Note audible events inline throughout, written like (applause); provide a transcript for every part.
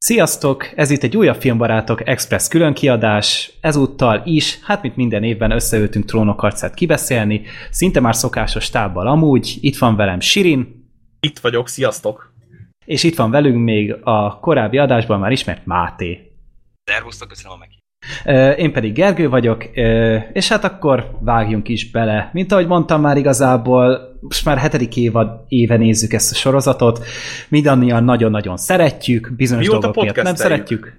Sziasztok! Ez itt egy újabb Filmbarátok Express különkiadás. Ezúttal is, hát mint minden évben összeültünk trónokharcát kibeszélni, szinte már szokásos tábbal amúgy. Itt van velem Sirin. Itt vagyok, sziasztok! És itt van velünk még a korábbi adásban már ismert Máté. Szervusztok, köszönöm a meg. Én pedig Gergő vagyok, és hát akkor vágjunk is bele. Mint ahogy mondtam már igazából, most már hetedik évad, éve nézzük ezt a sorozatot, mindannyian nagyon-nagyon szeretjük, bizonyos Mióta dolgok miatt nem szeretjük.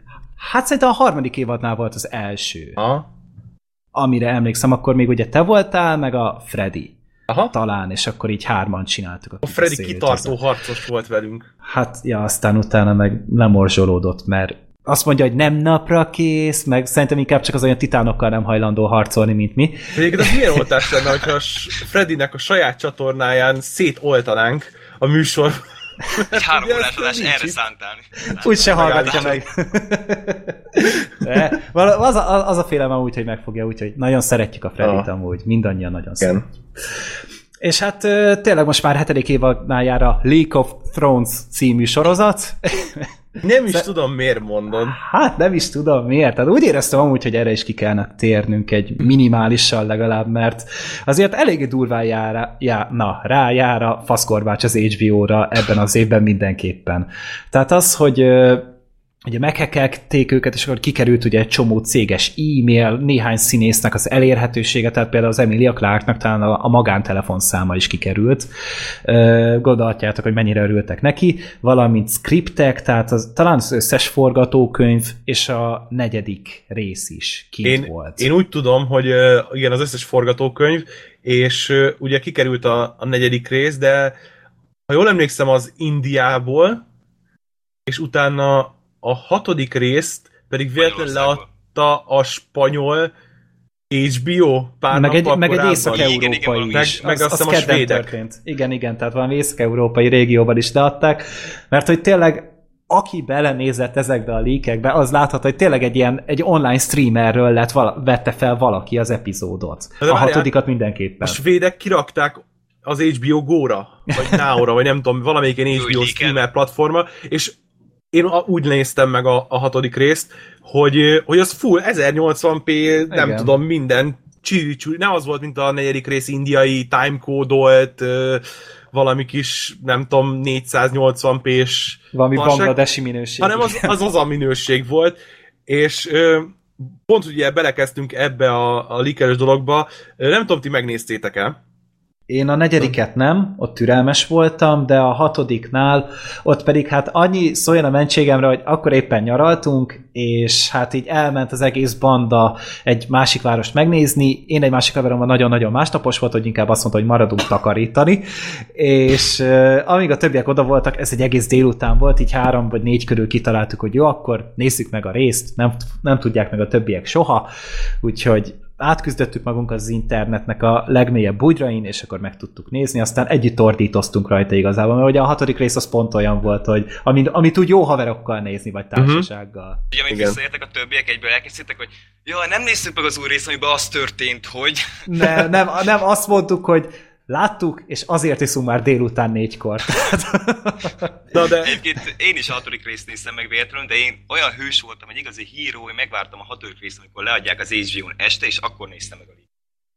Hát szerintem a harmadik évadnál volt az első. Aha. Amire emlékszem, akkor még ugye te voltál, meg a Freddy Aha. talán, és akkor így hárman csináltuk. A kis Freddy kitartó harcos volt velünk. Hát, ja, aztán utána meg lemorzsolódott, mert azt mondja, hogy nem napra kész, meg szerintem inkább csak az olyan titánokkal nem hajlandó harcolni, mint mi. Egyébként az milyen oltás lenne, hogyha a Freddynek a saját csatornáján szétoltanánk a műsor. Egy három órás adás erre szántálni. Úgy se hallgatja meg. (laughs) De, az, a, az a félem amúgy, hogy megfogja, úgyhogy nagyon szeretjük a Freddyt amúgy, mindannyian nagyon Igen. szeretjük. És hát tényleg most már hetedik évadnál jár a League of Thrones című sorozat. Nem is tudom, miért mondod. Hát nem is tudom miért. Tehát úgy éreztem amúgy, hogy erre is ki kellene térnünk egy minimálissal legalább, mert azért eléggé durván jár, já, na, rájár a faszkorbács az HBO-ra ebben az évben mindenképpen. Tehát az, hogy ugye meghekelték őket, és akkor kikerült ugye egy csomó céges e-mail, néhány színésznek az elérhetősége, tehát például az Emilia Clarknak talán a, a magántelefonszáma is kikerült. Gondolhatjátok, hogy mennyire örültek neki, valamint skriptek, tehát az, talán az összes forgatókönyv és a negyedik rész is kint Én, volt. én úgy tudom, hogy igen, az összes forgatókönyv, és ugye kikerült a, a negyedik rész, de ha jól emlékszem, az Indiából, és utána a hatodik részt pedig véletlenül leadta a spanyol HBO pár meg egy, nappal meg egy észak-európai Igen, igen, is. meg- meg azt hiszem a svédek. történt. Igen, igen, tehát valami észak-európai régióban is leadták, mert hogy tényleg aki belenézett ezekbe a líkekbe, az láthat, hogy tényleg egy ilyen egy online streamerről lett vala, vette fel valaki az epizódot. de a várjál, hatodikat mindenképpen. A svédek kirakták az HBO Go-ra, vagy (laughs) Now-ra, vagy nem tudom, valamelyik HBO streamer platforma, és én a- úgy néztem meg a, a hatodik részt, hogy, hogy az full 1080p, nem Igen. tudom, minden csiri nem az volt, mint a negyedik rész indiai timecódolt, valami kis, nem tudom, 480p-s Valami bangladesi minőség. hanem az, az az a minőség volt, és pont ugye belekezdtünk ebbe a, a likeres dologba, nem tudom, ti megnéztétek-e? Én a negyediket nem, ott türelmes voltam, de a hatodiknál ott pedig hát annyi szóljon a mentségemre, hogy akkor éppen nyaraltunk, és hát így elment az egész banda egy másik várost megnézni. Én egy másik haverommal nagyon-nagyon másnapos volt, hogy inkább azt mondta, hogy maradunk takarítani, és uh, amíg a többiek oda voltak, ez egy egész délután volt, így három vagy négy körül kitaláltuk, hogy jó, akkor nézzük meg a részt, nem, nem tudják meg a többiek soha, úgyhogy átküzdöttük magunk az internetnek a legmélyebb bugyrain, és akkor meg tudtuk nézni, aztán együtt ordítoztunk rajta igazából, mert ugye a hatodik rész az pont olyan volt, hogy amit, amit úgy jó haverokkal nézni, vagy társasággal. Ugye, amíg visszaértek a többiek, egyből elkészítettek, hogy jaj, nem néztük meg az új részt, amiben az történt, hogy... Ne, nem, nem, azt mondtuk, hogy láttuk, és azért iszunk már délután négykor. (laughs) Na de Egyébként én is a hatodik részt néztem meg véletlenül, de én olyan hős voltam, egy igazi híró, hogy megvártam a hatodik részt, amikor leadják az HBO-n este, és akkor néztem meg a link.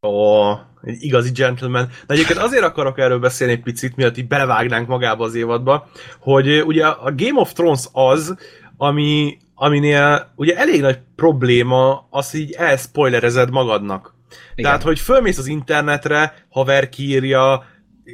Ó, egy igazi gentleman. De egyébként azért akarok erről beszélni egy picit, miatt így belevágnánk magába az évadba, hogy ugye a Game of Thrones az, ami, aminél ugye elég nagy probléma az, hogy így elspoilerezed magadnak. Igen. Tehát, hogy fölmész az internetre, haver kiírja,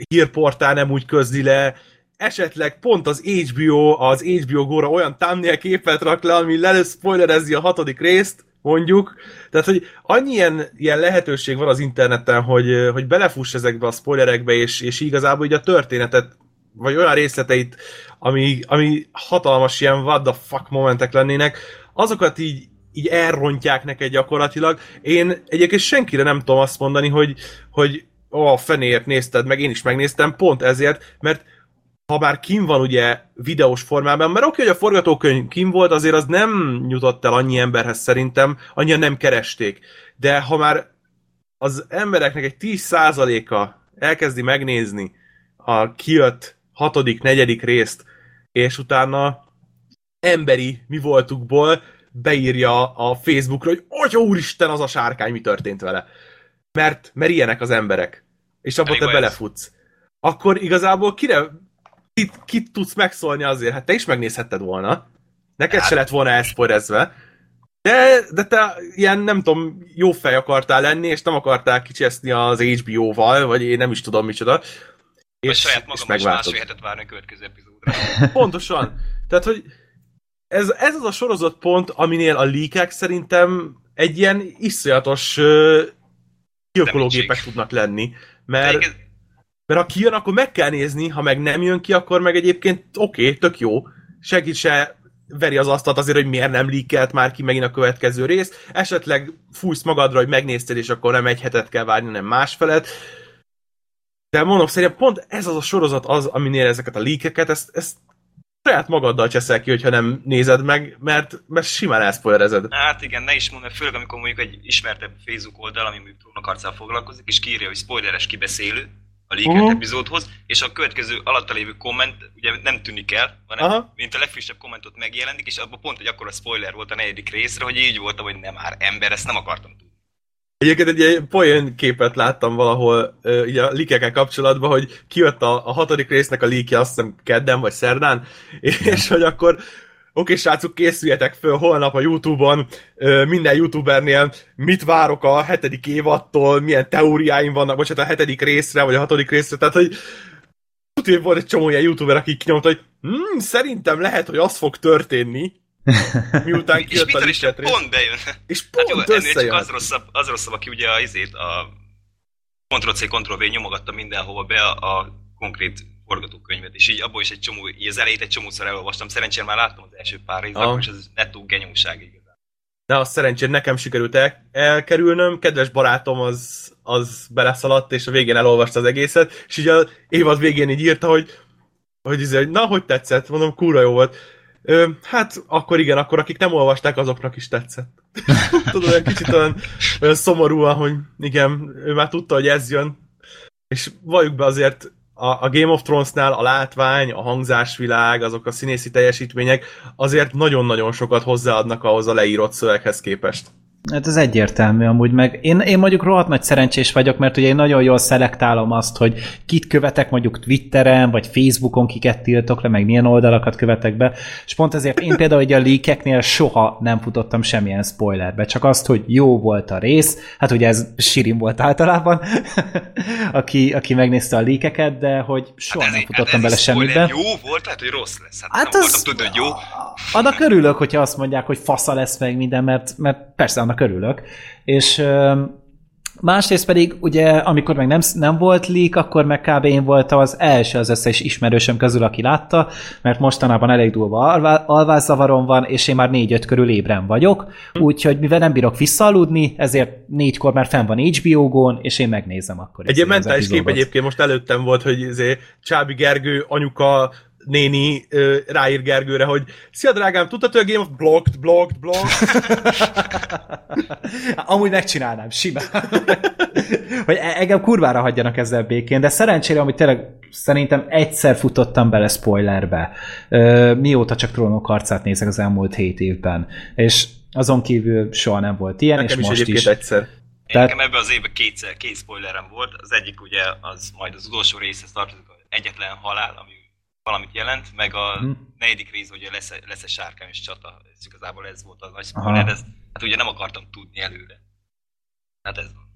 hírportál nem úgy közli le, esetleg pont az HBO, az HBO góra olyan thumbnail képet rak le, ami lelőszpoilerezi a hatodik részt, mondjuk. Tehát, hogy annyi ilyen, ilyen lehetőség van az interneten, hogy, hogy belefuss ezekbe a spoilerekbe, és, és igazából így a történetet, vagy olyan részleteit, ami, ami hatalmas ilyen what the fuck momentek lennének, azokat így, így elrontják neked gyakorlatilag. Én egyébként senkire nem tudom azt mondani, hogy, hogy ó, a fenéért nézted meg, én is megnéztem, pont ezért, mert ha bár kim van ugye videós formában, mert oké, hogy a forgatókönyv kim volt, azért az nem jutott el annyi emberhez szerintem, annyian nem keresték. De ha már az embereknek egy 10%-a elkezdi megnézni a kijött hatodik, negyedik részt, és utána emberi mi voltukból beírja a Facebookra, hogy Atya úristen, az a sárkány, mi történt vele. Mert, mert ilyenek az emberek. És abban te belefutsz. Akkor igazából kire, kit, kit tudsz megszólni azért? Hát te is megnézhetted volna. Neked se lett volna elszporezve. De, de te ilyen, nem tudom, jó fej akartál lenni, és nem akartál kicseszni az HBO-val, vagy én nem is tudom micsoda. Vagy És, saját és magam is megváltod. másfél hetet várni a következő epizódra. Pontosan. Tehát, hogy ez, ez az a sorozat pont, aminél a leakek szerintem egy ilyen iszonyatos uh, gyilkológépek tudnak lenni. Mert, mert ha kijön, akkor meg kell nézni, ha meg nem jön ki, akkor meg egyébként oké, okay, tök jó. Senki se veri az asztalt azért, hogy miért nem leakelt már ki megint a következő rész. Esetleg fújsz magadra, hogy megnézted, és akkor nem egy hetet kell várni, hanem másfelet. De mondom, szerintem pont ez az a sorozat az, aminél ezeket a leakeket, ezt, ezt saját magaddal cseszel ki, hogyha nem nézed meg, mert, mert simán elszpoilerezed. Hát igen, ne is mondd, mert főleg amikor mondjuk egy ismertebb Facebook oldal, ami mondjuk trónokarccal foglalkozik, és kiírja, hogy spoileres kibeszélő a leaked uh-huh. epizódhoz, és a következő alatta lévő komment ugye nem tűnik el, hanem Aha. mint a legfrissebb kommentot megjelenik, és abban pont egy akkora spoiler volt a negyedik részre, hogy így voltam, hogy nem már ember, ezt nem akartam tudni. Egyébként egy ilyen poén képet láttam valahol ugye a leakekkel kapcsolatban, hogy kijött a, a hatodik résznek a leakje, azt hiszem kedden vagy szerdán, és (laughs) hogy akkor oké, srácok, készüljetek föl holnap a Youtube-on, minden youtubernél mit várok a hetedik évattól, milyen teóriáim vannak, bocsánat, a hetedik részre, vagy a hatodik részre, tehát, hogy tudja, volt egy csomó ilyen youtuber, aki kinyomta, hogy hm, szerintem lehet, hogy az fog történni, (laughs) miután És kijött a mit is pont bejön. És Hát jó, pont ennél csak az rosszabb, az rosszabb, aki ugye a, izét, a Ctrl-C, Ctrl-V nyomogatta mindenhova be a, a konkrét forgatókönyvet, és így abból is egy csomó, így az elejét egy csomószor elolvastam, szerencsére már láttam az első pár részt, is ez nettó genyóság igazán. De azt szerencsére nekem sikerült el, elkerülnöm, kedves barátom az, az beleszaladt, és a végén elolvasta az egészet, és így az évad végén így írta, hogy, hogy, izé, hogy na, hogy tetszett? Mondom, kúra jó volt. Ö, hát akkor igen, akkor akik nem olvasták, azoknak is tetszett. (laughs) Tudod, olyan kicsit olyan, olyan szomorúan, hogy igen, ő már tudta, hogy ez jön. És valljuk be azért a, a Game of Thrones-nál a látvány, a hangzásvilág, azok a színészi teljesítmények azért nagyon-nagyon sokat hozzáadnak ahhoz a leírott szöveghez képest. Hát ez egyértelmű amúgy, meg én, én mondjuk rohadt nagy szerencsés vagyok, mert ugye én nagyon jól szelektálom azt, hogy kit követek mondjuk Twitteren, vagy Facebookon, kiket tiltok le, meg milyen oldalakat követek be, és pont ezért én például ugye a leakeknél soha nem futottam semmilyen spoilerbe, csak azt, hogy jó volt a rész, hát ugye ez Sirin volt általában, (laughs) aki, aki megnézte a leakeket, de hogy soha ez nem egy- futottam ez bele semmibe. Jó volt, lehet, hogy rossz lesz. Hát, Hát nem az, voltam tudni, hogy jó. annak örülök, hogyha azt mondják, hogy fasza lesz meg minden, mert, mert persze annak örülök. És másrészt pedig, ugye, amikor meg nem, nem volt leak, akkor meg kb. én voltam az első az összes ismerősöm közül, aki látta, mert mostanában elég durva alvá, alvászavarom van, és én már négy-öt körül ébren vagyok, úgyhogy mivel nem bírok visszaaludni, ezért négykor már fenn van HBO-gón, és én megnézem akkor. Egy ilyen mentális kép egyébként most előttem volt, hogy izé, Csábi Gergő, anyuka, néni ö, ráír Gergőre, hogy Szia drágám, tudtad, hogy a Game of blocked, blocked, blocked? (laughs) Amúgy megcsinálnám, simán. (laughs) hogy e- engem kurvára hagyjanak ezzel békén, de szerencsére, amit tényleg szerintem egyszer futottam bele spoilerbe, Ö, mióta csak trónok harcát nézek az elmúlt hét évben. És azon kívül soha nem volt ilyen, Nekem és is most is. egyszer. Én Tehát- nekem ebben az évben kétszer, két spoilerem volt. Az egyik ugye az majd az utolsó részhez tartozik, egyetlen halál, ami valamit jelent, meg a Hm. negyedik rész, hogy lesz, lesz egy sárkányos csata. Ez igazából ez volt az nagy spoiler, ez, hát ugye nem akartam tudni előre. Hát ez van.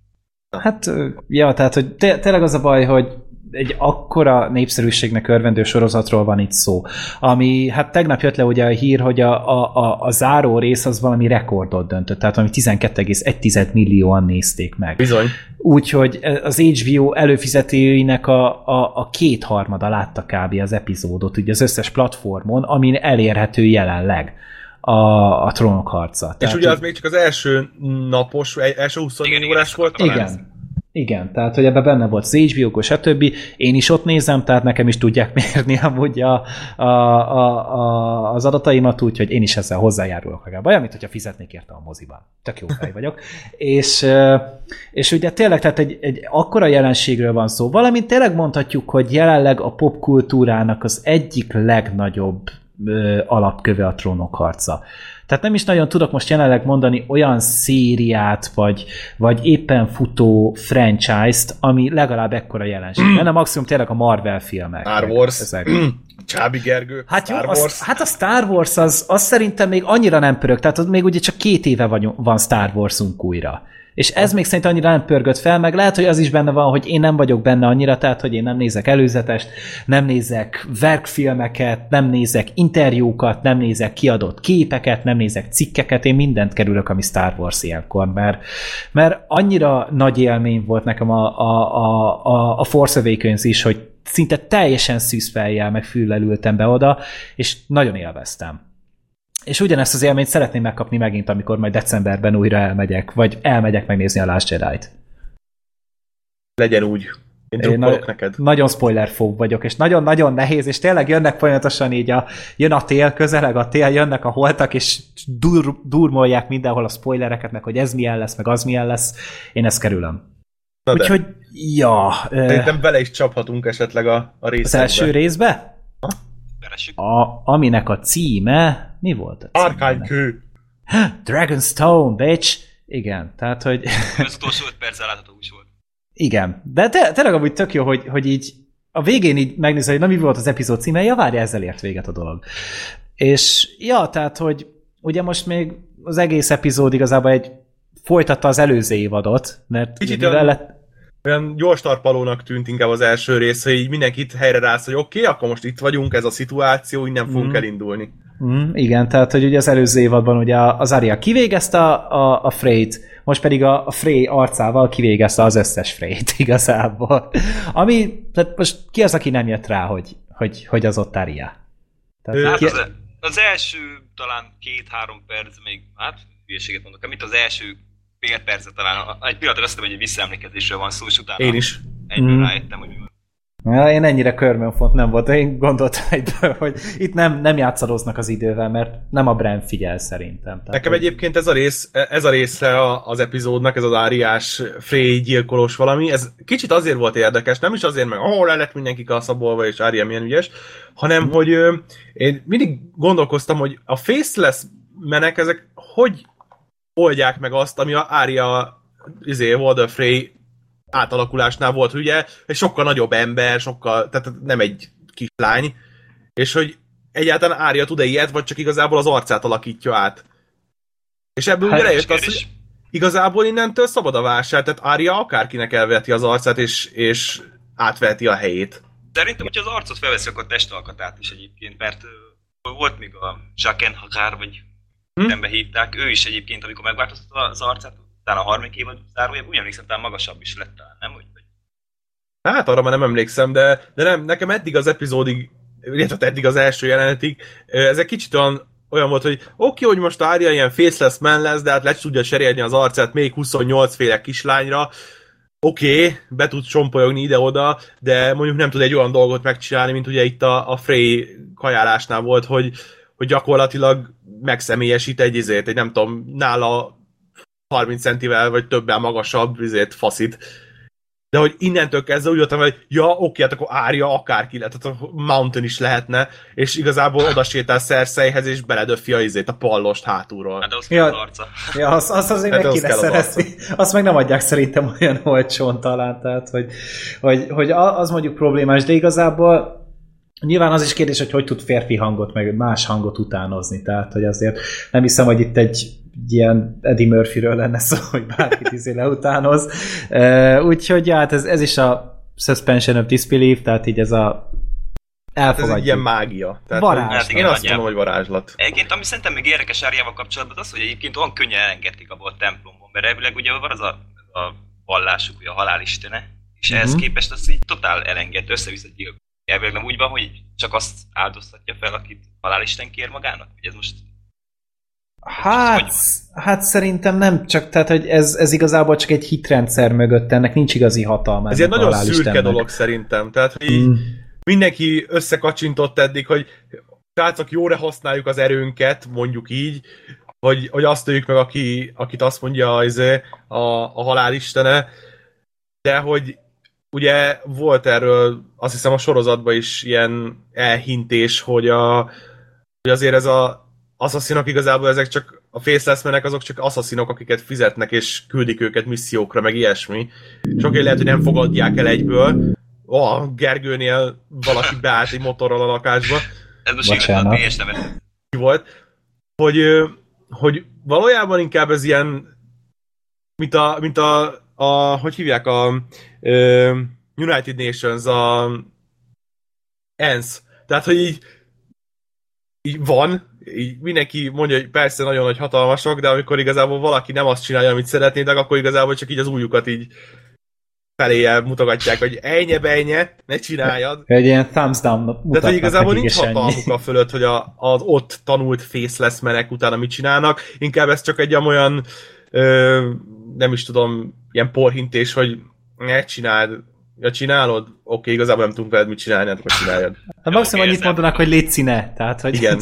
Hát, ja, tehát, hogy té- tényleg az a baj, hogy egy akkora népszerűségnek örvendő sorozatról van itt szó, ami, hát tegnap jött le ugye a hír, hogy a, a, a, a záró rész az valami rekordot döntött, tehát ami 12,1 millióan nézték meg. Bizony. Úgyhogy az HBO előfizetőinek a, a, a kétharmada látta kb. az epizódot, ugye az összes platformon, amin elérhető jelenleg a, a trónok harca. És ugye az még csak az első napos, első 24 Igen, igen, órás volt. talán? igen. Igen, tehát hogy ebben benne volt az HBO, stb. Én is ott nézem, tehát nekem is tudják (laughs) mérni amúgy a, a, a, a, az adataimat, úgyhogy én is ezzel hozzájárulok legalább. Olyan, mint hogyha fizetnék érte a moziban. Tök jó fej vagyok. (laughs) és, és ugye tényleg tehát egy, egy akkora jelenségről van szó, valamint tényleg mondhatjuk, hogy jelenleg a popkultúrának az egyik legnagyobb alapköve a trónok harca. Tehát nem is nagyon tudok most jelenleg mondani olyan szériát, vagy, vagy éppen futó franchise-t, ami legalább ekkora jelenség. Mm. Lenne maximum tényleg a Marvel filmek. Star Wars. Ezek. (clears throat) Csábi Gergő. Hát Star jó, Wars. az, hát a Star Wars az, az szerintem még annyira nem pörög, tehát az még ugye csak két éve van, van Star Warsunk újra. És ez még szerintem annyira nem pörgött fel, meg lehet, hogy az is benne van, hogy én nem vagyok benne annyira, tehát hogy én nem nézek előzetest, nem nézek verkfilmeket, nem nézek interjúkat, nem nézek kiadott képeket, nem nézek cikkeket, én mindent kerülök, ami Star Wars ilyenkor, mert, mert annyira nagy élmény volt nekem a, a, a, a, Force Awakens is, hogy szinte teljesen szűzfejjel meg füllel ültem be oda, és nagyon élveztem. És ugyanezt az élményt szeretném megkapni megint, amikor majd decemberben újra elmegyek, vagy elmegyek megnézni a Last Jedi-t. Legyen úgy. Én Én na- neked. Nagyon spoilerfób vagyok, és nagyon-nagyon nehéz, és tényleg jönnek folyamatosan így a, jön a tél, közeleg a tél, jönnek a holtak, és dur, durmolják mindenhol a spoilereket, meg hogy ez milyen lesz, meg az milyen lesz. Én ezt kerülöm. Na de, Úgyhogy, ja, ö, szerintem bele is csaphatunk esetleg a, a az részekbe. első részbe, Belessük. a, aminek a címe, mi volt a címe? Árkánykő. Dragonstone, bitch! Igen, tehát, hogy Az (laughs) utolsó 5 perccel látható is volt. igen. De te, tényleg amúgy tök jó, hogy, hogy így a végén így megnézel, hogy na mi volt az epizód címe, ja várja, ezzel ért véget a dolog. És ja, tehát, hogy ugye most még az egész epizód igazából egy folytatta az előző évadot, mert Kicsit lett, Olyan gyors tarpalónak tűnt inkább az első rész, hogy így mindenkit helyre rász, hogy oké, okay, akkor most itt vagyunk, ez a szituáció, innen fogunk Mhm. elindulni. Mm, igen, tehát hogy ugye az előző évadban ugye az Arya kivégezte a, a, a Freyt, most pedig a, a Frey arcával kivégezte az összes Freyt (laughs) igazából. Ami, tehát most ki az, aki nem jött rá, hogy, hogy, hogy az ott Arya? Tehát Hát ki, az, az első talán két-három perc még, hát hülyeséget mondok, amit az első fél percet talán, egy pillanatra azt hittem, hogy egy visszaemlékezésről van szó, és utána Én is. egyből Mm. rájöttem, hogy mi van. Ja, én ennyire körmönfont nem volt, én gondoltam egyből, hogy itt nem, nem játszadoznak az idővel, mert nem a Bren figyel szerintem. Tehát, Nekem hogy- egyébként ez a rész, ez a része a- az epizódnak, ez az áriás, Frey gyilkolós valami, ez kicsit azért volt érdekes, nem is azért, meg ahol le lett mindenki kaszabolva, és Ária milyen ügyes, hanem, hogy én mindig gondolkoztam, hogy a faceless menek, ezek hogy oldják meg azt, ami a Ária izé, a Frey átalakulásnál volt, ugye, egy sokkal nagyobb ember, sokkal, tehát nem egy kislány, és hogy egyáltalán Ária tud-e ilyet, vagy csak igazából az arcát alakítja át. És ebből Hát, ugye lejött az, hogy igazából innentől szabad a vásár, tehát Ária akárkinek elveti az arcát, és, és átveheti a helyét. Szerintem, hogyha az arcot felveszi, akkor a testalkatát is egyébként, mert volt még a Jaqen Hakár, vagy Hm? hívták, ő is egyébként, amikor megváltoztatta az arcát, utána a harmadik évad zárójában, ugyan emlékszem, talán magasabb is lett talán, nem? Hogy, hogy Hát arra már nem emlékszem, de, de nem, nekem eddig az epizódig, illetve eddig az első jelenetig, ez egy kicsit olyan, olyan volt, hogy oké, okay, hogy most Ária ilyen faceless man lesz, de hát le tudja serélni az arcát még 28 féle kislányra, oké, okay, be tud csompolyogni ide-oda, de mondjuk nem tud egy olyan dolgot megcsinálni, mint ugye itt a, a Frey kajálásnál volt, hogy, hogy gyakorlatilag megszemélyesít egy izét, egy nem tudom, nála 30 centivel vagy többel magasabb izét, faszit. De hogy innentől kezdve úgy voltam, hogy ja, oké, hát akkor árja akárki lehet, tehát a Mountain is lehetne, és igazából oda sétál Cerseihez, és beledöffi a izét, a pallost hátulról. hát ahhoz (laughs) Ja. az arca. Ja, azt, azt azért Hát meg az kéne az szerezni. Azt meg nem adják szerintem olyan olcsón talán, tehát hogy, hogy, hogy az mondjuk problémás, de igazából nyilván az is kérdés, hogy hogy tud férfi hangot, meg más hangot utánozni, tehát hogy azért nem hiszem, hogy itt egy ilyen Eddie Murphyről lenne szó, (laughs) hogy bárkit izé leutánoz. Úgyhogy hát ez, ez is a suspension of disbelief, tehát így ez a Hát ez elfogadjuk. egy ilyen mágia. Tehát, Varázslat. Hát igen, azt mondom, hogy varázslat. Egyébként, ami szerintem még érdekes Áriával kapcsolatban, az, hogy egyébként olyan könnyen elengedték abba a templomban, mert elvileg ugye van az a, a vallásuk, hogy a halálistene, és ehhez Mhm. képest azt így totál elenged, össze-vissza gyilkol. Elvileg nem úgy van, hogy csak azt áldoztatja fel, akit halálisten kér magának? Hogy ez most Hát, hát szerintem nem csak, tehát hogy ez, ez igazából csak egy hitrendszer mögött, ennek nincs igazi hatalma. Ez egy nagyon szürke dolog szerintem. Tehát, hogy Mm. mindenki összekacsintott eddig, hogy srácok, jóra használjuk az erőnket, mondjuk így, hogy, hogy azt öljük meg, aki, akit azt mondja az, a, a halálistene, de hogy ugye volt erről, azt hiszem a sorozatban is ilyen elhintés, hogy a, hogy azért ez a asszaszinok igazából ezek csak a faceless azok csak asszaszinok, akiket fizetnek és küldik őket missziókra, meg ilyesmi. Sok lehet, hogy nem fogadják el egyből. Ó, oh, Gergőnél valaki beállt egy motorral a lakásba. Ez most igazán teljes nevet. Volt. Hogy, hogy valójában inkább ez ilyen mint a, mint a, a hogy hívják a United Nations, a ENSZ. Tehát, hogy így, így van, így mindenki mondja, hogy persze nagyon nagy hatalmasok, de amikor igazából valaki nem azt csinálja, amit szeretnének, akkor igazából csak így az újukat így feléje mutogatják, hogy ennyi benye, ne csináljad. Egy ilyen thumbs down De hogy igazából nincs hatalmuk a fölött, hogy a, az ott tanult face lesz menek utána mit csinálnak, inkább ez csak egy olyan ö, nem is tudom, ilyen porhintés, hogy ne csináld, Ja, csinálod? Oké, okay, igazából nem tudunk veled mit csinálni, hát akkor csináljad. Hát maximum annyit mondanak, hogy légy színe. Tehát, hogy, Igen.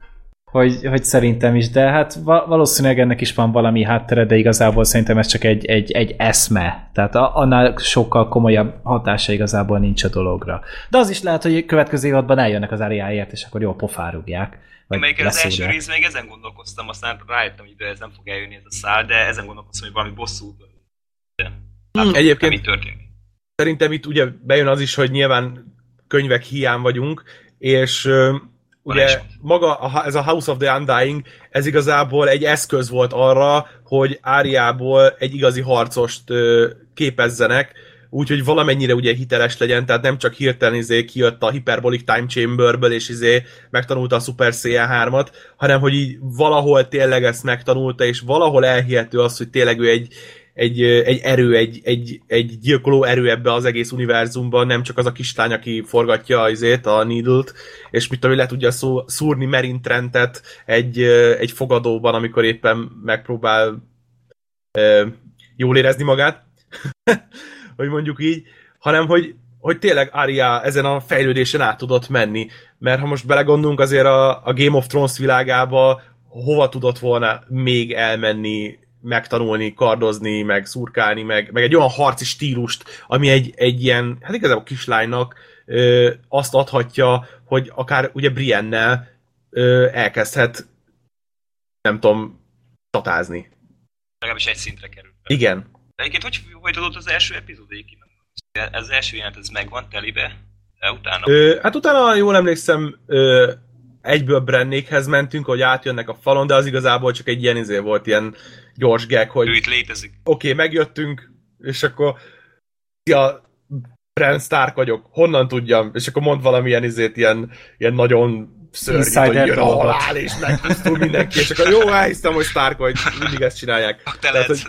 (laughs) hogy, hogy szerintem is, de hát valószínűleg ennek is van valami háttere, de igazából szerintem ez csak egy, egy, egy eszme. Tehát annál sokkal komolyabb hatása igazából nincs a dologra. De az is lehet, hogy következő évadban eljönnek az áriáért, és akkor jól pofárugják. Amelyik az első rész még ezen gondolkoztam, aztán rájöttem, hogy ez nem fog eljönni ez a szál, de ezen gondolkoztam, hogy valami bosszú. De hmm. Egyébként nem történik. Szerintem itt ugye bejön az is, hogy nyilván könyvek hiány vagyunk, és ugye maga a, ez a House of the Undying, ez igazából egy eszköz volt arra, hogy Áriából egy igazi harcost képezzenek, úgyhogy valamennyire ugye hiteles legyen, tehát nem csak hirtelen izé kijött a Hyperbolic Time Chamberből, és izé megtanulta a Super Saiyan 3-at, hanem hogy így valahol tényleg ezt megtanulta, és valahol elhihető az, hogy tényleg ő egy, egy, egy erő, egy, egy, egy gyilkoló erő ebbe az egész univerzumban, nem csak az a kislány, aki forgatja azért a Needle-t, és mit tudom, le tudja szó, szúrni Merin Trentet egy, egy fogadóban, amikor éppen megpróbál e, jól érezni magát, (laughs) hogy mondjuk így, hanem hogy, hogy tényleg Arya ezen a fejlődésen át tudott menni. Mert ha most belegondolunk azért a, a Game of Thrones világába, hova tudott volna még elmenni megtanulni, kardozni, meg szurkálni, meg, meg egy olyan harci stílust, ami egy, egy ilyen, hát igazából kislánynak ö, azt adhatja, hogy akár ugye Briennel ö, elkezdhet nem tudom, tatázni. Legalábbis egy szintre kerül. Igen. De egyébként hogy folytatódott az első epizód egyébként? Ez az első jelent, ez megvan telibe? De utána? Ö, hát utána, jól emlékszem, ö, egyből Brennékhez mentünk, hogy átjönnek a falon, de az igazából csak egy ilyen izé volt, ilyen gyors gag, hogy... Ő itt létezik. Oké, okay, megjöttünk, és akkor ja, Bran Stark vagyok, honnan tudjam? És akkor mond valamilyen izét, ilyen, ilyen nagyon szörnyű, hogy jön a halál, és megpusztul mindenki, és akkor jó, elhiszem, hogy Stark vagy, mindig ezt csinálják. Te Tehát, hogy,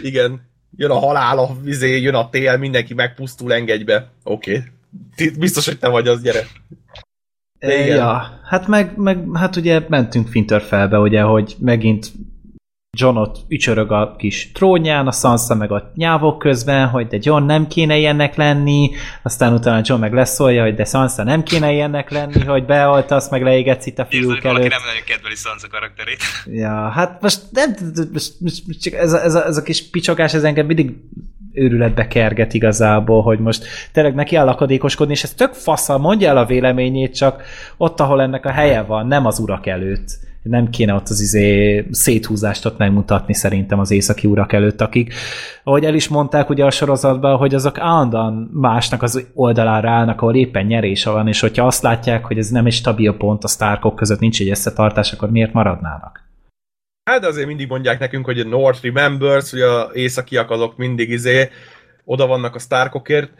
igen, jön a halál, a vizé, jön a tél, mindenki megpusztul, engedj be. Oké. Okay. Biztos, hogy te vagy az, gyere. igen. Ja, hát meg, meg hát ugye mentünk Finterfellbe, ugye, hogy megint John ott ücsörög a kis trónján, a Sansa meg a nyávok közben, hogy de John nem kéne ilyennek lenni, aztán utána John meg leszólja, hogy de Sansa nem kéne ilyennek lenni, hogy beoltasz, meg leégetsz itt a fiúk Nézd, előtt. nem nagyon kedveli Sansa karakterét. Ja, hát most nem, most, most csak ez, a, ez, a, ez a kis picsogás, ez engem mindig őrületbe kerget igazából, hogy most tényleg neki áll akadékoskodni, és ez tök faszal, mondja el a véleményét, csak ott, ahol ennek a helye van, nem az urak előtt nem kéne ott az izé széthúzást ott megmutatni szerintem az északi urak előtt, akik, ahogy el is mondták ugye a sorozatban, hogy azok állandóan másnak az oldalára állnak, ahol éppen nyerése van, és hogyha azt látják, hogy ez nem egy stabil pont a sztárkok között, nincs egy összetartás, akkor miért maradnának? Hát azért mindig mondják nekünk, hogy a North remembers, hogy a északiak azok mindig izé oda vannak a sztárkokért,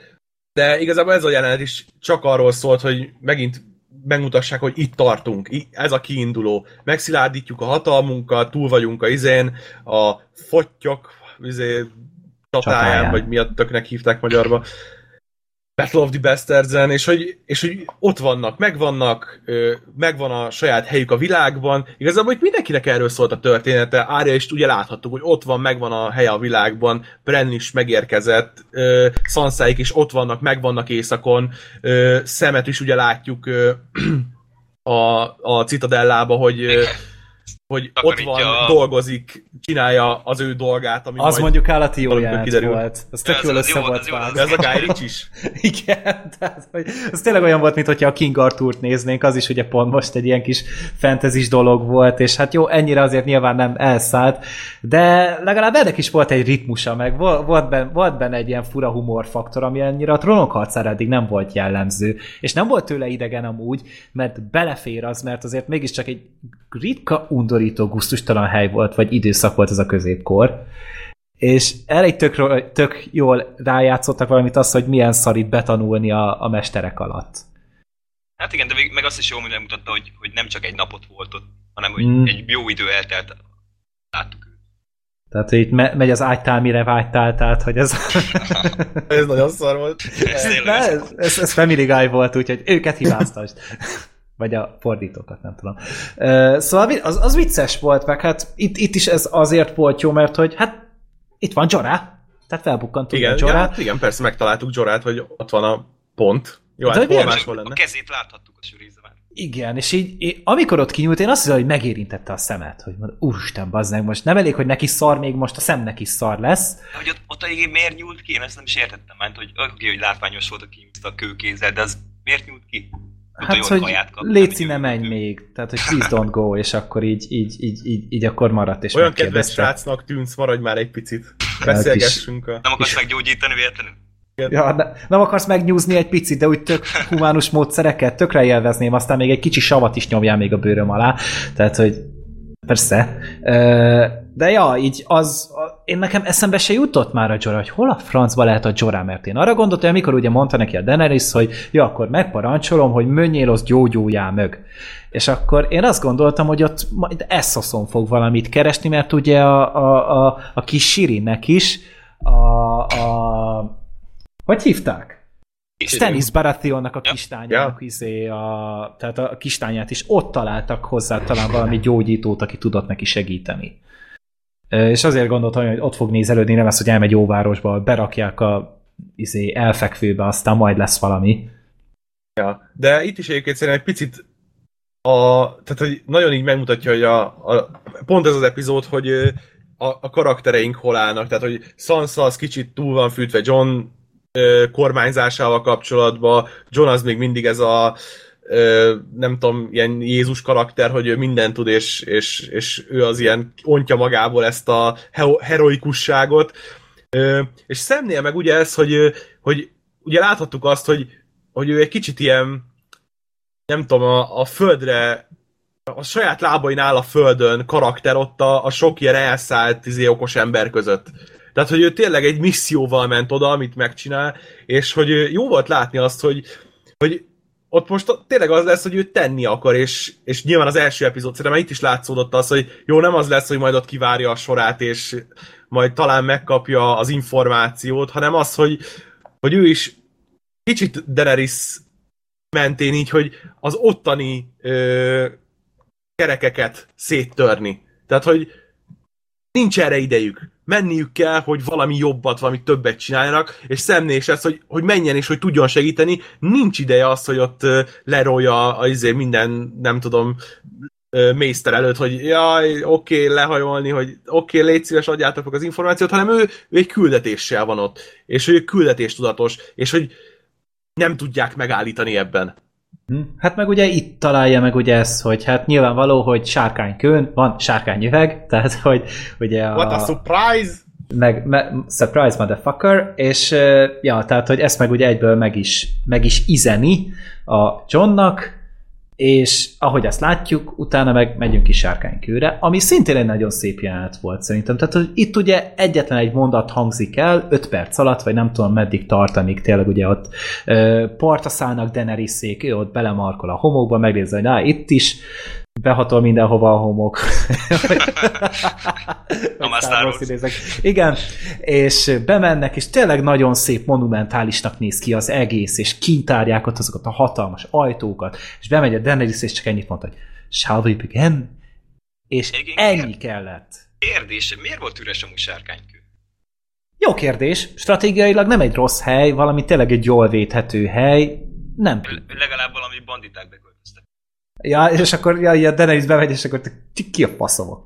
de igazából ez a jelenet is csak arról szólt, hogy megint megmutassák, hogy itt tartunk, ez a kiinduló. Megszilárdítjuk a hatalmunkat, túl vagyunk a izén, a fottyok izé, csatáján, vagy miatt töknek hívták magyarba. Battle of the bastards és hogy, és hogy ott vannak, megvannak, megvan a saját helyük a világban. Igazából hogy mindenkinek erről szólt a története. Ária is ugye láthattuk, hogy ott van, megvan a helye a világban, Bren is megérkezett, Sansáik is ott vannak, megvannak éjszakon, Szemet is ugye látjuk (clears throat) a, a Citadellába, hogy hogy Takarítja ott van, a- dolgozik, csinálja az ő dolgát, ami Az majd... mondjuk állati jó kiderül. volt. Az tök Ez- jól össze volt vágva. Ez a Guy Ritchie is. (laughs) Igen, tehát, hogy ez tényleg olyan volt, mintha a King Arthur-t néznénk, az is ugye pont most egy ilyen kis fentezis dolog volt, és hát jó, ennyire azért nyilván nem elszállt, de legalább ennek is volt egy ritmusa, meg vo- volt benne, volt benne egy ilyen fura humorfaktor, ami ennyire a trónok harcára eddig nem volt jellemző, és nem volt tőle idegen amúgy, mert belefér az, mert azért mégiscsak egy ritka, undorító, gusztustalan hely volt, vagy időszak volt ez a középkor, és elég tök, tök jól rájátszottak valamit azt, hogy milyen szar itt betanulni a, a mesterek alatt. Hát igen, de még, meg azt is jól megmutatta, hogy, hogy nem csak egy napot volt ott, hanem hogy Mm. egy jó idő eltelt. Láttuk. Tehát hogy itt me- megy az ágytál, mire vágytál, tehát hogy ez... (laughs) Ez nagyon szar volt. Ez- ez, ez, ez Family Guy volt, úgyhogy őket hibáztasd. (laughs) Vagy a fordítókat, nem tudom. Szóval az, az vicces volt, meg hát itt, itt is ez azért volt jó, mert hogy hát itt van Jorah, tehát felbukkantunk Igen, a ja, Jorah. hát igen, persze megtaláltuk Jorát, hogy ott van a pont. Jó, De hát hogy hol máshol A lenne. kezét láthattuk a sűrízben. Igen, és így, amikor ott kinyúlt, én azt hiszem, hogy megérintette a szemet, hogy mondom, úristen, bazdmeg, most nem elég, hogy neki szar, még most a szemnek is szar lesz. De hogy ott, ott a végén miért nyúlt ki? Én ezt nem is értettem. Mert hogy oké, hogy látványos volt a kinyúzta a kőkézzel, de az miért nyúlt ki? Hát, hogy kaját kap, nem ne egy menj még, tehát hogy please don't go, és akkor így, így, így, így, így akkor maradt, és Olyan kedves srácnak tűnsz, maradj már egy picit. Beszélgessünk a... Nem akarsz meggyógyítani véletlenül? Ja, ne, nem akarsz megnyúzni egy picit, de úgy tök humánus módszereket, tökre élvezném, aztán még egy kicsi savat is nyomjál még a bőröm alá. Tehát, hogy persze. De ja, így az, én nekem eszembe se jutott már a Jorah, hogy hol a francba lehet a Jorah, mert én arra gondoltam, amikor ugye mondta neki a Daenerys, hogy ja, akkor megparancsolom, hogy menjél, az gyógyuljál meg. És akkor én azt gondoltam, hogy ott majd Essoson fog valamit keresni, mert ugye a, a, a, a kis Sirinnek is a, a hogy hívták? Stannis Baratheonnak a Ja. kislányának, izé, a, tehát a kislányát is ott találtak hozzá talán valami gyógyítót, aki tudott neki segíteni. És azért gondoltam, hogy ott fog nézelődni, nem az, hogy elmegy óvárosba, berakják a izé, elfekvőbe, aztán majd lesz valami. Ja. De itt is egyébként szerintem egy picit a, tehát, hogy nagyon így megmutatja, hogy a, a, pont ez az epizód, hogy a, a karaktereink hol állnak, tehát, hogy Sansa az kicsit túl van fűtve John kormányzásával kapcsolatban, John az még mindig ez a nem tudom, ilyen Jézus karakter, hogy ő mindent tud, és, és, és ő az ilyen ontja magából ezt a heroikusságot. És szemnél meg ugye ez, hogy, hogy ugye láthattuk azt, hogy, hogy ő egy kicsit ilyen nem tudom, a, a földre a saját lábain áll a földön karakter ott a, a sok ilyen elszállt izé, okos ember között. Tehát, hogy ő tényleg egy misszióval ment oda, amit megcsinál, és hogy jó volt látni azt, hogy, hogy ott most tényleg az lesz, hogy ő tenni akar, és, és nyilván az első epizód, szerintem itt is látszódott az, hogy jó, nem az lesz, hogy majd ott kivárja a sorát, és majd talán megkapja az információt, hanem az, hogy, hogy ő is kicsit Daenerys mentén így, hogy az ottani ö, kerekeket széttörni. Tehát, hogy nincs erre idejük. Menniük kell, hogy valami jobbat, valami többet csináljanak, és szemné is ez, hogy, hogy menjen és hogy tudjon segíteni. Nincs ideje az, hogy ott lerolja a, izé minden, nem tudom, mészter előtt, hogy jaj, oké, okay, lehajolni, hogy oké, okay, légy szíves, adjátok az információt, hanem ő, ő egy küldetéssel van ott, és ő küldetéstudatos, és hogy nem tudják megállítani ebben. Hm? Hát meg ugye itt találja meg ugye ezt, hogy hát nyilvánvaló, hogy sárkánykőn van sárkányüveg, (laughs) tehát hogy ugye a... What a surprise! meg, me, surprise motherfucker, és ja, tehát, hogy ezt meg ugye egyből meg is, meg is izeni a Johnnak, és ahogy azt látjuk, utána meg megyünk ki sárkánykőre, ami szintén egy nagyon szép jelenet volt szerintem. Tehát, hogy itt ugye egyetlen egy mondat hangzik el, 5 perc alatt, vagy nem tudom meddig tart, amíg tényleg ugye ott ö, partra szállnak Daenerys-szék, ő ott belemarkol a homokba, megnézze, hogy na, itt is behatol mindenhova a homok. (laughs) A már Star Wars idézek. Igen, és bemennek, és tényleg nagyon szép, monumentálisnak néz ki az egész, és kintárják ott azokat a hatalmas ajtókat, és bemegy a Daenerys, és csak ennyit mondta, hogy shall we begin? És Igen, ennyi kellett. Kérdés, miért volt üres amúgy sárkánykő? Jó kérdés, stratégiailag nem egy rossz hely, valami tényleg egy jól védhető hely, nem. Legalább valami banditák. Ja, és akkor ja, ja, Daenerys bemegy, és akkor te, ki a faszomok?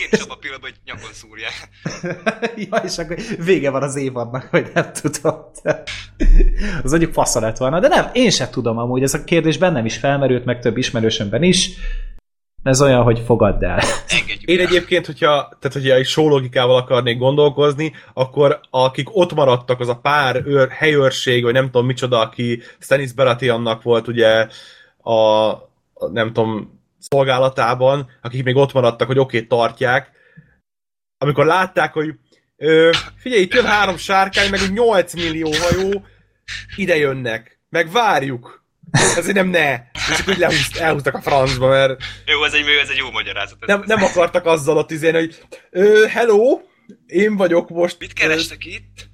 Én is abban a pillanatban, hogy nyakon szúrják. (laughs) ja, és akkor vége van az évadnak, vagy nem tudom. az mondjuk fasza lett volna, de nem, én sem tudom amúgy, ez a kérdés bennem is felmerült, meg több ismerősömben is. Ez olyan, hogy fogadd el. Engedjük Én el. egyébként, hogyha, tehát hogyha egy show logikával akarnék gondolkozni, akkor akik ott maradtak, az a pár őr, helyőrség, vagy nem tudom micsoda, aki Stanis Baratheonnak volt ugye a, a nem tudom, szolgálatában, akik még ott maradtak, hogy oké, okay, tartják, amikor látták, hogy ö, figyelj, itt jön három sárkány, meg 8 millió hajó, ide jönnek, meg várjuk. Ezért nem ne. És akkor így lehúzt, elhúztak a francba, mert Jó, ez egy, ez egy jó magyarázat. Ez- nem, nem akartak azzal ott izén, hogy ö, hello, én vagyok most. Mit kerestek itt?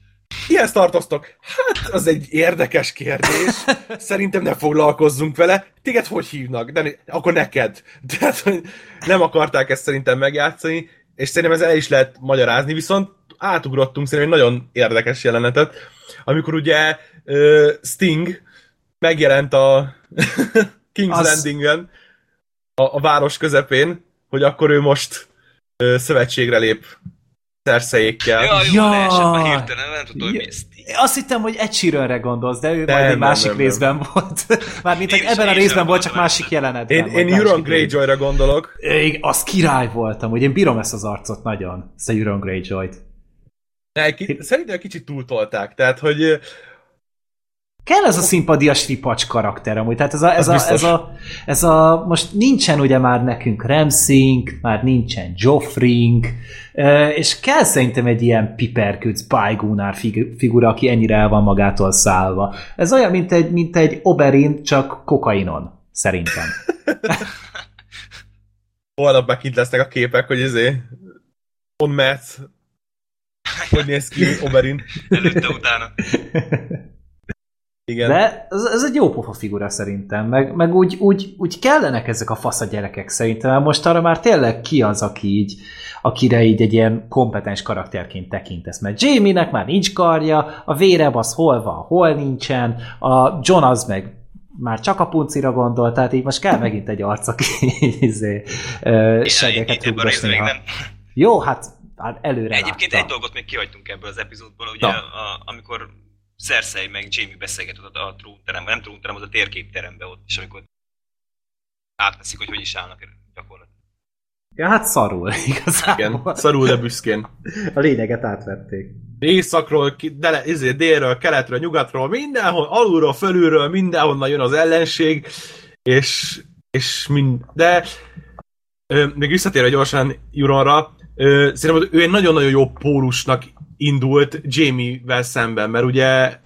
Ilyen tartoztok? Hát, az egy érdekes kérdés. Szerintem ne foglalkozzunk vele. Téged hogy hívnak? De akkor neked. Tehát, hogy nem akarták ezt szerintem megjátszani, és szerintem ez el is lehet magyarázni, viszont átugrottunk szerintem egy nagyon érdekes jelenetet, amikor ugye Sting megjelent a (laughs) King's Az- Landingen, a, a város közepén, hogy akkor ő most ö, szövetségre lép szerszejékkel. Ja, jó, Ja. leesett már hirtelen, nem hogy Ja. Azt hittem, hogy egy Sheeranre gondolsz, de ő Nem, majd egy nem, másik nem, nem. részben volt. (laughs) Mármint, hogy Én ebben a én részben nem volt, csak másik jelenetben. Én, én Euron. Greyjoy-ra gondolok. Ég, az király voltam, hogy én bírom ezt az arcot nagyon, ezt a Euron Greyjoy-t. Ne, ki, szerintem egy kicsit túltolták, tehát, hogy Kell ez a szimpadias ripacs karakter amúgy, tehát ez a, ez, Az a, ez, a, ez a, most nincsen ugye már nekünk Ramsing, már nincsen Joffring, ö, és kell szerintem egy ilyen piperküc, bajgúnár fig- figura, aki ennyire el van magától szállva. Ez olyan, mint egy, mint egy Oberyn, csak kokainon, szerintem. (laughs) holnap már kint lesznek a képek, hogy izé on Metz, hogy néz ki Oberyn. Előtte, utána. (laughs) Igen. De ez, ez egy jó pofa figura szerintem, meg, meg úgy, úgy, úgy kellenek ezek a fasz a gyerekek szerintem, mert most arra már tényleg ki az, aki így, akire így egy ilyen kompetens karakterként tekintesz, mert Jamie-nek már nincs karja, a véreb az hol van, hol nincsen, a John az meg már csak a puncira gondol, tehát így most kell megint egy arc, aki izé, segeket Ebben a rúgdos részben még néha. nem. Jó, hát hát előre Egyébként látta. egy dolgot még kihagytunk ebből az epizódból, ugye, a, amikor Cersei meg Jamie beszélgetett a, a trónteremben, nem trónterem, az a térképteremben ott, és amikor átveszik, hogy hogy is állnak gyakorlatilag. Ja, hát szarul (laughs) Igen, igazából. szarul, de büszkén. A lényeget átvették. Északról, dele, izé, délről, keletről, nyugatról, mindenhol, alulról, fölülről, mindenhonnan jön az ellenség, és, és mind, de ö, még visszatérve gyorsan Euronra, ö, szerintem ő egy nagyon-nagyon jó pólusnak indult Jamie-vel szemben, mert ugye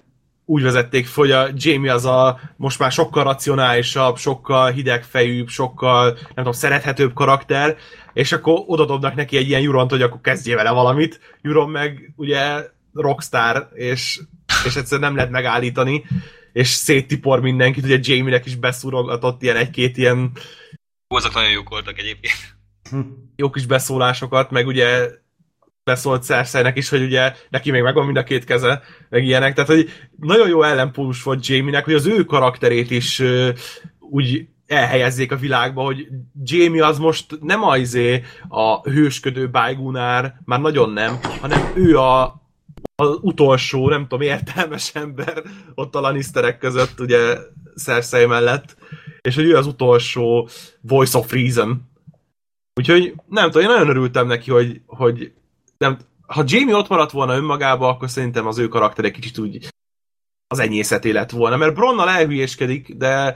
úgy vezették fel, hogy a Jamie az a most már sokkal racionálisabb, sokkal hidegfejűbb, sokkal nem tudom, szerethetőbb karakter, és akkor oda dobnak neki egy ilyen Juront, hogy akkor kezdjél vele valamit. Juron meg ugye rockstar, és, és egyszerűen nem lehet megállítani, és széttipor mindenkit, ugye Jamie-nek is beszúrogatott ilyen egy-két ilyen azok nagyon jók voltak egyébként. jó kis beszólásokat, meg ugye beszólt Cersei-nek is, hogy ugye neki még megvan mind a két keze, meg ilyenek, tehát hogy nagyon jó ellenpólus volt Jamie-nek, hogy az ő karakterét is ö, úgy elhelyezzék a világba, hogy Jamie az most nem a, izé, a hősködő bájgúnár, már nagyon nem, hanem ő a az utolsó, nem tudom, értelmes ember ott a Lannisterek között, ugye Cersei mellett, és hogy ő az utolsó voice of reason. Úgyhogy nem tudom, én nagyon örültem neki, hogy, hogy nem, ha Jamie ott maradt volna önmagába, akkor szerintem az ő karakter egy kicsit úgy az enyészeté lett volna, mert Bronnal elhülyéskedik, de,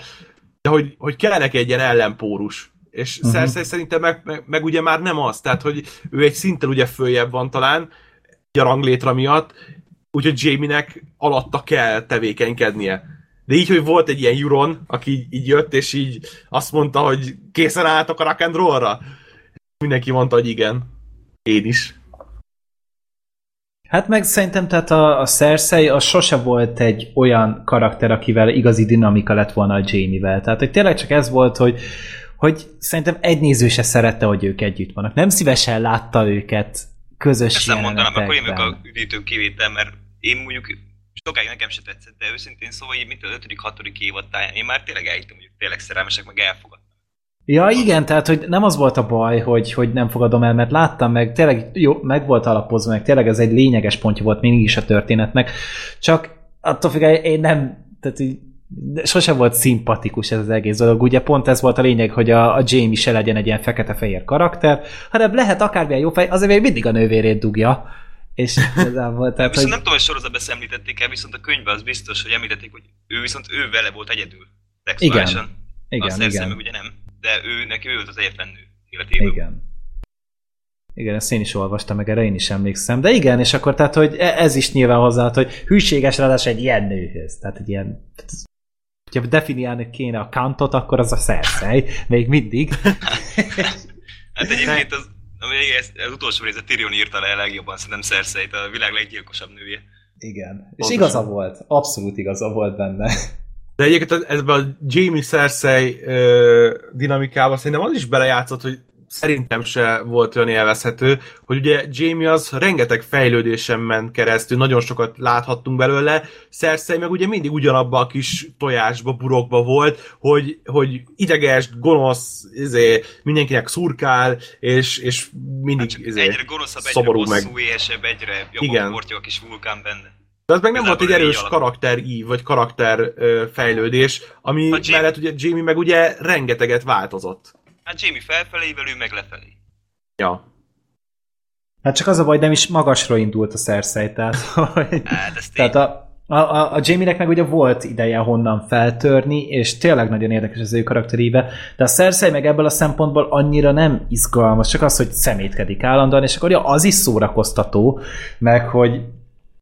de hogy, hogy kellene egy ilyen ellenpórus. És uh-huh. Cersei szerintem meg, meg, meg, ugye már nem az, tehát hogy ő egy szinten ugye följebb van talán, a ranglétra miatt, úgyhogy Jamie-nek alatta kell tevékenykednie. De így, hogy volt egy ilyen Euron, aki így, így jött, és így azt mondta, hogy készen álltok a rock and roll-ra? Mindenki mondta, hogy igen. Én is. Hát meg szerintem tehát a, a Cersei az sose volt egy olyan karakter, akivel igazi dinamika lett volna a Jamie-vel. Tehát, hogy tényleg csak ez volt, hogy, hogy szerintem egy néző se szerette, hogy ők együtt vannak. Nem szívesen látta őket közös Ezt nem mondanám, akkor én a üdítő kivétel, mert én mondjuk sokáig nekem se tetszett, de őszintén szóval így mint az ötödik, hatodik évad táján, én már tényleg elhittem, hogy tényleg szerelmesek, meg elfogadtam. Ja, igen, tehát, hogy nem az volt a baj, hogy, hogy nem fogadom el, mert láttam meg, tényleg jó, meg volt alapozva, meg tényleg ez egy lényeges pontja volt mindig is a történetnek, csak attól függ, én nem, tehát így, sosem volt szimpatikus ez az egész dolog. Ugye pont ez volt a lényeg, hogy a, a Jamie se legyen egy ilyen fekete-fehér karakter, hanem lehet akármilyen jó fej, azért még mindig a nővérét dugja. És igazából, tehát, viszont hogy... nem tudom, hogy sorozatban említették el, viszont a könyvben az biztos, hogy említették, hogy ő viszont ő vele volt egyedül. Igen. Igen, Azt igen. meg ugye nem. De ő, neki ő volt az egyetlen nő életében. Igen. Igen, ezt én is olvastam, meg erre én is emlékszem. De igen, és akkor tehát, hogy e- ez is nyilván hozzá, hogy hűséges ráadásul egy ilyen nőhöz. Tehát egy ilyen... Ha definiálni kéne a kantot, akkor az a szerszej, még mindig. (laughs) hát egyébként az, az, az utolsó rész a Tyrion írta le legjobban, szerintem cersei a világ leggyilkosabb nője. Igen. Pontosan. És igaza volt. Abszolút igaza volt benne. De egyébként ebben a Jamie Cersei dinamikában szerintem az is belejátszott, hogy szerintem se volt olyan élvezhető, hogy ugye Jamie az rengeteg fejlődésen ment keresztül, nagyon sokat láthattunk belőle, Cersei meg ugye mindig ugyanabba a kis tojásba, burokba volt, hogy, hogy ideges, gonosz, izé, mindenkinek szurkál, és, és mindig hát izé, egyre gonoszabb, egyre hosszú, meg. éhesebb, egyre jobban a kis vulkán benne. De az meg nem volt egy erős karakterív, vagy karakter ö, fejlődés, ami Jamie... mellett ugye Jamie meg ugye rengeteget változott. Hát Jamie felfelé, ő meg lefelé. Ja. Hát csak az a baj, nem is magasra indult a Cersei, tehát, (laughs) hogy, hát, tehát a, a, a, a Jamie-nek meg ugye volt ideje honnan feltörni, és tényleg nagyon érdekes az ő karakteríve, de a Cersei meg ebből a szempontból annyira nem izgalmas, csak az, hogy szemétkedik állandóan, és akkor ja, az is szórakoztató, meg hogy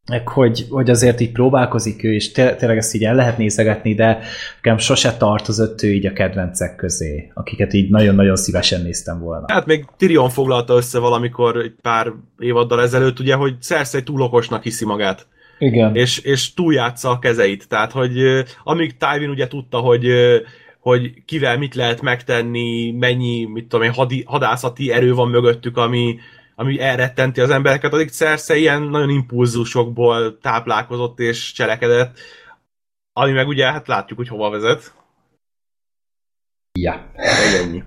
meg hogy, hogy azért így próbálkozik ő, és tényleg ezt így el lehet nézegetni, de nekem sose tartozott ő így a kedvencek közé, akiket így nagyon-nagyon szívesen néztem volna. Hát még Tyrion foglalta össze valamikor egy pár évaddal ezelőtt, ugye, hogy Cersei túl okosnak hiszi magát. Igen. És, és túljátsza a kezeit. Tehát, hogy amíg Tywin ugye tudta, hogy hogy kivel mit lehet megtenni, mennyi, mit tudom én, hadi, hadászati erő van mögöttük, ami, ami elrettenti az embereket, addig Cersei ilyen nagyon impulzusokból táplálkozott és cselekedett, ami meg ugye, hát látjuk, hogy hova vezet. Ja. ennyi.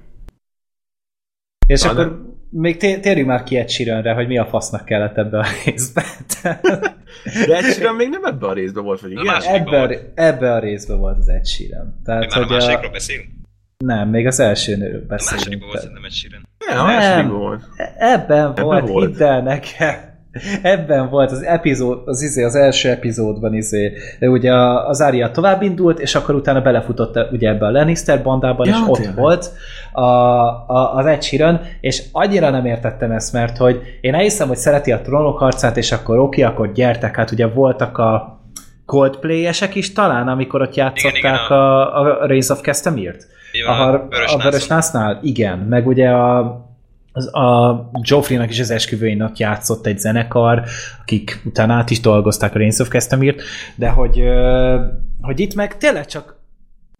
És Na, akkor de... még térjünk már ki egy hogy mi a fasznak kellett ebbe a részbe. (laughs) De egy még nem ebbe a részbe volt, vagy igen? Ebbe, a, ebbe a részbe volt az egy Tehát, hogy a másikról a... beszélünk? Nem, még az elsőnőről beszélünk. A másodikban volt szerintem egy síren. Nem, nem volt. Ebben, ebben volt, volt. hidd el nekem. Ebben volt az epizód, az, izé, az első epizódban izé, de ugye az Ária tovább indult, és akkor utána belefutott ugye ebbe a Lannister bandában, ja, és ott tényleg. volt a, a, az Ed Sheeran, és annyira nem értettem ezt, mert hogy én elhiszem, hogy szereti a trónok harcát, és akkor oké, akkor gyertek, hát ugye voltak a Coldplay-esek is talán, amikor ott játszották igen, igen, a, a Race of Castamere-t. A, a, a Vörös Násznál? Igen, meg ugye a a Joffrey-nak is az esküvőin ott játszott egy zenekar, akik utána át is dolgozták a Reigns of Castamere, de hogy, hogy itt meg tényleg csak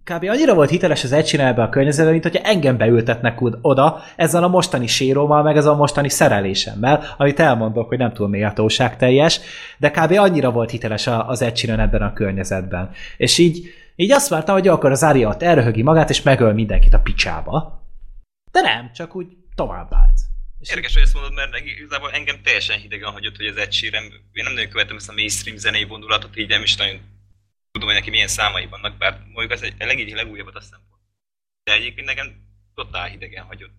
kb. annyira volt hiteles az egy ebbe a környezetben, mint hogyha engem beültetnek oda ezzel a mostani sérómmal, meg ezzel a mostani szerelésemmel, amit elmondok, hogy nem túl méltóság teljes, de kb. annyira volt hiteles az egy ebben a környezetben. És így, így azt vártam, hogy akkor az Arya ott elröhögi magát, és megöl mindenkit a picsába. De nem, csak úgy tovább állt. Érdekes, hogy ezt mondod, mert igazából engem teljesen hidegen hagyott, hogy az Ed Sheeran, én nem nagyon követem ezt a mainstream zenei vonulatot, így nem is nagyon tudom, hogy neki milyen számai vannak, bár mondjuk az egy, a legújabbat azt nem. De egyébként nekem totál hidegen hagyott.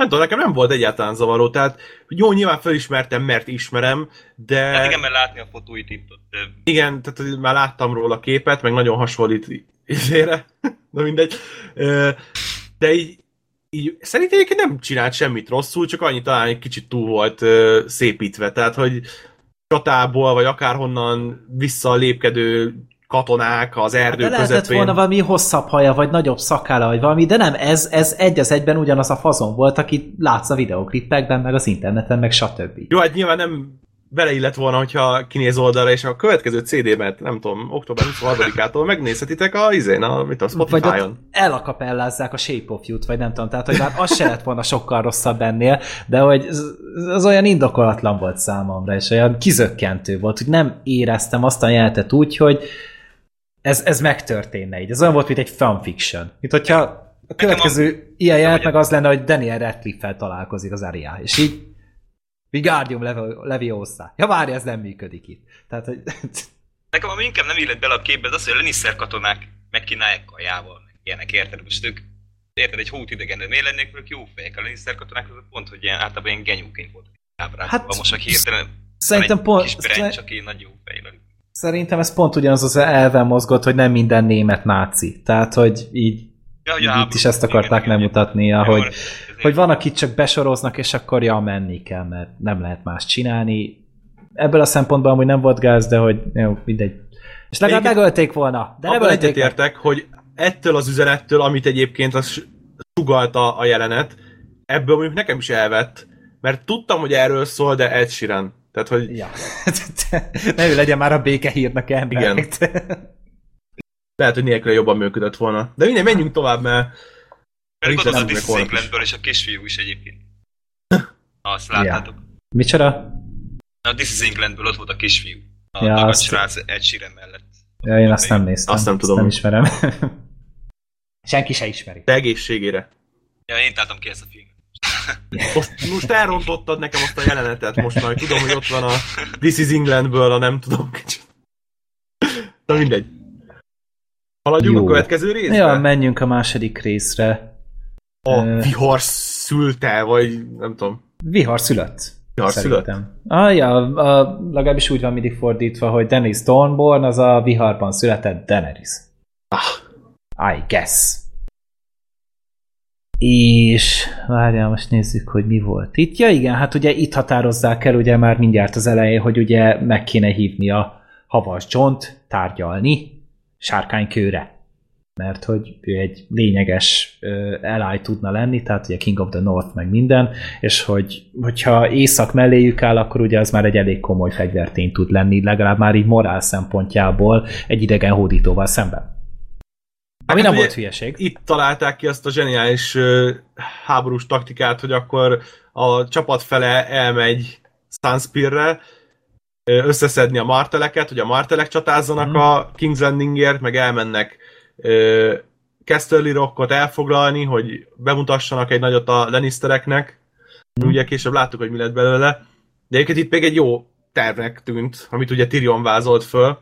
Nem tudom, nekem nem volt egyáltalán zavaró, tehát jó, nyilván felismertem, mert ismerem, de... Hát igen, mert látni a fotóit itt ott. De... Igen, tehát már láttam róla a képet, meg nagyon hasonlít izére, (laughs) de mindegy. De így így szerintem egyébként nem csinált semmit rosszul, csak annyit talán egy kicsit túl volt szépítve, tehát hogy csatából, vagy akárhonnan visszalépkedő katonák az erdő hát de lehetett közepén. volna valami hosszabb haja, vagy nagyobb szakála, vagy valami, de nem, ez, ez egy az egyben ugyanaz a fazon volt, akit látsz a videoklippekben, meg az interneten, meg stb. Jó, hát nyilván nem beleillett volna, hogyha kinéz oldalra, és a következő CD-bet, nem tudom, október 26-ától megnézhetitek a, izén, a, mit a Spotify-on. Elakapellázzák a Shape of You-t, vagy nem tudom, tehát hogy már az se lett volna sokkal rosszabb ennél, de hogy az olyan indokolatlan volt számomra, és olyan kizökkentő volt, hogy nem éreztem azt a jelentet úgy, hogy ez, ez megtörténne így. Ez olyan volt, mint egy fanfiction. Mint hogyha a következő ilyen jelent meg az lenne, hogy Daniel Radcliffe-fel találkozik az Aria, és így Vigardium Leviosa. Ja várj, ez nem működik itt. Tehát, hogy... (laughs) Nekem ami inkább nem illet bele a képbe, az az, hogy a Lannister katonák megkínálják kajával, meg ilyenek, érted? Most ők, érted, egy hót idegen, de miért lennék ők jó fejek? A Lannister katonák azok pont, hogy ilyen, általában ilyen genyúként voltak ábrázolva. Hát, most, aki hirtelen szerintem pont, kis branch, aki nagy jó fej. Szerintem ez pont ugyanaz az elven mozgott, hogy nem minden német náci. Tehát, hogy így ja, ja, itt is ezt akarták nem mutatni, hogy, hogy van, akit csak besoroznak, és akkor ja, menni kell, mert nem lehet más csinálni. Ebből a szempontból amúgy nem volt gáz, de hogy jó, mindegy. És legalább megölték volna, de nem ölték értek, hogy ettől az üzenettől, amit egyébként az sugalta a jelenet, ebből mondjuk nekem is elvett, mert tudtam, hogy erről szól, de Ed Sheeran. Tehát, hogy... Ja. (laughs) ne ő legyen már a békehírnak ember. Igen. Lehet, hogy nélkül jobban működött volna. De minden, menjünk tovább, mert... Mert az a This Englandből és a kisfiú is egyébként. (laughs) Azt láttátok. Ja. Micsoda? A This is Englandből ott volt a kisfiú. A ja, azt... srác Ed Sheeran mellett. Ja, én azt nem néztem. Azt nem tudom. nem ismerem. (laughs) Senki se ismeri. De egészségére. Ja, én találtam ki ezt a filmet. Most, most elrontottad nekem azt a jelenetet most már, tudom, hogy ott van a This is Englandből, a nem tudom kicsit. Na mindegy. Haladjunk Jó. a következő részre? Ja, menjünk a második részre. A uh, vihar szülte, vagy nem tudom. Vihar szülött. Vihar szülött? Ah, ja, a, legalábbis úgy van mindig fordítva, hogy Dennis Thornborn az a viharban született Daenerys. Ah. I guess. És várjál, most nézzük, hogy mi volt itt. Ja igen, hát ugye itt határozzák el ugye már mindjárt az elején, hogy ugye meg kéne hívni a havas john tárgyalni sárkánykőre. Mert hogy ő egy lényeges uh, tudna lenni, tehát ugye King of the North meg minden, és hogy, hogyha észak melléjük áll, akkor ugye az már egy elég komoly fegyvertény tud lenni, legalább már így morál szempontjából egy idegen hódítóval szemben. Ami hát nem volt hülyeség. Itt találták ki azt a zseniális háborús taktikát, hogy akkor a csapat fele elmegy Sunspear-re, összeszedni a marteleket, hogy a martelek csatázzanak mm. a King's Landingért, meg elmennek uh, Casterly Rockot elfoglalni, hogy bemutassanak egy nagyot a Lannistereknek. Mm. Ugye később láttuk, hogy mi lett belőle. De egyébként itt még egy jó tervnek tűnt, amit ugye Tyrion vázolt föl.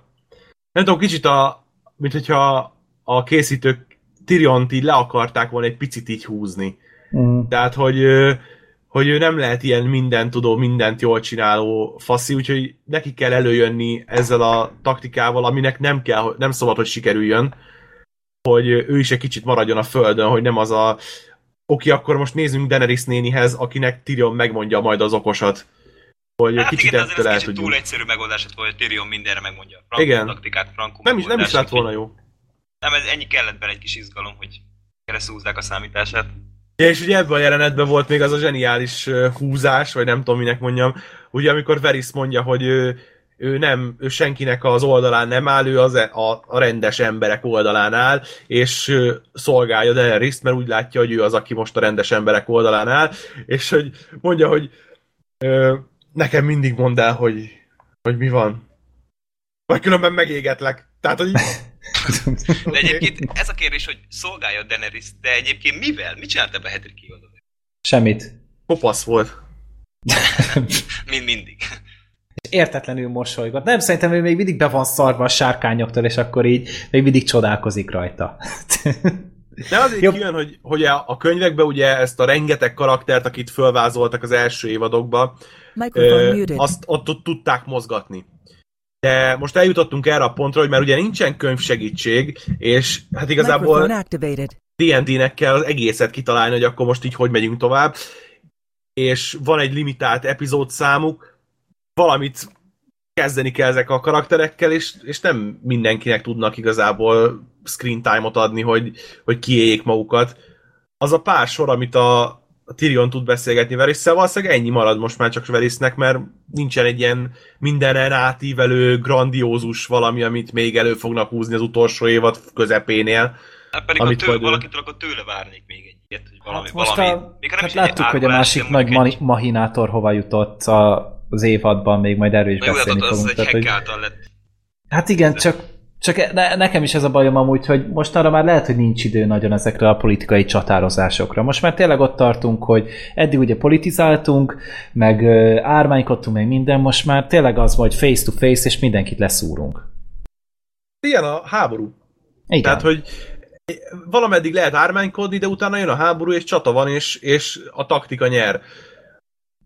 Nem tudom, kicsit a, mint hogyha a készítők Tyrion-t így le akarták volna egy picit így húzni. Mm. Tehát, hogy, hogy ő nem lehet ilyen mindent tudó, mindent jól csináló faszi, úgyhogy neki kell előjönni ezzel a taktikával, aminek nem kell, nem szabad, hogy sikerüljön, hogy ő is egy kicsit maradjon a földön, hogy nem az a oké, akkor most nézzünk Daenerys nénihez, akinek Tyrion megmondja majd az okosat. Hogy hát kicsit igen, ettől ez kicsit túl egyszerű megoldás, hogy Tyrion mindenre megmondja. Frankó igen. taktikát, Frankó nem is, nem is lett volna jó. Nem, ez ennyi kellett bele egy kis izgalom, hogy keresztül a számítását. Ja, és ugye ebben a jelenetben volt még az a zseniális húzás, vagy nem tudom, minek mondjam, ugye amikor Veris mondja, hogy ő, ő nem, ő senkinek az oldalán nem áll, ő az e, a, a rendes emberek oldalán áll, és szolgálja Daenerys-t, mert úgy látja, hogy ő az, aki most a rendes emberek oldalán áll, és hogy mondja, hogy ö, nekem mindig mondd el, hogy, hogy mi van. Vagy különben megégetlek. Tehát, hogy (laughs) de egyébként ez a kérdés, hogy szolgálja Daenerys, de egyébként mivel? Mit csinált ebbe Hedrick kioldó? Semmit. Kopasz volt. (laughs) Mind mindig. És értetlenül mosolygott. Nem, szerintem ő még mindig be van szarva a sárkányoktól, és akkor így még mindig csodálkozik rajta. De azért Jobb. kijön, hogy, hogy a könyvekben ugye ezt a rengeteg karaktert, akit fölvázoltak az első évadokban, ö, azt ott, ott tudták mozgatni. De most eljutottunk erre a pontra, hogy már ugye nincsen könyvsegítség, és hát igazából D&D-nek kell az egészet kitalálni, hogy akkor most így hogy megyünk tovább, és van egy limitált epizódszámuk, valamit kezdeni kell ezek a karakterekkel, és, és nem mindenkinek tudnak igazából screen time-ot adni, hogy, hogy kiéljék magukat. Az a pár sor, amit a, a Tyrion tud beszélgetni Varys-szel, valószínűleg ennyi marad most már csak Varysnek, mert nincsen egy ilyen mindenen átívelő, grandiózus valami, amit még elő fognak húzni az utolsó évad közepénél. Hát pedig amit tőle, valakitől akkor tőle várnék még egy ilyet, hogy valami, hát most valami. A, még hát láttuk, hogy a másik nagy egy... mahinátor hova jutott a, az évadban, még majd erről is beszélni fogunk. Az egy hogy... lett. Hát igen, csak Csak ne, nekem is ez a bajom amúgy, hogy most arra már lehet, hogy nincs idő nagyon ezekre a politikai csatározásokra. Most már tényleg ott tartunk, hogy eddig ugye politizáltunk, meg ármánykodtunk, meg minden, most már tényleg az vagy face to face, és mindenkit leszúrunk. Ilyen a háború. Igen. Tehát, hogy valameddig lehet ármánykodni, de utána jön a háború, és csata van, és, és a taktika nyer.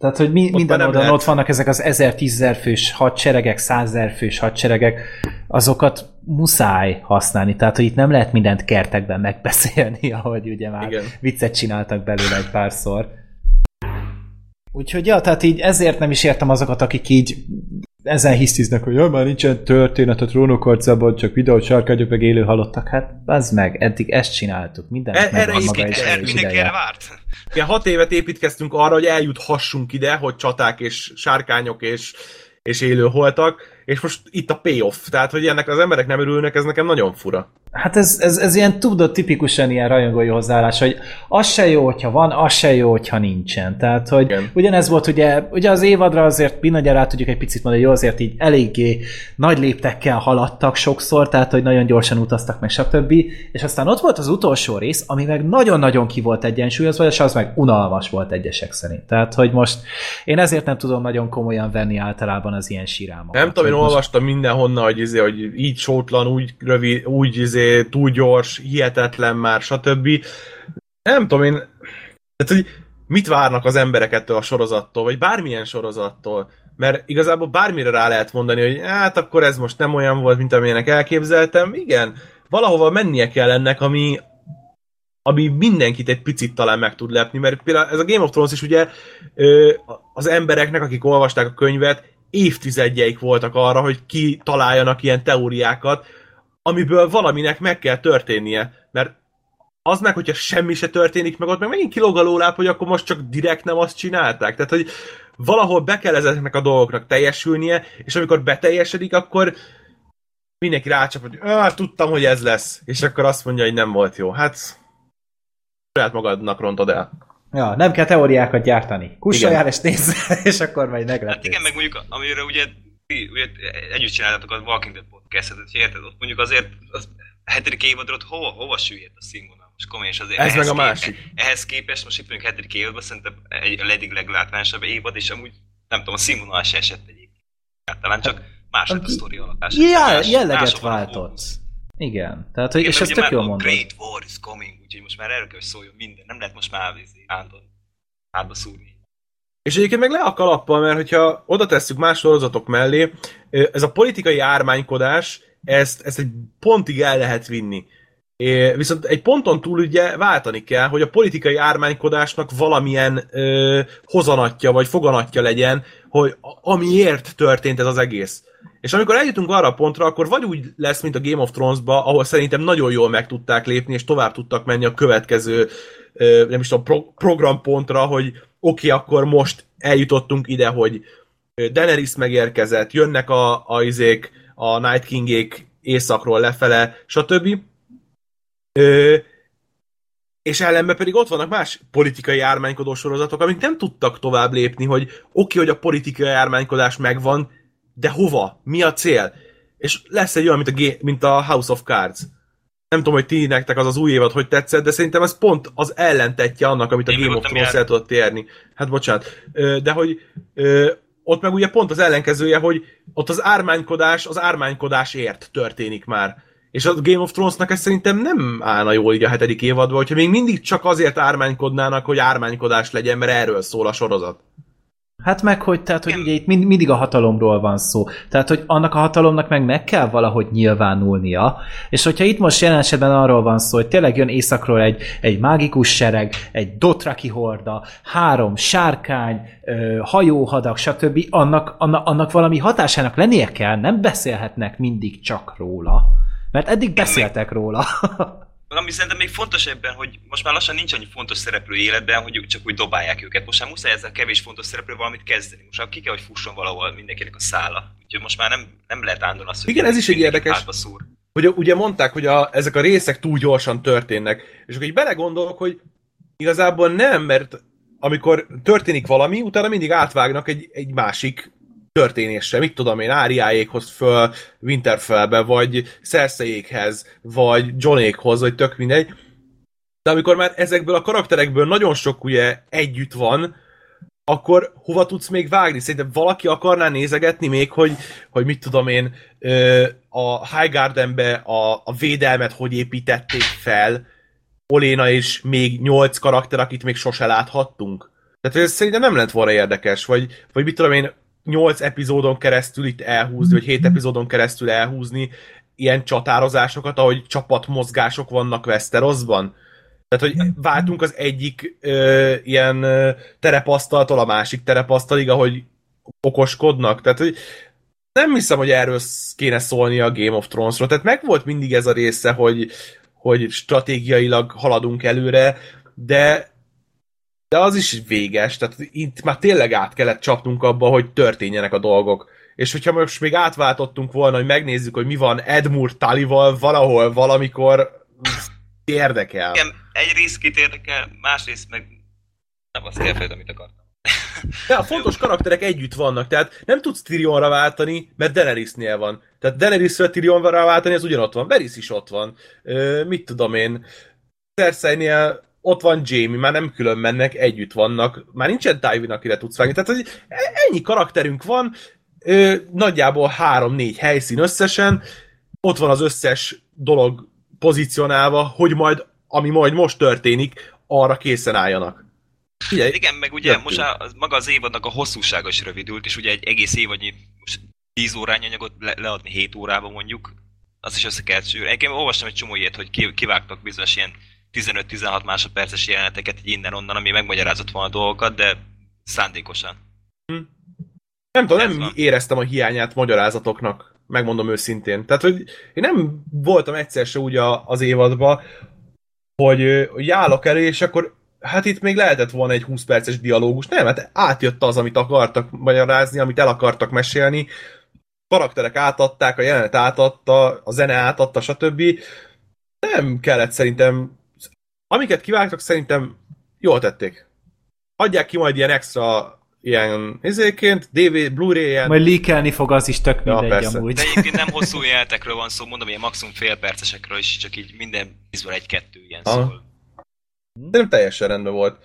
Tehát, hogy mi, minden oldalon lehet. ott vannak ezek az ezer, tízzer fős hadseregek, százezer fős hadseregek, azokat muszáj használni. Tehát, hogy itt nem lehet mindent kertekben megbeszélni, (laughs) ahogy ugye már Igen. viccet csináltak belőle egy párszor. Úgyhogy ja, tehát így ezért nem is értem azokat, akik így ezen hisztiznek, hogy ja, már nincsen történet a trónokarcában, csak videót sárkányok meg élő halottak. Hát az meg, eddig ezt csináltuk. Minden er, erre is maga is er, mindenki erre várt. Hat évet építkeztünk arra, hogy eljuthassunk ide, hogy csaták és sárkányok és, és élő holtak, és most itt a payoff, tehát hogy ennek az emberek nem örülnek, ez nekem nagyon fura. Hát ez, ez, ez ilyen tudod, tipikusan ilyen rajongói hozzáállás, hogy az se jó, hogyha van, az se jó, hogyha nincsen. Tehát, hogy Igen. ugyanez volt ugye, ugye az évadra azért mindannyian rá tudjuk egy picit mondani, hogy jó, azért így eléggé nagy léptekkel haladtak sokszor, tehát, hogy nagyon gyorsan utaztak meg, stb. És aztán ott volt az utolsó rész, ami meg nagyon-nagyon ki volt egyensúlyozva, és az meg unalmas volt egyesek szerint. Tehát, hogy most én ezért nem tudom nagyon komolyan venni általában az ilyen sírámokat. Nem tudom, én olvastam mindenhonnan, hogy, izé, hogy így sótlan, úgy rövid, úgy izé izé, túl gyors, hihetetlen már, stb. Nem tudom én, tehát, hogy mit várnak az emberek ettől a sorozattól, vagy bármilyen sorozattól, mert igazából bármire rá lehet mondani, hogy hát akkor ez most nem olyan volt, mint amilyenek elképzeltem. Igen, valahova mennie kell ennek, ami, ami mindenkit egy picit talán meg tud lepni, mert például ez a Game of Thrones is ugye az embereknek, akik olvasták a könyvet, évtizedjeik voltak arra, hogy ki találjanak ilyen teóriákat, amiből valaminek meg kell történnie, mert az meg, hogyha semmi se történik meg, ott meg megint kilóg a lóláp, hogy akkor most csak direkt nem azt csinálták. Tehát, hogy valahol be kell ezeknek a dolgoknak teljesülnie, és amikor beteljesedik, akkor mindenki rácsap, hogy ah, tudtam, hogy ez lesz, és akkor azt mondja, hogy nem volt jó. Hát saját magadnak rontod el. Ja, nem kell teóriákat gyártani. Kussoljál és nézz, (laughs) és akkor majd meglepő. Hát igen, meg mondjuk, amire ugye, ugye együtt csináltatok a Walking Dead podcastet, hogy érted, ott mondjuk azért az hetedik évadra ott hova, hova süllyedt a színvonal? Most komoly, és azért Ez meg a másik. Képest, ehhez képest most itt mondjuk hetedik évadban szerintem egy, a eddig leglátványosabb évad, és amúgy nem tudom, a színvonal se esett egyik. Talán csak más a sztori alakás. Ja, jelleget váltott. Igen, tehát, hogy, Igen, és ez tök jól mondod. Great War is coming, úgyhogy most már erről kell, hogy szóljon minden. Nem lehet most már állandóan hátba szúrni. És egyébként meg le a kalappal, mert hogyha oda tesszük más sorozatok mellé, ez a politikai ármánykodás, ezt, ezt egy pontig el lehet vinni. É, viszont egy ponton túl ugye váltani kell, hogy a politikai ármánykodásnak valamilyen ö, hozanatja vagy foganatja legyen, hogy amiért történt ez az egész. És amikor eljutunk arra a pontra, akkor vagy úgy lesz, mint a Game of Thrones-ba, ahol szerintem nagyon jól meg tudták lépni, és tovább tudtak menni a következő, ö, nem is tudom, pro- programpontra, hogy oké, okay, akkor most eljutottunk ide, hogy Daenerys megérkezett, jönnek a, a izék, a Night King-ék északról lefele, stb. Ö, és ellenben pedig ott vannak más politikai ármánykodó sorozatok, amik nem tudtak tovább lépni, hogy oké, okay, hogy a politikai ármánykodás megvan, de hova? Mi a cél? És lesz egy olyan, mint a, mint a House of Cards. Nem tudom, hogy ti nektek az az új évad hogy tetszett, de szerintem ez pont az ellentetje annak, amit a Én Game of Thrones el tudott érni. Hát bocsánat. De hogy ott meg ugye pont az ellenkezője, hogy ott az ármánykodás az ármánykodásért történik már. És a Game of Thrones-nak ez szerintem nem állna jól így a hetedik évadban, hogyha még mindig csak azért ármánykodnának, hogy ármánykodás legyen, mert erről szól a sorozat. Hát meg, hogy, tehát, hogy ugye itt mind, mindig a hatalomról van szó. Tehát, hogy annak a hatalomnak meg meg kell valahogy nyilvánulnia. És hogyha itt most jelen esetben arról van szó, hogy tényleg jön északról egy, egy mágikus sereg, egy dotraki horda, három sárkány, ö, hajóhadak, stb. Annak, annak, annak valami hatásának lennie kell, nem beszélhetnek mindig csak róla. Mert eddig beszéltek róla. (laughs) ami szerintem még fontos ebben, hogy most már lassan nincs annyi fontos szereplő életben, hogy csak úgy dobálják őket. Most már muszáj ezzel kevés fontos szereplő valamit kezdeni. Most már ki kell, hogy fusson valahol mindenkinek a szála. Úgyhogy most már nem, nem lehet állandóan azt, hogy Igen, ez is egy érdekes. Szúr. Hogy ugye mondták, hogy a, ezek a részek túl gyorsan történnek. És akkor így belegondolok, hogy igazából nem, mert amikor történik valami, utána mindig átvágnak egy, egy másik történésre, mit tudom én, Áriáékhoz föl Winterfellbe, vagy Cerseiékhez, vagy Johnékhoz, vagy tök mindegy. De amikor már ezekből a karakterekből nagyon sok ugye együtt van, akkor hova tudsz még vágni? Szerintem valaki akarná nézegetni még, hogy, hogy mit tudom én, a Highgardenbe a, a védelmet hogy építették fel, Oléna és még nyolc karakter, akit még sose láthattunk. Tehát ez szerintem nem lett volna érdekes, vagy, vagy mit tudom én, nyolc epizódon keresztül itt elhúzni, vagy hét epizódon keresztül elhúzni ilyen csatározásokat, ahogy csapatmozgások vannak Westerosban. Tehát, hogy váltunk az egyik ö, ilyen ö, terepasztaltól a másik terepasztalig, ahogy okoskodnak. Tehát, hogy nem hiszem, hogy erről kéne szólni a Game of Thrones-ról. Tehát meg volt mindig ez a része, hogy, hogy stratégiailag haladunk előre, de de az is véges, tehát itt már tényleg át kellett csapnunk abba, hogy történjenek a dolgok. És hogyha most még átváltottunk volna, hogy megnézzük, hogy mi van Edmure Talival valahol, valamikor érdekel. Igen, egyrészt kit érdekel, másrészt meg nem azt kell amit akartam. (laughs) De a fontos karakterek együtt vannak, tehát nem tudsz Tyrionra váltani, mert Daenerysnél van. Tehát Daenerysről Tyrionra váltani, az ugyanott van. Varys is ott van. Ö, mit tudom én. Cersei-nél ott van Jamie, már nem külön mennek, együtt vannak. Már nincsen Tywin, akire tudsz vágni. Tehát hogy ennyi karakterünk van, ö, nagyjából három-négy helyszín összesen, ott van az összes dolog pozícionálva, hogy majd, ami majd most történik, arra készen álljanak. Figyelj, Igen, meg ugye jöttünk. most a, maga az évadnak a hosszúsága is rövidült, és ugye egy egész évadnyi most 10 órányi anyagot le, leadni 7 órába mondjuk, az is össze kell sűrűn. Egyébként olvastam egy csomó ilyet, hogy kivágtak bizonyos ilyen 15-16 másodperces jeleneteket így innen-onnan, ami megmagyarázott volna a dolgokat, de szándékosan. Hm. Nem tudom, nem van. éreztem a hiányát magyarázatoknak, megmondom őszintén. Tehát, hogy én nem voltam egyszer se úgy a, az évadban, hogy, hogy állok elő, és akkor hát itt még lehetett volna egy 20 perces dialógus. Nem, hát átjött az, amit akartak magyarázni, amit el akartak mesélni. Karakterek átadták, a jelenet átadta, a zene átadta, stb. Nem kellett szerintem Amiket kivágtak, szerintem jól tették. Adják ki majd ilyen extra ilyen izéként, DVD, Blu-ray ilyen. Majd leakelni fog az is tök mindegy ja, amúgy. De egyébként nem hosszú jelentekről van szó, mondom, ilyen maximum fél percesekről is, csak így minden tízből egy-kettő ilyen szól. De nem teljesen rendben volt.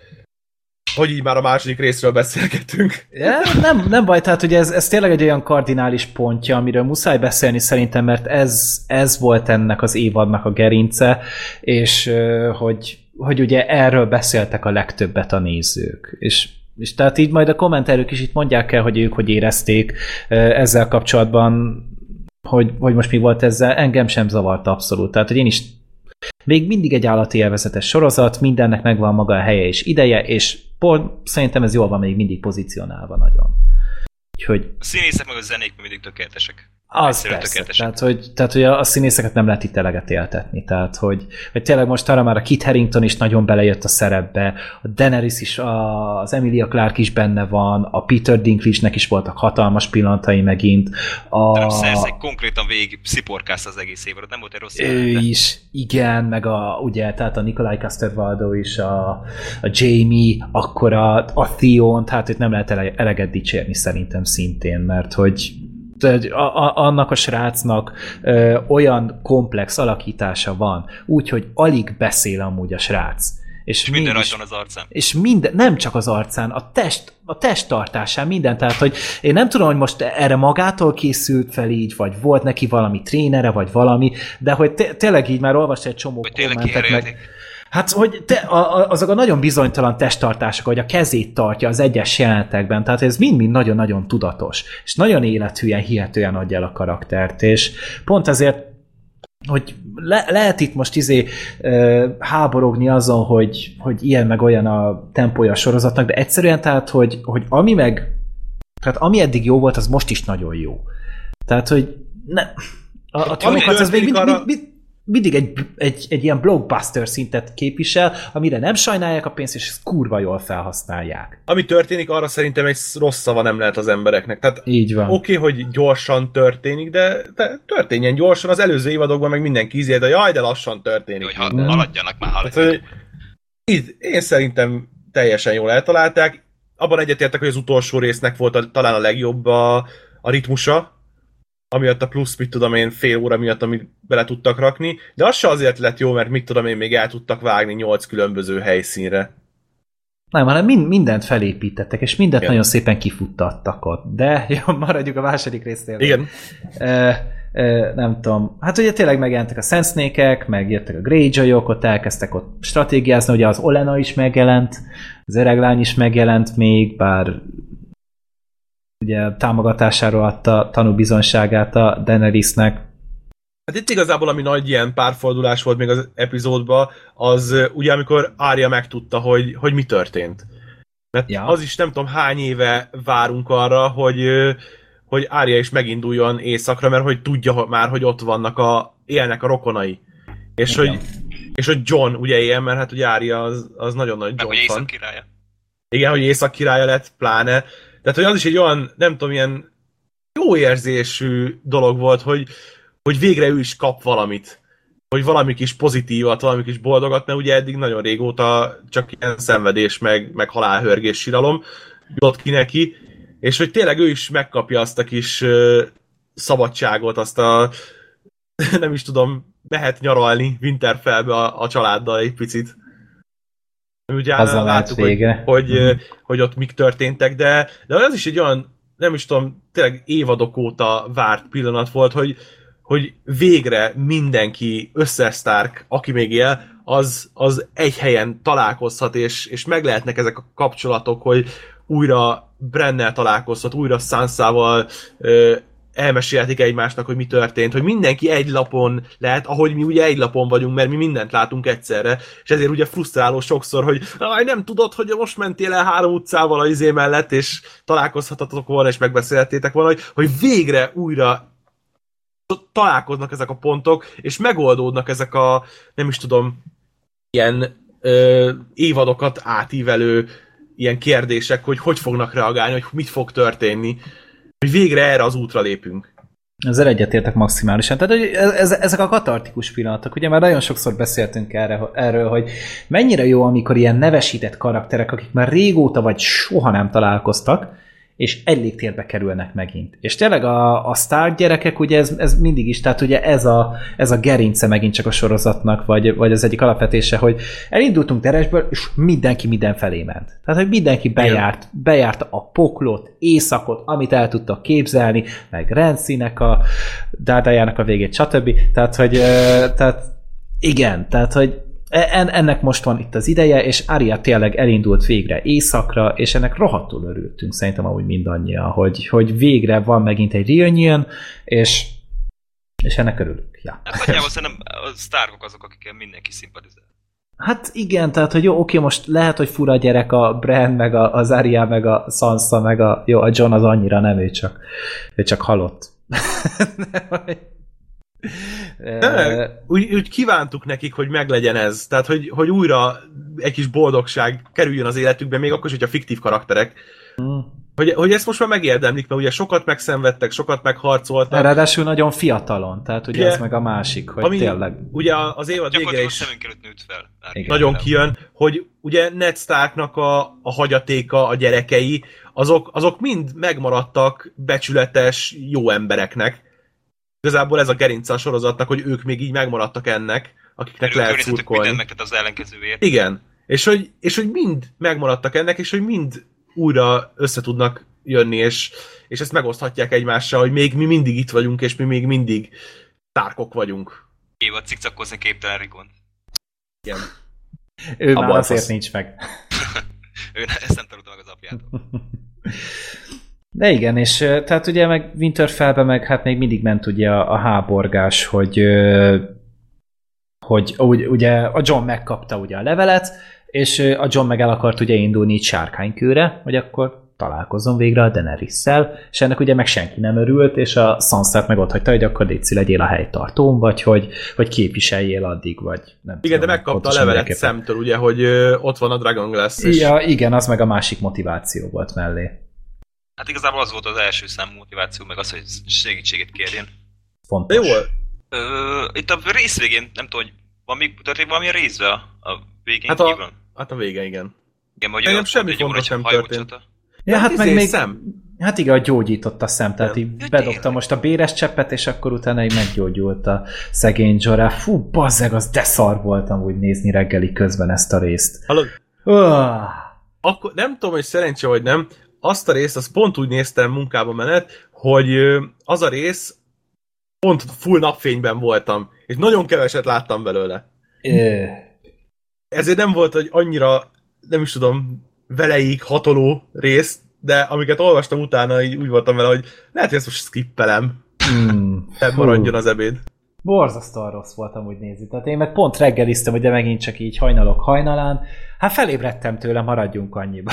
Hogy így már a második részről beszélgetünk. Ja, nem, nem baj, tehát ugye ez, ez tényleg egy olyan kardinális pontja, amiről muszáj beszélni szerintem, mert ez, ez volt ennek az évadnak a gerince, és hogy, hogy ugye erről beszéltek a legtöbbet a nézők. És és tehát így majd a kommentelők is itt mondják el, hogy ők hogy érezték ezzel kapcsolatban, hogy, hogy most mi volt ezzel, engem sem zavart abszolút. Tehát, hogy én is még mindig egy állati élvezetes sorozat, mindennek megvan maga a helye és ideje, és pont szerintem ez jól van még mindig pozícionálva nagyon. Úgyhogy... A színészek meg a zenék mindig tökéletesek. Az persze, tehát hogy, tehát hogy a, a színészeket nem lehet itt eleget éltetni, tehát hogy, hogy tényleg most arra már a Kit Harington is nagyon belejött a szerepbe, a Daenerys is, a, az Emilia Clarke is benne van, a Peter Dinklage-nek is voltak hatalmas pillanatai megint. A... Nem, Cersei konkrétan végig sziporkász az egész évre, nem volt egy rossz Ő jelente. is, igen, meg a, ugye, tehát a Nikolai Castervaldo is, a, a Jamie, akkor a, a Theon, tehát itt nem lehet eleget dicsérni szerintem szintén, mert hogy annak a srácnak ö, olyan komplex alakítása van, úgyhogy alig beszél amúgy a srác. És, és minden rajta az arcán. És minden, nem csak az arcán, a test, a testtartásán, minden. Tehát, hogy én nem tudom, hogy most erre magától készült fel így, vagy volt neki valami trénere, vagy valami, de hogy tényleg így már olvas egy csomó kommentet, meg, Hát, hogy te, a, a, azok a nagyon bizonytalan testtartások, hogy a kezét tartja az egyes jelenetekben, tehát ez mind-mind nagyon-nagyon tudatos, és nagyon élethűen, hihetően adja el a karaktert, és pont ezért hogy le, lehet itt most izé ö, háborogni azon, hogy, hogy ilyen meg olyan a tempója a sorozatnak, de egyszerűen tehát, hogy, hogy ami meg tehát ami eddig jó volt, az most is nagyon jó. Tehát, hogy ne, a, a Trónokharc az még mind, mind, mind, mindig egy, egy, egy ilyen blockbuster szintet képvisel, amire nem sajnálják a pénzt, és ezt kurva jól felhasználják. Ami történik, arra szerintem egy rossz szava nem lehet az embereknek. Tehát Így van. Oké, okay, hogy gyorsan történik, de, de történjen gyorsan. Az előző évadokban meg mindenki ízél, de jaj, de lassan történik. Hogy ha, haladjanak már, haladjanak. Hát, így, én szerintem teljesen jól eltalálták. abban egyetértek, hogy az utolsó résznek volt a, talán a legjobb a, a ritmusa, amiatt a plusz, mit tudom én, fél óra miatt, amit bele tudtak rakni, de az se azért lett jó, mert mit tudom én, még el tudtak vágni nyolc különböző helyszínre. Nem, hanem mind, mindent felépítettek, és mindent Igen. nagyon szépen kifuttattak ott. De (laughs) jó, maradjuk a második résznél. Igen. E, e, nem tudom. Hát ugye tényleg megjelentek a Sensnékek, megjöttek a Greyjoyok, ott elkezdtek ott stratégiázni, ugye az Olena is megjelent, az öreglány is megjelent még, bár ugye támogatásáról adta tanúbizonságát a Daenerysnek. Hát itt igazából, ami nagy ilyen párfordulás volt még az epizódban, az ugye amikor Ária megtudta, hogy, hogy mi történt. Mert ja. az is nem tudom hány éve várunk arra, hogy, hogy Ária is meginduljon éjszakra, mert hogy tudja már, hogy ott vannak a, élnek a rokonai. És hogy, és hogy John ugye ilyen, mert hát ugye Ária az, az nagyon nagy John Meg, hogy királya. Igen, hogy észak királya lett, pláne. Tehát, hogy az is egy olyan, nem tudom, ilyen jó érzésű dolog volt, hogy, hogy végre ő is kap valamit. Hogy valami kis pozitívat, valami kis boldogat, mert ugye eddig nagyon régóta csak ilyen szenvedés, meg, meg halálhörgés, síralom jutott ki neki, és hogy tényleg ő is megkapja azt a kis uh, szabadságot, azt a (laughs) nem is tudom, mehet nyaralni Winterfellbe a, a családdal egy picit. Ugye az láttuk, vége. Hogy, hogy, mm. hogy ott mik történtek, de, de az is egy olyan, nem is tudom, tényleg évadok óta várt pillanat volt, hogy, hogy végre mindenki, összes Stark, aki még él, az, az egy helyen találkozhat, és, és meg lehetnek ezek a kapcsolatok, hogy újra Brennel találkozhat, újra Sansával elmesélhetik egymásnak, hogy mi történt, hogy mindenki egy lapon lehet, ahogy mi ugye egy lapon vagyunk, mert mi mindent látunk egyszerre, és ezért ugye frusztráló sokszor, hogy nem tudod, hogy most mentél el három utcával a izé mellett, és találkozhatatok volna, és megbeszélhettétek volna, hogy, hogy végre újra találkoznak ezek a pontok, és megoldódnak ezek a, nem is tudom, ilyen ö, évadokat átívelő ilyen kérdések, hogy hogy fognak reagálni, hogy mit fog történni hogy végre erre az útra lépünk. Ezzel egyetértek maximálisan. Tehát ez, ezek a katartikus pillanatok, ugye már nagyon sokszor beszéltünk erre, erről, hogy mennyire jó, amikor ilyen nevesített karakterek, akik már régóta vagy soha nem találkoztak, és egy légtérbe kerülnek megint. És tényleg a, a Stark gyerekek, ugye ez, ez mindig is, tehát ugye ez a, ez a gerince megint csak a sorozatnak, vagy, vagy az egyik alapvetése, hogy elindultunk teresből, és mindenki mindenfelé ment. Tehát, hogy mindenki bejárt, bejárt a poklot, éjszakot, amit el tudtak képzelni, meg Renzinek a dádájának a végét, stb. Tehát, hogy tehát igen, tehát, hogy E, ennek most van itt az ideje, és Aria tényleg elindult végre éjszakra, és ennek rohadtul örültünk szerintem amúgy mindannyian, hogy, hogy végre van megint egy reunion, és, és ennek örülünk. Ja. Hát nagyjából szerintem a sztárkok azok, akikkel mindenki szimpatizál. Hát igen, tehát, hogy jó, oké, most lehet, hogy fura gyerek a Bran, meg a, az Aria, meg a Sansa, meg a, jó, a John az annyira nem, ő csak, ő csak halott. (laughs) De, úgy, úgy kívántuk nekik, hogy meglegyen ez. Tehát, hogy, hogy újra egy kis boldogság kerüljön az életükbe, még akkor is, hogyha fiktív karakterek. Mm. Hogy, hogy ezt most már megérdemlik, mert ugye sokat megszenvedtek, sokat megharcoltak. Ráadásul nagyon fiatalon, tehát ugye, ugye ez meg a másik, hogy ami, tényleg. Ugye az évad vége is nőtt fel. Igen. nagyon kijön, hogy ugye Ned Starknak a, a hagyatéka, a gyerekei, azok, azok mind megmaradtak becsületes, jó embereknek igazából ez a gerince a sorozatnak, hogy ők még így megmaradtak ennek, akiknek Ő lehet szurkolni. az ellenkezőért. Igen. És hogy, és hogy mind megmaradtak ennek, és hogy mind újra össze tudnak jönni, és, és ezt megoszthatják egymással, hogy még mi mindig itt vagyunk, és mi még mindig tárkok vagyunk. Éva cikcakkozni képtelen Rikon. Igen. Ő már azért az... nincs meg. (laughs) ő ezt nem tanulta meg az apjától. (laughs) De igen, és tehát ugye meg Winterfellbe meg hát még mindig ment ugye a, a háborgás, hogy hogy ugye a John megkapta ugye a levelet, és a John meg el akart ugye indulni itt sárkánykőre, hogy akkor találkozom végre a daenerys és ennek ugye meg senki nem örült, és a sansa meg ott hagyta, hogy akkor légy legyél a helytartóm, vagy hogy, hogy képviseljél addig, vagy nem Igen, tudom, de megkapta a levelet szemtől, ugye, hogy ott van a Dragon Glass. És... Ja, igen, az meg a másik motiváció volt mellé. Hát igazából az volt az első szám motiváció, meg az, hogy segítséget kérjen. Fontos. Jó. Ö, itt a rész végén, nem tudom, hogy van még történik valami részbe a, a végén hát a, kívül? Hát a vége, igen. Igen, vagy olyan, semmi fontos nem történt. Csata. Ja, hát meg izé, még... szem. Hát igen, gyógyított a szem, tehát Nem. így Ja, bedobta tényleg. most a béres cseppet, és akkor utána így meggyógyult a szegény Jorah. Fú, bazzeg, az de szar voltam úgy nézni reggeli közben ezt a részt. Hallod? Akkor nem tudom, hogy szerencse vagy nem, azt a részt, azt pont úgy néztem munkába menet, hogy az a rész pont full napfényben voltam, és nagyon keveset láttam belőle. Ö, Ezért nem volt, hogy annyira, nem is tudom, veleig hatoló rész, de amiket olvastam utána, így úgy voltam vele, hogy lehet, hogy ezt most skippelem, mm, nem (laughs) maradjon az ebéd. Borzasztóan rossz voltam úgy nézni. Tehát én meg pont reggeliztem, hogy de megint csak így hajnalok hajnalán. Hát felébredtem tőle, maradjunk annyiba.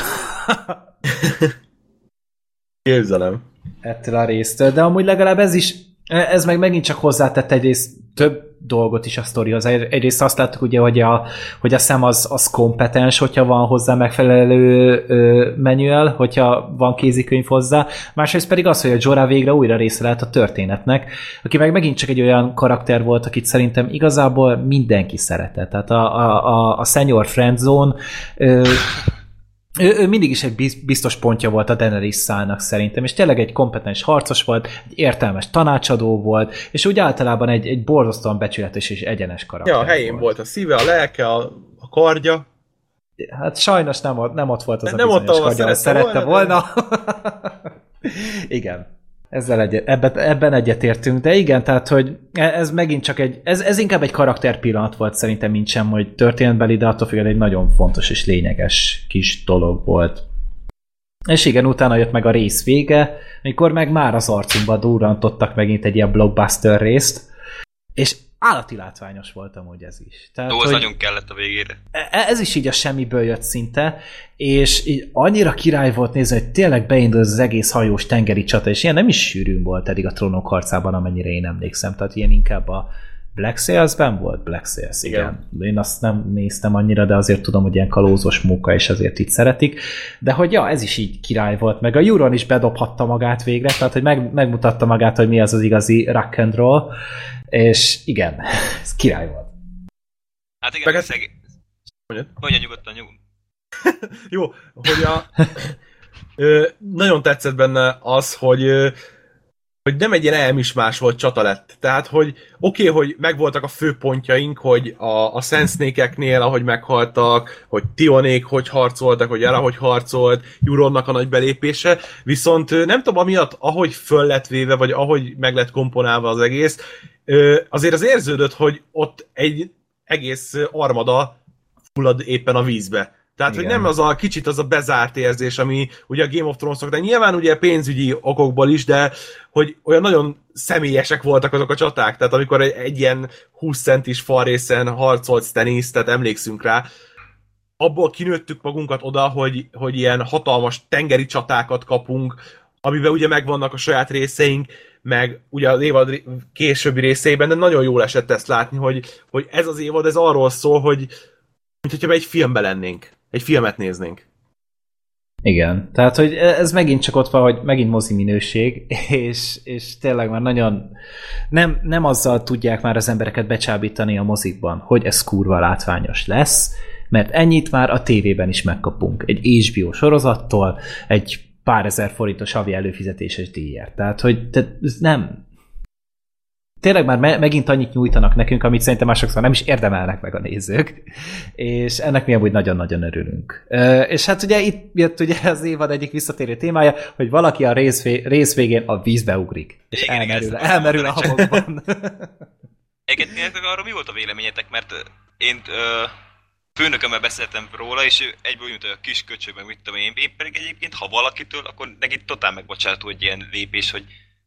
(laughs) Képzelem. ettől a résztől, de amúgy legalább ez is, ez meg megint csak hozzátett egyrészt több dolgot is a sztorihoz. Egy- Egyrészt azt láttuk ugye, hogy a, hogy a szem az, az kompetens, hogyha van hozzá megfelelő manual, hogyha van kézikönyv hozzá. Másrészt pedig az, hogy a Jorah végre újra része lehet a történetnek, aki meg megint csak egy olyan karakter volt, akit szerintem igazából mindenki szeretett. Tehát a, a, a, a Senior Friendzone ö, ő, ő mindig is egy biz- biztos pontja volt a Daenerys szálnak szerintem, és tényleg egy kompetens harcos volt, egy értelmes tanácsadó volt, és úgy általában egy, egy borzasztóan becsületes és egyenes karakter Ja, a helyén volt a szíve, a lelke, a, a kardja. Hát sajnos nem, ott- nem ott volt az Nem a ott, bizonyos ahol szerette szerette volna, volna. (laughs) igen. Ezzel egy, ebben, ebben egyetértünk, de igen, tehát, hogy ez megint csak egy, ez, ez inkább egy karakter pillanat volt szerintem, mint sem, hogy történetbeli, de attól függően egy nagyon fontos és lényeges kis dolog volt. És igen, utána jött meg a rész vége, amikor meg már az arcunkba durrantottak megint egy ilyen blockbuster részt, és állati látványos volt amúgy ez is. Tehát, az hogy- nagyon kellett a végére. E- ez is így a semmiből jött szinte, és így annyira király volt nézni, hogy tényleg beindul az egész hajós tengeri csata, és ilyen nem is sűrűn volt eddig a trónok harcában, amennyire én emlékszem, tehát ilyen inkább a Black Sails-ben volt? Black Sails, igen. igen. Én azt nem néztem annyira, de azért tudom, hogy ilyen kalózos munka, és azért itt szeretik. De hogy ja, ez is így király volt, meg a Euron is bedobhatta magát végre, tehát hogy meg, megmutatta magát, hogy mi az az igazi rock and roll, és igen, (laughs) ez király volt. Hát igen, Meg hát- szeg... Mondjad. Mondja nyugodtan, nyugodtan. (laughs) Jó, hogy a... (laughs) Ö, nagyon tetszett benne az, hogy ö, hogy nem egy ilyen elmismás volt csata lett. Tehát, hogy oké, okay, hogy megvoltak a főpontjaink, hogy a, a Sensnékeknél, ahogy meghaltak, hogy Tionék hogy harcoltak, hogy Ela hogy harcolt, Juronnak a nagy belépése, viszont nem tudom, amiatt, ahogy föl lett véve, vagy ahogy meg lett komponálva az egész, azért az érződött, hogy ott egy egész armada fullad éppen a vízbe. Tehát, Igen. hogy nem az a kicsit az a bezárt érzés, ami ugye a Game of Thrones-ok, de nyilván ugye pénzügyi okokból is, de hogy olyan nagyon személyesek voltak azok a csaták, tehát amikor egy, egy ilyen 20 centis falrészen harcolt Stannis, tehát emlékszünk rá, abból kinőttük magunkat oda, hogy, hogy ilyen hatalmas tengeri csatákat kapunk, amiben ugye megvannak a saját részeink, meg ugye az évad későbbi részeiben, de nagyon jól esett ezt látni, hogy, hogy ez az évad, ez arról szól, hogy mint hogyha egy filmben lennénk, egy filmet néznénk. Igen, tehát hogy ez megint csak ott van, hogy megint mozi minőség, (laughs) és, és tényleg már nagyon nem, nem azzal tudják már az embereket becsábítani a mozikban, hogy ez kurva látványos lesz, mert ennyit már a tévében is megkapunk. Egy HBO sorozattól, egy pár ezer forintos havi előfizetéses díjért. Tehát, hogy te, nem... Tényleg már me- megint annyit nyújtanak nekünk, amit szerintem már sokszor nem is érdemelnek meg a nézők, és ennek mi amúgy nagyon-nagyon örülünk. Ö, és hát ugye itt jött ugye az évad egyik visszatérő témája, hogy valaki a rész, vé- rész végén a vízbe ugrik, és Igen, igen, elmerül, akartam elmerül a habokban. (laughs) Egyébként nektek arról mi volt a véleményetek, mert én ö, főnökömmel beszéltem róla, és ő egyből mint a kis köcsög, meg mit tudom én, én pedig egyébként, ha valakitől, akkor neki totál megbocsátó egy ilyen lépés, hogy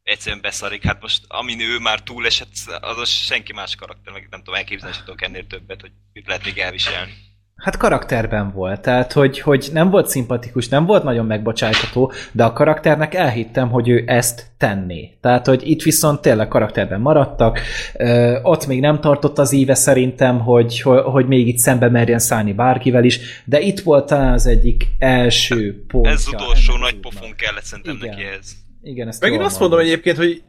egyszerűen beszarik. Hát most, amin ő már túlesett, az a senki más karakter, meg nem tudom, elképzelni sem tudok ennél többet, hogy mit lehet még elviselni. Hát karakterben volt, tehát hogy, hogy nem volt szimpatikus, nem volt nagyon megbocsájtható, de a karakternek elhittem, hogy ő ezt tenné. Tehát, hogy itt viszont tényleg karakterben maradtak, ö, ott még nem tartott az íve szerintem, hogy, hogy, hogy még itt szembe merjen szállni bárkivel is, de itt volt talán az egyik első pontja. Ez az utolsó az nagy pofon kellett szerintem Igen. neki ez. Igen, ezt Meg én jól azt mondom egyébként, hogy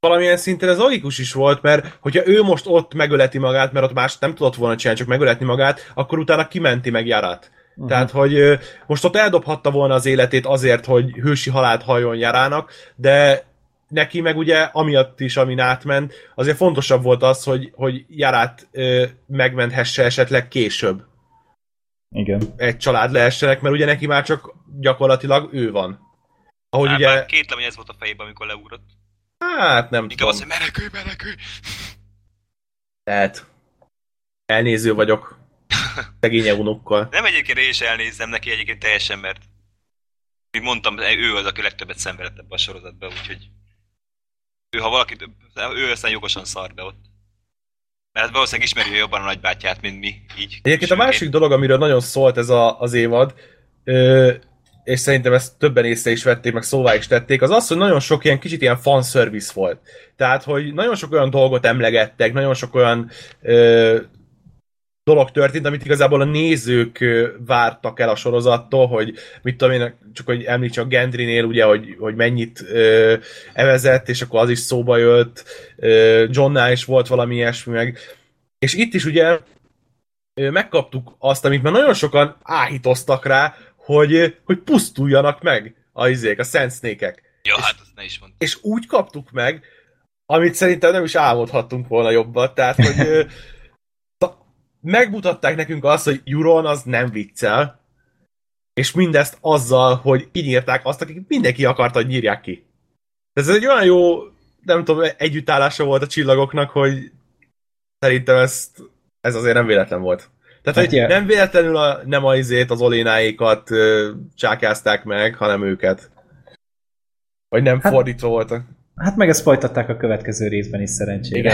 valamilyen szinten ez logikus is volt, mert hogyha ő most ott megöleti magát, mert ott más nem tudott volna csinálni, csak megöleti magát, akkor utána kimenti meg Jarat. Uh-huh. Tehát, hogy most ott eldobhatta volna az életét azért, hogy hősi halált halljon Jarának, de neki meg ugye amiatt is, amin átment, azért fontosabb volt az, hogy, hogy Jarát ö, megmenthesse esetleg később. Igen. Egy család lehessenek, mert ugye neki már csak gyakorlatilag ő van. Ahogy Hát, ugye... már Kétlem, hogy ez volt a fejében, amikor leugrott. Hát nem Inkább tudom. az, hogy menekülj, menekülj! Lehet. Elnéző vagyok. (laughs) Szegénye unokkal. Nem egyébként én is elnézem neki egyébként teljesen, mert mint mondtam, ő az, aki legtöbbet szenvedett ebbe a sorozatban, úgyhogy ő, ha valaki, ő aztán jogosan szar be ott. Mert hát valószínűleg ismeri jobban a nagybátyját, mint mi, így. Egyébként a másik dolog, amiről nagyon szólt ez a, az évad, ö, és szerintem ezt többen észre is vették, meg szóvá is tették, az az, hogy nagyon sok ilyen kicsit ilyen fanservice volt. Tehát, hogy nagyon sok olyan dolgot emlegettek, nagyon sok olyan ö, dolog történt, amit igazából a nézők vártak el a sorozattól, hogy mit tudom én, csak hogy említsem a Gendrynél, ugye, hogy, hogy mennyit ö, evezett, és akkor az is szóba jött, ö, Johnnál is volt valami ilyesmi meg. És itt is ugye megkaptuk azt, amit már nagyon sokan áhítoztak rá, hogy, hogy pusztuljanak meg a izék, a Sand Snake-ek. Ja, hát azt ne is mondd. És úgy kaptuk meg, amit szerintem nem is álmodhattunk volna jobban. Tehát, hogy (laughs) ta- megmutatták nekünk azt, hogy Euron az nem viccel, és mindezt azzal, hogy így írták azt, akik mindenki akarta, hogy nyírják ki. Ez egy olyan jó, nem tudom, együttállása volt a csillagoknak, hogy szerintem ezt, ez azért nem véletlen volt. Tehát, Hát hogy ilyen- nem véletlenül a, nem a izét, az olénáikat ö, csákázták meg, hanem őket. Vagy nem Hát- fordítva voltak. Hát meg ezt folytatták a következő részben is szerencsére.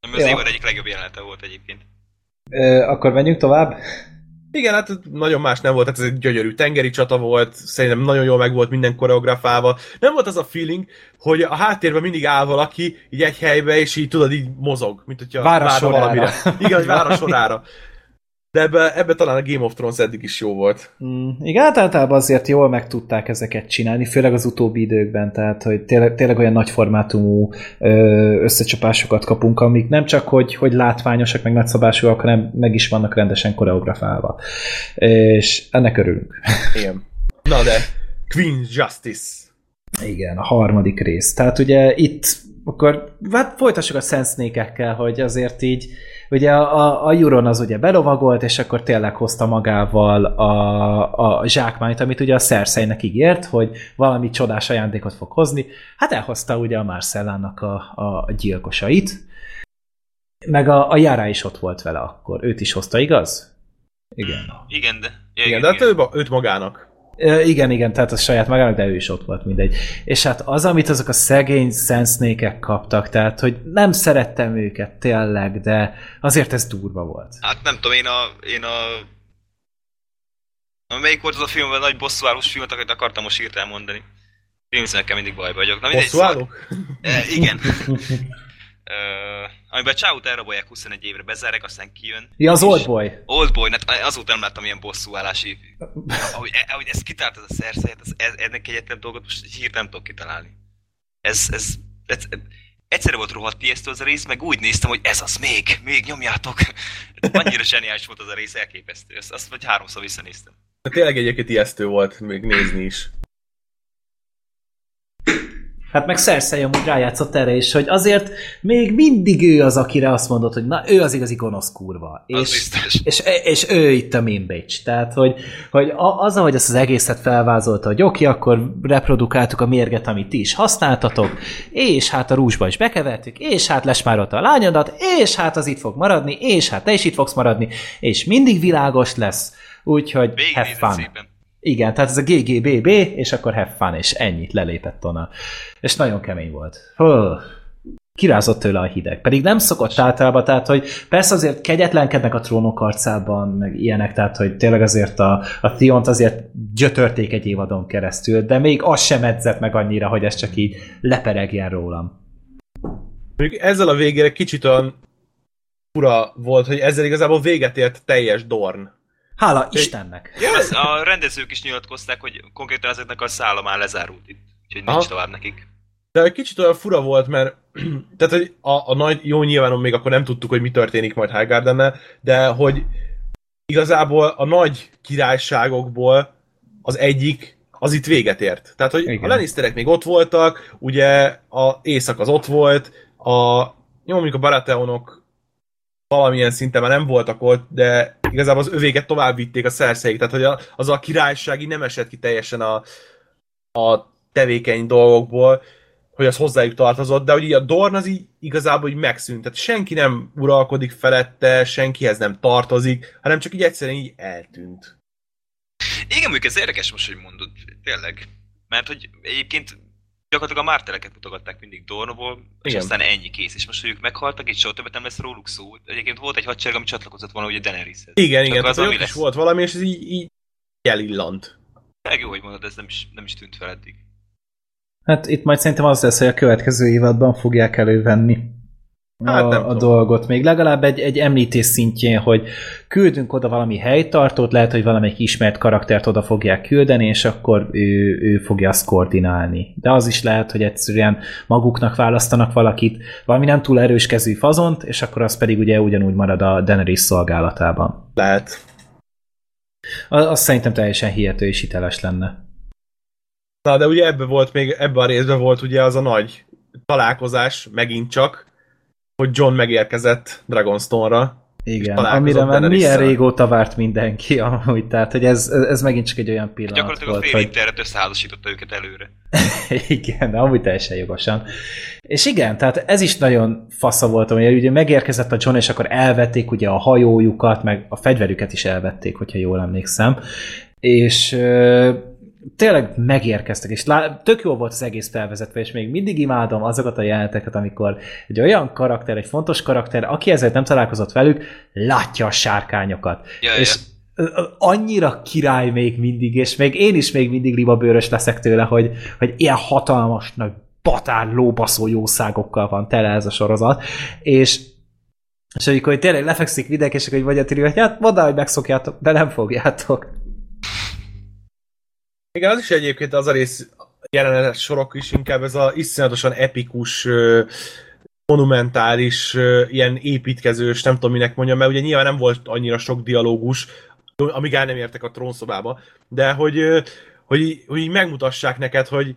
Ami az Ja. egyik legjobb jelenete volt egyébként. Ö, Akkor menjünk tovább? Igen, hát nagyon más nem volt, tehát ez egy gyönyörű tengeri csata volt, szerintem nagyon jól meg volt minden koreografálva. Nem volt az a feeling, hogy a háttérben mindig áll valaki, így egy helybe, és így tudod, így mozog, mint hogyha Vár valamire. Igen, hogy vár a sorára. (laughs) De ebbe, ebbe talán a Game of Thrones eddig is jó volt. Mm, igen, hát általában azért jól meg tudták ezeket csinálni, főleg az utóbbi időkben, tehát hogy tényleg, tényleg olyan nagy formátumú összecsapásokat kapunk, amik nem csak, hogy, hogy látványosak, meg nagyszabásúak, hanem meg is vannak rendesen koreografálva. És ennek örülünk. Igen. Na de, Queen Justice. Igen, a harmadik rész. Tehát ugye itt akkor hát folytassuk a Snake-ekkel, hogy azért így, ugye a, a Euron az ugye belovagolt, és akkor tényleg hozta magával a, a zsákmányt, amit ugye a Cersei-nek ígért, hogy valami csodás ajándékot fog hozni. Hát elhozta ugye a Marcellának a, a gyilkosait, meg a, a Járá is ott volt vele akkor. Őt is hozta, igaz? Igen. Igen, de... Ja, Igen, de hát ő, őt magának. Igen, igen, tehát az saját magának, de ő is ott volt, mindegy. És hát az, amit azok a szegény szensznékek kaptak, tehát, hogy nem szerettem őket tényleg, de azért ez durva volt. Hát nem tudom, én a... Én a... a melyik volt az a film, a nagy bosszúállós filmet, amit akartam most hirtelen mondani. Filmszínekkel mindig baj vagyok. Na, mindegy, Bosszúállók? E, igen. (laughs) amiben Csáut elrabolják 21 évre, bezárják, aztán kijön. Ja, az Oldboy. Oldboy, hát azóta nem láttam ilyen bosszúállási... Ahogy, e- ahogy ezt kitalált ez a Cersei, hát ez, ez, ennek egyetlen dolgot most hirtelen nem tudok kitalálni. Ez, ez, ez, ez egyszerre volt rohadt ijesztő az a rész, meg úgy néztem, hogy ez az, még, még nyomjátok. Annyira zseniális volt az a rész, elképesztő. Azt, azt vagy háromszor visszanéztem. De tényleg egyébként ijesztő volt még nézni is. Hát meg Cersei amúgy rájátszott erre is, hogy azért még mindig ő az, akire azt mondod, hogy na, ő az igazi gonosz kurva. Az És, biztos. és, és ő itt a main bitch. Tehát, hogy, hogy az, ahogy ezt az egészet felvázolta, hogy oké, akkor reprodukáltuk a mérget, amit ti is használtatok, és hát a rúzsba is bekevertük, és hát lesmárolta a lányodat, és hát az itt fog maradni, és hát te is itt fogsz maradni, és mindig világos lesz. Úgyhogy have fun. szépen. Igen, tehát ez a GGBB, és akkor have fun, és ennyit lelépett onnan. És nagyon kemény volt. Hú, kirázott tőle a hideg. Pedig nem szokott általában, tehát hogy persze azért kegyetlenkednek a trónok arcában, meg ilyenek, tehát hogy tényleg azért a, a Theont azért gyötörték egy évadon keresztül, de még az sem edzett meg annyira, hogy ez csak így leperegjen rólam. Mondjuk ezzel a végére kicsit olyan fura volt, hogy ezzel igazából véget ért teljes Dorn. Hála Istennek! Az, a rendezők is nyilatkozták, hogy konkrétan ezeknek a szála már lezárult itt. Úgyhogy nincs Aha. tovább nekik. De egy kicsit olyan fura volt, mert (clears throat) tehát, hogy a, a nagy, jó nyilván még akkor nem tudtuk, hogy mi történik majd Highgardennel, de hogy igazából a nagy királyságokból az egyik az itt véget ért. Tehát, hogy Igen. a Lannisterek még ott voltak, ugye a Észak az ott volt, a, jó, mondjuk a Baratheonok valamilyen szinten már nem voltak ott, de igazából az övéget tovább vitték a szerszeik, tehát hogy a, az a királysági nem esett ki teljesen a, a tevékeny dolgokból, hogy az hozzájuk tartozott, de hogy a Dorn az így igazából így megszűnt. Tehát senki nem uralkodik felette, senkihez nem tartozik, hanem csak így egyszerűen így eltűnt. Igen, mondjuk ez érdekes most, hogy mondod, tényleg. Mert hogy egyébként gyakorlatilag a márteleket mutogatták mindig Dornból, és Igen. aztán ennyi kész. És most, hogy ők meghaltak, és soha többet nem lesz róluk szó. Egyébként volt egy hadsereg, ami csatlakozott volna ugye Daeneryshez. Igen, Csak igen, az, ami lesz... volt valami, és ez így, így elillant. Tényleg jó, hogy mondod, ez nem is, nem is tűnt fel eddig. Hát itt majd szerintem az lesz, hogy a következő évadban fogják elővenni hát a, a dolgot. Még legalább egy, egy említés szintjén, hogy küldünk oda valami helytartót, lehet, hogy valamelyik ismert karaktert oda fogják küldeni, és akkor ő, ő fogja azt koordinálni. De az is lehet, hogy egyszerűen maguknak választanak valakit, valami nem túl erős kezű fazont, és akkor az pedig ugye ugyanúgy marad a Daenerys szolgálatában. Lehet. Az, az szerintem teljesen hihető és hiteles lenne. Na, de ugye ebbe volt még, ebbe a részben volt ugye az a nagy találkozás, megint csak, hogy John megérkezett Dragonstone-ra. Igen, amire már milyen régóta várt mindenki amúgy, tehát hogy ez, ez megint csak egy olyan pillanat Gyakorlatilag volt, a fél hogy... internet összeházasította őket előre. (laughs) igen, de amúgy teljesen jogosan. És igen, tehát ez is nagyon fasza volt, hogy ugye megérkezett a John, és akkor elvették ugye a hajójukat, meg a fegyverüket is elvették, hogyha jól emlékszem. És tényleg megérkeztek, és lá- tök jó volt az egész felvezetve, és még mindig imádom azokat a jeleneteket, amikor egy olyan karakter, egy fontos karakter, aki ezzel nem találkozott velük, látja a sárkányokat. Ja, és ja. annyira király még mindig, és még én is még mindig libabőrös leszek tőle, hogy, hogy ilyen hatalmas, nagy batár, lóbaszó jószágokkal van tele ez a sorozat, és és amikor tényleg lefekszik vidék, és akkor hogy vagy a hogy hát mondd hogy megszokjátok, de nem fogjátok. Igen, az is egyébként az a rész jelenet sorok is inkább ez a iszonyatosan epikus, monumentális, ilyen építkezős, nem tudom minek mondjam, mert ugye nyilván nem volt annyira sok dialógus, amíg el nem értek a trónszobába, de hogy, hogy, hogy így megmutassák neked, hogy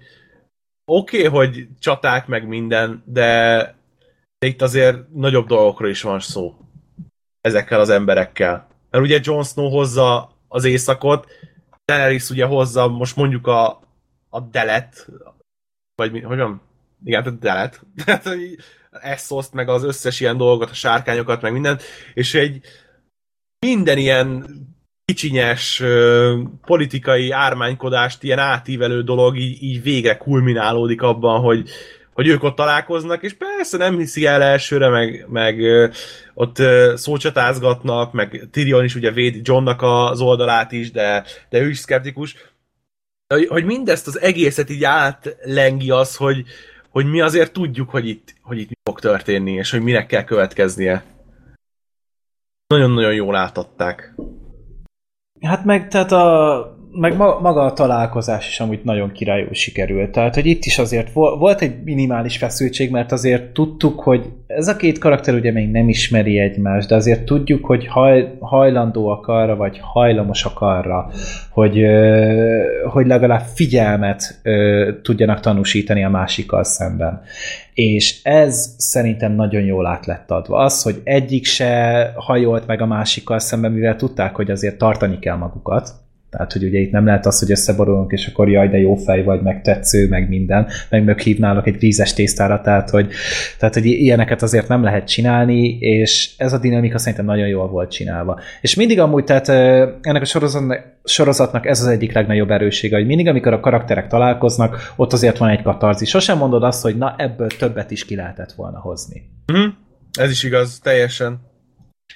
oké, okay, hogy csaták meg minden, de, de itt azért nagyobb dolgokról is van szó ezekkel az emberekkel. Mert ugye Jon Snow hozza az éjszakot, Daenerys ugye hozza most mondjuk a, a delet, vagy mi, hogy van? Igen, tehát delet. (laughs) Tehát, Essoszt, meg az összes ilyen dolgot, a sárkányokat, meg mindent, és egy minden ilyen kicsinyes politikai ármánykodást, ilyen átívelő dolog így, így végre kulminálódik abban, hogy, hogy ők ott találkoznak, és persze nem hiszi el elsőre, meg, meg ott szócsatázgatnak, meg Tyrion is ugye védi Johnnak az oldalát is, de, de ő is szkeptikus. Hogy mindezt az egészet így átlengi az, hogy, hogy mi azért tudjuk, hogy itt, hogy itt mi fog történni, és hogy minek kell következnie. Nagyon-nagyon jól átadták. Hát meg tehát a meg ma, maga a találkozás is amúgy nagyon királyul sikerült. Tehát, hogy itt is azért volt egy minimális feszültség, mert azért tudtuk, hogy ez a két karakter ugye még nem ismeri egymást, de azért tudjuk, hogy haj, hajlandóak arra, vagy hajlamosak arra, hogy, hogy legalább figyelmet tudjanak tanúsítani a másikkal szemben. És ez szerintem nagyon jól át lett adva. Az, hogy egyik se hajolt meg a másikkal szemben, mivel tudták, hogy azért tartani kell magukat, tehát, hogy ugye itt nem lehet az, hogy összeborulunk, és akkor jaj, de jó fej vagy, meg tetsző, meg minden, meg meghívnálok egy vízes tésztára, tehát hogy, tehát, hogy ilyeneket azért nem lehet csinálni, és ez a dinamika szerintem nagyon jól volt csinálva. És mindig amúgy, tehát ennek a sorozatnak, sorozatnak ez az egyik legnagyobb erőssége, hogy mindig, amikor a karakterek találkoznak, ott azért van egy katarzis. Sosem mondod azt, hogy na, ebből többet is ki lehetett volna hozni. Mm-hmm. Ez is igaz, teljesen.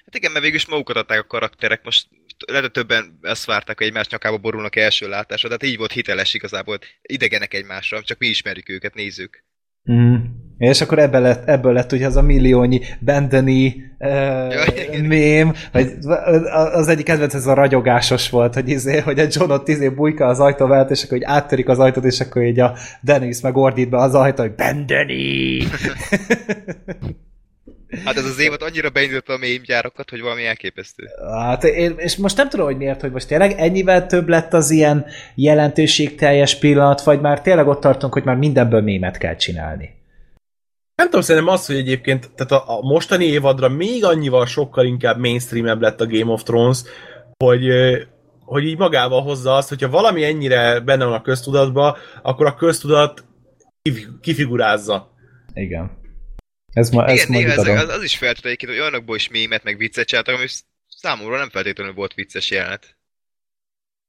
Hát igen, mert végül is magukat adták a karakterek. Most lehet, hogy többen azt várták, hogy egymás nyakába borulnak első látásra, tehát így volt hiteles igazából, idegenek egymásra, csak mi ismerjük őket, nézzük. Mm. És akkor ebből lett, ebből lett ugye az a milliónyi Bendeni uh, ja, mém, hogy az egyik kedvenc ez a ragyogásos volt, hogy, izé, hogy a John ott izé bujka az ajtó mellett, és akkor így áttörik az ajtót, és akkor így a Dennis meg ordít be az ajtó, hogy Bendeni! (laughs) Hát ez az évad annyira beindította a mém gyárakat, hogy valami elképesztő. Hát, én, és most nem tudom, hogy miért, hogy most tényleg ennyivel több lett az ilyen jelentőségteljes pillanat, vagy már tényleg ott tartunk, hogy már mindenből mémet kell csinálni. Nem tudom, szerintem az, hogy egyébként tehát a, a mostani évadra még annyival sokkal inkább mainstreamebb lett a Game of Thrones, hogy, hogy így magával hozza azt, hogyha valami ennyire benne van a köztudatba, akkor a köztudat kif- kifigurázza. Igen. Ez ma, ez Igen, ez, az, az is feltett egyébként, hogy olyanokból is mémet, meg viccet csináltak, ami számomra nem feltétlenül volt vicces jelenet.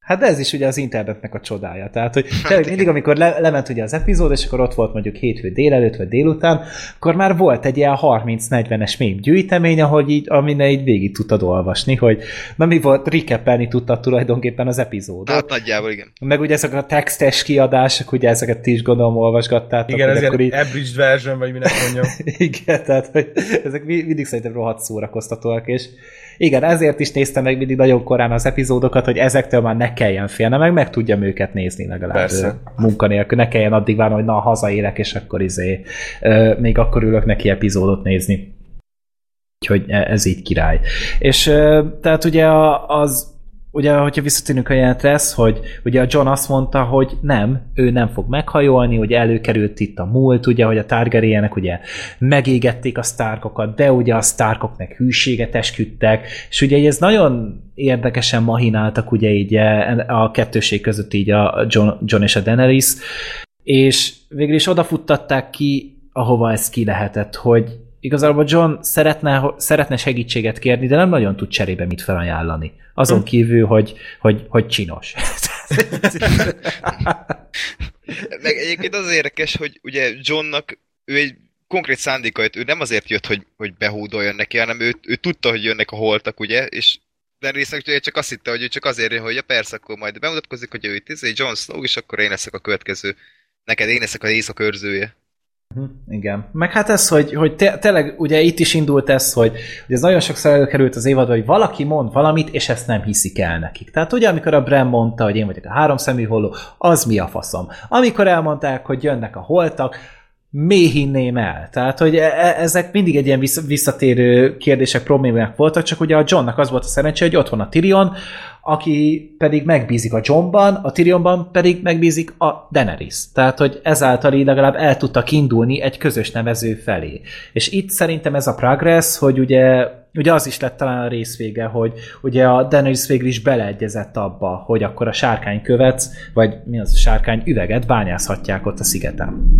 Hát de ez is ugye az internetnek a csodája. Tehát, hogy tényleg mindig, amikor le, lement ugye az epizód, és akkor ott volt mondjuk hétfő délelőtt, vagy délután, akkor már volt egy ilyen 30-40-es mém gyűjtemény, ahogy így, amin így végig tudtad olvasni, hogy na mi volt, recapelni tudtad tulajdonképpen az epizódot. Hát nagyjából igen. Meg ugye ezek a textes kiadások, ugye ezeket ti is gondolom olvasgattátok. Igen, hogy ez akkor ilyen így, abridged version, vagy minek mondjam. (laughs) igen, tehát hogy ezek mi- mindig szerintem rohadt szórakoztatóak, és igen, ezért is néztem meg mindig nagyon korán az epizódokat, hogy ezektől már ne kelljen félnem, meg meg tudjam őket nézni legalább Persze. munkanélkül, ne kelljen addig várni, hogy na, hazaérek, és akkor izé, ö, még akkor ülök neki epizódot nézni. Úgyhogy e- ez így király. És ö, tehát ugye az ugye, hogyha visszatérünk a jelentre, ez, hogy ugye a John azt mondta, hogy nem, ő nem fog meghajolni, hogy előkerült itt a múlt, ugye, hogy a Targaryenek ugye megégették a Starkokat, de ugye a Starkok meg hűséget esküdtek, és ugye ez nagyon érdekesen mahináltak ugye így eh, a kettőség között így a John, John és a Daenerys, és végül is odafuttatták ki, ahova ez ki lehetett, hogy igazából John szeretne, szeretne segítséget kérni, de nem nagyon tud cserébe mit felajánlani. Azon kívül, hogy, hogy, hogy csinos. (laughs) Meg egyébként az érdekes, hogy ugye Johnnak ő egy konkrét szándéka jött, ő nem azért jött, hogy, hogy behúdoljon neki, hanem ő, ő tudta, hogy jönnek a holtak, ugye, és Daenerysnek ugye csak azt hitte, hogy ő csak azért jön, hogy ja persze, akkor majd bemutatkozik, hogy ő itt izé, Jon Snow, és akkor én leszek a következő. Neked én leszek az éjszakőrzője. Mhm, Igen. Meg hát ez, hogy, hogy te, tényleg ugye itt is indult ez, hogy, hogy ez nagyon sokszor előkerült az évadba, hogy valaki mond valamit, és ezt nem hiszik el nekik. Tehát ugye, amikor a Bren mondta, hogy én vagyok a háromszemű holló, az mi a faszom. Amikor elmondták, hogy jönnek a holtak, mély hinném el. Tehát, hogy e- e- ezek mindig egy ilyen vissza- visszatérő kérdések, problémák voltak, csak ugye a Johnnak az volt a szerencse, hogy ott van a Tyrion, aki pedig megbízik a Johnban, a Tyrionban pedig megbízik a Daenerys. Tehát, hogy ezáltal így legalább el tudtak indulni egy közös nevező felé. És itt szerintem ez a progress, hogy ugye, ugye az is lett talán a részvége, hogy ugye a Daenerys végül is beleegyezett abba, hogy akkor a sárkány követ, vagy mi az a sárkány üveget bányázhatják ott a szigeten.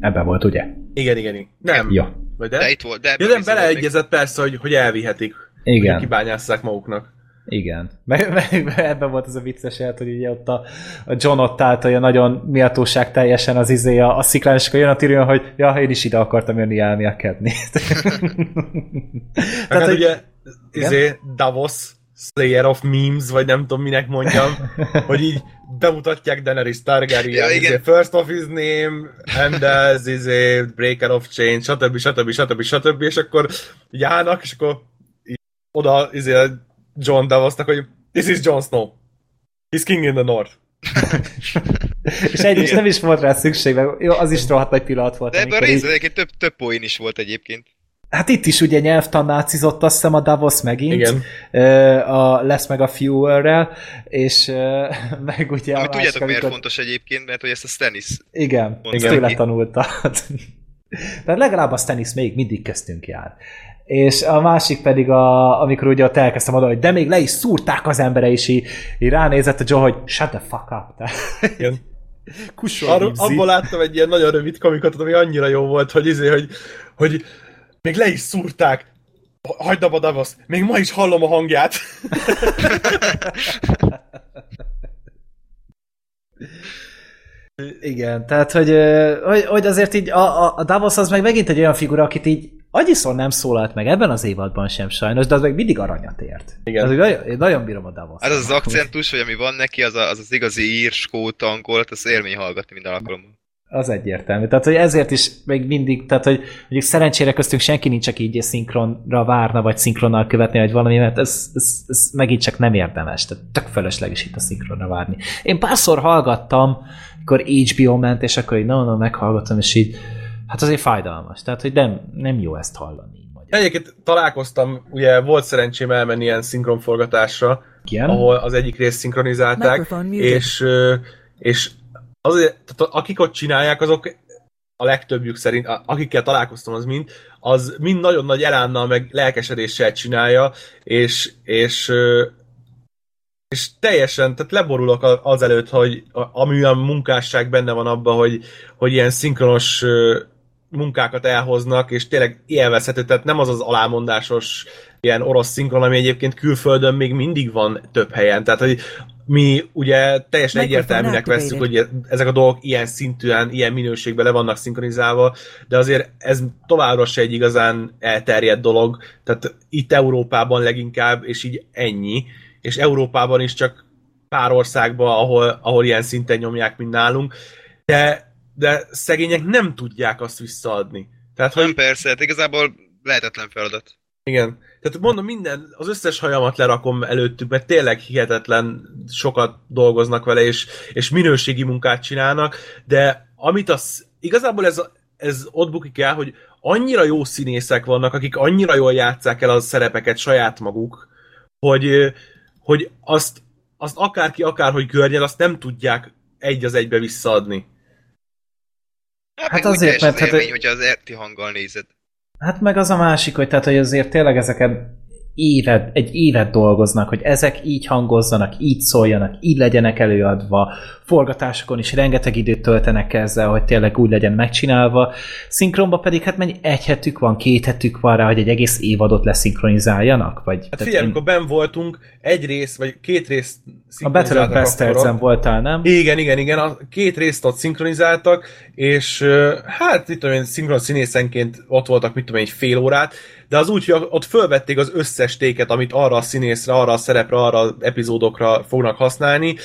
Ebben volt, ugye? Igen, igen, igen. Nem. Ja. Vagy De de? itt volt, de Ja, nem, beleegyezett persze, hogy, hogy elvihetik. Igen. Hogy kibányásszák maguknak. Igen. (laughs) Meg, meg ebben volt az a vicces jelet, hogy ugye ott a, a John ott állt olyan nagyon méltóság teljesen az izé a, a sziklán, és akkor jön a Tyrion, hogy ja, én is ide akartam jönni elmélkedni. (laughs) (laughs) Tehát hát hogy- ugye, izé, Davos, Slayer of Memes, vagy nem tudom minek mondjam, (laughs) hogy így bemutatják Daenerys Targaryen, Ja, izé, first of his name, Endez, izé, Breaker of Chain, stb. stb. stb. stb. és akkor így állnak, és akkor így oda izé, John Davosnak, hogy this is Jon Snow. He's king in the north. (laughs) és egy is nem is volt rá szükség, jó, az is rohadt nagy pillanat volt. De ebben a részben egyébként több, több poén is volt egyébként. Hát itt is ugye nyelvtanácizott azt hiszem a Davos megint, Igen. A, lesz meg a Fewerrel, és (laughs) meg ugye Ami a tudjátok másik, miért amikor- fontos egyébként, mert hogy ezt a Stannis Igen, ezt tőle tanulta. Tehát legalább a Stannis még mindig köztünk jár. És a másik pedig, a, amikor ugye ott elkezdtem oda, hogy de még le is szúrták az embere, és így, így ránézett a Joe, hogy shut the fuck up. Igen. (laughs) Kusson, Arról, abból láttam egy ilyen nagyon rövid komikot, ami annyira jó volt, hogy izé, hogy, hogy még le is szúrták. Ha- Hagyd abba Davos, még ma is hallom a hangját. (laughs) Igen, tehát, hogy, hogy, hogy azért így a, a, Davos az meg megint egy olyan figura, akit így annyiszor nem szólalt meg ebben az évadban sem sajnos, de az meg mindig aranyat ért. Igen. Az, hogy nagyon, én nagyon bírom a Davos. Hát az az akcentus, vagy ami van neki, az a, az, az igazi ír, skót, angolt, az élmény hallgatni minden alkalommal. Az egyértelmű. Tehát, hogy ezért is még mindig, tehát, hogy mondjuk szerencsére köztünk senki nincs, aki így szinkronra várna, vagy szinkronnal követni, vagy valami, mert ez, ez, ez megint csak nem érdemes. Tehát tök fölösleges itt a szinkronra várni. Én párszor hallgattam, amikor HBO ment, és akkor így no, no, meghallgattam, és így hát azért fájdalmas. Tehát, hogy nem, nem jó ezt hallani. Egyébként találkoztam, ugye volt szerencsém elmenni ilyen szinkronforgatásra, Igen? ahol az egyik részt szinkronizálták, és, és azért, tehát akik ott csinálják, azok a legtöbbjük szerint, a- akikkel találkoztam, az mind, az mind nagyon nagy elánnal, meg lelkesedéssel csinálja, és, és, és teljesen, tehát leborulok a- azelőtt, hogy a- amilyen munkásság benne van abban, hogy, hogy ilyen szinkronos munkákat elhoznak, és tényleg élvezhető, tehát nem az az alámondásos ilyen orosz szinkron, ami egyébként külföldön még mindig van több helyen. Tehát, hogy mi ugye teljesen egyértelműnek veszük, hogy ezek a dolgok ilyen szintűen, ilyen minőségben le vannak szinkronizálva, de azért ez továbbra se egy igazán elterjedt dolog, tehát itt Európában leginkább, és így ennyi, és Európában is csak pár országban, ahol, ahol ilyen szinten nyomják, mint nálunk, de, de szegények nem tudják azt visszaadni. Tehát, hogy Nem persze, hát igazából lehetetlen feladat. igen. Tehát mondom, minden, az összes hajamat lerakom előttük, mert tényleg hihetetlen sokat dolgoznak vele, és, és minőségi munkát csinálnak, de amit az, igazából ez, ez ott bukik el, hogy annyira jó színészek vannak, akik annyira jól játszák el a szerepeket saját maguk, hogy, hogy azt, azt akárki akárhogy görnyel, azt nem tudják egy az egybe visszaadni. Hát, Hát azért, mert hát- hogyha az RT hanggal nézed. Hát meg az a másik, hogy tehát, hogy azért tényleg ezeket évet, egy évet dolgoznak, hogy ezek így hangozzanak, így szóljanak, így legyenek előadva, forgatásokon is rengeteg időt töltenek ezzel, hogy tényleg úgy legyen megcsinálva. Szinkronba pedig hát mennyi egy hetük van, két hetük van rá, hogy egy egész évadot leszinkronizáljanak? Vagy, Hát figyelj, én- amikor ben voltunk, egy rész, vagy két rész a Battle of. Bastards-en voltál, nem? Igen, igen, igen, a két részt ott szinkronizáltak, és hát, mit tudom én, szinkron színészenként ott voltak, mit tudom én, egy fél órát, de az úgy, hogy ott fölvették az összes téket, amit arra a színészre, arra a szerepre, arra az epizódokra fognak használni,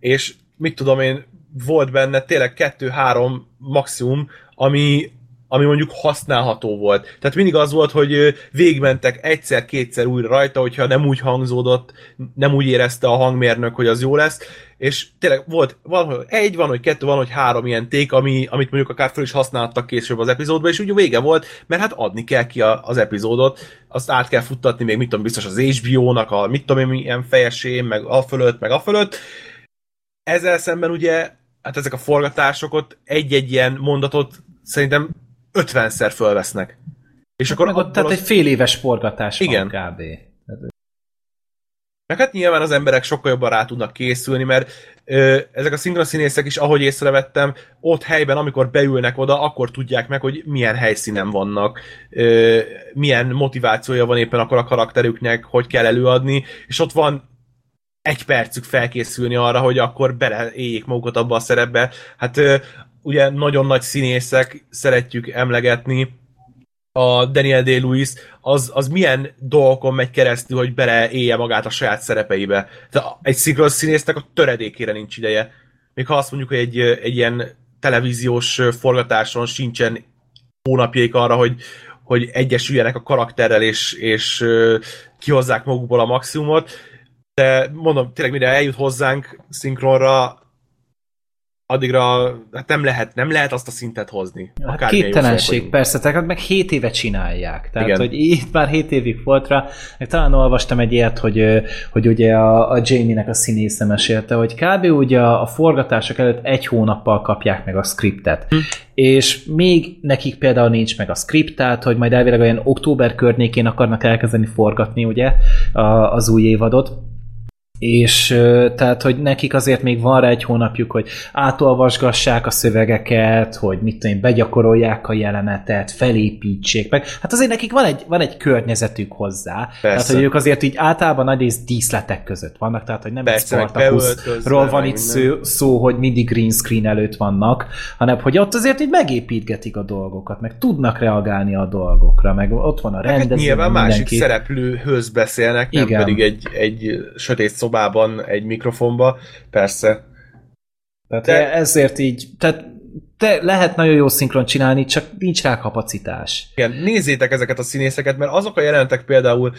és mit tudom én, volt benne tényleg kettő-három maximum, ami, ami mondjuk használható volt. Tehát mindig az volt, hogy ö, végigmentek egyszer-kétszer újra rajta, hogyha nem úgy hangzódott, nem úgy érezte a hangmérnök, hogy az jó lesz, és tényleg volt, van, hogy egy, van, hogy kettő, van, hogy három ilyen ték, ami, amit mondjuk akár fel is használtak később az epizódban, és úgy vége volt, mert hát adni kell ki a, az epizódot, azt át kell futtatni még, mit tudom, biztos az HBO-nak, a mit tudom én, milyen fejesén, meg a fölött, meg a fölött. Ezzel szemben ugye, hát ezek a forgatások ott egy-egy ilyen mondatot szerintem 50-szer fölvesznek. És akkor Meg ott, tehát az- egy fél éves forgatás Igen. van kb. Meg hát nyilván az emberek sokkal jobban rá tudnak készülni, mert ö, ezek a szinkronszínészek is, ahogy észrevettem, ott helyben, amikor beülnek oda, akkor tudják meg, hogy milyen helyszínen vannak, ö, milyen motivációja van éppen akkor a karakterüknek, hogy kell előadni, és ott van egy percük felkészülni arra, hogy akkor beleéljék magukat abba a szerepbe. Hát ö, ugye nagyon nagy színészek, szeretjük emlegetni, a Daniel Day-Lewis, az, az milyen dolgokon megy keresztül, hogy beleélje magát a saját szerepeibe. Tehát egy szinkron színésznek a töredékére nincs ideje. Még ha azt mondjuk, hogy egy, egy ilyen televíziós forgatáson sincsen hónapjaik arra, hogy, hogy egyesüljenek a karakterrel, és, és kihozzák magukból a maximumot, de mondom, tényleg mire eljut hozzánk szinkronra, addigra hát nem lehet, nem lehet azt a szintet hozni. Hát képtelenség, persze, tehát meg 7 éve csinálják. Tehát, Igen. hogy itt már 7 évig volt rá, meg talán olvastam egy ilyet, hogy, hogy ugye a, a Jamie-nek a színésze mesélte, hogy kb. ugye a, a forgatások előtt egy hónappal kapják meg a skriptet. Hm. És még nekik például nincs meg a skript, tehát hogy majd elvileg olyan október környékén akarnak elkezdeni forgatni ugye a, az új évadot. És tehát, hogy nekik azért még van rá egy hónapjuk, hogy átolvasgassák a szövegeket, hogy mit tudom én, begyakorolják a jelenetet, felépítsék meg. Hát azért nekik van egy, van egy környezetük hozzá. Tehát, hogy ők azért így általában nagy rész díszletek között vannak, tehát, hogy nem Persze, egy Spartacusról van itt szó, szó, hogy mindig green screen előtt vannak, hanem hogy ott azért így megépítgetik a dolgokat, meg tudnak reagálni a dolgokra, meg ott van a Hát rendező, nyilván meg másik mindenki. szereplőhöz beszélnek, nem Igen. pedig egy, egy sötét szobában, egy mikrofonba. Persze. Tehát De- ezért így, tehát te lehet nagyon jó szinkron csinálni, csak nincs rá kapacitás. Igen, nézzétek ezeket a színészeket, mert azok a jelentek például,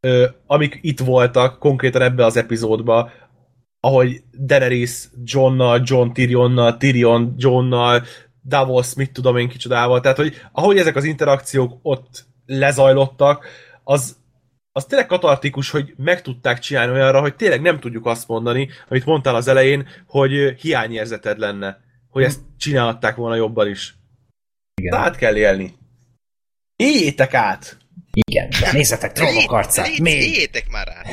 ö, amik itt voltak konkrétan ebbe az epizódba, ahogy Daenerys Johnnal, John Tyrionnal, Tyrion Johnnal, Davos, mit tudom én kicsodával, tehát hogy ahogy ezek az interakciók ott lezajlottak, az, az tényleg katartikus, hogy meg tudták csinálni olyanra, hogy tényleg nem tudjuk azt mondani, amit mondtál az elején, hogy hiányérzeted lenne, hogy ezt csinálhatták volna jobban is. Igen. Át kell élni. Éljétek át! Igen, de nézzetek trónok arcát, még! Éljétek már át!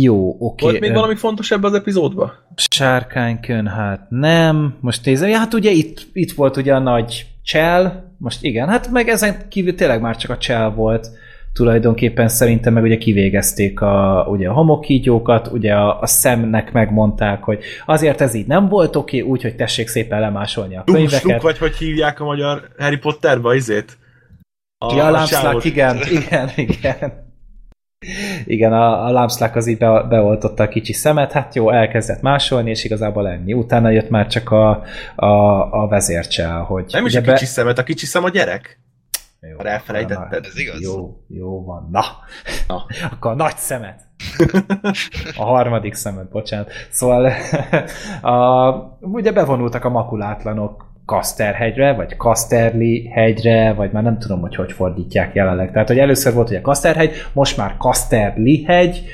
Jó, oké. Volt még valami fontos ebbe az epizódba? Sárkánykön, hát nem. Most nézem, ja, hát ugye itt, itt volt ugye a nagy csel, most igen, hát meg ezen kívül tényleg már csak a csel volt tulajdonképpen szerintem meg ugye kivégezték a, ugye a homokígyókat, ugye a, a szemnek megmondták, hogy azért ez így nem volt oké, úgyhogy tessék szépen lemásolni a könyveket. vagy hogy hívják a magyar Harry Potterbe, izét? A, Ja, a lámszlák, igen, igen, igen. Igen, a, a lámszlák az így be, beoltotta a kicsi szemet, hát jó, elkezdett másolni, és igazából ennyi. Utána jött már csak a, a, a vezércsel, hogy... Nem is a kicsi szemet, a kicsi szem a gyerek. Jó, Már elfelejtetted. Ez igaz? Jó, jó van. Na, Na. (laughs) akkor a nagy szemet. A harmadik szemet, bocsánat. Szóval (laughs) a, ugye bevonultak a makulátlanok Kaszterhegyre, vagy Kaszterli hegyre, vagy már nem tudom, hogy hogy fordítják jelenleg. Tehát, hogy először volt ugye Kaszterhegy, most már Kaszterli hegy,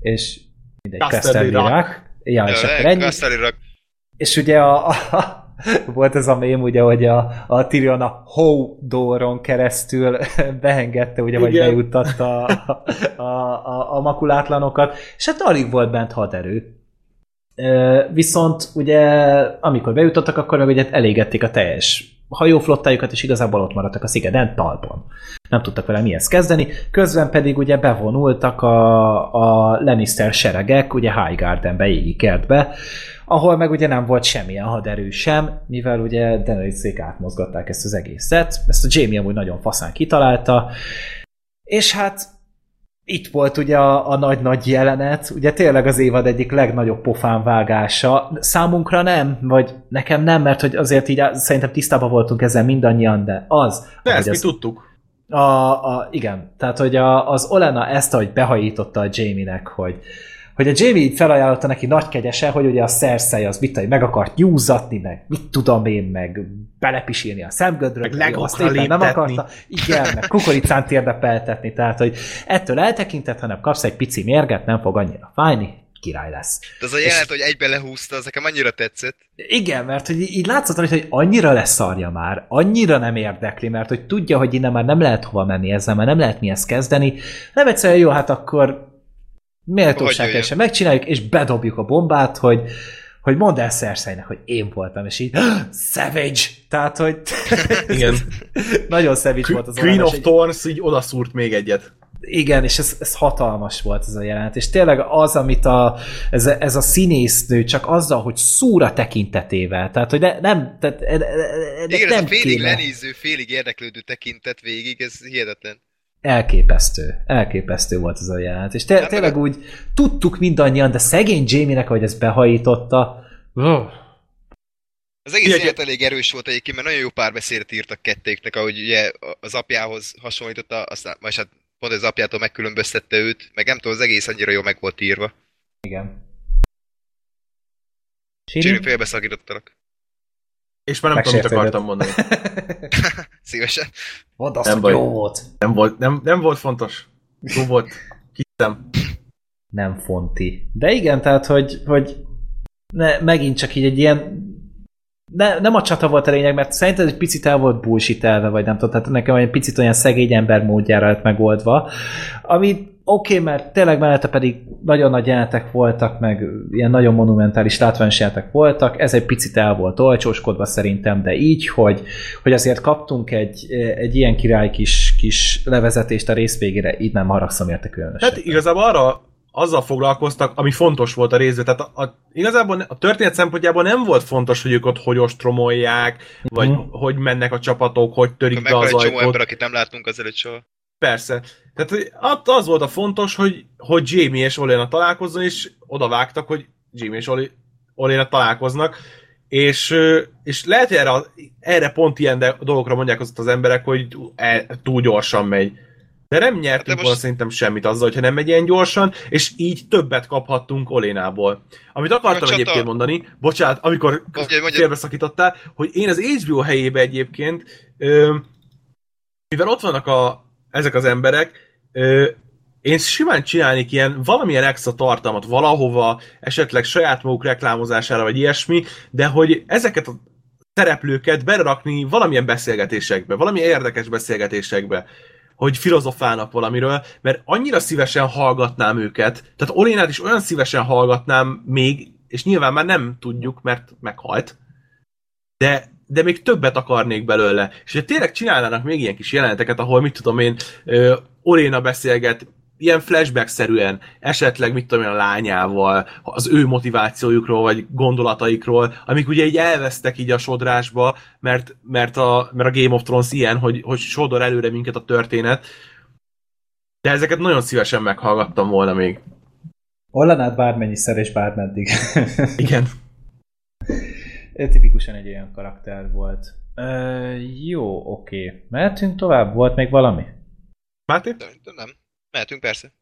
és mindegy, Rock. rak. Ja, és akkor ennyi. És ugye a, a, (laughs) volt ez a mém, ugye, hogy a, a Tyrion a Hodóron keresztül (laughs) beengedte, ugye, vagy Igen. bejuttatta a, a, a, a makulátlanokat, és hát alig volt bent haderő. Viszont ugye, amikor bejutottak, akkor meg ugye elégették a teljes hajóflottájukat, és igazából ott maradtak a szigeten talpon. Nem tudtak vele mihez kezdeni, közben pedig ugye bevonultak a, a Lannister seregek, ugye Highgardenbe, égi kertbe, ahol meg ugye nem volt semmilyen haderő sem, mivel ugye Daenerys-ék átmozgatták ezt az egészet, ezt a Jamie amúgy nagyon faszán kitalálta, és hát itt volt ugye a, a nagy-nagy jelenet, ugye tényleg az évad egyik legnagyobb pofán vágása. Számunkra nem, vagy nekem nem, mert hogy azért így szerintem tisztában voltunk ezzel mindannyian, de az, De ezt mi az- tudtuk. a, a, igen, tehát hogy a, az Olena ezt, ahogy behajította a Jamie-nek, hogy, hogy a Jamie így felajánlotta neki nagy kegyesen, hogy ugye a Cersei az mit meg akart nyúzatni, meg mit tudom én, meg belepisírni a szemgödről, Meg azt éppen nem akarta, igen, meg kukoricán térdepeltetni, tehát hogy ettől eltekintett, hanem kapsz egy pici mérget, nem fog annyira fájni, király lesz. De az a jelenet, hogy egybe lehúzta, az nekem annyira tetszett. Igen, mert hogy így látszott rajta, hogy annyira leszarja már, annyira nem érdekli, mert hogy tudja, hogy innen már nem lehet hova menni ezzel, már nem lehet mihez kezdeni. Nem egyszerűen jó, hát akkor méltóság teljesen megcsináljuk, és bedobjuk a bombát, hogy hogy mondd el Cersei-nek, hogy én voltam, és így Savage! Tehát, hogy (laughs) Igen. (laughs) nagyon savage volt az Queen of Thorns így odaszúrt még egyet. igen, és ez, ez hatalmas volt ez a jelenet, és tényleg az, amit a, ez, a, ez a színésznő csak azzal, hogy szúra tekintetével, tehát, hogy ne, nem, tehát, e- e- e- ennek Igen, ez nem a félig kéne. lenéző, félig érdeklődő tekintet végig, ez hihetetlen. Elképesztő, elképesztő volt ez a jelenet, és Hát, tényleg úgy tudtuk mindannyian, de szegény Jamie-nek, ahogy ezt behajította, oh, Az egész Igen. élet elég erős volt egyébként, mert nagyon jó párbeszédet írtak kettéknek, ahogy ugye az apjához hasonlította, aztán, vagy hát pont az apjától megkülönböztette őt, meg nem tudom, az egész annyira jó meg volt írva. igen. Csirű Siri? félbeszakítottalak. És már nem tudom, mit akartam mondani. (laughs) Szívesen. Mondd azt, Nem hogy jó volt. Nem volt, nem, nem volt fontos. Jó volt. Kittem. nem fonti. De igen, tehát, hogy, hogy ne, megint csak így egy ilyen ne, nem a csata volt a lényeg, mert szerintem egy picit el volt bullshitelve, vagy nem tudom, tehát nekem egy picit olyan szegény ember módjára lett megoldva, ami oké, okay, mert tényleg mellette pedig nagyon nagy jelenetek voltak, meg ilyen nagyon monumentális látványos jelenetek voltak, ez egy picit el volt olcsóskodva szerintem, de így, hogy, hogy azért kaptunk egy, egy ilyen király kis, kis levezetést a rész végére, így nem haragszom érte különösen. Hát igazából arra azzal foglalkoztak, ami fontos volt a részben. Tehát a, a, igazából a történet szempontjából nem volt fontos, hogy ők ott hogy ostromolják, vagy Mhm. hogy mennek a csapatok, hogy törik be az egy csomó ajtót. ember, akit nem láttunk azelőtt soha. Persze. Tehát az volt a fontos, hogy, hogy Jamie és Olena találkozzon, és oda vágtak, hogy Jamie és Oli, Olena találkoznak, és, és lehet, hogy erre, erre pont ilyen dolgokra mondják az, az emberek, hogy e, túl gyorsan megy. De nem nyertünk most- volna szerintem semmit azzal, hogyha nem megy ilyen gyorsan, és így többet kaphattunk Olénából. Amit akartam csata- egyébként mondani, bocsánat, amikor félbeszakítottál, hogy én az HBO helyébe egyébként, ö, mivel ott vannak a, ezek az emberek, ö, én simán csinálnék ilyen valamilyen extra tartalmat valahova, esetleg saját maguk reklámozására, vagy ilyesmi, de hogy ezeket a szereplőket berakni valamilyen beszélgetésekbe, valami érdekes beszélgetésekbe, hogy filozofálnak valamiről, mert annyira szívesen hallgatnám őket, tehát Olénát is olyan szívesen hallgatnám még, és nyilván már nem tudjuk, mert meghalt, de, de még többet akarnék belőle. És hogy tényleg csinálnának még ilyen kis jeleneteket, ahol mit tudom én, ö, Oléna beszélget, ilyen flashback-szerűen, esetleg mit tudom én a lányával, az ő motivációjukról, vagy gondolataikról, amik ugye így elvesztek így a sodrásba, mert, mert, a, mert a Game of Thrones ilyen, hogy, hogy sodor előre minket a történet. De ezeket nagyon szívesen meghallgattam volna még. Ollanád bármennyiszer és bármeddig. Igen. (laughs) Tipikusan egy olyan karakter volt. Ö, jó, oké. Mehetünk tovább? Volt még valami? Máté? Szerintem nem. Mehetünk persze.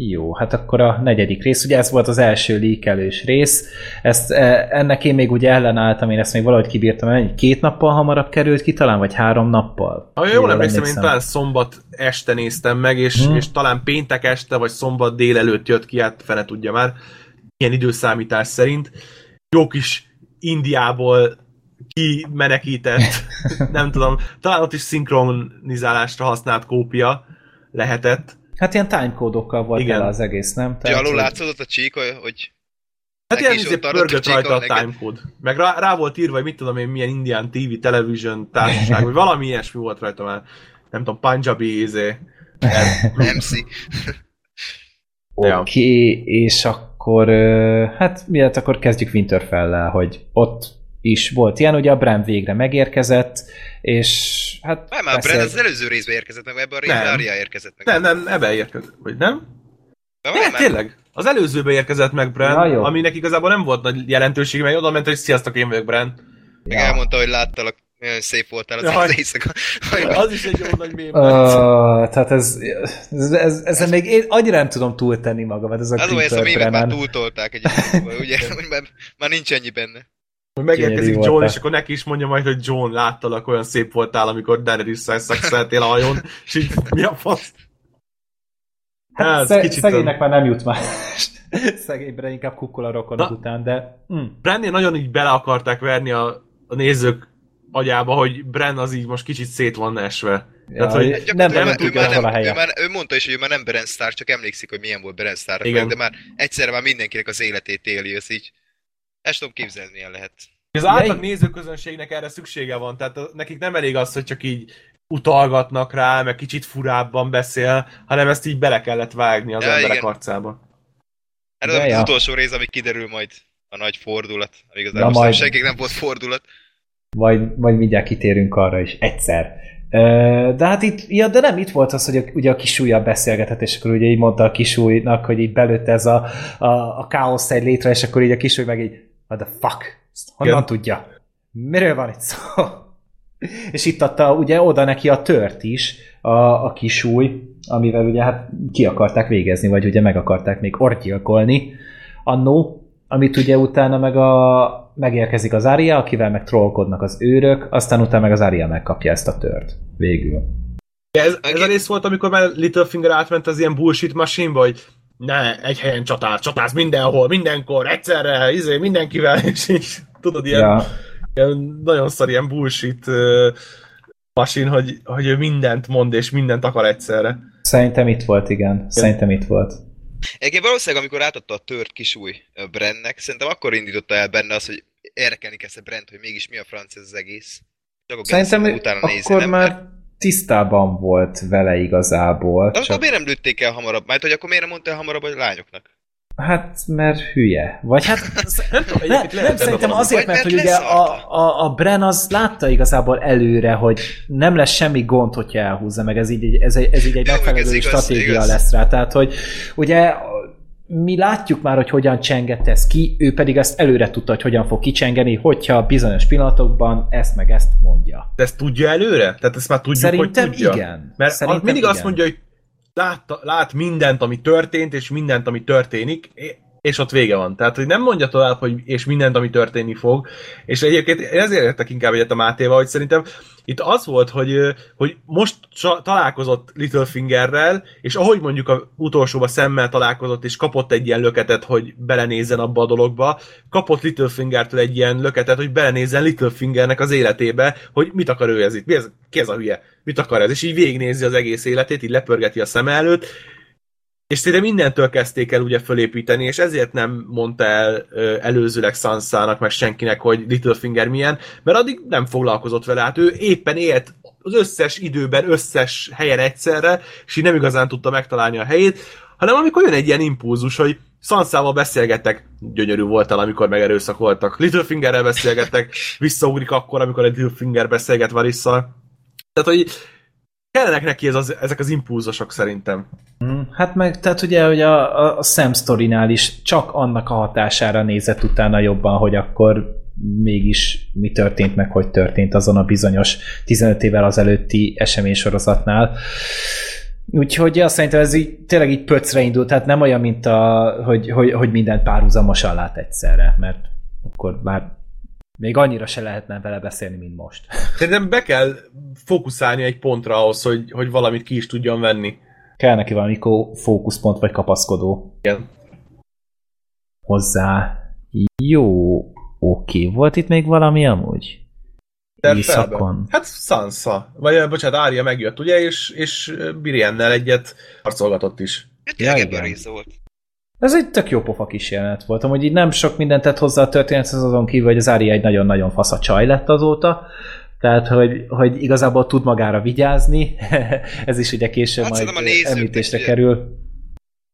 Jó, hát akkor a negyedik rész, ugye ez volt az első líkelős rész, ezt, e, ennek én még ugye ellenálltam, én ezt még valahogy kibírtam, egy két nappal hamarabb került ki talán, vagy három nappal? Ha jól emlékszem, én talán szombat este néztem meg, és, Hmm. és talán péntek este, vagy szombat délelőtt jött ki, hát fene tudja már, ilyen időszámítás szerint. Jó kis Indiából kimenekített, (laughs) nem tudom, talán ott is szinkronizálásra használt kópia lehetett. Hát ilyen timecódokkal volt Igen. el az egész, nem? Ugye alul hogy- látszódott a csík, hogy- Hát ilyen izé pörgött rajta a timecode. Meg rá, rá, volt írva, hogy mit tudom én, milyen Indian TV, television társaság, vagy valami ilyesmi volt rajta már. Nem tudom, Punjabi, izé. (laughs) MC. Oké, és akkor, ö, hát miért akkor kezdjük Winterfell-lel, hogy ott is volt ilyen, ugye a Bran végre megérkezett, és hát... Nem, beszél- Bren az előző részbe érkezett meg, ebben a részben. Arya érkezett meg. Nem, nem, ebbe érkezett. Vagy nem? Nem, Ne, nem, tényleg. Az előzőbe érkezett meg Bran, Ja, jó. aminek igazából nem volt nagy jelentősége, mert oda ment, hogy sziasztok, én vagyok Bran. Meg elmondta, hogy láttalak, nagyon szép voltál az Jaj. az éjszaka. Az is egy jó nagy mém. Uh, tehát ez, ez, ez, ezen még én annyira nem tudom túltenni magamat, ez a Az olyan, ezt a mémet már túltolták egy ugye, (laughs) már, már nincs ennyi benne. Hogy megérkezik Gyönyörű John, voltál. és akkor neki is mondja majd, hogy John, láttalak, olyan szép voltál, amikor Daenerys-szel szexeltél a hajón, és így mi a fasz? Hát sze, kicsit szegénynek már nem jut más. (laughs) Szegénybre inkább kukkol a rokonok Na. után, de... Hm. Brennél nagyon így bele akarták verni a, a nézők agyába, hogy Bren az így most kicsit szét van esve. Ja, hogy- nem, nem, nem ő, tudja, már hol a nem, ő, helye. már, ő mondta is, hogy ő már nem Beren Star, csak emlékszik, hogy milyen volt Beren Star, Igen. de már egyszerre már mindenkinek az életét éli, ez így. Ezt tudom képzelni, milyen lehet. Az Ja, átlag nézőközönségnek erre szüksége van, tehát nekik nem elég az, hogy csak így utalgatnak rá, meg kicsit furábban beszél, hanem ezt így bele kellett vágni az Ja, emberek igen. arcába. Ez De az ja. utolsó rész, ami kiderül majd a nagy fordulat. Amíg az Na most majd. senkinek nem volt fordulat. Majd, majd mindjárt kitérünk arra is, egyszer. De hát itt, ja, de nem itt volt az, hogy a, ugye a kisúlya beszélgetett, és akkor ugye így mondta a kisúlynak, hogy így belőtt ez a, a, a káosz egy létre, és akkor így a kisúly meg így, what the fuck, Ezt honnan Igen. tudja? Miről van itt szó? (laughs) és itt adta ugye oda neki a tört is, a, a kisúly, amivel ugye hát ki akarták végezni, vagy ugye meg akarták még orgyilkolni annó, amit ugye utána meg a, megérkezik az Arya, akivel meg trollkodnak az őrök, aztán utána meg az Arya megkapja ezt a tört. Végül. Ez, ez a rész volt, amikor már Littlefinger átment az ilyen bullshit machine hogy ne, egy helyen csatál, csatálsz mindenhol, mindenkor, egyszerre, izé, mindenkivel, (laughs) és így, tudod, ilyen, Ja, ilyen nagyon szar, ilyen bullshit uh, machine, hogy, hogy ő mindent mond, és mindent akar egyszerre. szerintem itt volt, igen. Szerintem itt volt. Egyébként valószínűleg, amikor átadta a tört kisúly ö, Brennek, szerintem akkor indította el benne az, hogy érdekelni kezdte Brent, hogy mégis mi a franc ez az egész. Csak akkor Szerintem utána akkor nézni, nem? már tisztában volt vele igazából. De akkor Csak, miért nem lőtték el hamarabb? Mert hogy akkor miért nem mondta el hamarabb a lányoknak? Hát, mert hülye. Vagy hát (laughs) Nem, tudom, nem, szerintem azért, mert hogy ugye a, a, a Bren az látta igazából előre, hogy nem lesz semmi gond, hogyha elhúzza meg, ez így, egy- ez, egy- ez így egy Jó, megfelelő igaz, stratégia igaz. lesz rá. Tehát, hogy ugye mi látjuk már, hogy hogyan csengett ez ki, ő pedig ezt előre tudta, hogy hogyan fog kicsengeni, hogyha bizonyos pillanatokban ezt meg ezt mondja. De ezt tudja előre? Tehát ezt már tudjuk, Szerintem hogy tudja? igen. Mert Szerintem mindig igen. azt mondja, hogy lát, lát mindent, ami történt, és mindent, ami történik, és ott vége van. Tehát, hogy nem mondja tovább, hogy és mindent, ami történni fog. És egyébként ezért értek inkább egyet a Mátéval, hogy szerintem itt az volt, hogy, hogy most találkozott Littlefingerrel, és ahogy mondjuk a utolsóba szemmel találkozott, és kapott egy ilyen löketet, hogy belenézzen abba a dologba, kapott Littlefingertől egy ilyen löketet, hogy belenézzen Littlefingernek az életébe, hogy mit akar ő ez itt, mi ez, ki ez a hülye, mit akar ez, és így végignézi az egész életét, így lepörgeti a szem előtt, és szinte mindentől kezdték el ugye fölépíteni, és ezért nem mondta el előzőleg Sansának, meg senkinek, hogy Littlefinger milyen, mert addig nem foglalkozott vele, hát ő éppen élt az összes időben, összes helyen egyszerre, és így nem igazán tudta megtalálni a helyét, hanem amikor jön egy ilyen impulzus, hogy Sanszával beszélgettek, gyönyörű voltál, amikor megerőszakoltak. Littlefingerrel beszélgettek, visszaugrik akkor, amikor egy Littlefinger beszélget Varisszal. Tehát, hogy kellenek neki ez az, ezek az impulzusok szerintem. Mm, hát meg, tehát ugye, hogy a, a, a Sam Story-nál is csak annak a hatására nézett utána jobban, hogy akkor mégis mi történt, meg hogy történt azon a bizonyos 15 évvel azelőtti eseménysorozatnál. Úgyhogy azt szerintem ez így, tényleg így pöcre indult, tehát nem olyan, mint a, hogy, hogy, hogy mindent párhuzamosan lát egyszerre, mert akkor már még annyira se lehetne vele beszélni, mint most. Szerintem be kell fókuszálni egy pontra ahhoz, hogy, hogy valamit ki is tudjon venni. Kell neki valami fókuszpont vagy kapaszkodó. Igen. Hozzá. Jó, oké. Volt itt még valami amúgy? Éjszakon. Hát Sansa. Vagy, bocsánat, Ária megjött, ugye, és, és Biriennel egyet harcolgatott is. Ja, igen. Ez egy tök jó pofa kis jelenet volt. hogy így nem sok mindent tett hozzá a történethez azon kívül, hogy az Ária egy nagyon-nagyon fasz a csaj lett azóta. Tehát, hogy, hogy igazából tud magára vigyázni. (laughs) Ez is ugye később hát majd említésre ugye, kerül.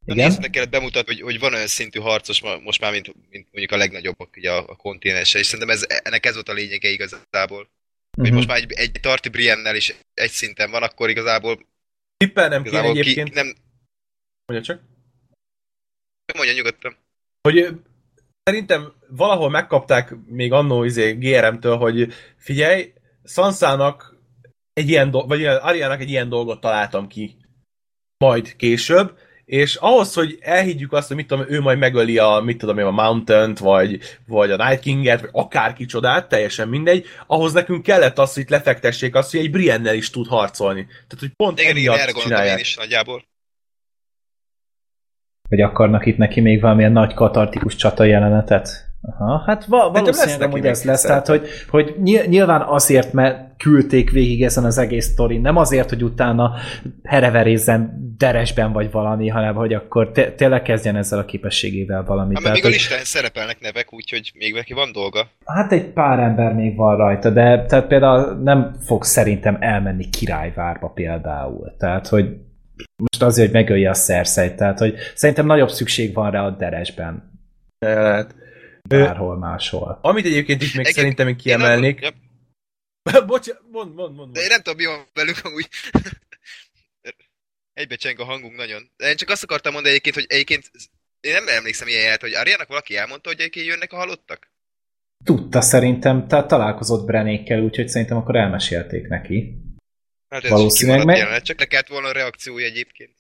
Igen? A nézőnek kellett bemutatni, hogy, hogy van olyan szintű harcos most már, mint, mint mondjuk a legnagyobbak ugye a, a kontinense, és szerintem ez, ennek ez volt a lényege igazából. Uh-huh. Hogy mhm. most már egy, egy Tarti Briennel is egy szinten van, akkor igazából... Tippel nem kéne egyébként... Ki, nem... Mondja csak. Mondja nyugodtan. Hogy szerintem valahol megkapták még annó izé GRM-től, hogy figyelj, Sansának egy ilyen do- vagy Ariának egy ilyen dolgot találtam ki majd később, és ahhoz, hogy elhiggyük azt, hogy mit tudom, ő majd megöli a, mit tudom én, a Mountain-t, vagy, vagy a Night King-et, vagy akárki csodát, teljesen mindegy, ahhoz nekünk kellett az, hogy lefektessék azt, hogy egy Briennel is tud harcolni. Tehát, hogy pont igen, igen, erre csinálják. én is nagyjából. Vagy akarnak itt neki még valamilyen nagy katartikus csata jelenetet? Aha, hát va- valószínűleg hogy ez lesz, tehát hogy, hogy nyilván azért, mert küldték végig ezen az egész sztorin, nem azért, hogy utána hereverézzen deresben vagy valami, hanem hogy akkor te- tényleg kezdjen ezzel a képességével valami. Hát, még a listán szerepelnek nevek, úgyhogy még neki van dolga. Hát egy pár ember még van rajta, de tehát például nem fog szerintem elmenni királyvárba például. Tehát, hogy most azért, hogy megölje a szerszeit, tehát hogy szerintem nagyobb szükség van rá a deresben. Lehet. Bárhol máshol. Amit egyébként itt még Egy, szerintem még kiemelnék. Nem, (laughs) Bocs, mond, mond, mond, De én nem tudom, mi van velük amúgy. (laughs) Egybe cseng a hangunk nagyon. De én csak azt akartam mondani egyébként, hogy egyébként én nem emlékszem ilyen jelet, hogy Ariának valaki elmondta, hogy egyébként jönnek a halottak? Tudta szerintem, tehát találkozott Brenékkel, úgyhogy szerintem akkor elmesélték neki. Hát ez Valószínűleg meg... Jelenet, csak le kellett volna a reakciója egyébként.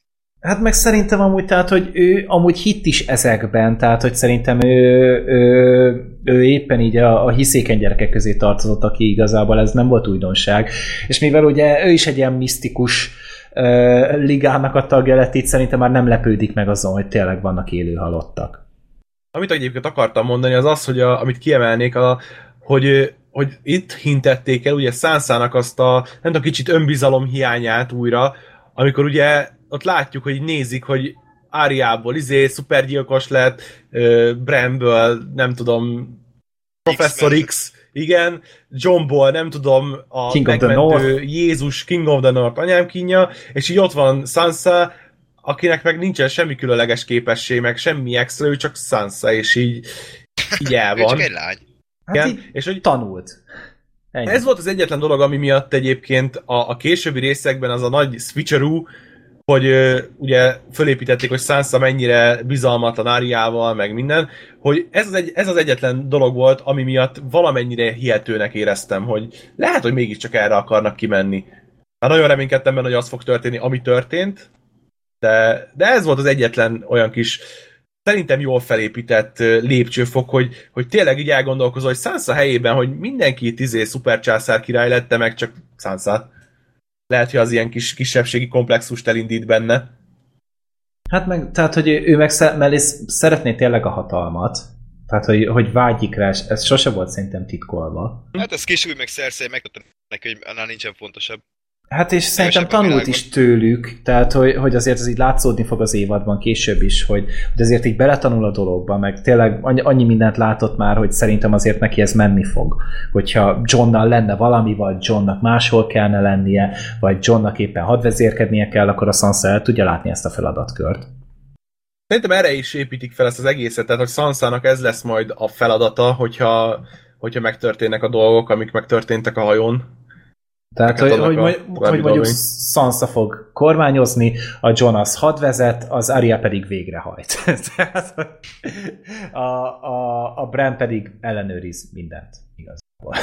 Hát meg szerintem amúgy, tehát, hogy ő amúgy hitt is ezekben, tehát, hogy szerintem ő, ő, ő éppen így a, a hiszékeny gyerekek közé tartozott, aki igazából ez nem volt újdonság. És mivel ugye ő is egy ilyen misztikus uh, ligának a tagja lett, itt szerintem már nem lepődik meg azon, hogy tényleg vannak élő halottak. Amit egyébként akartam mondani, az az, hogy a, amit kiemelnék, a, hogy hogy itt hintették el ugye Szánszának azt a, nem tudom, kicsit önbizalom hiányát újra, amikor ugye ott látjuk, hogy nézik, hogy Áriából izé szupergyilkos lett, uh, Bramből, nem tudom, Professor X, X igen, Johnból, nem tudom, a King megmentő Jézus, King of the North anyám kínja, és így ott van Sansa, akinek meg nincsen semmi különleges képesség, meg semmi extra, ő csak Sansa, és így, így el van. ő csak egy lány. Hát Igen, és hogy tanult. Ennyi. Ez volt az egyetlen dolog, ami miatt egyébként a, a későbbi részekben az a nagy switcheroo, hogy ö, ugye fölépítették, hogy Sansa mennyire bizalmatlan Áriával, meg minden, hogy ez az, egy, ez az egyetlen dolog volt, ami miatt valamennyire hihetőnek éreztem, hogy lehet, hogy mégiscsak erre akarnak kimenni. Már nagyon reménykedtem benne, hogy az fog történni, ami történt, De, de ez volt az egyetlen olyan kis szerintem jól felépített lépcsőfok, hogy, hogy tényleg így elgondolkozol, hogy Sansa helyében, hogy mindenki izé szupercsászár király lett, de meg csak Sansa. Lehet, hogy az ilyen kis kisebbségi komplexust elindít benne. Hát meg, tehát, hogy ő, meg mellé szeretné tényleg a hatalmat. Tehát, hogy, hogy vágyik rá, ez sose volt szerintem titkolva. Hát ez kisúly meg Cersei megtudta neki, hogy annál nincsen fontosabb. Hát és szerintem tanult is tőlük, tehát hogy, hogy azért ez így látszódni fog az évadban később is, hogy, hogy azért így beletanul a dologba, meg tényleg annyi, annyi mindent látott már, hogy szerintem azért neki ez menni fog. Hogyha Johnnal lenne valami, vagy Johnnak máshol kellene lennie, vagy Johnnak éppen hadvezérkednie kell, akkor a Sansa el tudja látni ezt a feladatkört. Szerintem erre is építik fel ezt az egészet, tehát hogy Sansának ez lesz majd a feladata, hogyha, hogyha megtörténnek a dolgok, amik megtörténtek a hajón. Tehát, hogy, hogy, hogy, hogy mondjuk. Sansa fog kormányozni, a Jonas hadvezet, az Arya pedig végrehajt. (laughs) Tehát, a, a, a Bran pedig ellenőriz mindent. Igazából.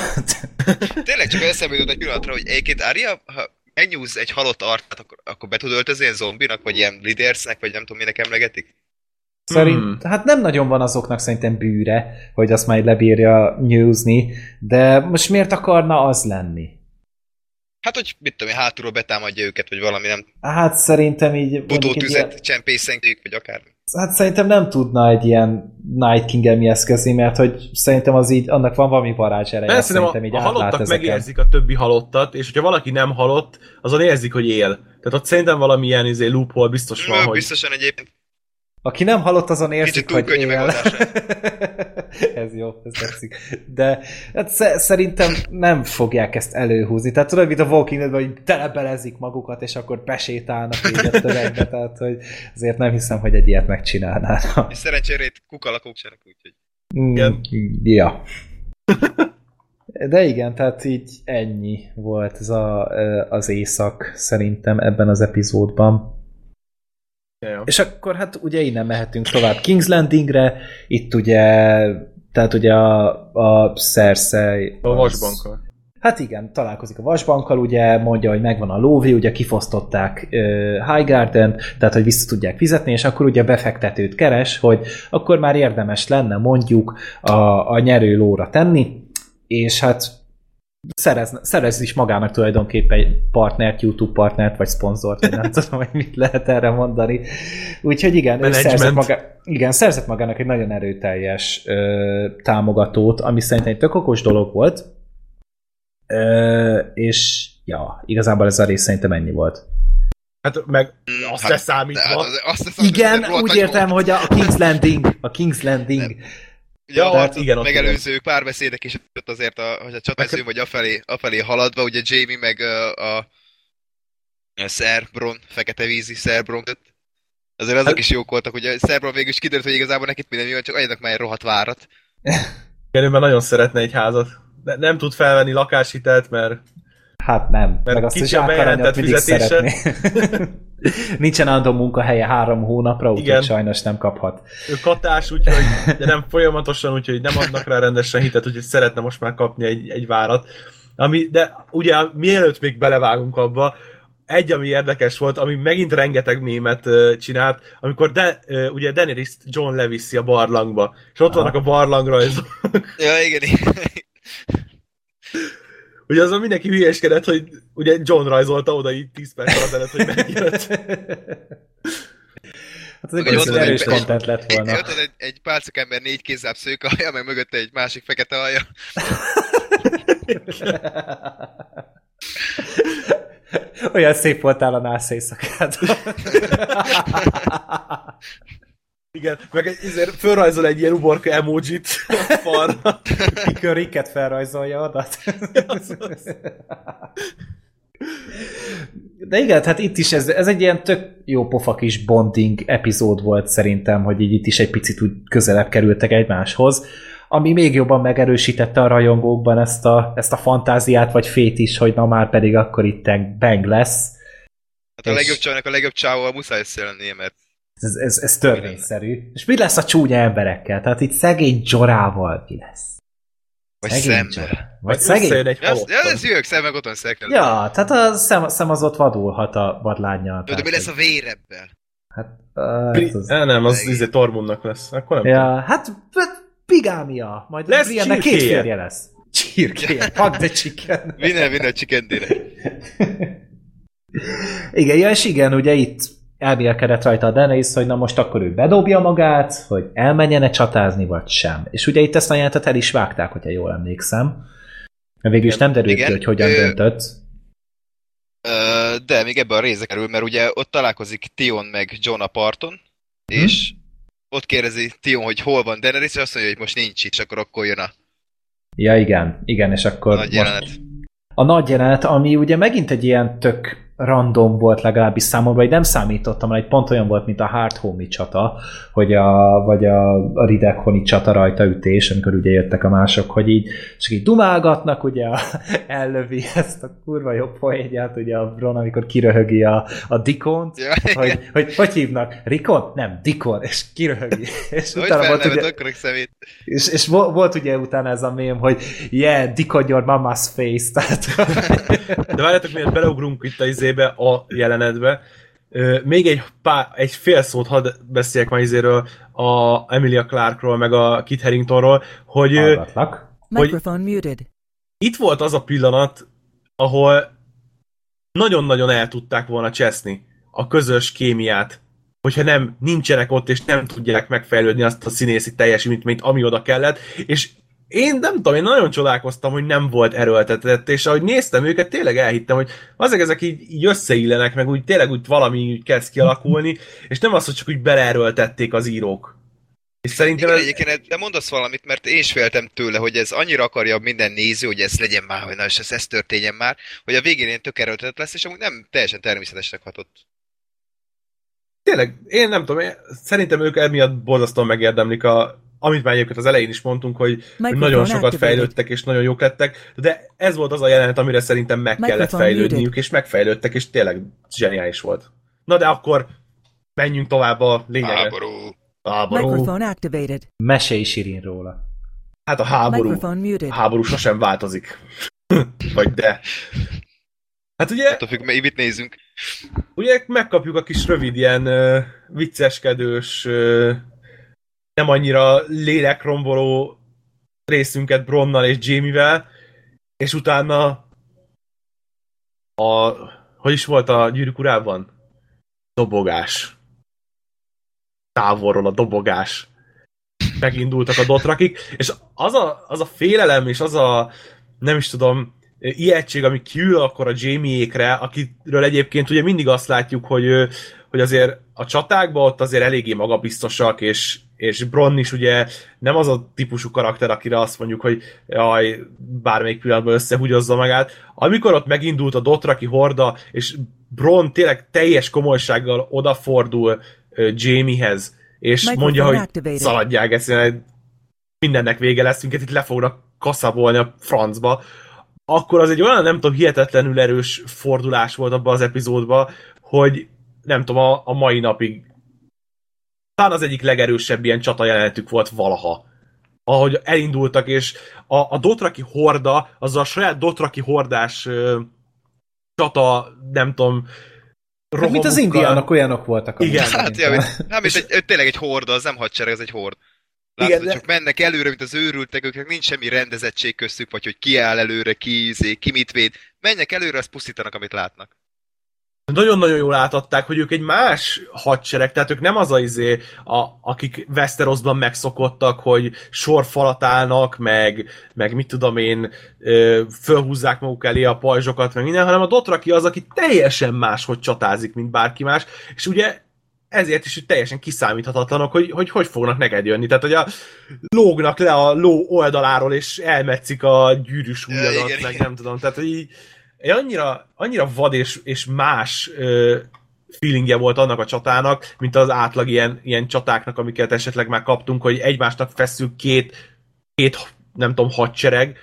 (laughs) Tényleg csak eszembe jutott egy pillanatra, hogy egyébként Arya, ha megnyúz egy halott arcát, akkor, akkor be tud öltözni ilyen zombinak, vagy ilyen leadersnek, vagy nem tudom, minek emlegetik? Szerint, Hmm. hát nem nagyon van azoknak szerintem bűre, hogy azt majd lebírja nyúzni, de most miért akarna az lenni? Hát, hogy mit tudom én, hátulról betámadja őket, vagy valami nem Hát szerintem így... egy ilyen- csempészenjük, vagy akár. Hát szerintem nem tudna egy ilyen Night king emieszkezni, mert hogy szerintem az így, annak van valami varázs ereje, Persze, nem, szerintem a, így a halottak ezeken. megérzik a többi halottat, és hogyha valaki nem halott, azon érzik, hogy él. Tehát ott szerintem valamilyen izé, loophole biztos van, Van, hogy... Biztosan egyébként Aki nem halott, azon érzik, Kicsit hogy él. (laughs) ez jó, ez tetszik. De hát sze- szerintem nem fogják ezt előhúzni. Tehát tudod, mint a Walking Dead, hogy telebelezik magukat, és akkor besétálnak így a tömegbe, (laughs) tehát hogy azért nem hiszem, hogy egy ilyet megcsinálnának. és szerencsére itt kukalakok senek, úgyhogy. Mm, ja. De igen, tehát így ennyi volt ez a, az éjszak szerintem ebben az epizódban. Ja. És akkor hát ugye innen mehetünk tovább King's Landingre, itt ugye, tehát ugye a, a Cersei... A az- vasbankkal. Hát igen, találkozik a vasbankkal, ugye mondja, hogy megvan a lóvé, ugye kifosztották uh, Highgarden, tehát hogy vissza tudják fizetni, és akkor ugye befektetőt keres, hogy akkor már érdemes lenne mondjuk a, a nyerő lóra tenni, és hát szerez, szerez is magának tulajdonképpen egy partnert, YouTube partnert, vagy szponzort, vagy nem (laughs) tudom, hogy mit lehet erre mondani. Úgyhogy igen, ő Management. szerzett, maga, igen, szerzett magának egy nagyon erőteljes ö, támogatót, ami szerintem egy tök okos dolog volt, ö, és ja, igazából ez a rész szerintem ennyi volt. Hát meg Mm, azt hát- se számítva. de hát az- azt hiszem, Igen, úgy értem, volt. hogy a King's Landing, a King's Landing, Ugye Ja, a hát igen, megelőző párbeszédek is ott azért, a, hogy a csatmezőn vagy afelé, afelé haladva, ugye Jamie meg a, a, a Sir Bron, fekete vízi Sir Bron között. Azért azok Hát- is jók voltak, ugye Sir Bron végül is kiderült, hogy igazából nekik minden jön, csak adjanak már egy rohadt várat. Igen, ő már nagyon szeretne egy házat. De nem tud felvenni lakáshitelt, mert hát nem, Mert meg azt is bejelentett mindig fizetése. szeretné. (laughs) Nincsen állandó munkahelye három hónapra, úgyhogy sajnos nem kaphat. ő katás, úgyhogy de nem folyamatosan, úgyhogy nem adnak rá rendesen hitet, úgyhogy szeretne most már kapni egy, egy várat. Ami, de ugye mielőtt még belevágunk abba, egy, ami érdekes volt, ami megint rengeteg mémet ö, csinált, amikor de, ö, ugye Daenerys John leviszi a barlangba, és ott Aha. vannak a barlangrajzok. Ja, igen, igen. Ugye azon mindenki hülyeskedett, hogy ugye John rajzolta oda így 10 perc azelőtt, hogy megjött. Hát ez egy egy van erős egy- content lett Egy, volna. van egy, egy pálcakember négy kézzáb szők alja, meg mögötte egy másik fekete alja. Olyan szép voltál a nász éjszakát. (laughs) Igen, meg egy, ezért fölrajzol egy ilyen uborka emojit a falra. (laughs) Mikor Ricket felrajzolja oda. De igen, hát itt is ez, ez egy ilyen tök jó pofa kis bonding epizód volt szerintem, hogy így itt is egy picit úgy közelebb kerültek egymáshoz, ami még jobban megerősítette a rajongókban ezt a, ezt a fantáziát, vagy fét is, hogy na már pedig akkor itt bang lesz. Hát a És- legjobb csajnak a legjobb csávóval muszáj összelennie, mert Ez, ez, ez törvényszerű. És mi lesz a csúnya emberekkel? Tehát itt szegény Jorával mi lesz? vagy Szegény szemmel. Vagy Vagy szegény egy Ja, ez, ja, ez jövök szem, meg ott van szekkel. Ja, tehát a szem, szem az ott vadulhat a vadlányjal. De mi lesz a vér ebből? Hát, uh, az... Eh, nem, az izé Tormundnak lesz. Akkor nem Ja, hát hát bigámia. Majd Lesz Brienne két férje lesz. Csirkéje. Fuck the chicken. Winner, winner, chicken dinner. Igen, ja, és igen, ugye itt elmélkedett rajta a Daenerys, hogy na most akkor ő bedobja magát, hogy elmenjene csatázni, vagy sem. És ugye itt ezt a jelentet el is vágták, hogyha jól emlékszem. Végül is nem derült ki, hogy hogyan ö, döntött. Ö, de még ebben a része kerül, mert ugye ott találkozik Tion meg John a parton, és ott kérdezi Tion, hogy hol van Daenerys, és azt mondja, hogy most nincs itt, és akkor akkor jön a Ja, igen, igen, és akkor nagy most jelenet. a nagy jelenet, ami ugye megint egy ilyen tök random volt legalábbis számomra, hogy nem számítottam, mert egy pont olyan volt, mint a Hard Home csata, hogy a, vagy a, a Ridekoni csata rajta ütés, amikor ugye jöttek a mások, hogy így, és így dumálgatnak, ugye a, ellövi ezt a kurva jó poénját, ugye a Bron, amikor kiröhögi a, a Dikont, Ja, hogy, hogy hogy hívnak? Rikon? Nem, Dikon, és kiröhögi. (laughs) És hogy utána volt ugye, szemét. és, és vo- volt ugye utána ez a mém, hogy yeah, Dick on your mama's face, tehát De várjátok, miért beleugrunk itt a izébe, a jelenetbe. Még egy, pár, egy fél szót hadd beszéljek ma izéről, a Emilia Clarkról, meg a Kit Haringtonról, hogy ö, hallgatlak. Microphone muted. itt volt az a pillanat, ahol nagyon-nagyon el tudták volna cseszni a közös kémiát, hogyha nem nincsenek ott, és nem tudják megfejlődni azt a színészi teljesítményt, ami oda kellett, és én nem tudom, én nagyon csodálkoztam, hogy nem volt erőltetett, és ahogy néztem őket, tényleg elhittem, hogy azok ezek így, így összeillenek, meg úgy tényleg úgy valami úgy kezd kialakulni, és nem az, hogy csak úgy beleerőltették az írók. És szerintem Igen, ez, egyébként de mondasz valamit, mert én is féltem tőle, hogy ez annyira akarja minden néző, hogy ez legyen már, hogy na, és ez, ez történjen már, hogy a végén ilyen tök erőltetett lesz, és amúgy nem teljesen természetesnek hatott. tényleg, én nem tudom, én, szerintem ők emiatt borzasztóan megérdemlik a, amit már egyébként az elején is mondtunk, hogy, hogy nagyon sokat activated. fejlődtek, és nagyon jók lettek, de ez volt az a jelenet, amire szerintem meg kellett fejlődniük, muted. és megfejlődtek, és tényleg zseniális volt. Na de akkor menjünk tovább a lényegre. Háború. Háború. Microphone activated. Mesélj Sirin róla. Hát a háború. Háború sosem változik. (laughs) Vagy de. Hát ugye, Attól függ, mit nézzünk. ugye megkapjuk a kis rövid ilyen ö, vicceskedős, ö, nem annyira lélekromboló részünket Bronnal és Jamie-vel, és utána a, hogy is volt a gyűrűk urában? Dobogás. Távolról a dobogás. Megindultak a dotrakik, és az a, az a félelem, és az a, nem is tudom, ijegység, ami kiül akkor a Jamie-ékre, akiről egyébként ugye mindig azt látjuk, hogy, hogy azért a csatákban ott azért eléggé magabiztosak, és, és Bronn is ugye nem az a típusú karakter, akire azt mondjuk, hogy jaj, bármelyik pillanatban összehugyozza magát. Amikor ott megindult a Dotraki horda, és Bronn tényleg teljes komolysággal odafordul ö, Jamiehez, és Microphone mondja, hogy activated. szaladják ezt, mindennek vége lesz, minket itt le fognak kaszabolni a francba, akkor az egy olyan, nem tudom, hihetetlenül erős fordulás volt abban az epizódban, hogy nem tudom, a, a mai napig talán az egyik legerősebb ilyen csata jelenetük volt valaha. Ahogy elindultak, és a, a Dotraki horda, az a saját Dotraki hordás ö, csata, nem tudom, Hát, mint az indiánok olyanok voltak. Igen. Hát, ja, hát, mint egy, tényleg egy horda, az nem hadsereg, ez egy hord. Látod, Igen, hogy de- csak mennek előre, mint az őrültek, őknek nincs semmi rendezettség köztük, vagy hogy ki áll előre, ki, izé, ki mit véd. Mennek előre, azt pusztítanak, amit látnak. Nagyon-nagyon jól átadták, hogy ők egy más hadsereg, tehát ők nem az a izé, a, akik Westerosban megszokottak, hogy sorfalat állnak, meg, meg mit tudom én, fölhúzzák maguk elé a pajzsokat, meg minden, hanem a Dotraki az, aki teljesen máshogy csatázik, mint bárki más, és ugye ezért is hogy teljesen kiszámíthatatlanok, hogy, hogy hogy fognak neked jönni. Tehát, hogy a lógnak le a ló oldaláról, és elmetszik a gyűrűs Ja, igen, meg igen. nem tudom. Tehát, hogy így, egy annyira, annyira vad és, és más ö, feelingje volt annak a csatának, mint az átlag ilyen, ilyen csatáknak, amiket esetleg már kaptunk, hogy egymásnak feszül két, két nem tudom, hadsereg,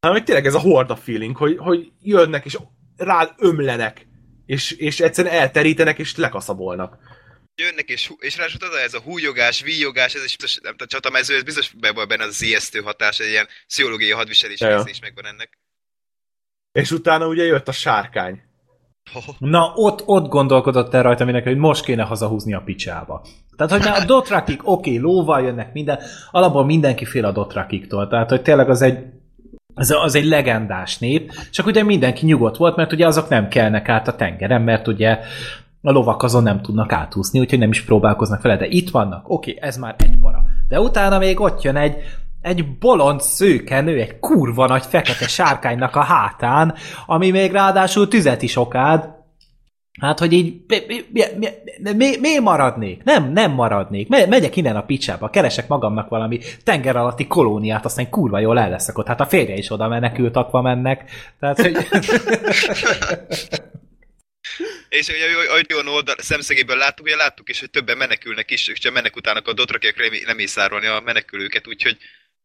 hanem hogy tényleg ez a horda feeling, hogy, hogy jönnek és rád ömlenek, és, és egyszerűen elterítenek és lekaszabolnak. Jönnek, és, és ráadásul a- ez a hújogás, víjogás, ez is biztos, nem tudom, csatamező, ez biztos be van benne az ijesztő hatás, egy ilyen pszichológiai hadviselés Ja, is megvan ennek. És utána ugye jött a sárkány. Na, ott, ott gondolkodott el rajta mindenki, hogy most kéne hazahúzni a picsába. Tehát, hogy már a Dotrakik, oké, okay, lóval jönnek minden, alapból mindenki fél a Dotrakiktól. Tehát, hogy tényleg az egy az, az egy legendás nép, csak ugye mindenki nyugodt volt, mert ugye azok nem kelnek át a tengeren, mert ugye a lovak azon nem tudnak átúszni, úgyhogy nem is próbálkoznak vele, de itt vannak, oké, ez már egy para. De utána még ott jön egy, egy bolond szőke nő, egy kurva nagy fekete sárkánynak a hátán, ami még ráadásul tüzet is okád, Hát, hogy így mi, mi, mi, mi, mi maradnék? Nem, nem maradnék. Me, megyek innen a picsába, keresek magamnak valami tenger alatti kolóniát, aztán kurva jól el leszek ott. Hát a férje is oda menekült, akva mennek. Tehát, hogy... (laughs) És ugye, olyan oldal, szemszegéből láttuk, ugye láttuk is, hogy többen menekülnek is, és csak mennek utána a dotrakiak lemészárolni a menekülőket, úgyhogy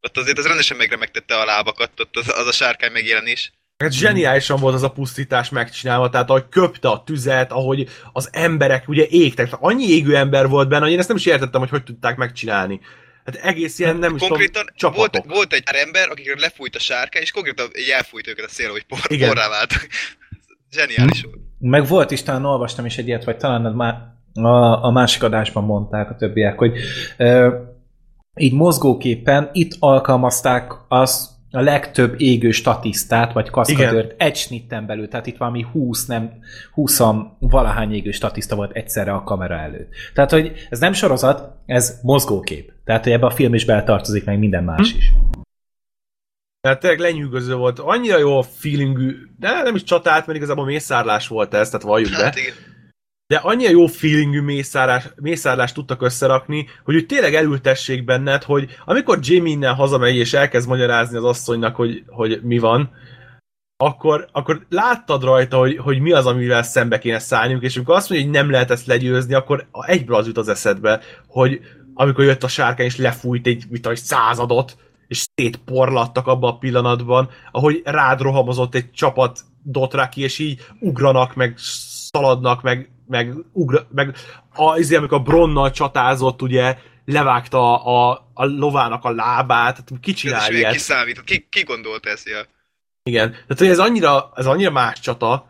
ott azért az rendesen megremegtette a lábakat, ott az, az a sárkány megjelenés. Hát zseniálisan volt az a pusztítás megcsinálva, tehát ahogy köpte a tüzet, ahogy az emberek ugye égtek, tehát annyi égő ember volt benne, hogy én ezt nem is értettem, hogy hogy tudták megcsinálni. Hát egész ilyen, nem is konkrétan tudom, csapatok. Volt, volt egy ember, akikre lefújt a sárka, és konkrétan így elfújt őket a szél, hogy por, porrá váltak. (laughs) Zseniális volt. Meg volt is, talán olvastam is egy ilyet, vagy talán már a, a másik adásban mondták a többiek, hogy ö, így mozgóképpen itt alkalmazták az a legtöbb égő statisztát, vagy kaszkadőrt egy snitten belül, tehát itt valami 20, nem 20 valahány égő statiszta volt egyszerre a kamera előtt. Tehát, hogy ez nem sorozat, ez mozgókép. Tehát, hogy ebbe a film is beletartozik, meg minden más hm. is. Tehát tényleg lenyűgöző volt. Annyira jó a feelingű, de nem is csatát, mert igazából mészárlás volt ez, tehát valljuk be. Hát de annyira jó feelingű mészárlás, mészárlást tudtak összerakni, hogy úgy tényleg elültessék benned, hogy amikor Jamie innen hazamegy és elkezd magyarázni az asszonynak, hogy, hogy mi van, akkor, akkor láttad rajta, hogy, hogy mi az, amivel szembe kéne szállniuk, és amikor azt mondja, hogy nem lehet ezt legyőzni, akkor egyből az jut az eszedbe, hogy amikor jött a sárkány és lefújt egy, mit egy századot, és szétporlattak abban a pillanatban, ahogy rád rohamozott egy csapat dotraki, és így ugranak, meg szaladnak, meg, meg, ugra, meg a, azért, amikor a Bronnal csatázott, ugye, levágta a, a, a lovának a lábát, tehát ki csinál ilyet? Ki számít, ki, ki gondolt ezt, ja. Igen, tehát hogy ez annyira, ez annyira más csata,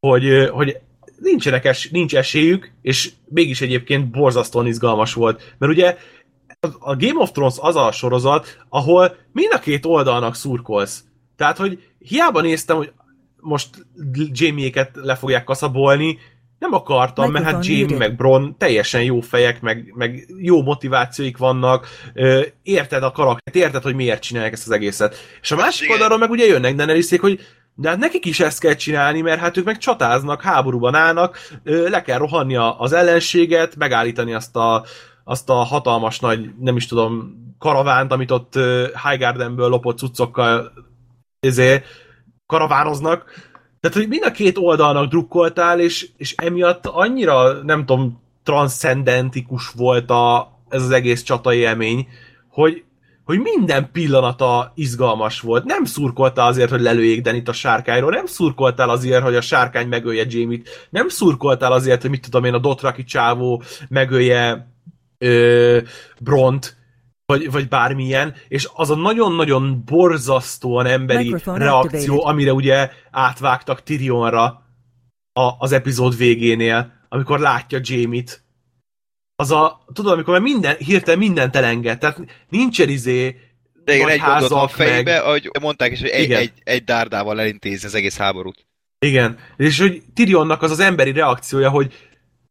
hogy, hogy nincsenek es, nincs esélyük, és mégis egyébként borzasztóan izgalmas volt. Mert ugye a Game of Thrones az a sorozat, ahol mind a két oldalnak szurkolsz. Tehát, hogy hiába néztem, hogy most Jamie-éket le fogják kaszabolni, nem akartam, mert hát Jamie meg Bron teljesen jó fejek, meg, meg jó motivációik vannak, érted a karaktert, érted, hogy miért csinálják ezt az egészet. És a másik oldalról meg ugye jönnek Daenerys-ék, hogy de hát nekik is ezt kell csinálni, mert hát ők meg csatáznak, háborúban állnak, le kell rohanni az ellenséget, megállítani azt a, azt a hatalmas nagy, nem is tudom, karavánt, amit ott Highgardenből lopott cuccokkal ezért karavánoznak. Tehát, hogy mind a két oldalnak drukkoltál, és, és emiatt annyira, nem tudom, transzcendentikus volt a, ez az egész csatai élmény, hogy, hogy minden pillanata izgalmas volt. Nem szurkoltál azért, hogy lelőjék Denit a sárkányról, nem szurkoltál azért, hogy a sárkány megölje Jamie-t, nem szurkoltál azért, hogy mit tudom én, a Dotraki csávó megölje ö, Bront, vagy, vagy bármilyen, és az a nagyon-nagyon borzasztóan emberi Microphone reakció, activated. amire ugye átvágtak Tyrionra a, az epizód végénél, amikor látja Jamie-t, az a, tudod, amikor minden, hirtelen minden elenged, tehát nincsen izé, de én egy gondoltam a fejbe, meg... ahogy mondták is, hogy egy, egy, egy dárdával elintézni az egész háborút. Igen, és hogy Tyrionnak az az emberi reakciója, hogy,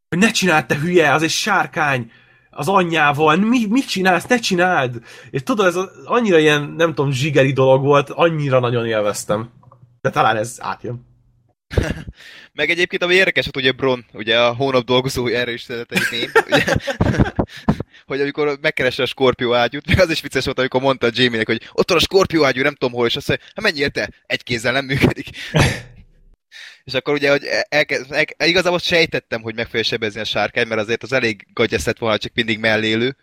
hogy ne csináld te hülye, az egy sárkány, az anyjával, mi, mit csinálsz, ne csináld! És tudod, ez annyira ilyen, nem tudom, zsigeri dolog volt, annyira nagyon élveztem. De talán ez átjön. (laughs) Meg egyébként, ami érdekes, hogy ugye Bron, ugye a hónap dolgozó erre is szeret egy ném, (laughs) ugye, (laughs) hogy amikor megkeresse a Scorpio ágyút, meg az is vicces volt, amikor mondta Jamie-nek, hogy ott van a Scorpio ágyú, nem tudom hol, és azt mondja, hát mennyi érte? Egy kézzel nem működik. És akkor ugye, hogy elkezd, el, igazából sejtettem, hogy meg fogja sebezni a sárkány, mert azért az elég gagyesz lett volna, csak mindig mellélő.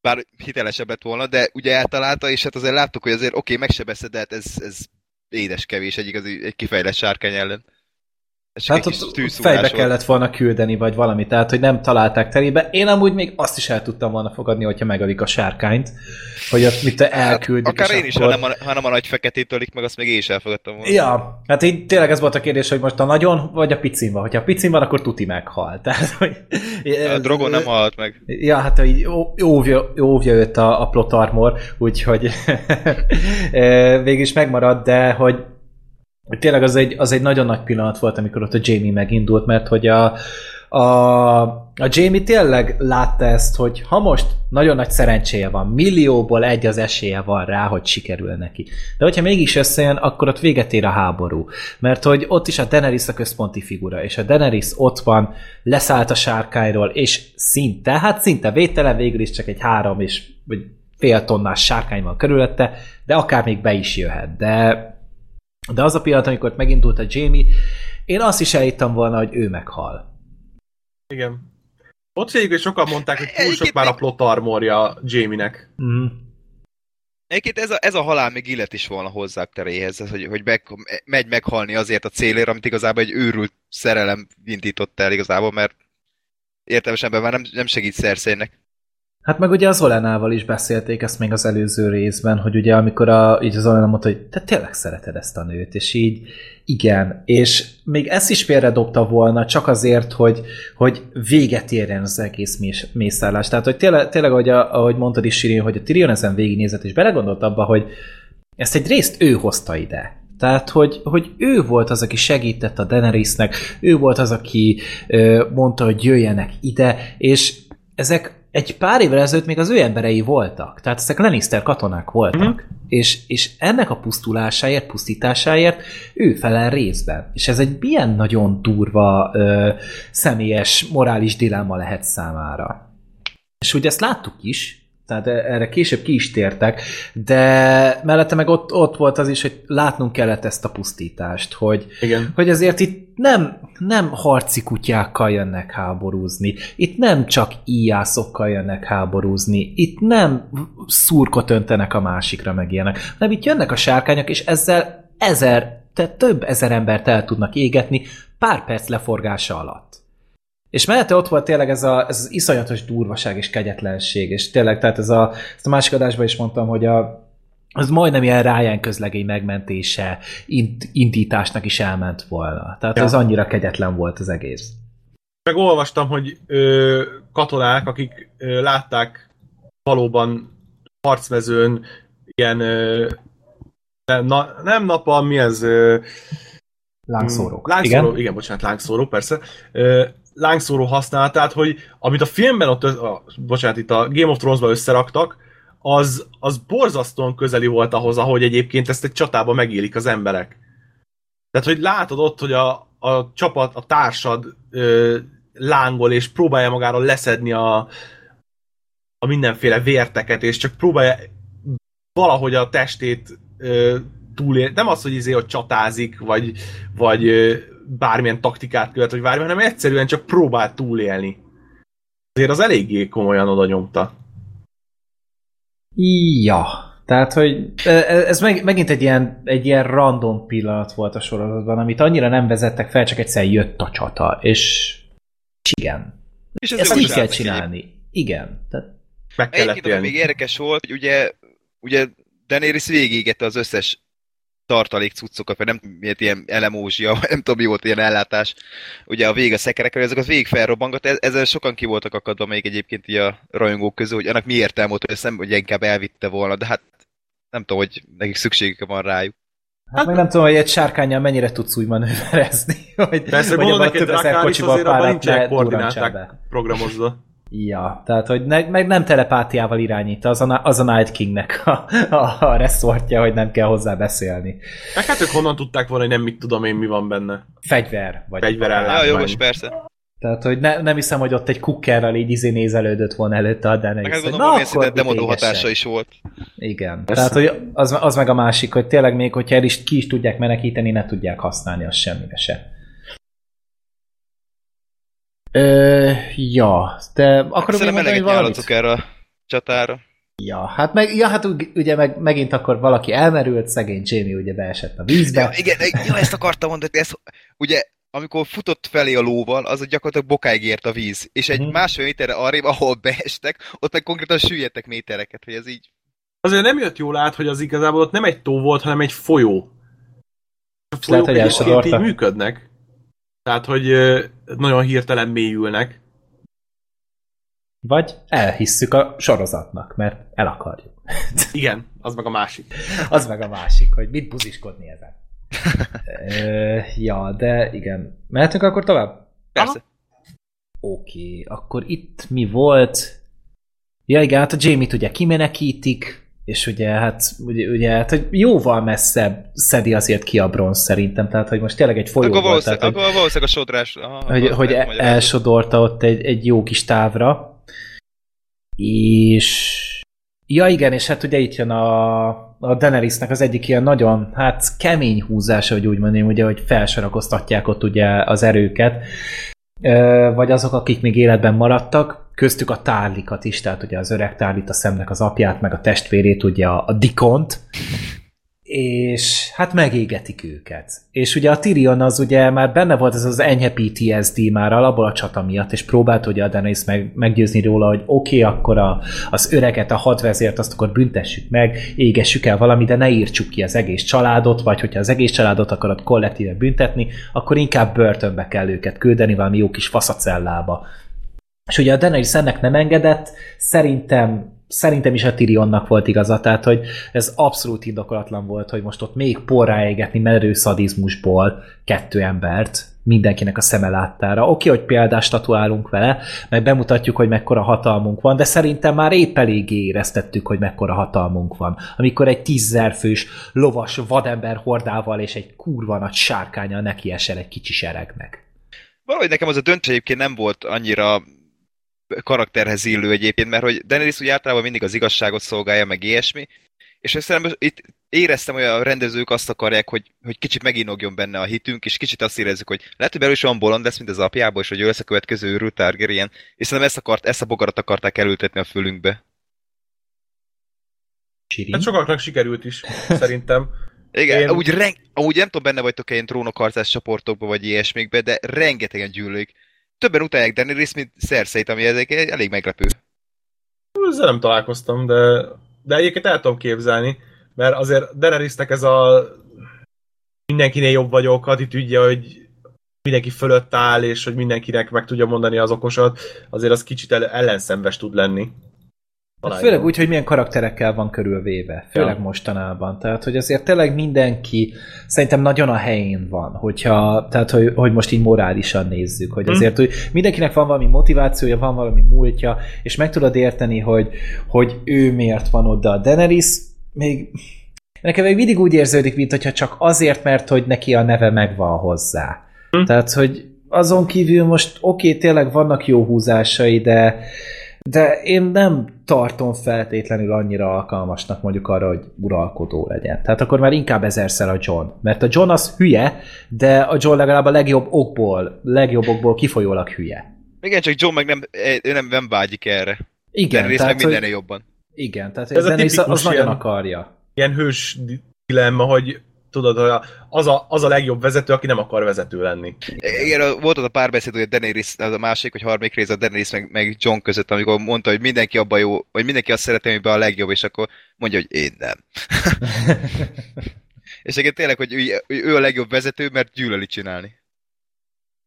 Bár hitelesebb lett volna, de ugye eltalálta, és hát azért láttuk, hogy azért oké, okay, megsebezte, de hát ez, ez édes kevés egy igazi, egy kifejlett sárkány ellen. Hát ott fejbe volt. kellett volna küldeni, vagy valami, tehát hogy nem találták terébe. Én amúgy még azt is el tudtam volna fogadni, hogyha megölik a sárkányt, hogy ott mit elküldik. Hát, Akár én is, akkor- ha nem, a, ha nem a nagy feketét ölik meg, azt még én is elfogadtam volna. Ja, hát így tényleg ez volt a kérdés, hogy most a nagyon vagy a picin van. Hogyha a picin van, akkor tuti meghal. (laughs) Tehát, hogy... A drogon nem halt meg. Ja, hát így óvja, óvja őt a, a plot armor, úgyhogy (laughs) eh, végig is megmaradt, de hogy hogy tényleg az egy, az egy nagyon nagy pillanat volt, amikor ott a Jamie megindult, mert hogy a, a, a Jamie tényleg látta ezt, hogy ha most nagyon nagy szerencséje van, millióból egy az esélye van rá, hogy sikerül neki. De hogyha mégis összejön, akkor ott véget ér a háború. Mert hogy ott is a Daenerys a központi figura, és a Daenerys ott van, leszállt a sárkányról, és szinte, hát szinte védtelen végül is csak egy három és vagy fél tonnás sárkány van körülötte, de akár még be is jöhet. De de az a pillanat, amikor megindult a Jamie, én azt is elhittem volna, hogy ő meghal. Igen. Ott hogy sokan mondták, hogy túl sok már a plot armorja Jamie-nek. Mm. Egyébként ez a, ez a halál még illet is volna hozzá teréhez, ez, hogy, hogy meg, megy meghalni azért a célért, amit igazából egy őrült szerelem indított el igazából, mert értelmes ember már nem, nem segít szerszének. Hát meg ugye az Olenával is beszélték ezt még az előző részben, hogy ugye amikor a, így az Olena mondta, hogy te tényleg szereted ezt a nőt, és így igen, és még ezt is félredobta volna, csak azért, hogy, hogy véget érjen az egész més, mészállás. Tehát, hogy tényleg, tényleg ahogy, a, ahogy mondtad is, Sirin, hogy a Tyrion ezen végignézett, és belegondolt abba, hogy ezt egy részt ő hozta ide. Tehát, hogy, hogy ő volt az, aki segített a Daenerysnek, ő volt az, aki ö, mondta, hogy jöjjenek ide, és ezek egy pár évvel ezelőtt még az ő emberei voltak. Tehát ezek Lannister katonák voltak. Mm. És, és ennek a pusztulásáért, pusztításáért ő felel részben. És ez egy milyen nagyon durva, ö, személyes, morális dilemma lehet számára. És ugye ezt láttuk is, tehát erre később ki is tértek, de mellette meg ott, ott volt az is, hogy látnunk kellett ezt a pusztítást, hogy, Igen. hogy azért itt nem, nem harci kutyákkal jönnek háborúzni, itt nem csak íjászokkal jönnek háborúzni, itt nem szurkot öntenek a másikra meg ilyenek, hanem itt jönnek a sárkányok, és ezzel ezer, tehát több ezer embert el tudnak égetni pár perc leforgása alatt. És mellette ott volt tényleg ez, a, ez az iszonyatos durvaság és kegyetlenség, és tényleg, tehát ez a, ezt a másik adásban is mondtam, hogy a, az majdnem ilyen Ryan közlegény megmentése, int, indításnak is elment volna. Tehát Ja. ez annyira kegyetlen volt az egész. Meg olvastam, hogy ö, katonák, akik ö, látták valóban harcmezőn ilyen ö, nem, na, nem napal, mi ez? Ö, Lángszórók. Mm, Lángszóró, igen. Igen? bocsánat, lángszóró, persze. Ö, lángszóró használatát, hogy amit a filmben ott, a, bocsánat, itt a Game of Thrones-ban összeraktak, az, az borzasztóan közeli volt ahhoz, ahogy egyébként ezt egy csatában megélik az emberek. Tehát, hogy látod ott, hogy a, a csapat, a társad ö, lángol, és próbálja magáról leszedni a, a mindenféle vérteket, és csak próbálja valahogy a testét ö. Nem az, hogy izé, hogy csatázik, vagy, vagy ö, bármilyen taktikát követ, vagy bármi, hanem egyszerűen csak próbál túlélni. Azért az eléggé komolyan oda nyomta. Ja. Tehát, hogy e- ez meg, megint egy ilyen, egy ilyen random pillanat volt a sorozatban, amit annyira nem vezettek fel, csak egyszer jött a csata, és, és igen. És ez Ezt így is kell csinálni. Igen. Tehát, Meg kellett Egyébként, ami még érdekes volt, hogy ugye, ugye Daenerys végigégette az összes tartalék cuccokat, vagy nem miért ilyen elemózsia, (laughs) vagy nem tudom mi volt ilyen ellátás, ugye a vég a szekerekre, ezek az végig felrobbangat, ez- ezzel sokan ki voltak akadva még egyébként így a rajongók közül, hogy ennek mi értelme volt, hogy ezt nem, hogy inkább elvitte volna, de hát nem tudom, hogy nekik szükségük van rájuk. hát meg nem tudom, hogy egy sárkányjal mennyire tudsz úgy manőverezni, (laughs) hogy, Persze, hogy abban több ezer kocsival nincsenek ne koordináták programozva. Ja, tehát, hogy ne, meg nem telepátiával irányít, az a, az a Night Kingnek a, a, a reszortja, hogy nem kell hozzá beszélni. Meg hát ők honnan tudták volna, hogy nem mit tudom én, mi van benne. Fegyver. Vagy Fegyverellátás. Ja, Látvány. jogos, persze. Tehát, hogy ne, nem hiszem, hogy ott egy kukkerral így izé nézelődött volna előtte a Daenerys. Meg hát gondolom, hogy akkor ez demodó hatása is volt. Igen. Persze. Tehát, hogy az, az meg a másik, hogy tényleg még, hogyha el is, ki is tudják menekíteni, ne tudják használni, az semmire se. Ö, ja, de akkor még mondani valamit? erre a csatára. Ja, hát meg, ja, hát ug- ugye meg, megint akkor valaki elmerült, szegény Jamie ugye beesett a vízbe. Ja, igen, ja, ezt akartam mondani, ez, ugye amikor futott felé a lóval, az gyakorlatilag bokáig ért a víz. És egy Mhm. másfél méterre arrébb, ahol beestek, ott meg konkrétan süllyedtek métereket, hogy ez így... Azért nem jött jól át, hogy az igazából ott nem egy tó volt, hanem egy folyó. A És lehet, folyók hogy működnek. Tehát, hogy nagyon hirtelen mélyülnek. Vagy elhisszük a sorozatnak, mert el akarjuk. (laughs) Igen, az meg a másik. Az meg a másik, hogy mit buziskodni ezen. (laughs) Ö, ja, de igen. Mehetünk akkor tovább? Persze. Oké, okay, akkor itt mi volt? Ja igen, hát a Jamie-t ugye kimenekítik, és ugye hát, ugye, ugye hát, hogy jóval messzebb szedi azért ki a bronz szerintem, tehát hogy most tényleg egy folyó Akkor volt, tehát, hogy, akkor valószínűleg a sodrás... Aha, hogy, hogy elsodorta ott egy, egy jó kis távra, és ja igen, és hát ugye itt jön a, a Daenerysnek az egyik ilyen nagyon, hát kemény húzása, hogy úgy mondjam, ugye, hogy felsorakoztatják ott ugye az erőket, vagy azok, akik még életben maradtak, köztük a tárlikat is, tehát ugye az öreg tárlit, a szemnek az apját, meg a testvérét, ugye a, Dikont, és hát megégetik őket. És ugye a Tyrion az ugye már benne volt ez az enyhe PTSD már alapból a csata miatt, és próbált ugye a Daenerys meg, meggyőzni róla, hogy oké, okay, akkor a, az öreget, a hadvezért azt akkor büntessük meg, égessük el valami, de ne írtsuk ki az egész családot, vagy hogyha az egész családot akarod kollektíven büntetni, akkor inkább börtönbe kell őket küldeni valami jó kis faszacellába. És ugye a Daenerys ennek nem engedett, szerintem szerintem is a Tyrionnak volt igaza, tehát hogy ez abszolút indokolatlan volt, hogy most ott még porrá égetni merő szadizmusból kettő embert, mindenkinek a szeme láttára. Oké, hogy példást statuálunk vele, meg bemutatjuk, hogy mekkora hatalmunk van, de szerintem már épp eléggé éreztettük, hogy mekkora hatalmunk van. Amikor egy tízzer fős lovas vadember hordával és egy kurva nagy sárkánya neki esel egy kicsi seregnek. Valahogy nekem az a döntés egyébként nem volt annyira karakterhez illő egyébként, mert hogy Daenerys úgy általában mindig az igazságot szolgálja, meg ilyesmi, és szerintem itt éreztem, hogy a rendezők azt akarják, hogy, hogy kicsit meginogjon benne a hitünk, és kicsit azt érezzük, hogy lehet, hogy belül is olyan bolond lesz, mint az apjából, és hogy ő lesz a következő őrült Targaryen, és szerintem ezt, akart, ezt a bogarat akarták elültetni a fülünkbe. Siri? Hát sokaknak sikerült is, szerintem. (laughs) Igen, Én- amúgy, reng... amúgy nem tudom, benne vagytok-e ilyen trónokharcás csoportokba, vagy ilyesmikbe, de rengetegen gyűlölik. Többen utálják Daenerys, mint Cersei-t, ami ezek elég meglepő. Ezzel nem találkoztam, de, de egyébként el tudom képzelni, mert azért Daenerysnek ez a mindenkinél jobb vagyok attitűdje, hogy mindenki fölött áll, és hogy mindenkinek meg tudja mondani az okosat, azért az kicsit el- ellenszenves tud lenni. Hát főleg úgy, hogy milyen karakterekkel van körülvéve. Főleg Ja. mostanában. Tehát, hogy azért tényleg mindenki szerintem nagyon a helyén van, hogyha, tehát, hogy, hogy most így morálisan nézzük, hogy Hm. azért, hogy mindenkinek van valami motivációja, van valami múltja, és meg tudod érteni, hogy, hogy ő miért van oda. Daenerys még nekem még mindig úgy érződik, mint hogyha csak azért, mert hogy neki a neve megvan hozzá. Hm. Tehát, hogy azon kívül most oké, okay, tényleg vannak jó húzásai, de de én nem tartom feltétlenül annyira alkalmasnak mondjuk arra, hogy uralkodó legyen. Tehát akkor már inkább ezerszer a John. Mert a John az hülye, de a John legalább a legjobb okból, legjobb okból kifolyólag hülye. Igen, csak John meg nem, ő nem, nem vágyik erre. Igen, meg tehát, mindenre hogy, jobban. igen, tehát Ez a az nagyon ilyen- akarja. Ilyen hős di- dilemma, hogy tudod, hogy az a, az a legjobb vezető, aki nem akar vezető lenni. Igen, volt az a párbeszéd, hogy a Daenerys, az a másik, vagy harmadik rész a Daenerys meg, meg John között, amikor mondta, hogy mindenki abban jó, vagy mindenki azt szeretné, amiben a legjobb, és akkor mondja, hogy én nem. (laughs) és igen, tényleg, hogy ő, ő a legjobb vezető, mert gyűlöli csinálni.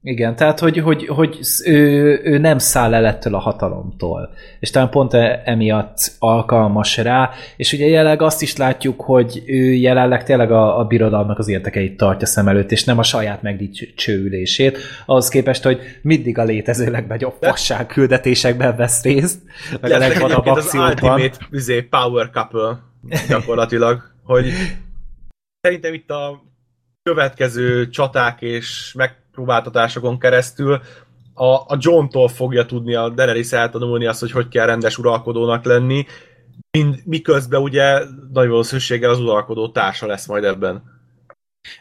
Igen, tehát hogy, hogy, hogy ő, ő nem száll el ettől a hatalomtól, és talán pont e- emiatt alkalmas rá, és ugye jelenleg azt is látjuk, hogy ő jelenleg tényleg a, a birodalomnak az értekeit tartja szem előtt, és nem a saját megdicsőülését, ahhoz képest, hogy mindig a létező legnagyobb fasság küldetésekben vesz részt, vagy a legvadabb egyébként az akciókban. Ultimate izé, Power Couple gyakorlatilag, hogy (laughs) szerintem itt a következő csaták és megpróbáltatásokon keresztül a, a John-tól fogja tudni a Daenerys eltanulni azt, hogy hogy kell rendes uralkodónak lenni, mind, miközben ugye nagy valószínűséggel az uralkodó társa lesz majd ebben.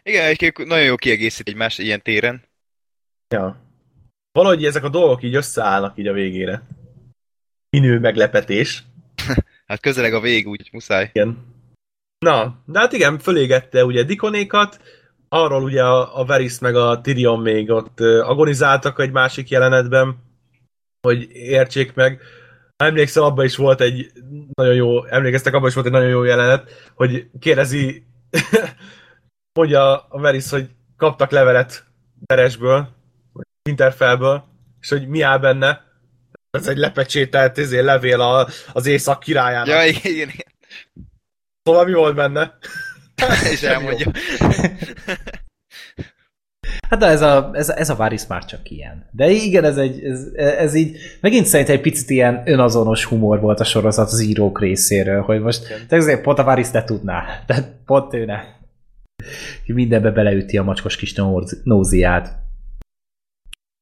Igen, egyébként nagyon jó kiegészít egymás ilyen téren. Ja. Valahogy ezek a dolgok így összeállnak így a végére. Minő meglepetés. (laughs) Hát közeleg a vég, úgy muszáj. Igen. Na, de hát igen, fölégette ugye Dikonékat, arról ugye a, a Varys meg a Tyrion még ott agonizáltak egy másik jelenetben, hogy értsék meg. Emlékszem, abban is volt egy nagyon jó, emlékeztek, abban is volt egy nagyon jó jelenet, hogy kérdezi, (laughs) mondja a Varys, hogy kaptak levelet Veresből, Winterfellből, és hogy mi áll benne. Ez egy lepecsételt izé, levél a, az észak királyának. Ja, igen, igen. Szóval mi volt benne? (laughs) És elmondja. (laughs) Hát de ez a, ez, ez a Varys már csak ilyen. De igen, ez, egy, ez, ez így, megint szerintem egy picit ilyen önazonos humor volt a sorozat az írók részéről, hogy most te azért pont a Varys ne tudná. Tehát pont ő ne. Mindenbe beleüti a macskos kis nóz- nóziát.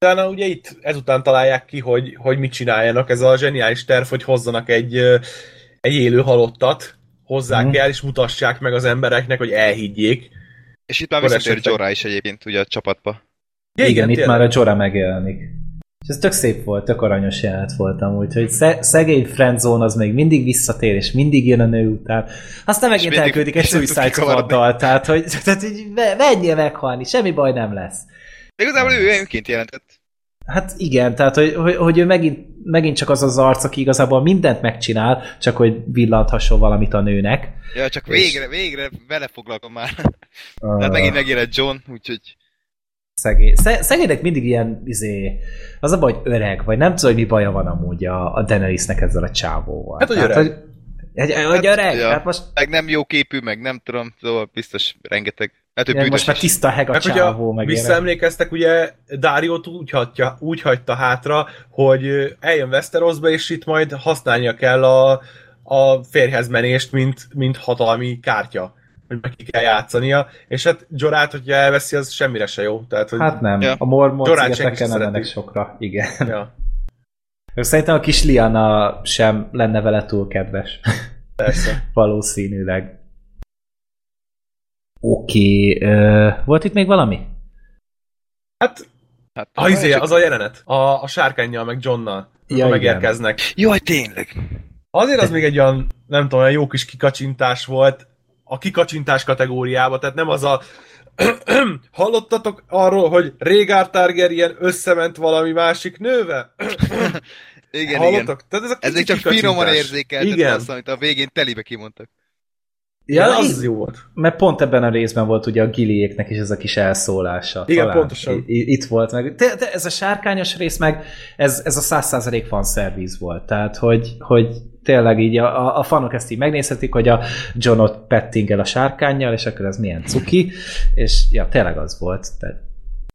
Utána ugye itt ezután találják ki, hogy, hogy mit csináljanak. Ez a zseniális terv, hogy hozzanak egy, egy élő halottat, hozzák Mhm. el, és mutassák meg az embereknek, hogy elhiggyék. És itt már visszatér Jorah is egyébként ugye a csapatba. Ja, igen, itt tényleg. már a Jorah megjelenik. És ez tök szép volt, tök aranyos jelenet voltam, úgyhogy sze- szegény friendzone az még mindig visszatér, és mindig jön a nő után. Aztán megint elküldik egy (laughs) Suicide. Squad-dal, tehát hogy tehát, így me- menjél meghalni, semmi baj nem lesz. De igazából ő önként jelentett. Hát igen, tehát hogy, hogy, hogy ő megint, megint csak az az arc, aki igazából mindent megcsinál, csak hogy villanthasson valamit a nőnek. Ja, csak És- végre, végre vele foglalkom már. (laughs) Tehát megint megjelent John, úgyhogy Szegény. Sze- Szegénynek mindig ilyen, izé, az a baj, hogy öreg, vagy nem tudom, hogy mi baja van amúgy a, a Daenerysnek ezzel a csávóval. Hát, hogy Tehát, öreg. Hogy, hogy, hogy öreg? ja. Hát most, meg nem jó képű, meg nem tudom, szóval biztos rengeteg. Hát ő most már is. tiszta heg a Meg csávó, meg visszaemlékeztek, ugye Dáriót úgy hagyta, úgy hagyta hátra, hogy eljön Westerosba, és itt majd használnia kell a, a férjhez menést, mint, mint hatalmi kártya hogy meg ki kell játszania, és hát Jorát, hogyha elveszi, az semmire se jó. Tehát, hogy, Hát nem, Ja. a senki szigeteken nem mennek sokra. Igen. ja, Szerintem a kis Liana sem lenne vele túl kedves. persze. (laughs) Valószínűleg. Oké, okay. volt itt még valami? Hát, Hát, a, izé, csak- az a jelenet, a, a sárkányjal, meg Johnnal, Ja, igen. megérkeznek. Jaj, tényleg. Azért az még egy olyan, nem tudom, olyan jó kis kikacsintás volt a kikacsintás kategóriába, tehát nem az a (clears throat) hallottatok arról, hogy Régár Targaryen összement valami másik nővel? Igen, igen. Hallottak? Tehát ez a Ez még csak finoman érzékeltet Igen. azt, amit a végén telibe kimondtak. Ja, az jó volt. Mert pont ebben a részben volt ugye a giliéknek is ez a kis elszólása. Igen, pontosan. I- itt volt meg. De, de ez a sárkányos rész meg, ez, ez a száz százalék fanszerviz volt. Tehát, hogy, hogy tényleg így a, a, a fanok ezt így megnézhetik, hogy a John ott pettingel a sárkányjal, és akkor ez milyen cuki, és ja, tényleg az volt. Tehát,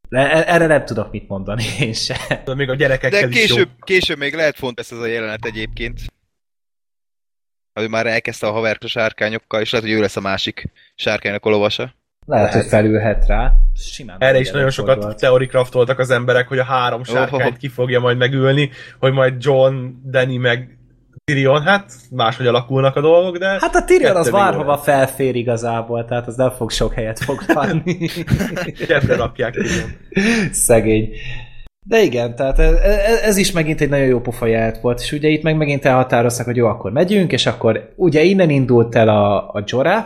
e- erre nem tudok mit mondani (laughs) én se. De még a gyerekekkel De is jó. később, később még lehet fontos ez a jelenet egyébként. Ha ő már elkezdte a havert a sárkányokkal, és lehet, hogy ő lesz a másik sárkánynak a lovasa. Lehet, Lehet. hogy felülhet rá. Simán Erre is nagyon sokat teorikraftoltak az emberek, hogy a három sárkányt ki fogja majd megülni, hogy majd John, Danny meg Tyrion, hát máshogy alakulnak a dolgok, de Hát a Tyrion az lesz. felfér igazából, tehát az nem fog sok helyet (laughs) foglalni. Kettő rakják Tyrion. Szegény. De igen, tehát ez, ez is megint egy nagyon jó pofa volt, és ugye itt meg megint elhatároztak, hogy jó, akkor megyünk, és akkor ugye innen indult el a, a Jorah,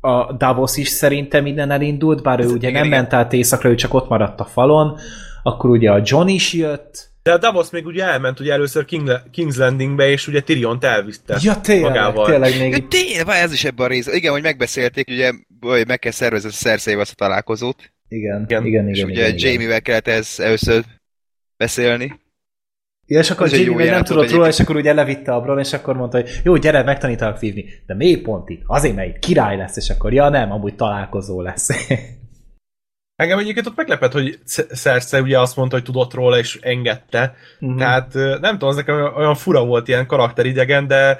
a Davos is szerintem innen elindult, bár ő Ez- ugye igen, nem igen. ment át éjszakra, ő csak ott maradt a falon, akkor ugye a John is jött, De a Davos még ugye elment ugye először King, King's Landingbe, és ugye Tyrion-t elvitte. ja tényleg, magával. tényleg még Ja, tényleg, ez is ebben a rész. Igen, hogy megbeszélték, ugye, hogy meg kell szervezni a Cersei-vel azt a találkozót. Igen, Igen. igen, igen, És igen, ugye igen. Jamie-vel kellett ez először beszélni. Ja, és akkor Ez egy Jimmy jó még nem tudott róla, és akkor ugye levitte a Bron, és akkor mondta, hogy jó, gyere, megtanítalak vívni. De mély pont itt? Azért, mert itt király lesz, és akkor ja nem, amúgy találkozó lesz. (laughs) Engem egyébként ott meglepett, hogy Cersei ugye azt mondta, hogy tudott róla, és engedte. Mhm. Tehát nem tudom, az nekem olyan- fura volt, ilyen karakteridegen, de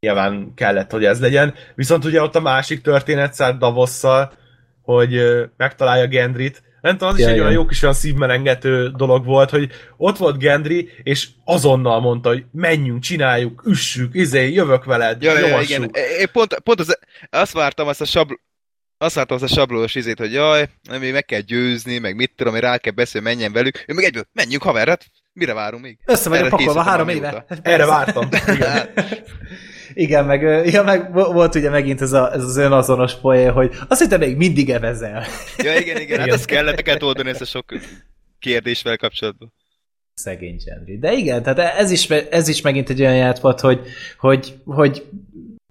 nyilván kellett, hogy ez legyen. Viszont ugye ott a másik történet szállt Davosszal, hogy megtalálja Gendrit. Nem tudom, az is Ja, egy olyan jó kis olyan szívmelengető dolog volt, hogy ott volt Gendry, és azonnal mondta, hogy menjünk, csináljuk, üssük, izé, jövök veled, Ja, ja, igen. Én pont, pont az, azt vártam, azt a sabl azt vártam azt a sablós izét, hogy jaj, még meg kell győzni, meg mit tudom, hogy rá kell beszélni, menjen velük. Ő meg egyből, menjünk haver, hát mire várunk még? Össze vagyok pakolva három éve. Erre vártam. (laughs) Igen. (laughs) Igen, meg, ja, meg vo- volt ugye megint ez, a, ez az önazonos poén, hogy azt hittem még mindig evezel. Ja, igen, igen, hát azt kellett, kellett oldani ezt a sok kérdésvel kapcsolatban. Szegény Gendry. De igen, tehát ez is, ez is megint egy olyan ját volt, hogy, hogy, hogy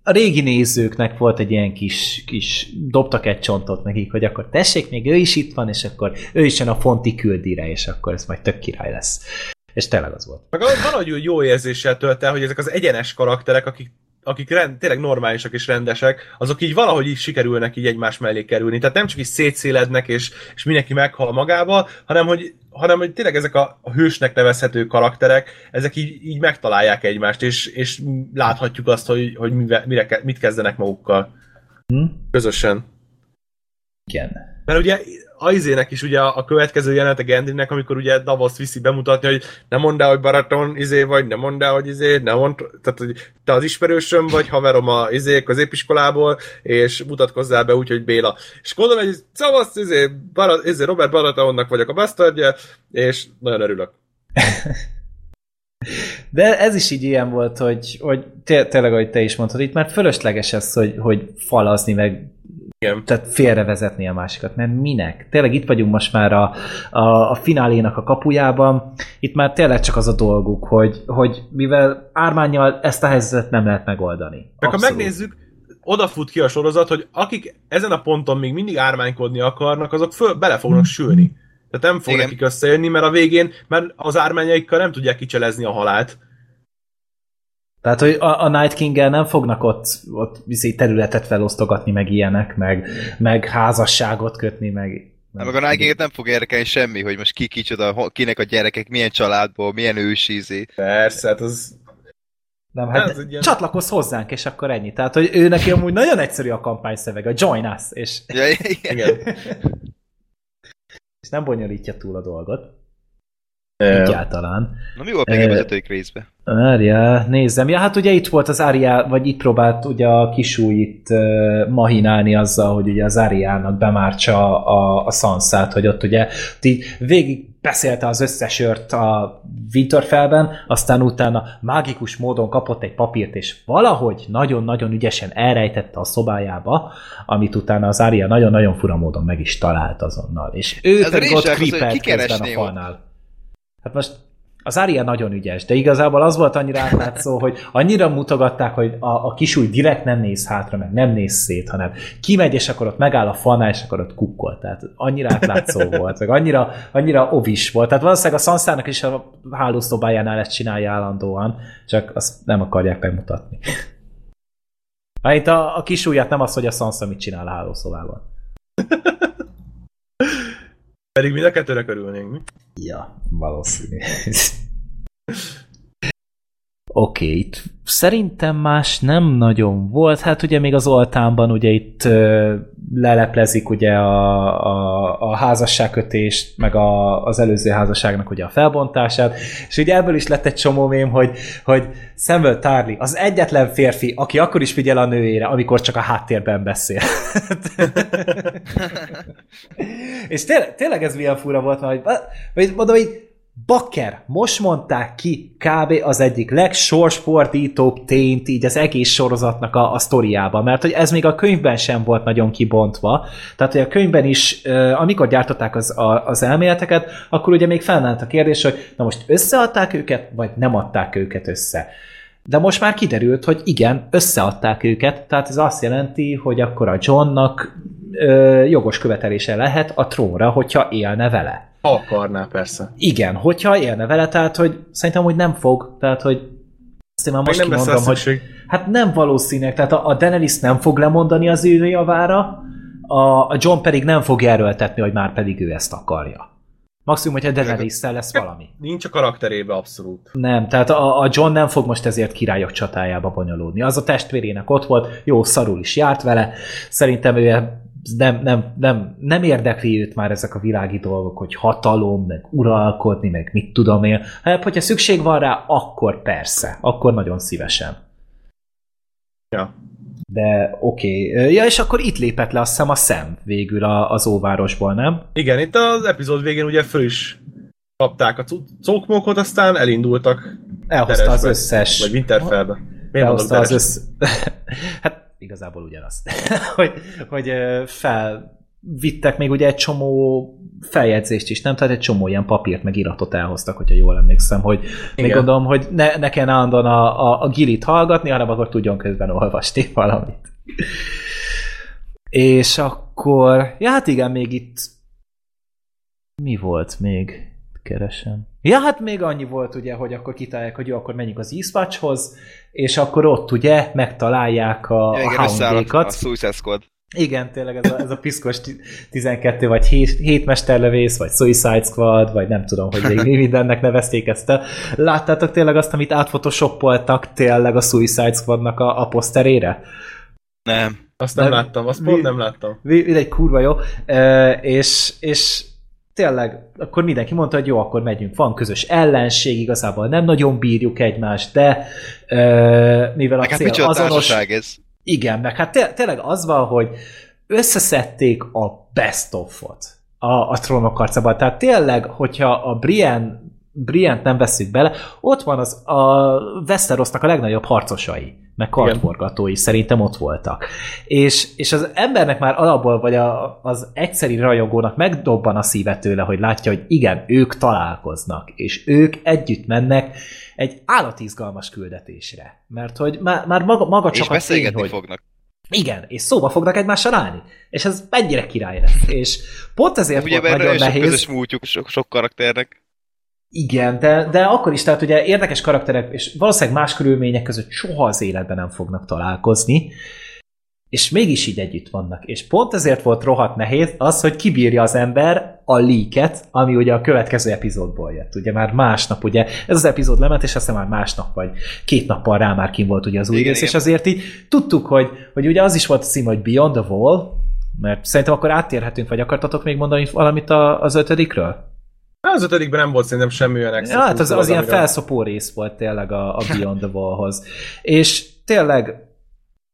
a régi nézőknek volt egy ilyen kis, kis dobtak egy csontot nekik, hogy akkor tessék, még ő is itt van, és akkor ő is jön a fonti küldire, és akkor ez majd tök király lesz. És tényleg az volt. Meg valahogy jó érzéssel tölt el, hogy ezek az egyenes karakterek, akik, akik rend, tényleg normálisak és rendesek, azok így valahogy így sikerülnek így egymás mellé kerülni. Tehát nem csak így szétszélednek, és, és mindenki meghal magába, hanem hogy, hanem hogy tényleg ezek a, a hősnek nevezhető karakterek, ezek így, így megtalálják egymást, és, és láthatjuk azt, hogy, hogy mive, mire, mit kezdenek magukkal Hm? közösen. Igen. Mert ugye Aizének is ugye a a következő jelenete Gendrynek, amikor ugye Davos viszi bemutatni, hogy nem mondd el, hogy baraton izé vagy, nem mondd el, hogy izé, nem mondd, tehát hogy te az ismerősöm vagy, haverom a izé középiskolából, és mutatkozzál be úgy, hogy Béla. És gondolom, hogy szavasz, izé, Barat, izé Robert Baratonnak vagyok a bastardja, és nagyon örülök. (laughs) De ez is így ilyen volt, hogy, hogy té- tényleg, ahogy te is mondtad, itt már fölösleges ez, hogy, hogy falazni, meg Igen. tehát félrevezetni a másikat, mert minek? Tényleg itt vagyunk most már a, a, a finálénak a kapujában, itt már tényleg csak az a dolguk, hogy, hogy mivel ármányjal ezt a helyzetet nem lehet megoldani. Meg ha megnézzük, odafut ki a sorozat, hogy akik ezen a ponton még mindig ármánykodni akarnak, azok föl, bele fognak sülni. Tehát nem fog Igen. nekik összejönni, mert a végén, mert az ármányaikkal nem tudják kicselezni a halált. Tehát, hogy a, a Night king nem fognak ott, ott izé területet felosztogatni, meg ilyenek, meg, meg házasságot kötni, meg... Nem, meg a Nike-et nem fog érdekelni semmi, hogy most ki kicsoda, kinek a gyerekek, milyen családból, milyen ősi izé. Persze, hát az... Nem, hát Ez egy ilyen- csatlakozz hozzánk, és akkor ennyi. Tehát, hogy ő neki amúgy nagyon egyszerű a kampányszöveg, a join us, és, Ja, igen. Igen. (laughs) és nem bonyolítja túl a dolgot. Egyáltalán. Na mi volt még Eh, a vezetőik részbe? Várjál, nézzem. Ja, hát ugye itt volt az Ária, vagy itt próbált ugye a kisúj itt uh, mahinálni azzal, hogy ugye az Áriának bemártsa a, a Sansát, hogy ott ugye így végig beszélte az összes ört a Winterfellben, aztán utána mágikus módon kapott egy papírt, és valahogy nagyon-nagyon ügyesen elrejtette a szobájába, amit utána az Ária nagyon-nagyon fura módon meg is talált azonnal. És ő Ez pedig ott az, a kikeresné ott. Hát most az Aria nagyon ügyes, de igazából az volt annyira átlátszó, hogy annyira mutogatták, hogy a, a kisúly direkt nem néz hátra, meg nem néz szét, hanem kimegy, és akkor ott megáll a falnál, és akkor ott kukkol. Tehát annyira átlátszó (laughs) volt, meg annyira, annyira ovis volt. Tehát valószínűleg a Sansának is a hálószobájánál ezt csinálja állandóan, csak azt nem akarják megmutatni. (laughs) Hát itt a, a kisúlyát nem az, hogy a Sansa mit csinál a hálószobában. (laughs) Pedig mind a kettőre körülnénk, mi? Ja, valószínű. (laughs) Oké, okay, itt szerintem más nem nagyon volt. Hát ugye még az oltánban ugye itt ö, leleplezik ugye a, a, a házasságkötést, meg a, az előző házasságnak ugye a felbontását, és ugye ebből is lett egy csomó mém, hogy, hogy Samuel Tarly az egyetlen férfi, aki akkor is figyel a nőjére, amikor csak a háttérben beszél. (laughs) És tényleg, tényleg ez milyen fura volt, mert hogy, mondom, hogy Bakker, most mondták ki kb. az egyik legsorsfordítóbb tényt így az egész sorozatnak a, a sztoriában, mert hogy ez még a könyvben sem volt nagyon kibontva, tehát hogy a könyvben is, amikor gyártották az, a, az elméleteket, akkor ugye még felnállt a kérdés, hogy na most összeadták őket, vagy nem adták őket össze. De most már kiderült, hogy igen, összeadták őket, tehát ez azt jelenti, hogy akkor a Johnnak ö, jogos követelése lehet a trónra, hogyha élne vele. Akarná, persze. Igen, hogyha élne vele, tehát hogy szerintem, hogy nem fog, tehát hogy azt én már Még most nem kimondom, hogy szükség. hát nem valószínűleg, tehát a, a Daenerys nem fog lemondani az ő javára, a, a John pedig nem fog erőltetni, hogy már pedig ő ezt akarja. Maximum, hogyha daenerys lesz valami. Nincs a karakterébe abszolút. Nem, tehát a, a John nem fog most ezért királyok csatájába bonyolódni. Az a testvérének ott volt, jó, szarul is járt vele, szerintem ő nem, nem, nem, nem érdekli őt már ezek a világi dolgok, hogy hatalom, meg uralkodni, meg mit tudom én. Hát, hogyha szükség van rá, akkor persze, akkor nagyon szívesen. Ja. De oké. Okay. Ja, és akkor itt lépett le azt hiszem a szem végül a, az óvárosból, nem? Igen, itt az epizód végén ugye föl is kapták a cókmókot, aztán elindultak Elhozta az Teresbe, összes... vagy Winterfellbe. behozta az Derek? össz... (laughs) hát igazából ugyanaz. (laughs) hogy, hogy ö, felvittek még ugye egy csomó feljegyzést is, nem? Tehát egy csomó ilyen papírt meg iratot elhoztak, hogyha jól emlékszem, hogy Igen. még gondolom, hogy ne, ne kellene állandóan a, a, a gilit hallgatni, hanem akkor tudjon közben olvasni (laughs) valamit. És akkor, ja hát igen, még itt mi volt még? Keresem. Ja, hát még annyi volt ugye, hogy akkor kitalálják, hogy jó, akkor menjünk az Eastwatchhoz, és akkor ott ugye megtalálják a, Ja, a igen, a. Suicide Squad. Igen, tényleg ez a, ez a piszkos ti- 12 vagy 7, 7 mesterlövész, vagy Suicide Squad, vagy nem tudom, hogy még mi mindennek nevezték ezt el. Láttátok tényleg azt, amit átfotoshopoltak tényleg a Suicide Squadnak a, a poszterére? Nem. Azt nem Nem. láttam, azt pont nem láttam. Mindegy, kurva jó. E, és, és tényleg, akkor mindenki mondta, hogy jó, akkor megyünk. Van közös ellenség, igazából nem nagyon bírjuk egymást, de e, mivel a Meg hát cél micsoda azonos... ez? Igen, meg hát té- tényleg az van, hogy összeszedték a best of-ot a, a trónok harcában. Tehát tényleg, hogyha a Brian Briant nem veszük bele, ott van az a Westerosnak a legnagyobb harcosai, meg kartforgatói szerintem ott voltak. És, és az embernek már alapból, vagy a, az egyszeri rajongónak megdobban a szíve tőle, hogy látja, hogy igen, ők találkoznak, és ők együtt mennek egy állatizgalmas küldetésre. Mert hogy már, már maga, maga És csak a tény, beszélgetni hogy... fognak. Igen, és szóba fognak egymással állni. És ez mennyire király lesz. És pont ezért Ugye, volt nagyon nehéz. közös múltjuk sok, sok karakternek. Igen, de, de akkor is, tehát ugye érdekes karakterek, és valószínűleg más körülmények között soha az életben nem fognak találkozni, és mégis így együtt vannak. És pont ezért volt rohadt nehéz az, hogy kibírja az ember a líket, ami ugye a következő epizódból jött. Ugye már másnap, ugye ez az epizód lement, és aztán már másnap vagy két nappal rá már kim volt ugye az új Igen, rész, és azért így tudtuk, hogy, hogy ugye az is volt a cím, hogy Beyond the Wall, mert szerintem akkor áttérhetünk, vagy akartatok még mondani valamit a, az ötödikről? Az ötödikben nem volt szerintem semmi olyan extra. Ja, hát az, az ilyen amiről- felszopó rész volt tényleg a, a (laughs) Beyond the Wallhoz. És tényleg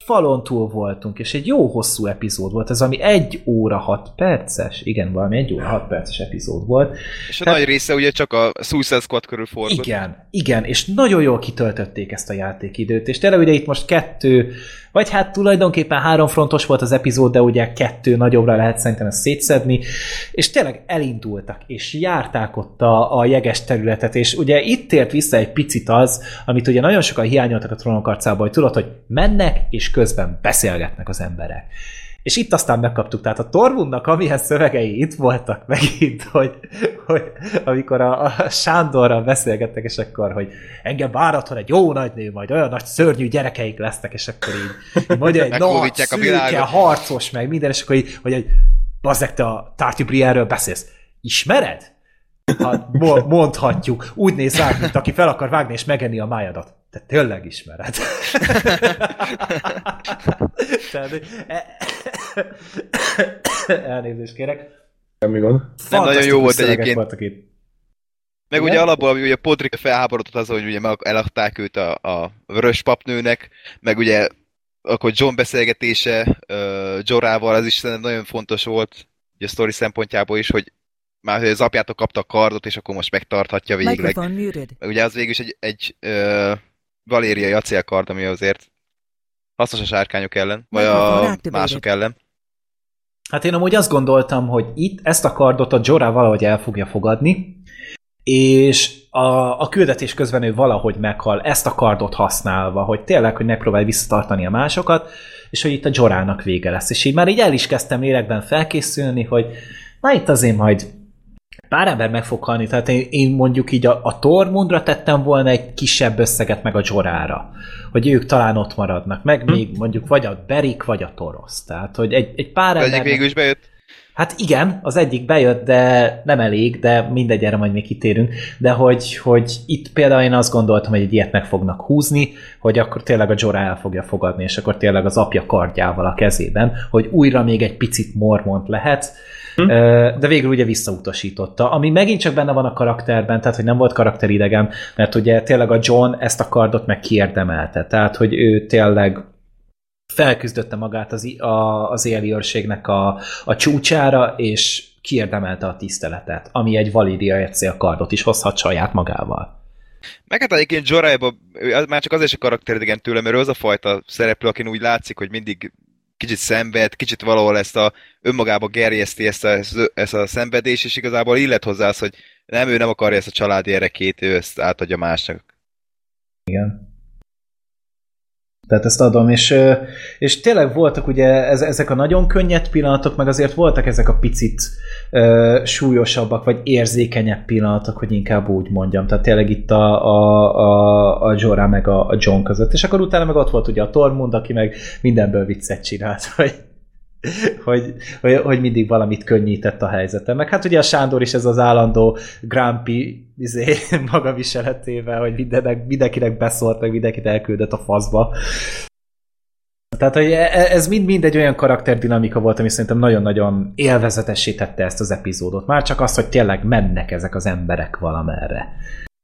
falon túl voltunk, és egy jó hosszú epizód volt, ez ami egy óra hat perces, igen, valami egy óra hat perces epizód volt. És a Tehát- nagy része ugye csak a Suicide Squad körül forgott. Igen, igen, és nagyon jól kitöltötték ezt a játékidőt, és tényleg ugye itt most kettő, vagy hát tulajdonképpen három frontos volt az epizód, de ugye kettő nagyobbra lehet szerintem ezt szétszedni, és tényleg elindultak, és járták ott a, a jeges területet, és ugye itt tért vissza egy picit az, amit ugye nagyon sokan hiányoltak a trónok arcába, hogy tudod, hogy mennek, és közben beszélgetnek az emberek. És itt aztán megkaptuk, tehát a Torvundnak amilyen szövegei itt voltak megint, (laughs) hogy, hogy amikor a, a Sándorral beszélgettek, és akkor, hogy engem váratlan egy jó nagy nő, majd olyan nagy szörnyű gyerekeik lesznek, és akkor így, így mondja egy (laughs) nagy, világot. harcos, meg minden, és akkor így, hogy egy bazzeg, te a Tarty Brienről beszélsz. Ismered? Hát mo- mondhatjuk. Úgy néz rá, mint aki fel akar vágni és megenni a májadat. Te tényleg ismered. (laughs) Tehát, e- (coughs) elnézést kérek. Semmi gond. Nem, nagyon jó volt egyébként. Itt. Meg Igen? ugye alapból, ami ugye Podrick felháborodott az, hogy ugye meg eladták őt a, a vörös papnőnek, meg ugye akkor John beszélgetése uh, Jorával, az is szerintem nagyon fontos volt, ugye a sztori szempontjából is, hogy már hogy az apjától kapta a kardot, és akkor most megtarthatja végleg. Meg ugye az végül is egy, egy uh, valériai acélkard, ami azért hasznos a sárkányok ellen, vagy a activated. mások ellen. Hát én amúgy azt gondoltam, hogy itt ezt a kardot a Jorah valahogy el fogja fogadni, és a, a küldetés közben ő valahogy meghal, ezt a kardot használva, hogy tényleg, hogy megpróbálj visszatartani a másokat, és hogy itt a Jorának vége lesz. És így már így el is kezdtem lélekben felkészülni, hogy na itt azért majd pár ember meg fog halni, tehát én, én mondjuk így a, a Tormundra tettem volna egy kisebb összeget meg a Jorára, hogy ők talán ott maradnak, meg Hm. még mondjuk vagy a Berik, vagy a Torosz. Tehát, hogy egy, egy pár Az egyik ember... végül is bejött. Hát igen, az egyik bejött, de nem elég, de mindegy, erre majd még kitérünk. De hogy, hogy itt például én azt gondoltam, hogy egy ilyet meg fognak húzni, hogy akkor tényleg a Jorah el fogja fogadni, és akkor tényleg az apja kardjával a kezében, hogy újra még egy picit mormont lehet, Hm. De végül ugye visszautasította, ami megint csak benne van a karakterben, tehát hogy nem volt karakteridegen, mert ugye tényleg a John ezt a kardot meg kiérdemelte, tehát hogy ő tényleg felküzdötte magát az, a, az éli őrségnek a, a csúcsára, és kiérdemelte a tiszteletet, ami egy Validia Ercél kardot is hozhat saját magával. Meg hát egyébként Joraiba, már csak azért se karakteridegen tőle, mert ő az a fajta szereplő, akin úgy látszik, hogy mindig kicsit szenved, kicsit valahol ezt a önmagába gerjeszti ezt a, ezt a szenvedés, és igazából illet hozzá az, hogy nem, ő nem akarja ezt a családi erekét, ő ezt átadja másnak. Igen. Tehát ezt adom, és, és tényleg voltak ugye ez, ezek a nagyon könnyed pillanatok, meg azért voltak ezek a picit ö, súlyosabbak, vagy érzékenyebb pillanatok, hogy inkább úgy mondjam. Tehát tényleg itt a, a, a, a Jorah meg a, a John között. És akkor utána meg ott volt ugye a Tormund, aki meg mindenből viccet csinált, (laughs) hogy, hogy, hogy, hogy mindig valamit könnyített a helyzeten. Meg hát ugye a Sándor is ez az állandó Grumpy izé, (laughs) maga viseletével, hogy mindenek, mindenkinek beszólt, meg mindenkit elküldött a faszba. Tehát, hogy e- ez mind-mind egy olyan karakterdinamika volt, ami szerintem nagyon-nagyon élvezetessé ezt az epizódot. Már csak az, hogy tényleg mennek ezek az emberek valamerre.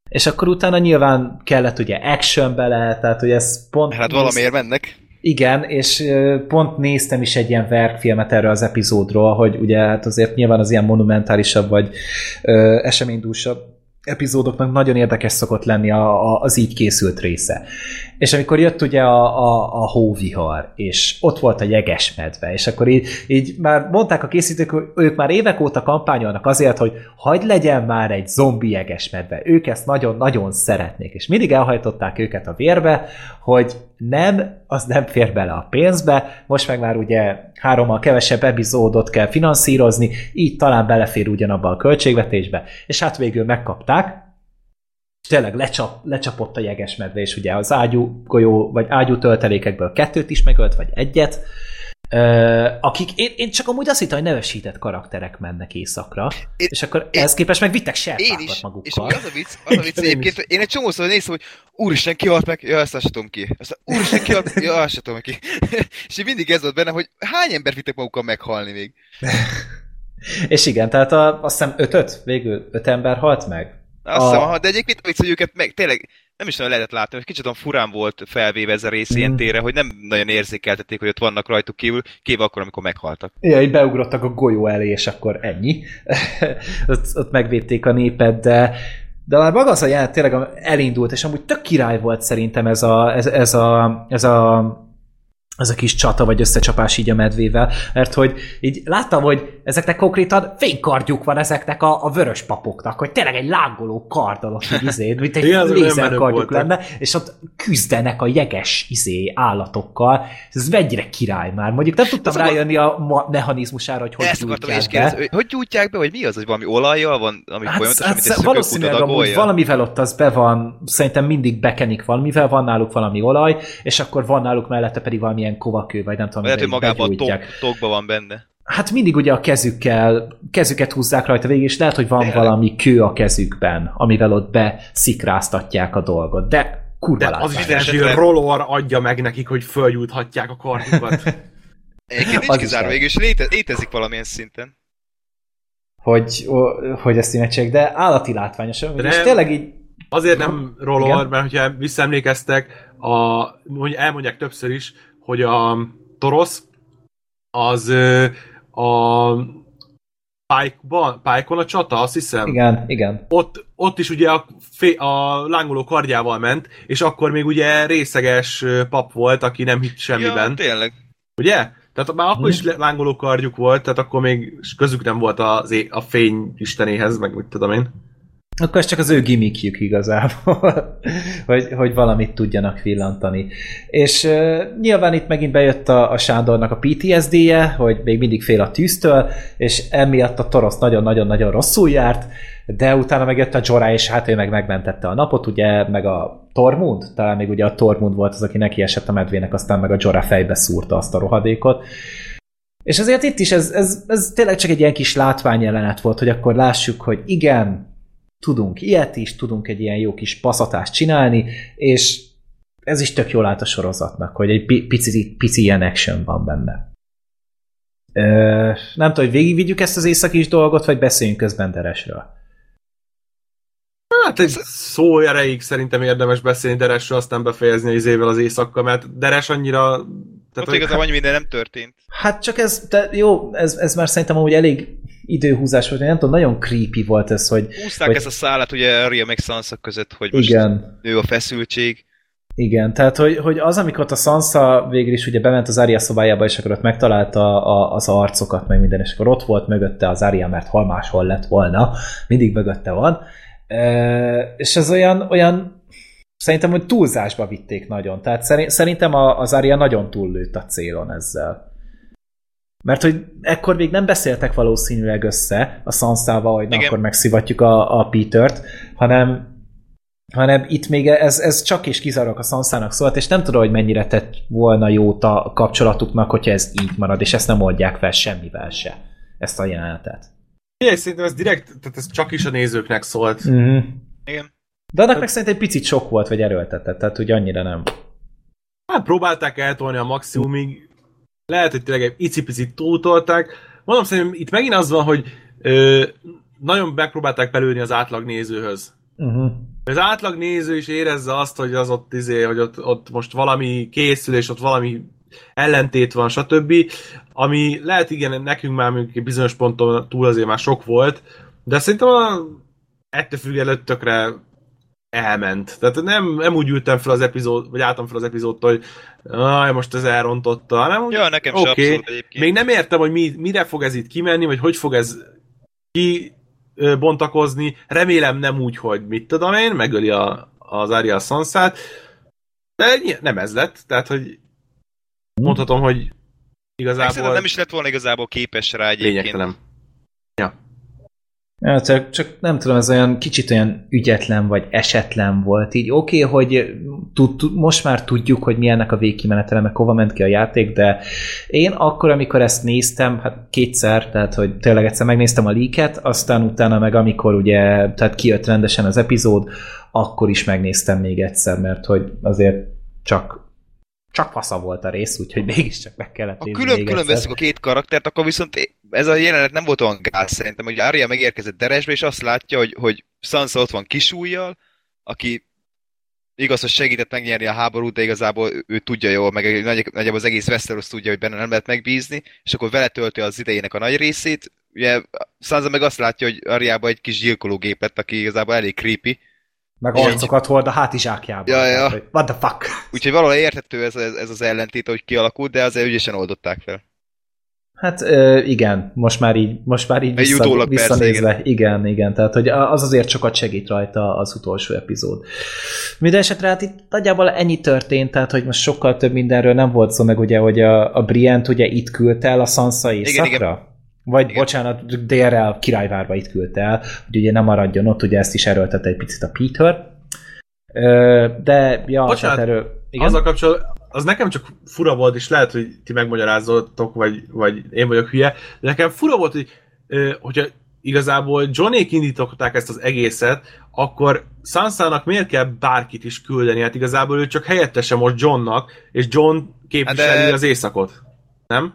És akkor utána nyilván kellett ugye action bele, tehát hogy ez pont... Hát valamiért mennek. Igen, és pont néztem is egy ilyen verkfilmet erről az epizódról, hogy ugye hát azért nyilván az ilyen monumentálisabb vagy ö, eseménydúsabb epizódoknak nagyon érdekes szokott lenni a, a, az így készült része. És amikor jött ugye a, a, a hóvihar, és ott volt a jegesmedve, és akkor így, így már mondták a készítők, hogy ők már évek óta kampányolnak azért, hogy hagyd legyen már egy zombi jegesmedve. Ők ezt nagyon-nagyon szeretnék, és mindig elhajtották őket a vérbe, hogy nem, az nem fér bele a pénzbe, most meg már ugye hárommal kevesebb epizódot kell finanszírozni, így talán belefér ugyanabba a költségvetésbe, és hát végül megkapták, tényleg lecsap, lecsapott a jegesmedve, és ugye az ágyú golyó, vagy ágyú töltelékekből kettőt is megölt, vagy egyet, Ö, akik, én, én csak amúgy azt hittem, hogy nevesített karakterek mennek éjszakra, Én- és akkor én- ehhez képest meg vittek Én serpákat is, és magukkal. ugye az a vicc, az a vicc én egyébként, én egy csomószor néztem, hogy úristen, ki halt meg? Ja, ezt tudom ki. Aztán, úristen, ki halt meg? Ja, tudom ki. (laughs) és így mindig ez volt benne, hogy hány ember vittek magukkal meghalni még? (laughs) És igen, tehát a, azt hiszem ötöt, végül öt ember halt meg. Azt A- hiszem, aha, de egyébként vicc, őket meg tényleg nem is nagyon lehetett látni, hogy kicsit olyan furán volt felvéve ez a rész Mm. ilyen tére, hogy nem nagyon érzékeltették, hogy ott vannak rajtuk kívül, kívül akkor, amikor meghaltak. Ja, így beugrottak a golyó elé, és akkor ennyi. (laughs) ott, ott megvédték a népet, de de már maga az a jelenet tényleg elindult, és amúgy tök király volt szerintem ez a, ez, ez a, ez a ez a kis csata vagy összecsapás így a medvével, mert hogy így láttam, hogy ezeknek konkrétan fénykardjuk van ezeknek a, a vörös papoknak, hogy tényleg egy lángoló kardon ott így izé, mint egy lézerkardjuk lenne, és ott küzdenek a jeges izé állatokkal. Ez mennyire király már. Mondjuk nem tudtam Az a- rájönni a ma- mechanizmusára, hogy hogy Ezt gyújtják be. kérdezni, hogy hogy gyújtják be, hogy mi az, hogy valami olajjal van, ami Hát, folyamatosan, hát, egy valószínűleg amúgy valamivel ott az be van, szerintem mindig bekenik valamivel, van náluk valami olaj, és akkor van náluk mellette pedig valamilyen kovakő, vagy nem tudom, Lehet, hogy magában a tok, begyújtják. tokba van benne. Hát mindig ugye a kezükkel, kezüket húzzák rajta végig, és lehet, hogy van Tényleg? valami kő a kezükben, amivel ott beszikráztatják a dolgot. De kurva De az is lehet, hogy Rollor adja meg nekik, hogy följuthatják a karjukat. (laughs) Egyébként nincs kizárva végül, és léte, létezik valamilyen szinten. hogy, hogy ezt megcsinálják, de állati látványos. És nem. tényleg így Azért nem Rollor, Igen. mert hogyha visszaemlékeztek, a, hogy elmondják többször is, hogy a Torosz az a Pike-ban, Pike-on a csata, azt hiszem. igen, igen. Ott, ott is ugye a, fé, a lángoló kardjával ment, és akkor még ugye részeges pap volt, aki nem hitt semmiben. Ja, tényleg. Ugye? Tehát már akkor is lángoló kardjuk volt, tehát akkor még közük nem volt az a fény istenéhez, meg mit tudom én. Akkor ez csak az ő gimmickjük igazából, (laughs) hogy, hogy valamit tudjanak villantani. És uh, nyilván itt megint bejött a, a Sándornak a PTSD-je, hogy még mindig fél a tűztől, és emiatt a Torosz nagyon-nagyon-nagyon rosszul járt, de utána megjött a Jorah, és hát ő meg megmentette a napot, ugye, meg a Tormund, talán még ugye a Tormund volt az, aki neki esett a medvének, aztán meg a Jorah fejbe szúrta azt a rohadékot. És azért itt is ez, ez, ez tényleg csak egy ilyen kis látványjelenet volt, hogy akkor lássuk, hogy igen, tudunk ilyet is, tudunk egy ilyen jó kis paszatást csinálni, és ez is tök jól állt a sorozatnak, hogy egy pi- pici, pici ilyen action van benne. Ö, nem tudom, hogy végigvigyük ezt az északi is dolgot, vagy beszéljünk közben Deresről. Hát egy szó erejéig szerintem érdemes beszélni Deresről, aztán befejezni az izével az éjszakkal, mert Deres annyira... Tehát Tehát, Ott igazából annyi minden nem történt. Hát csak ez, de jó, ez, ez már szerintem amúgy elég időhúzás volt, nem tudom, nagyon creepy volt ez, hogy... Húzták hogy, ezt a szállat ugye Arya meg Sansa között, hogy most Igen, ő a feszültség. igen, tehát hogy, hogy az, amikor a Sansa végül is ugye bement az Arya szobájába, és akkor ott megtalálta a, az arcokat, meg minden, és akkor ott volt mögötte az Arya, mert hol máshol lett volna, mindig mögötte van, e, és ez olyan, olyan szerintem, hogy túlzásba vitték nagyon, tehát szeri- szerintem a- az Arya nagyon túllőtt a célon ezzel. Mert hogy ekkor még nem beszéltek valószínűleg össze a Sansával, hogy na, Igen. akkor megszivatjuk a, a Petert, hanem hanem itt még ez, ez csak és kizárólag a Sansának szólt, és nem tudom, hogy mennyire tett volna jót a kapcsolatuknak, hogyha ez így marad, és ezt nem oldják fel semmivel se, ezt a jelenetet. Figyelj, szerintem ez direkt, tehát ez csak is a nézőknek szólt. Mm-hmm. Igen. De annak meg szerintem egy picit sok volt, vagy erőltetett, tehát hogy annyira nem. Hát próbálták eltolni a maximumig. Lehet, hogy tényleg egy icipicit túltolták. Mondom, szerintem itt megint az van, hogy ö, nagyon megpróbálták belőni az átlag nézőhöz. Uh-huh. Az átlag néző is érezze azt, hogy az ott, izé, hogy ott, ott most valami készül, és ott valami ellentét van, stb. Ami lehet igen, nekünk már mondjuk bizonyos ponton túl azért már sok volt, de szerintem a, ettől függetlenül tökre elment. Tehát nem, nem úgy ültem fel az epizód, vagy álltam fel az epizódtól, hogy aj, most ez elrontotta, hanem Ja, nekem oké, se abszolút egyébként. még nem értem, hogy mi, mire fog ez itt kimenni, vagy hogy fog ez ki bontakozni. Remélem nem úgy, hogy mit tudom én, megöli a, az Arya Sansát, de nem ez lett, tehát hogy mondhatom, hogy Meg igazából Szerintem nem is lett volna igazából képes rá egyébként. lényegtelen. Ja, csak, csak nem tudom, ez olyan kicsit olyan ügyetlen vagy esetlen volt. Így oké, okay, hogy tud, tud, most már tudjuk, hogy milyennek a végkimenetele, meg hova ment ki a játék, de én akkor, amikor ezt néztem, hát kétszer, tehát hogy tényleg egyszer megnéztem a líket, aztán utána meg amikor ugye, tehát kijött rendesen az epizód, akkor is megnéztem még egyszer, mert hogy azért csak csak fasza volt a rész, úgyhogy mégiscsak meg kellett Ha nézni külön, még külön egyszer. veszük a két karaktert, akkor viszont ez a jelenet nem volt olyan gáz szerintem, hogy Arya megérkezett Deresbe, és azt látja, hogy, hogy Sansa ott van kisújjal, aki igaz, hogy segített megnyerni a háborút, de igazából ő, tudja jól, meg nagy, nagyjából az egész Westeros tudja, hogy benne nem lehet megbízni, és akkor vele tölti az idejének a nagy részét. Ugye Sansa meg azt látja, hogy Arjában egy kis gyilkológép lett, aki igazából elég creepy, Meg arcokat hord a hátizsákjában. Ja, ja. What the fuck? úgyhogy valahol érthető ez, ez, ez az ellentét, hogy kialakult, de azért ügyesen oldották fel. Hát ö, igen, most már így, most már így vissza, utólag persze, visszanézve. igen, igen, tehát hogy az azért sokat segít rajta az utolsó epizód. Minden esetre hát itt nagyjából ennyi történt, tehát hogy most sokkal több mindenről nem volt szó, meg ugye, hogy a, a Briant ugye itt küldte el a Sansa északra? igen. Vagy Igen. bocsánat, délre a királyvárba itt küldte el, hogy ugye nem maradjon ott, ugye ezt is erőltette egy picit a Peter. De, ja, Bocsánat, tehát erről... Igen? Azzal kapcsolatban, az nekem csak fura volt, és lehet, hogy ti megmagyarázzatok, vagy, vagy én vagyok hülye, de nekem fura volt, hogy hogyha igazából Johnék indították ezt az egészet, akkor Sansának miért kell bárkit is küldeni? Hát igazából ő csak helyettese most Johnnak, és John képviseli Hát de- az éjszakot. Nem?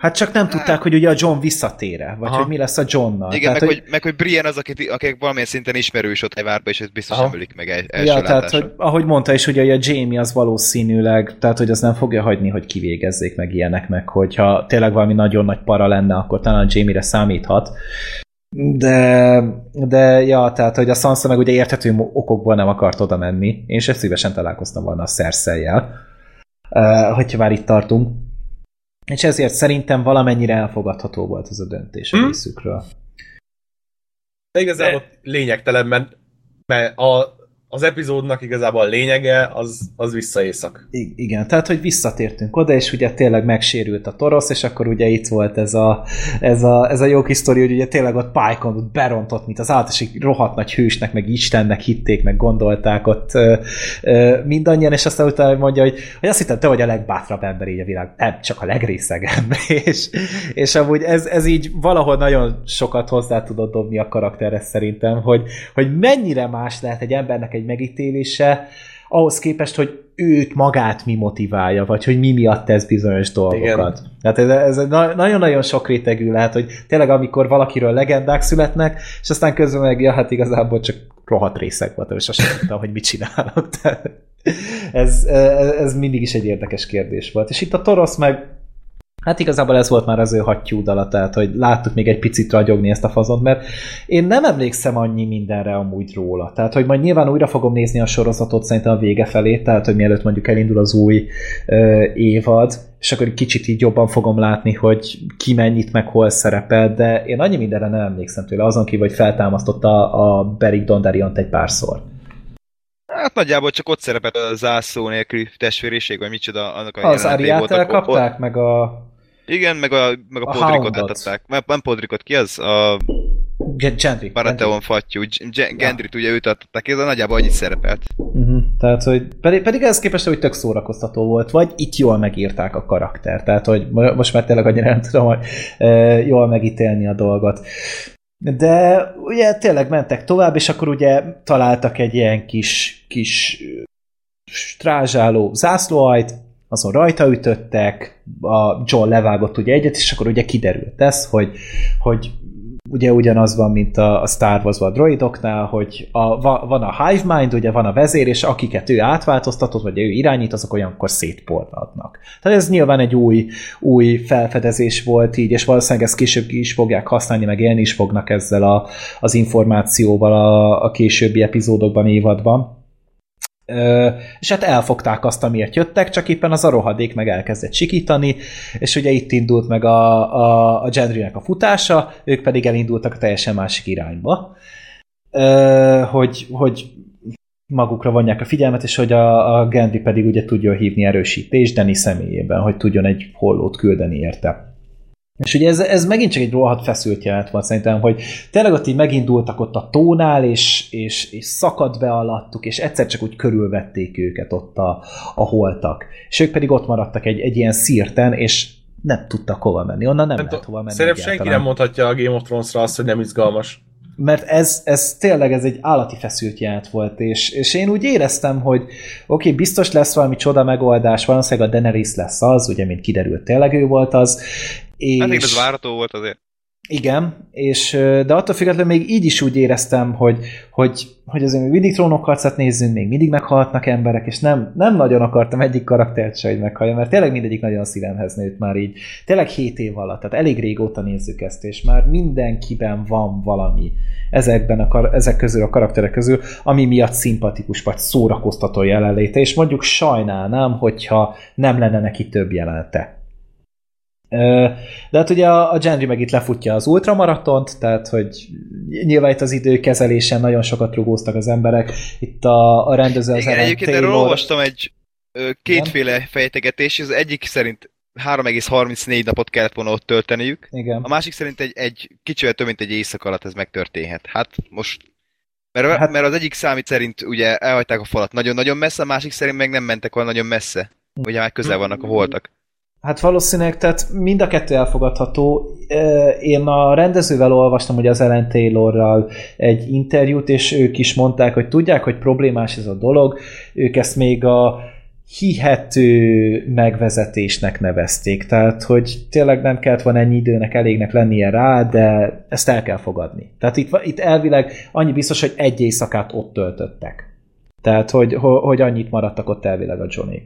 Hát csak nem tudták, hogy ugye a John visszatére, vagy Aha. hogy mi lesz a Johnnal. Igen, tehát, meg, hogy, meg hogy Brienne az, akit, akik valamilyen szinten ismerős ott Evárba, és ez biztos Aha. nem ölik meg el, első Ja, tehát, hogy, ahogy mondta is, ugye a Jamie az valószínűleg, tehát, hogy az nem fogja hagyni, hogy kivégezzék meg ilyenek, meg hogyha tényleg valami nagyon nagy para lenne, akkor talán a Jamie-re számíthat. De, de ja, tehát, hogy a Sansa meg ugye érthető okokból nem akart oda menni. Én se szívesen találkoztam volna a Cersei-jel, uh, hogyha már itt tartunk. És ezért szerintem valamennyire elfogadható volt ez a döntés a Hm? részükről. De igazából lényegtelen, mert, mert a, az epizódnak igazából a lényege az, az vissza éjszak. I- igen, tehát, hogy visszatértünk oda, és ugye tényleg megsérült a torosz, és akkor ugye itt volt ez a, ez a, ez a jó kis sztori, hogy ugye tényleg ott Pálykon ott berontott, mint az egy rohadt nagy hősnek, meg Istennek hitték, meg gondolták ott ö, ö, mindannyian, és aztán utána mondja, hogy, hogy azt hittem, te vagy a legbátrabb ember így a világ, nem, csak a legrészegebb, (laughs) és, és amúgy ez, ez így valahol nagyon sokat hozzá tudott dobni a karakterre szerintem, hogy, hogy mennyire más lehet egy embernek egy megítélése, ahhoz képest, hogy őt magát mi motiválja, vagy hogy mi miatt tesz bizonyos dolgokat. Igen. Tehát ez, ez na- nagyon-nagyon sok rétegű lehet, hogy tényleg amikor valakiről legendák születnek, és aztán közben meg, ja, hát igazából csak rohadt részek voltam, és azt tudtam, hogy mit csinálok. Tehát ez, ez, ez mindig is egy érdekes kérdés volt. És itt a Torosz meg Hát igazából ez volt már az ő hattyúdala, tehát hogy láttuk még egy picit ragyogni ezt a fazont, mert én nem emlékszem annyi mindenre amúgy róla. Tehát, hogy majd nyilván újra fogom nézni a sorozatot szerintem a vége felé, tehát, hogy mielőtt mondjuk elindul az új ö, évad, és akkor egy kicsit így jobban fogom látni, hogy ki mennyit meg hol szerepel, de én annyi mindenre nem emlékszem tőle, azon kívül, hogy feltámasztotta a Beric Dondarriont egy párszor. Hát nagyjából csak ott szerepelt a zászló nélküli testvériség, vagy micsoda annak a Az Ariát elkapták, meg a Igen, meg a, meg a, A podrikot átadták. Nem, nem podrikot, ki az? A Ge- Gendry. Baratheon fattyú. G- G- Gendrit ugye őt adták, ez a nagyjából annyit szerepelt. Uh-huh. Tehát, hogy pedig, pedig ez képest, hogy tök szórakoztató volt, vagy itt jól megírták a karakter, tehát, hogy mo- most már tényleg annyira nem tudom, hogy e, jól megítélni a dolgot. De ugye tényleg mentek tovább, és akkor ugye találtak egy ilyen kis, kis strázsáló zászlóajt, azon rajta ütöttek, a John levágott ugye egyet, és akkor ugye kiderült ez, hogy, hogy ugye ugyanaz van, mint a, a Star wars a droidoknál, hogy a, va- van a hive mind, ugye van a vezér, és akiket ő átváltoztatott, vagy ő irányít, azok olyankor szétporladnak. Tehát ez nyilván egy új, új felfedezés volt így, és valószínűleg ezt később ki is fogják használni, meg élni is fognak ezzel a, az információval a, a későbbi epizódokban, évadban. Ö, és hát elfogták azt, amiért jöttek, csak éppen az a rohadék meg elkezdett sikítani, és ugye itt indult meg a, a, a Gendrynek a futása, ők pedig elindultak a teljesen másik irányba, Ö, hogy, hogy magukra vonják a figyelmet, és hogy a, a Gendry pedig ugye tudjon hívni erősítést Danny személyében, hogy tudjon egy hollót küldeni érte. És ugye ez, ez megint csak egy rohadt feszült jelent volt szerintem, hogy tényleg ott így megindultak ott a tónál, és, és, és szakadt be alattuk, és egyszer csak úgy körülvették őket ott a, a holtak. És ők pedig ott maradtak egy, egy ilyen szírten, és nem tudtak hova menni. Onnan nem, nem lehet hova menni. Szerintem senki nem mondhatja a Game of Thrones-ra azt, hogy nem izgalmas. mert ez, ez tényleg ez egy állati feszült jelent volt, és, és én úgy éreztem, hogy oké, okay, biztos lesz valami csoda megoldás, valószínűleg a Daenerys lesz az, ugye, mint kiderült, tényleg ő volt az, és... Igen, ez várható volt azért. Igen, és, de attól függetlenül még így is úgy éreztem, hogy, hogy, hogy azért még mindig trónokharcát nézzünk, még mindig meghalhatnak emberek, és nem, nem nagyon akartam egyik karaktert se, hogy meghallja, mert tényleg mindegyik nagyon a szívemhez nőtt már így. Tényleg 7 év alatt, tehát elég régóta nézzük ezt, és már mindenkiben van valami ezekben a, kar- ezek közül a karakterek közül, ami miatt szimpatikus vagy szórakoztató jelenléte, és mondjuk sajnálnám, hogyha nem lenne neki több jelenete. De hát ugye a, a Gendry meg itt lefutja az ultramaratont, tehát hogy nyilván itt az időkezelésen nagyon sokat rugóztak az emberek. Itt a, a rendező az Igen, Aaron egyébként erről Taylor- olvastam egy ö, kétféle fejtegetés, az egyik szerint 3,34 napot kellett volna ott tölteniük, Igen. a másik szerint egy, egy kicsivel több mint egy éjszak alatt ez megtörténhet. Hát most mert, Hát- hát, mert az egyik számít szerint ugye elhagyták a falat nagyon-nagyon messze, a másik szerint meg nem mentek olyan nagyon messze. Ugye már közel vannak a holtak. Hát valószínűleg, tehát mind a kettő elfogadható. Én a rendezővel olvastam ugye az Ellen Taylorral egy interjút, és ők is mondták, hogy tudják, hogy problémás ez a dolog. Ők ezt még a hihető megvezetésnek nevezték. Tehát, hogy tényleg nem kellett volna ennyi időnek elégnek lennie rá, de ezt el kell fogadni. Tehát itt, itt elvileg annyi biztos, hogy egy éjszakát ott töltöttek. Tehát, hogy, ho- hogy annyit maradtak ott elvileg a Johnny.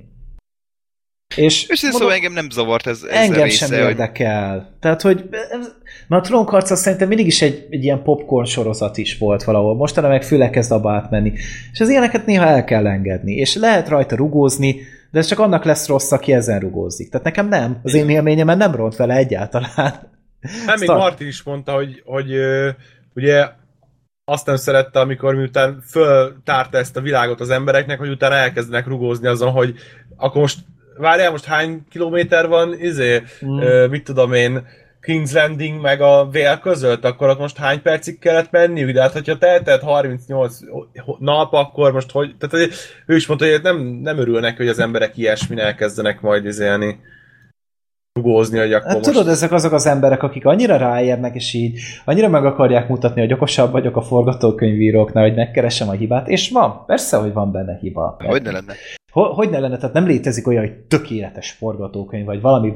És És szóval engem nem zavart ez, ez Engem része, sem hogy érdekel. Tehát, hogy mert a trónkarc az szerintem mindig is egy, egy ilyen popcorn sorozat is volt valahol. Mostanra meg főleg kezd abba átmenni. És az ilyeneket néha el kell engedni. És lehet rajta rugózni, de ez csak annak lesz rossz, aki ezen rugózik. Tehát nekem nem. Az én élményemen nem ront vele egyáltalán. Hát még Star- Martin is mondta, hogy, hogy ö, ugye azt nem szerette, amikor miután föltárta ezt a világot az embereknek, hogy utána elkezdenek rugózni azon, hogy akkor most várjál, most hány kilométer van, izé, Mm. ö, mit tudom én, King's Landing meg a Vél között, akkor ott most hány percig kellett menniük, de hát hogyha teltett 38 nap, akkor most hogy, tehát ő is mondta, hogy nem, nem örül neki, hogy az emberek ilyesmin elkezdenek majd izélni, rugózni, hogy akkor Hát most... tudod, ezek azok az emberek, akik annyira ráérnek, és így annyira meg akarják mutatni, hogy okosabb vagyok a forgatókönyvíróknál, hogy megkeresem a hibát, és van, persze, hogy van benne hiba. hogy ne lenne. Ho- hogy ne lenne, tehát nem létezik olyan, hogy tökéletes forgatókönyv, vagy valami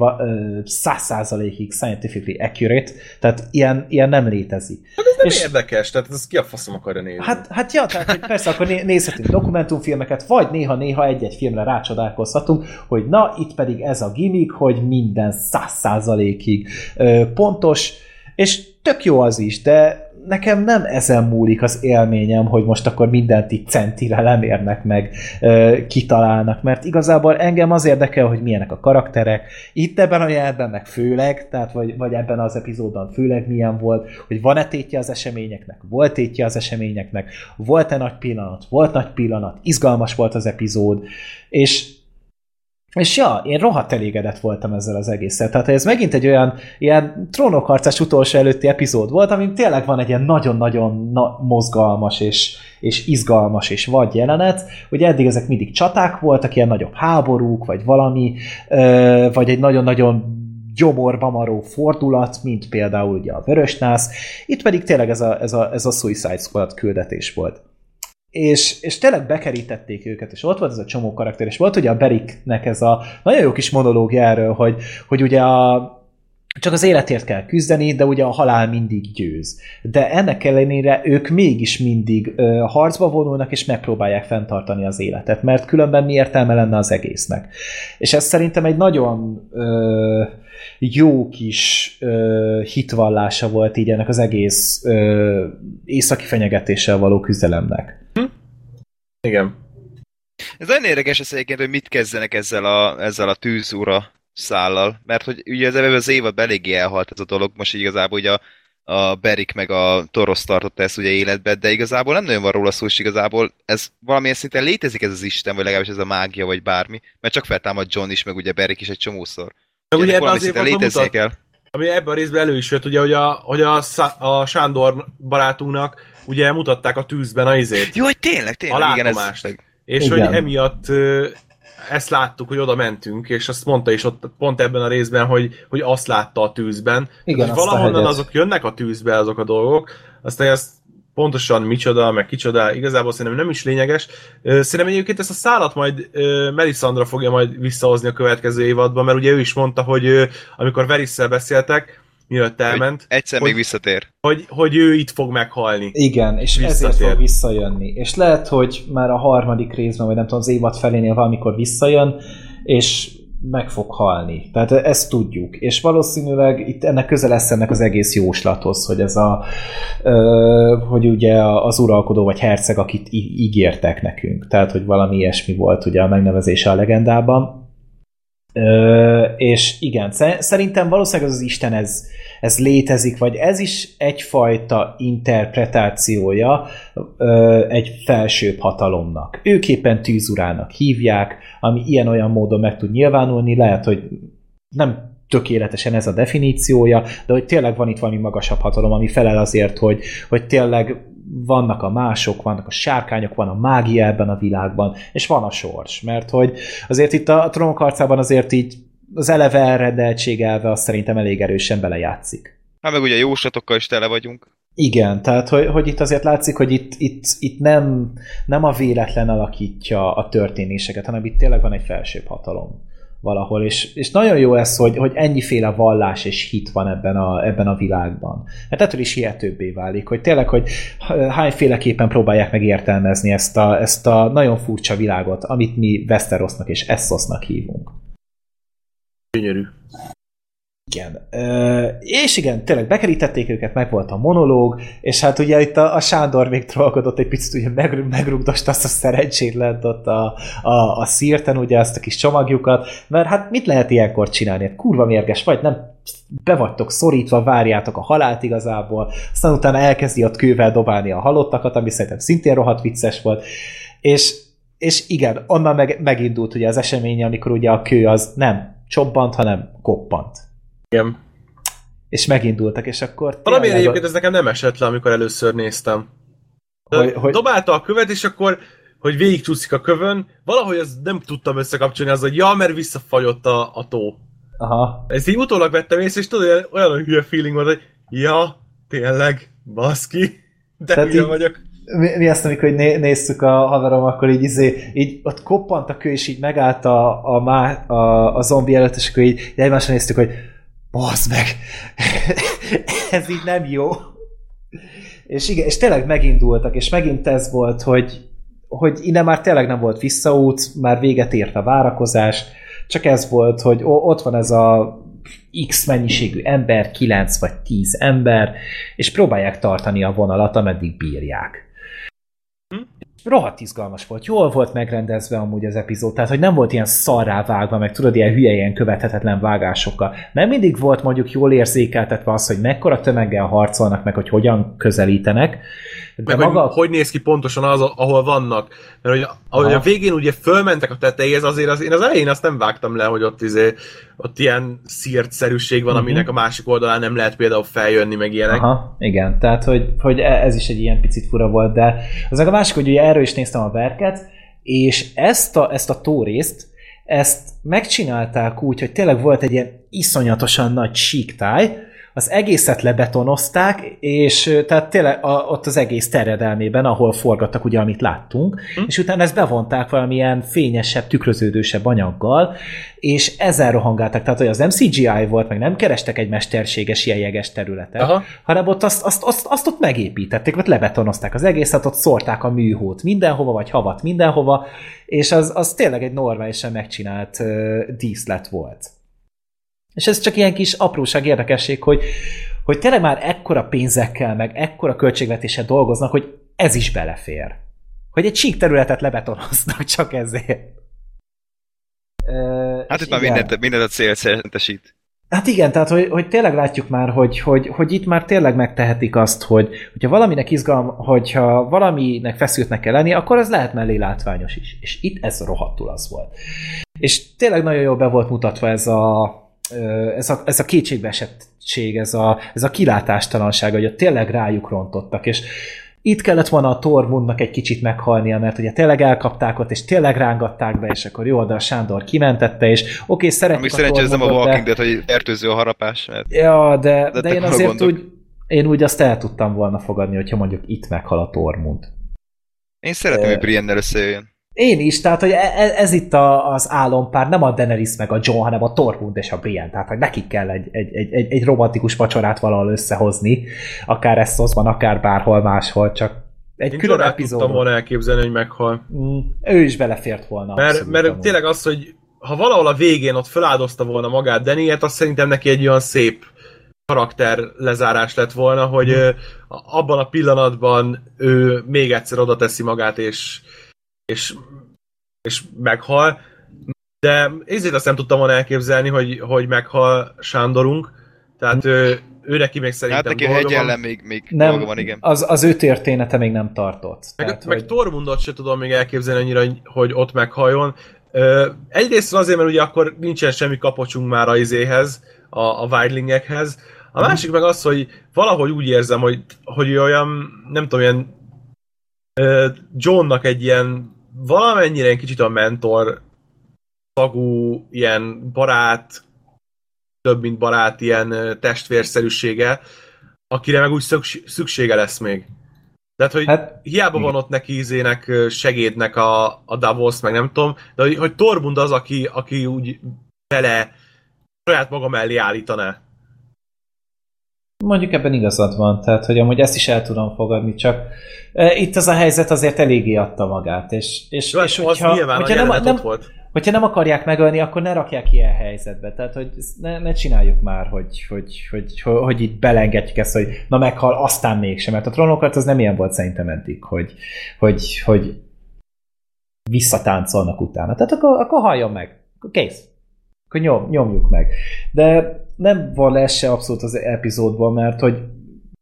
száz százalékig scientifically accurate, tehát ilyen, ilyen nem létezik. Hát ez nem És- érdekes, tehát ez ki a faszom akarja nézni. Hát, hát ja, tehát hogy persze akkor né- nézhetünk dokumentumfilmeket, vagy néha-néha egy-egy filmre rácsodálkozhatunk, hogy na, itt pedig ez a gimmick, hogy minden száz százalékig pontos, és tök jó az is, de nekem nem ezen múlik az élményem, hogy most akkor mindent itt centire lemérnek meg, kitalálnak, mert igazából engem az érdekel, hogy milyenek a karakterek, itt ebben a jelenetben meg főleg, tehát vagy, vagy ebben az epizódban főleg milyen volt, hogy van-e tétje az eseményeknek, volt tétje az eseményeknek, volt-e nagy pillanat, volt nagy pillanat, izgalmas volt az epizód, és és ja, én rohadt elégedett voltam ezzel az egésszel. Tehát ez megint egy olyan ilyen trónokharcás utolsó előtti epizód volt, amin tényleg van egy ilyen nagyon-nagyon na- mozgalmas és, és izgalmas és vad jelenet. Ugye eddig ezek mindig csaták voltak, ilyen nagyobb háborúk, vagy valami, ö, vagy egy nagyon-nagyon gyomorba maró fordulat, mint például ugye a Vörösnász. Itt pedig tényleg ez a, ez a, ez a Suicide Squad küldetés volt és, és tényleg bekerítették őket, és ott volt ez a csomó karakter, és volt ugye a Beriknek ez a nagyon jó kis monológia erről, hogy, hogy ugye a, csak az életért kell küzdeni, de ugye a halál mindig győz. De ennek ellenére ők mégis mindig ö, harcba vonulnak, és megpróbálják fenntartani az életet, mert különben mi értelme lenne az egésznek. És ez szerintem egy nagyon ö, jó kis ö, hitvallása volt így ennek az egész ö, északi fenyegetéssel való küzdelemnek. Igen. Ez nagyon érdekes ez egyébként, hogy mit kezdenek ezzel a, ezzel a tűzúra szállal, mert hogy ugye az ebben az évad eléggé elhalt ez a dolog, most így igazából ugye a, a Berik meg a Toros tartotta ezt ugye életbe, de igazából nem nagyon van róla szó, és igazából ez valamilyen szinten létezik ez az Isten, vagy legalábbis ez a mágia, vagy bármi, mert csak feltámad John is, meg ugye Berik is egy csomószor. Ugye Ennek ebben valami az szinten évadban léteznie mutat, kell. ami ebben a részben elő is jött, ugye, hogy a, hogy a, a Sándor barátunknak ugye mutatták a tűzben a izét, Jó, hogy tényleg, tényleg, a igen, ez. És Igen. hogy emiatt ezt láttuk, hogy oda mentünk, és azt mondta is ott pont ebben a részben, hogy, hogy azt látta a tűzben. Igen, a valahonnan azok jönnek a tűzbe azok a dolgok, aztán ezt pontosan micsoda, meg kicsoda, igazából szerintem nem is lényeges. Szerintem egyébként ezt a szállat majd Melisandra fogja majd visszahozni a következő évadban, mert ugye ő is mondta, hogy amikor Verisszel beszéltek, mielőtt elment, egyszer hogy- még visszatér. hogy, hogy ő itt fog meghalni. Igen, és ezért Visszatér. fog visszajönni. És lehet, hogy már a harmadik részben, vagy nem tudom, az évad felénél valamikor visszajön, és meg fog halni. Tehát ezt tudjuk. És valószínűleg itt ennek köze lesz ennek az egész jóslathoz, hogy ez a, ö, hogy ugye az uralkodó vagy herceg, akit ígértek nekünk. Tehát, hogy valami ilyesmi volt ugye a megnevezése a legendában. És igen, sze- szerintem valószínűleg ez az Isten ez, ez létezik, vagy ez is egyfajta interpretációja ö, egy felsőbb hatalomnak. Ők éppen tűzurának hívják, ami ilyen-olyan módon meg tud nyilvánulni, lehet, hogy nem tökéletesen ez a definíciója, de hogy tényleg van itt valami magasabb hatalom, ami felel azért, hogy, hogy tényleg vannak a mások, vannak a sárkányok, van a mágia ebben a világban, és van a sors, mert hogy azért itt a, a trónok harcában azért így az eleve elrendeltség elve azt szerintem elég erősen belejátszik. Hát meg ugye jóslatokkal is tele vagyunk. Igen, tehát hogy, hogy itt azért látszik, hogy itt, itt, itt nem, nem a véletlen alakítja a történéseket, hanem itt tényleg van egy felsőbb hatalom valahol, és, és nagyon jó ez, hogy, hogy ennyiféle vallás és hit van ebben a, ebben a világban. Mert ettől is hihetőbbé válik, hogy tényleg, hogy hányféleképpen próbálják meg értelmezni ezt a, ezt a nagyon furcsa világot, amit mi Westerosnak és Essosnak hívunk. Gyönyörű. Igen. Ö, és igen, tényleg bekerítették őket, meg volt a monológ, és hát ugye itt a, a Sándor még trollkodott egy picit, ugye meg, megrugdost azt a szerencsétlent ott a, a, a szírten, ugye azt a kis csomagjukat, mert hát mit lehet ilyenkor csinálni? Hát kurva mérges vagy, nem be vagytok szorítva, várjátok a halált igazából, aztán utána elkezdi ott kővel dobálni a halottakat, ami szerintem szintén rohadt vicces volt, és, és igen, onnan meg, megindult ugye az esemény, amikor ugye a kő az nem csobbant, hanem koppant Igen. és megindultak, és akkor Valamiért tényleg egyébként ez nekem nem esett le, amikor először néztem. De Hogy- hogy- Dobálta a követ, és akkor hogy végigcsúszik a kövön, valahogy ezt nem tudtam összekapcsolni, az, hogy ja, mert visszafagyott a, a tó. Aha. Ezt így utólag vettem észre, és tudod, olyan, olyan hülye feeling volt, hogy ja, tényleg, baszki, de Tehát hülye így- vagyok. mi, mi azt, amikor né, néztük a haverom, akkor így, izé, így ott koppant a kő, és így megállt a, a, má, a, a zombi előtt, és akkor így, így egymásra néztük, hogy bazd meg, (laughs) ez így nem jó. És igen, és tényleg megindultak, és megint ez volt, hogy, hogy innen már tényleg nem volt visszaút, már véget ért a várakozás, csak ez volt, hogy ott van ez a X mennyiségű ember, 9 vagy 10 ember, és próbálják tartani a vonalat, ameddig bírják. Rohadt izgalmas volt, jól volt megrendezve amúgy az epizód, tehát hogy nem volt ilyen szarrá vágva, meg tudod, ilyen hülye, ilyen követhetetlen vágásokkal. Nem mindig volt mondjuk jól érzékeltetve az, hogy mekkora tömeggel harcolnak, meg hogy hogyan közelítenek, de meg maga... hogy, hogy néz ki pontosan az, ahol vannak. Mert hogy, ahogy a végén ugye fölmentek a tetejéhez, azért az, én az elején azt nem vágtam le, hogy ott, izé, ott ilyen szírtszerűség van, uh-huh. aminek a másik oldalán nem lehet például feljönni, meg ilyenek. Aha, igen, tehát hogy, hogy e- ez is egy ilyen picit fura volt, de az a másik, hogy ugye erről is néztem a verket, és ezt a, ezt a tórészt, ezt megcsinálták úgy, hogy tényleg volt egy ilyen iszonyatosan nagy síktáj, az egészet lebetonozták, és tehát tényleg a, ott az egész terjedelmében, ahol forgattak ugye, amit láttunk, hm. és utána ezt bevonták valamilyen fényesebb, tükröződősebb anyaggal, és ezzel rohangáltak, tehát hogy az nem CGI volt, meg nem kerestek egy mesterséges jeges területet, Aha. hanem ott azt, azt, azt, azt ott megépítették, ott lebetonozták az egészet, ott szórták a műhót mindenhova, vagy havat mindenhova, és az, az tényleg egy normálisan megcsinált uh, díszlet volt. És ez csak ilyen kis apróság érdekesség, hogy, hogy tényleg már ekkora pénzekkel, meg ekkora költségvetéssel dolgoznak, hogy ez is belefér. Hogy egy sík területet lebetonoznak (laughs) csak ezért. hát itt már mindent, mindent a cél szentesít. Hát igen, tehát hogy, hogy tényleg látjuk már, hogy, hogy, hogy itt már tényleg megtehetik azt, hogy hogyha valaminek izgalm, hogyha valaminek feszültnek kell lenni, akkor az lehet mellé látványos is. És itt ez rohadtul az volt. És tényleg nagyon jól be volt mutatva ez a, ez a, ez a kétségbeesettség, ez a, ez a kilátástalanság, hogy tényleg rájuk rontottak, és itt kellett volna a Tormundnak egy kicsit meghalnia, mert ugye tényleg elkapták ott, és tényleg rángatták be, és akkor jó, de a Sándor kimentette, és oké, okay, szeretjük Ami szerencsé ez nem a Walking Dead, hogy fertőző a harapás. Mert... Ja, de, de, de én azért gondok. úgy, én úgy azt el tudtam volna fogadni, hogyha mondjuk itt meghal a Tormund. Én szeretem, e... hogy Brienne összejöjjön. Én is, tehát hogy e- e- ez itt a, az álompár, nem a Daenerys meg a John, hanem a Tormund és a Brienne, tehát hogy nekik kell egy, egy, egy, egy, egy romantikus vacsorát valahol összehozni, akár van, akár bárhol máshol, csak egy Én külön epizód. tudtam volna elképzelni, hogy meghal. Mm, ő is belefért volna. Mert, mert tényleg az, hogy ha valahol a végén ott feláldozta volna magát Danielt, azt szerintem neki egy olyan szép karakter lezárás lett volna, hogy mm. abban a pillanatban ő még egyszer oda teszi magát, és és, és meghal, de ezért azt nem tudtam volna elképzelni, hogy, hogy meghal Sándorunk, tehát ő, ő neki még szerintem Hát neki hegy ellen még, még nem, dolga van, igen. Az, az ő története még nem tartott. Meg, tehát, meg hogy... Tormundot se tudom még elképzelni annyira, hogy ott meghalljon. Egyrészt azért, mert ugye akkor nincsen semmi kapocsunk már a izéhez, a, a Wildlingekhez. A másik meg az, hogy valahogy úgy érzem, hogy, hogy olyan, nem tudom, ilyen Johnnak egy ilyen valamennyire egy kicsit a mentor szagú, ilyen barát, több mint barát, ilyen testvérszerűsége, akire meg úgy szüksége lesz még. Tehát, hogy hát, hiába van ott neki izének, segédnek a, a Davos, meg nem tudom, de hogy, hogy Torbund az, aki, aki úgy bele saját maga mellé állítaná. Mondjuk ebben igazad van, tehát hogy amúgy ezt is el tudom fogadni, csak e, itt az a helyzet azért eléggé adta magát, és, és, Jó, és hogyha, nyilván hogyha, nem, nem, volt. hogyha nem akarják megölni, akkor ne rakják ilyen helyzetbe, tehát hogy ne, ne csináljuk már, hogy, hogy, hogy, hogy, hogy itt belengedjük ezt, hogy na meghal, aztán mégsem, mert a trónokat az nem ilyen volt szerintem eddig, hogy, hogy, hogy visszatáncolnak utána. Tehát akkor, akkor halljon meg, akkor kész. Akkor nyom, nyomjuk meg. De nem van le se abszolút az epizódban, mert hogy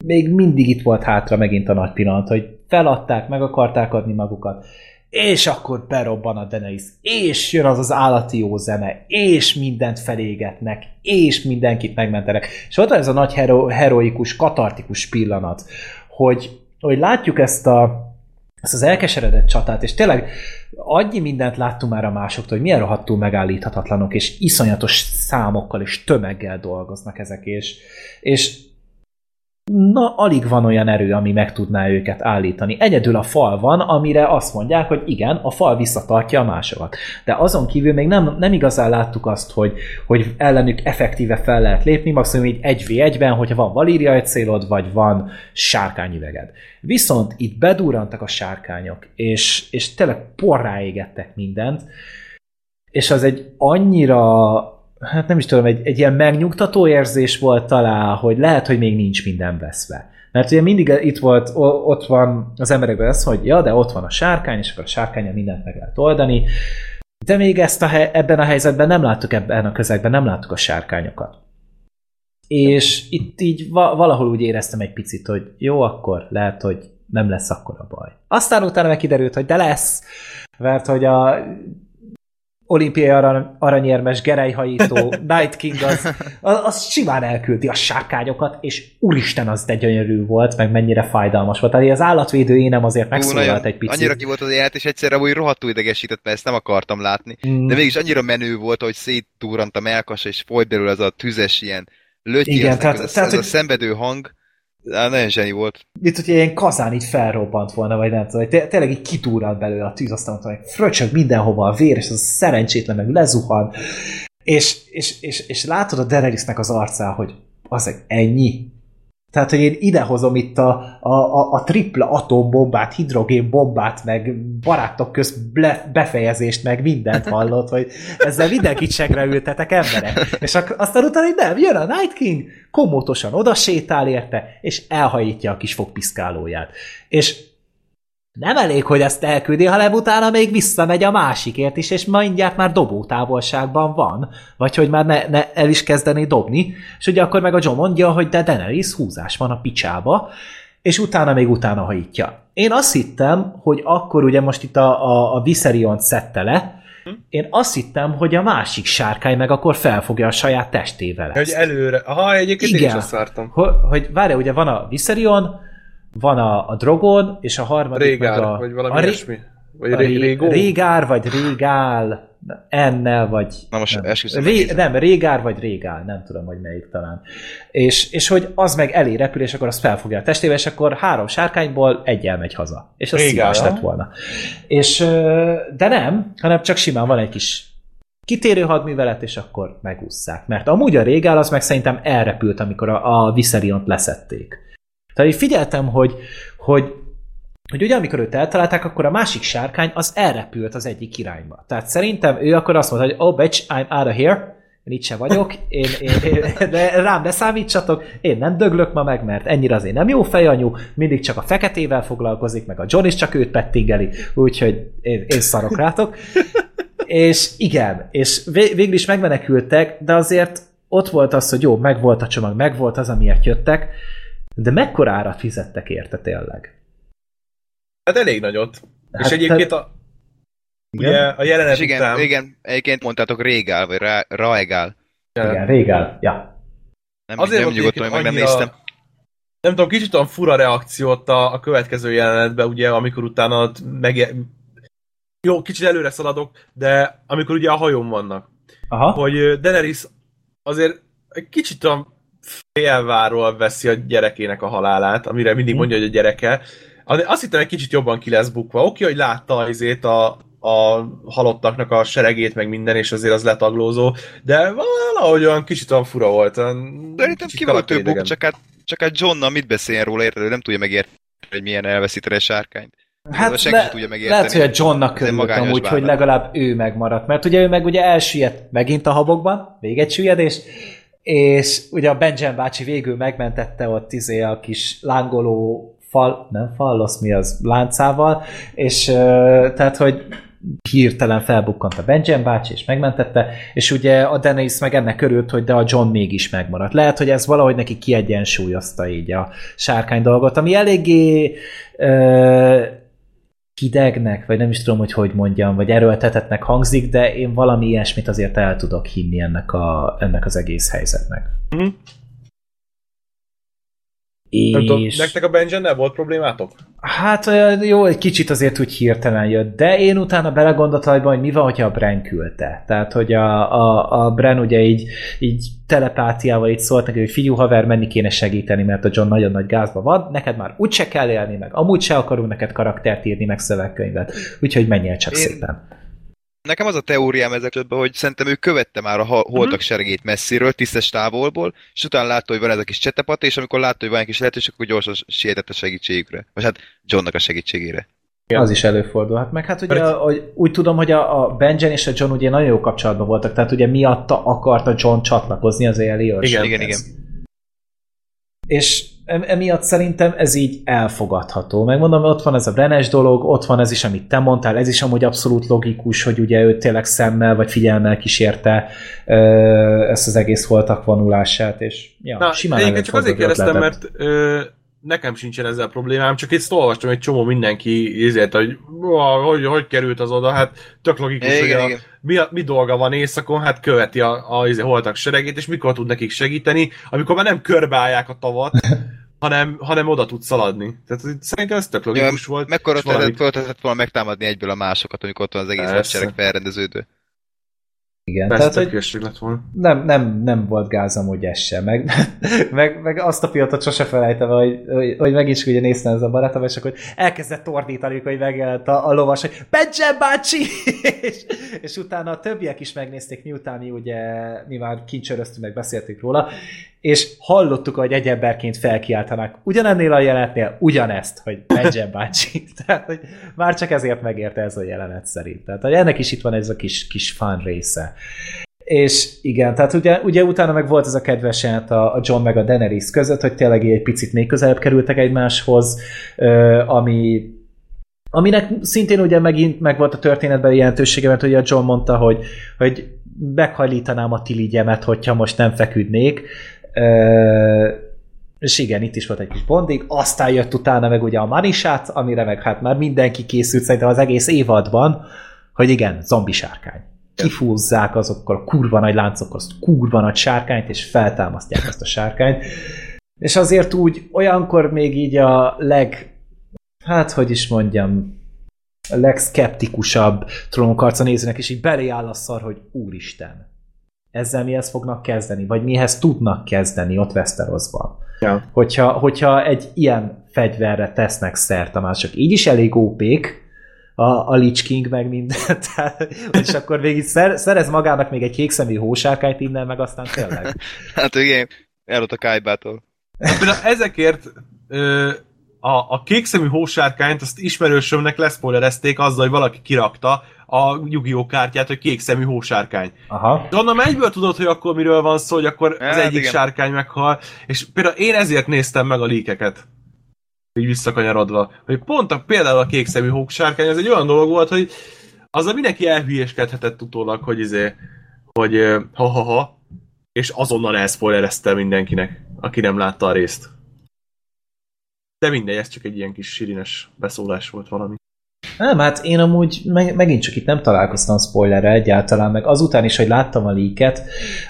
még mindig itt volt hátra megint a nagy pillanat, hogy feladták, meg akarták adni magukat, és akkor berobban a Daenerys, és jön az az állati jó zene, és mindent felégetnek, és mindenkit megmentenek. És ott van ez a nagy hero, heroikus, katartikus pillanat, hogy, hogy látjuk ezt a ezt az elkeseredett csatát, és tényleg annyi mindent láttunk már a másoktól, hogy milyen rohadtul megállíthatatlanok, és iszonyatos számokkal és tömeggel dolgoznak ezek, és, és na, alig van olyan erő, ami meg tudná őket állítani. Egyedül a fal van, amire azt mondják, hogy igen, a fal visszatartja a másokat. De azon kívül még nem, nem igazán láttuk azt, hogy, hogy ellenük effektíve fel lehet lépni, maximum így 1v1-ben, hogyha van valíriai célod, vagy van sárkányüveged. Viszont itt bedurrantak a sárkányok, és, és tényleg porrá égettek mindent, és az egy annyira hát nem is tudom, egy, egy ilyen megnyugtató érzés volt talán, hogy lehet, hogy még nincs minden veszve. Mert ugye mindig itt volt, ott van az emberekben az, hogy ja, de ott van a sárkány, és akkor a sárkánya mindent meg lehet oldani, de még ezt a, ebben a helyzetben nem láttuk ebben a közegben, nem láttuk a sárkányokat. És itt így valahol úgy éreztem egy picit, hogy jó, akkor lehet, hogy nem lesz akkor a baj. Aztán utána meg kiderült, hogy de lesz, mert hogy a olimpiai arany, aranyérmes gerejhajító (laughs) Night King az, az, az simán elküldi a sárkányokat, és úristen, az de gyönyörű volt, meg mennyire fájdalmas volt. Tehát az állatvédő énem azért megszólalt egy picit. Annyira ki volt az élet, és egyszerre úgy rohadtul idegesített, mert ezt nem akartam látni. Mm. De mégis annyira menő volt, hogy széttúrant a melkas, és folyt belőle az a tüzes ilyen lötyi, Igen, tehát, ez, tehát, ez hogy... a szenvedő hang. De nagyon zseni volt. Itt, hogyha ilyen kazán így felrobbant volna, vagy nem tudom, hogy tényleg így kitúralt belőle a tűz, aztán mondtam, hogy fröcsög mindenhova a vér, és az szerencsétlen meg lezuhan. És, és, és, és látod a Daenerysnek az arcán, hogy az ennyi? Tehát, hogy én idehozom itt a, a, a, a tripla atombombát, hidrogénbombát, meg barátok közt befejezést, meg mindent (laughs) hallott, hogy ezzel mindenkit segre ültetek emberek. És aztán utána nem, jön a Night King, komótosan oda sétál érte, és elhajítja a kis fogpiszkálóját. És nem elég, hogy ezt elküldi, hanem utána még visszamegy a másikért is, és mindjárt már dobótávolságban van, vagy hogy már ne, ne el is kezdené dobni, és ugye akkor meg a John mondja, hogy de Daenerys húzás van a picsába, és utána még utána hajítja. Én azt hittem, hogy akkor ugye most itt a, a, a Viserion szedte le, én azt hittem, hogy a másik sárkány meg akkor felfogja a saját testével. Hogy előre. Aha, egyébként Igen. én is azt vártam. Hogy, hogy várja, ugye van a Viserion, van a, a Drogon, és a harmadik Régár, meg a... vagy valami a ilyesmi. Vagy a ré, Régó? Régár, vagy Régál, ennel, vagy... Na most nem, Ré, nem, Régár, vagy Régál, nem tudom, hogy melyik talán. És, és hogy az meg elé repül, és akkor azt felfogja a testével, és akkor három sárkányból egy elmegy haza. És az szívás lett volna. És, de nem, hanem csak simán van egy kis kitérő hadművelet, és akkor megúszszák. Mert amúgy a Régál az meg szerintem elrepült, amikor a, a Viseriont leszették. Tehát így figyeltem, hogy, hogy, hogy ugye amikor őt eltalálták, akkor a másik sárkány az elrepült az egyik irányba. Tehát szerintem ő akkor azt mondta, hogy oh bitch, I'm out of here, én itt se vagyok, én, én, én, de rám ne számítsatok, én nem döglök ma meg, mert ennyire azért nem jó fejanyu, mindig csak a feketével foglalkozik, meg a John is csak őt pettingeli, úgyhogy én, én szarok rátok. És igen, és végül is megmenekültek, de azért ott volt az, hogy jó, megvolt a csomag, megvolt az, amiért jöttek, de mekkorára fizettek érte tényleg? Hát elég nagyot. Hát és egyébként a, igen? Ugye a jelenet és igen, után... igen, egyébként mondtátok Régál, vagy Ra Raegál. Igen, Régál, ja. Nem, Azért nem nyugodtan, hogy meg nem néztem. Nem tudom, kicsit olyan fura reakciót a, a következő jelenetben, ugye, amikor utána meg... Jó, kicsit előre szaladok, de amikor ugye a hajón vannak. Aha. Hogy Daenerys azért kicsit olyan félváról veszi a gyerekének a halálát, amire mindig hm. mondja, hogy a gyereke. Azt hittem, egy kicsit jobban ki lesz bukva. Oké, hogy látta azért a, a halottaknak a seregét, meg minden, és azért az letaglózó, de valahogy olyan kicsit olyan fura volt. Szerintem ki volt több buk, csak hát, csak hát Johnnal mit beszéljen róla, érted? Ő nem tudja megérteni, hogy milyen elveszíteni sárkányt. Hát le, tudja lehet, hogy a Johnnak körülöttem úgy, hogy legalább ő megmaradt, mert ugye ő meg ugye elsüllyedt megint a habokban, véget süllyedés, és ugye a Benjamin bácsi végül megmentette ott izé a kis lángoló fal, nem fallosz, mi az, láncával, és tehát, hogy hirtelen felbukkant a Benjamin bácsi, és megmentette, és ugye a Dennis meg ennek örült, hogy de a John mégis megmaradt. Lehet, hogy ez valahogy neki kiegyensúlyozta így a sárkány dolgot, ami eléggé uh, hidegnek, vagy nem is tudom, hogy hogy mondjam, vagy erőltetetnek hangzik, de én valami ilyesmit azért el tudok hinni ennek, a, ennek az egész helyzetnek. Mm. Nem tudom, És... nektek a Benjennel volt problémátok? Hát jó, egy kicsit azért úgy hirtelen jött, de én utána belegondoltam abban, hogy mi van, hogyha a Bren küldte. Tehát, hogy a, a, a Bren ugye így, így telepátiával így szólt neki, hogy figyú haver, menni kéne segíteni, mert a John nagyon nagy gázba van, neked már úgyse kell élni, meg amúgy se akarunk neked karaktert írni, meg szövegkönyvet, úgyhogy menjél csak Én- szépen. Nekem az a teóriám ezek közben, hogy szerintem ő követte már a ha- holtak seregét messziről, tisztes távolból, és utána látta, hogy van ez a kis csetepat, és amikor látta, hogy van egy kis lehetőség, akkor gyorsan sietett a segítségükre. Vagy hát Johnnak a segítségére. Igen. Az is előfordulhat. Meg hát ugye, Mert- hogy úgy tudom, hogy a, a Benjen és a John ugye nagyon jó kapcsolatban voltak, tehát ugye miatta akarta John csatlakozni az Eli Igen, igen, igen. És emiatt szerintem ez így elfogadható. Megmondom, ott van ez a Brenes dolog, ott van ez is, amit te mondtál, ez is amúgy abszolút logikus, hogy ugye ő tényleg szemmel vagy figyelmel kísérte ezt az egész holtak vonulását, és ja, Na, simán egyébként csak azért kérdeztem, mert ö, nekem sincsen ezzel problémám, csak itt olvastam egy csomó mindenki ezért, hogy "Uá, hogy, hogy került az oda, hát tök logikus, Igen, hogy a, igen. mi, a, mi dolga van éjszakon, hát követi a, a, izé, holtak seregét, és mikor tud nekik segíteni, amikor már nem körbeállják a tavat, (laughs) hanem, hanem oda tud szaladni. Tehát szerintem ez tök logikus volt. Mekkora terület lehetett volna megtámadni egyből a másokat, amikor ott van az egész hadsereg felrendeződő. Igen, Persze, tehát, hogy lett volna. nem, nem, nem volt gáz amúgy ez sem. Meg, (laughs) meg, meg azt a pillanatot sose felejtem, hogy, hogy, hogy megint csak ugye néztem ez a barátom, és akkor elkezdett tordítani, hogy megjelent a, a lovas, hogy Benjen bácsi! (laughs) és, és utána a többiek is megnézték, miután mi ugye mi már kincsöröztünk, meg beszéltük róla, és hallottuk, hogy egy emberként felkiáltanak ugyanennél a jelenetnél ugyanezt, hogy Benjen bácsi. (laughs) Tehát, hogy már csak ezért megérte ez a jelenet szerint. Tehát, hogy ennek is itt van ez a kis, kis fun része. És igen, tehát ugye, ugye utána meg volt ez a kedves a, a John meg a Daenerys között, hogy tényleg egy picit még közelebb kerültek egymáshoz, ami aminek szintén ugye megint meg volt a történetben jelentősége, mert ugye John mondta, hogy, hogy meghajlítanám a tiligyemet, hogyha most nem feküdnék. És igen, itt is volt egy kis bondig, aztán jött utána meg ugye a Manisát, amire meg hát már mindenki készült szerintem az egész évadban, hogy igen, zombi sárkány. Kifúzzák azokkal a kurva nagy láncokkal azt kurva nagy sárkányt, és feltámasztják azt a sárkányt. És azért úgy, olyankor még így a leg, hát hogy is mondjam, a legszkeptikusabb trónokharca nézőnek is így belé áll a szar, hogy úristen, ezzel mihez fognak kezdeni, vagy mihez tudnak kezdeni ott Westerosban. Ja. Hogyha, hogyha egy ilyen fegyverre tesznek szert, a mások így is elég ópék, a, a Lich King meg mindent, (laughs) tehát, és akkor végig szer, szerez magának még egy kékszemű hósárkányt innen, meg aztán tényleg. (laughs) Hát igen, elott a. Hát például ezekért ö, a, a kékszemű hósárkányt azt ismerősömnek leszpoilerezték azzal, hogy valaki kirakta a Yu-Gi-Oh kártyát, hogy kékszemű hósárkány. Aha. De onnan egyből tudod, hogy akkor miről van szó, hogy akkor az Hát egyik igen. sárkány meghal, és például én ezért néztem meg a líkeket. Így visszakanyarodva. Hogy pont a, például a kékszemű hósárkány, ez egy olyan dolog volt, hogy azzal mindenki elhülyéskedhetett utólag, hogy izé, hogy ha-ha-ha, és azonnal elszpoilerezte mindenkinek, aki nem látta a részt. De mindegy, ez csak egy ilyen kis sirines beszólás volt valami. Nem, hát én amúgy meg, megint csak itt nem találkoztam spoilerre egyáltalán, meg azután is, hogy láttam a líket,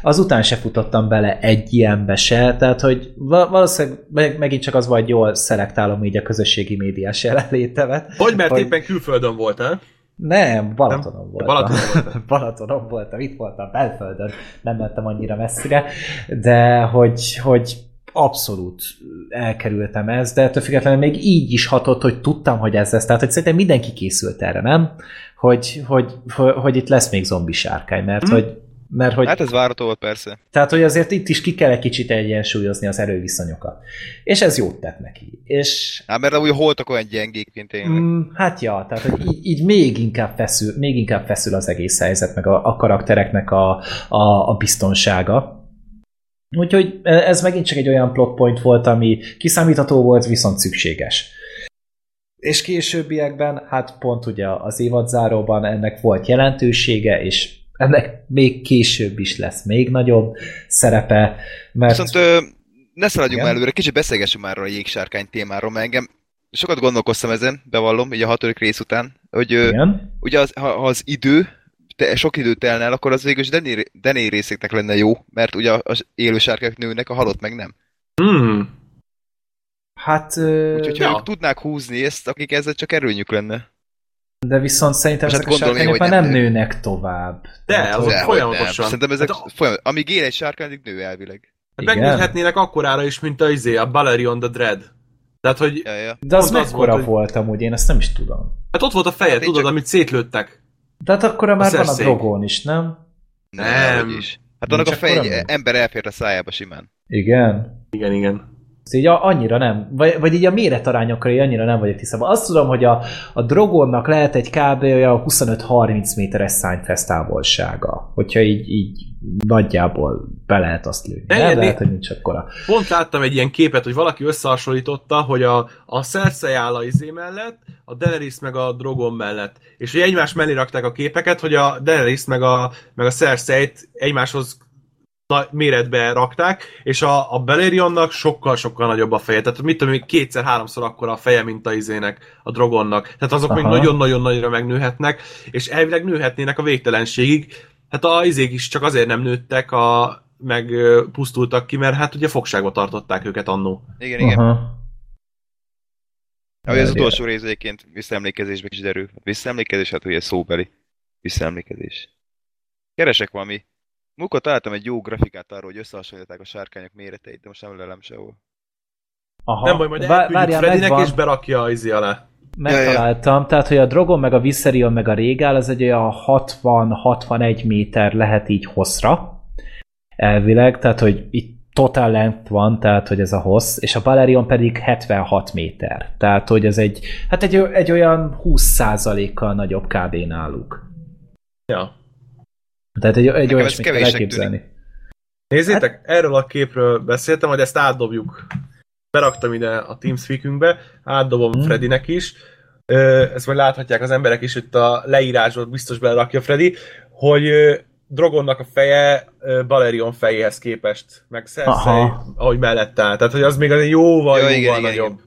azután se futottam bele egy ilyenbe se, tehát hogy va- valószínűleg meg, megint csak az vagy jól szelektálom így a közösségi médiás jelenlétemet. Hogy mert Hogy- éppen külföldön voltál? Nem, Balatonon voltam. Balatonon voltál. (laughs) Balatonon voltam, itt voltam, Belföldön, nem mentem annyira messzire, de hogy, hogy abszolút elkerültem ezt, de ettől függetlenül még így is hatott, hogy tudtam, hogy ez lesz. Tehát, hogy szerintem mindenki készült erre, nem? Hogy, hogy, hogy, hogy itt lesz még zombi sárkány, mert Hm. hogy mert hogy, Hát ez várható volt persze. tehát, hogy azért itt is ki kell egy kicsit egyensúlyozni az erőviszonyokat. És ez jót tett neki. És Hát mert úgy holtak olyan gyengék, mint tényleg. Mm, hát ja, tehát hogy így, így még, inkább feszül, még inkább feszül az egész helyzet, meg a, a karaktereknek a, a, a biztonsága. Úgyhogy ez megint csak egy olyan plot point volt, ami kiszámítható volt, viszont szükséges. És későbbiekben, hát pont ugye az évadzáróban ennek volt jelentősége, és ennek még később is lesz még nagyobb szerepe, mert... Viszont ö, ne szaladjunk már előre, kicsit beszélgessünk már a jégsárkány témáról, mert engem sokat gondolkoztam ezen, bevallom, így a hatodik rész után, hogy ö, ugye az, ha, ha az idő, te, sok idő telne el, akkor az végül is Dené, Dené részéknek lenne jó, mert ugye az élő sárkák nőnek, a halott meg nem. Hmm. Hát, Úgyhogy ha Ja. ők tudnák húzni ezt, akik ezzel csak erőnyük lenne. de viszont szerintem Hát ezek a gondolni, sárkányok hogy már nem nem nő. nőnek tovább. De, Tehát, az Dehogy folyamatosan. nem. Szerintem ezek Hát a- folyam... amíg él egy sárkány, addig nő elvileg. Hát megnőhetnének akkorára is, mint a, izé, a Balerion the Dread. Tehát, hogy Ja, ja. De az mekkora volt, hogy- volt amúgy, én ezt nem is tudom. hát ott volt a feje, Hát tudod, csak- amit szétlőttek. De hát akkor már van a drogón is, nem? Nem. Is. Hát annak a fej egy ember elfér a szájába simán. Igen. Igen, igen. Ez így a- annyira nem, vagy, vagy így a méretarányokra így annyira nem vagyok tisztában. Azt tudom, hogy a, a drogonnak lehet egy kb. olyan 25-30 méteres szányfesz távolsága. Hogyha így, így nagyjából be lehet azt lőni. De Nem, lehet, hogy nincs akkora. Pont láttam egy ilyen képet, hogy valaki összehasonlította, hogy a, a Cersei áll a izé mellett, a Daenerys meg a Drogon mellett. És hogy egymás mellé rakták a képeket, hogy a Daenerys meg a, meg a Cersei-t egymáshoz na- méretbe rakták, és a, a Balerionnak sokkal-sokkal nagyobb a feje. Tehát mit tudom, én, kétszer-háromszor akkora a feje, mint a izének, a Drogonnak. Tehát azok még Aha. nagyon-nagyon nagyra megnőhetnek, és elvileg nőhetnének a végtelenségig. Hát a izék is csak azért nem nőttek, a, meg pusztultak ki, mert hát ugye fogságba tartották őket annó. Igen, igen. Aha. Ahogy az utolsó rész egyébként visszaemlékezésbe is derül. Visszaemlékezés, hát ugye szóbeli. Visszaemlékezés. Keresek valami. Múlkor találtam egy jó grafikát arról, hogy összehasonlították a sárkányok méreteit, de most nem lelem sehol. Aha. Nem baj, majd Vá- várjál, Fredinek, megvan. és berakja a izé alá. Megtaláltam, tehát hogy a Drogon meg a Viserion meg a Régál az egy olyan 60-61 méter lehet így hosszra, elvileg, tehát hogy itt total length van, tehát hogy ez a hossz, és a Balerion pedig 76 méter, tehát hogy ez egy, hát egy, egy olyan 20%-kal nagyobb kb. náluk. Ja. Tehát egy, egy olyasmit kell elképzelni. Nézzétek, hát... erről a képről beszéltem, hogy ezt átdobjuk. Beraktam ide a TeamSpeakünkbe, átdobom Hmm. hmm. Fredinek is. Ö, Ezt majd láthatják az emberek is, itt a leírásban biztos belerakja Freddy, hogy ö, Drogonnak a feje Balerion fejéhez képest, meg Cersei, ahogy mellett áll. Tehát, hogy az még az jóval, Ja, jóval igen, igen, nagyobb.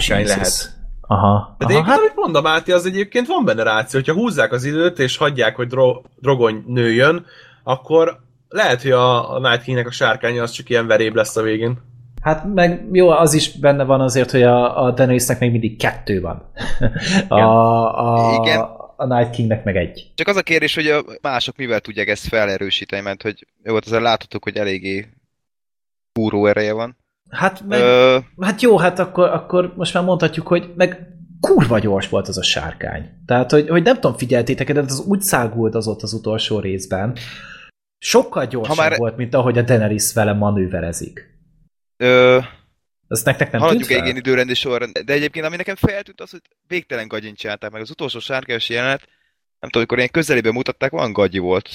Sárkány Jesus. lehet. Aha. De Aha, egyébként, hát, amit mondom, Máté, az egyébként van benne ráció, hogyha húzzák az időt, és hagyják, hogy dro- Drogon nőjön, akkor lehet, hogy a, a Night King-nek a sárkánya az csak ilyen veréb lesz a végén. hát meg jó, az is benne van azért, hogy a, a Daenerysnek még mindig kettő van. a, (laughs) a, Igen. A Night Kingnek meg egy. Csak az a kérdés, hogy a mások mivel tudják ezt felerősíteni, mert hogy jó, azért láthatjuk, hogy eléggé fúró ereje van. Hát, meg, Ö, hát jó, hát akkor, akkor most már mondhatjuk, hogy meg kurva gyors volt az a sárkány. Tehát, hogy, hogy nem tudom, figyeltétek, de az úgy szágult az ott az utolsó részben. Sokkal gyorsabb Ha már- volt, mint ahogy a Daenerys vele manőverezik. ö, Ezt nektek nem haladjuk egy ilyen időrendi sorrend, de egyébként ami nekem feltűnt az, hogy végtelen gagyint csinálták meg. Az utolsó sárkányos jelenet, nem tudom, amikor ilyen közelében mutatták, van gagyi volt.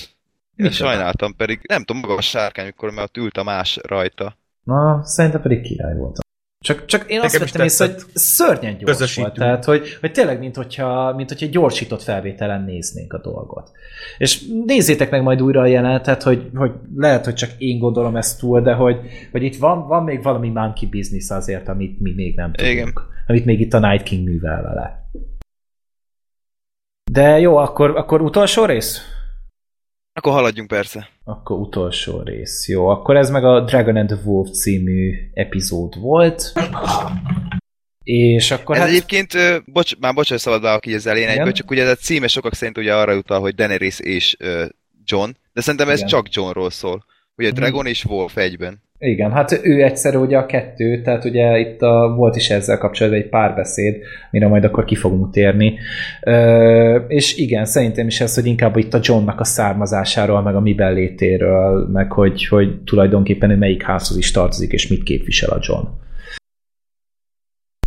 Én sajnáltam, pedig nem tudom, maga a sárkány, amikor már ott ült a más rajta. Na, szerintem pedig király volt. Csak, csak én azt vettem észre, hogy szörnyen gyors Közösítünk. volt. Tehát, hogy, hogy tényleg, mint hogyha, mint hogyha egy gyorsított felvételen néznénk a dolgot. És nézzétek meg majd újra a jelenetet, hogy, hogy lehet, hogy csak én gondolom ezt túl, de hogy, hogy itt van, van még valami monkey business azért, amit mi még nem tudunk. Igen. Amit még itt a Night King művel vele. De jó, akkor, akkor utolsó rész? Akkor haladjunk persze. Akkor utolsó rész. Jó, akkor ez meg a Dragon and the Wolf című epizód volt. És akkor Ez hát... egyébként, bocs, már bocs, hogy szaladválok így az elén egyből, csak ugye ez a címe sokak szerint ugye arra utal, hogy Daenerys és ö, John, de szerintem ez Igen. csak Johnról szól. Ugye Mhm. Dragon és Wolf egyben. Igen, hát ő egyszerű ugye a kettő, tehát ugye itt a, volt is ezzel kapcsolatban egy párbeszéd, mire majd akkor ki fogunk térni. Ö, és igen, szerintem is ez, hogy inkább itt a Johnnak a származásáról, meg a mi bellétéről, meg hogy, hogy tulajdonképpen ő melyik házhoz is tartozik, és mit képvisel a John.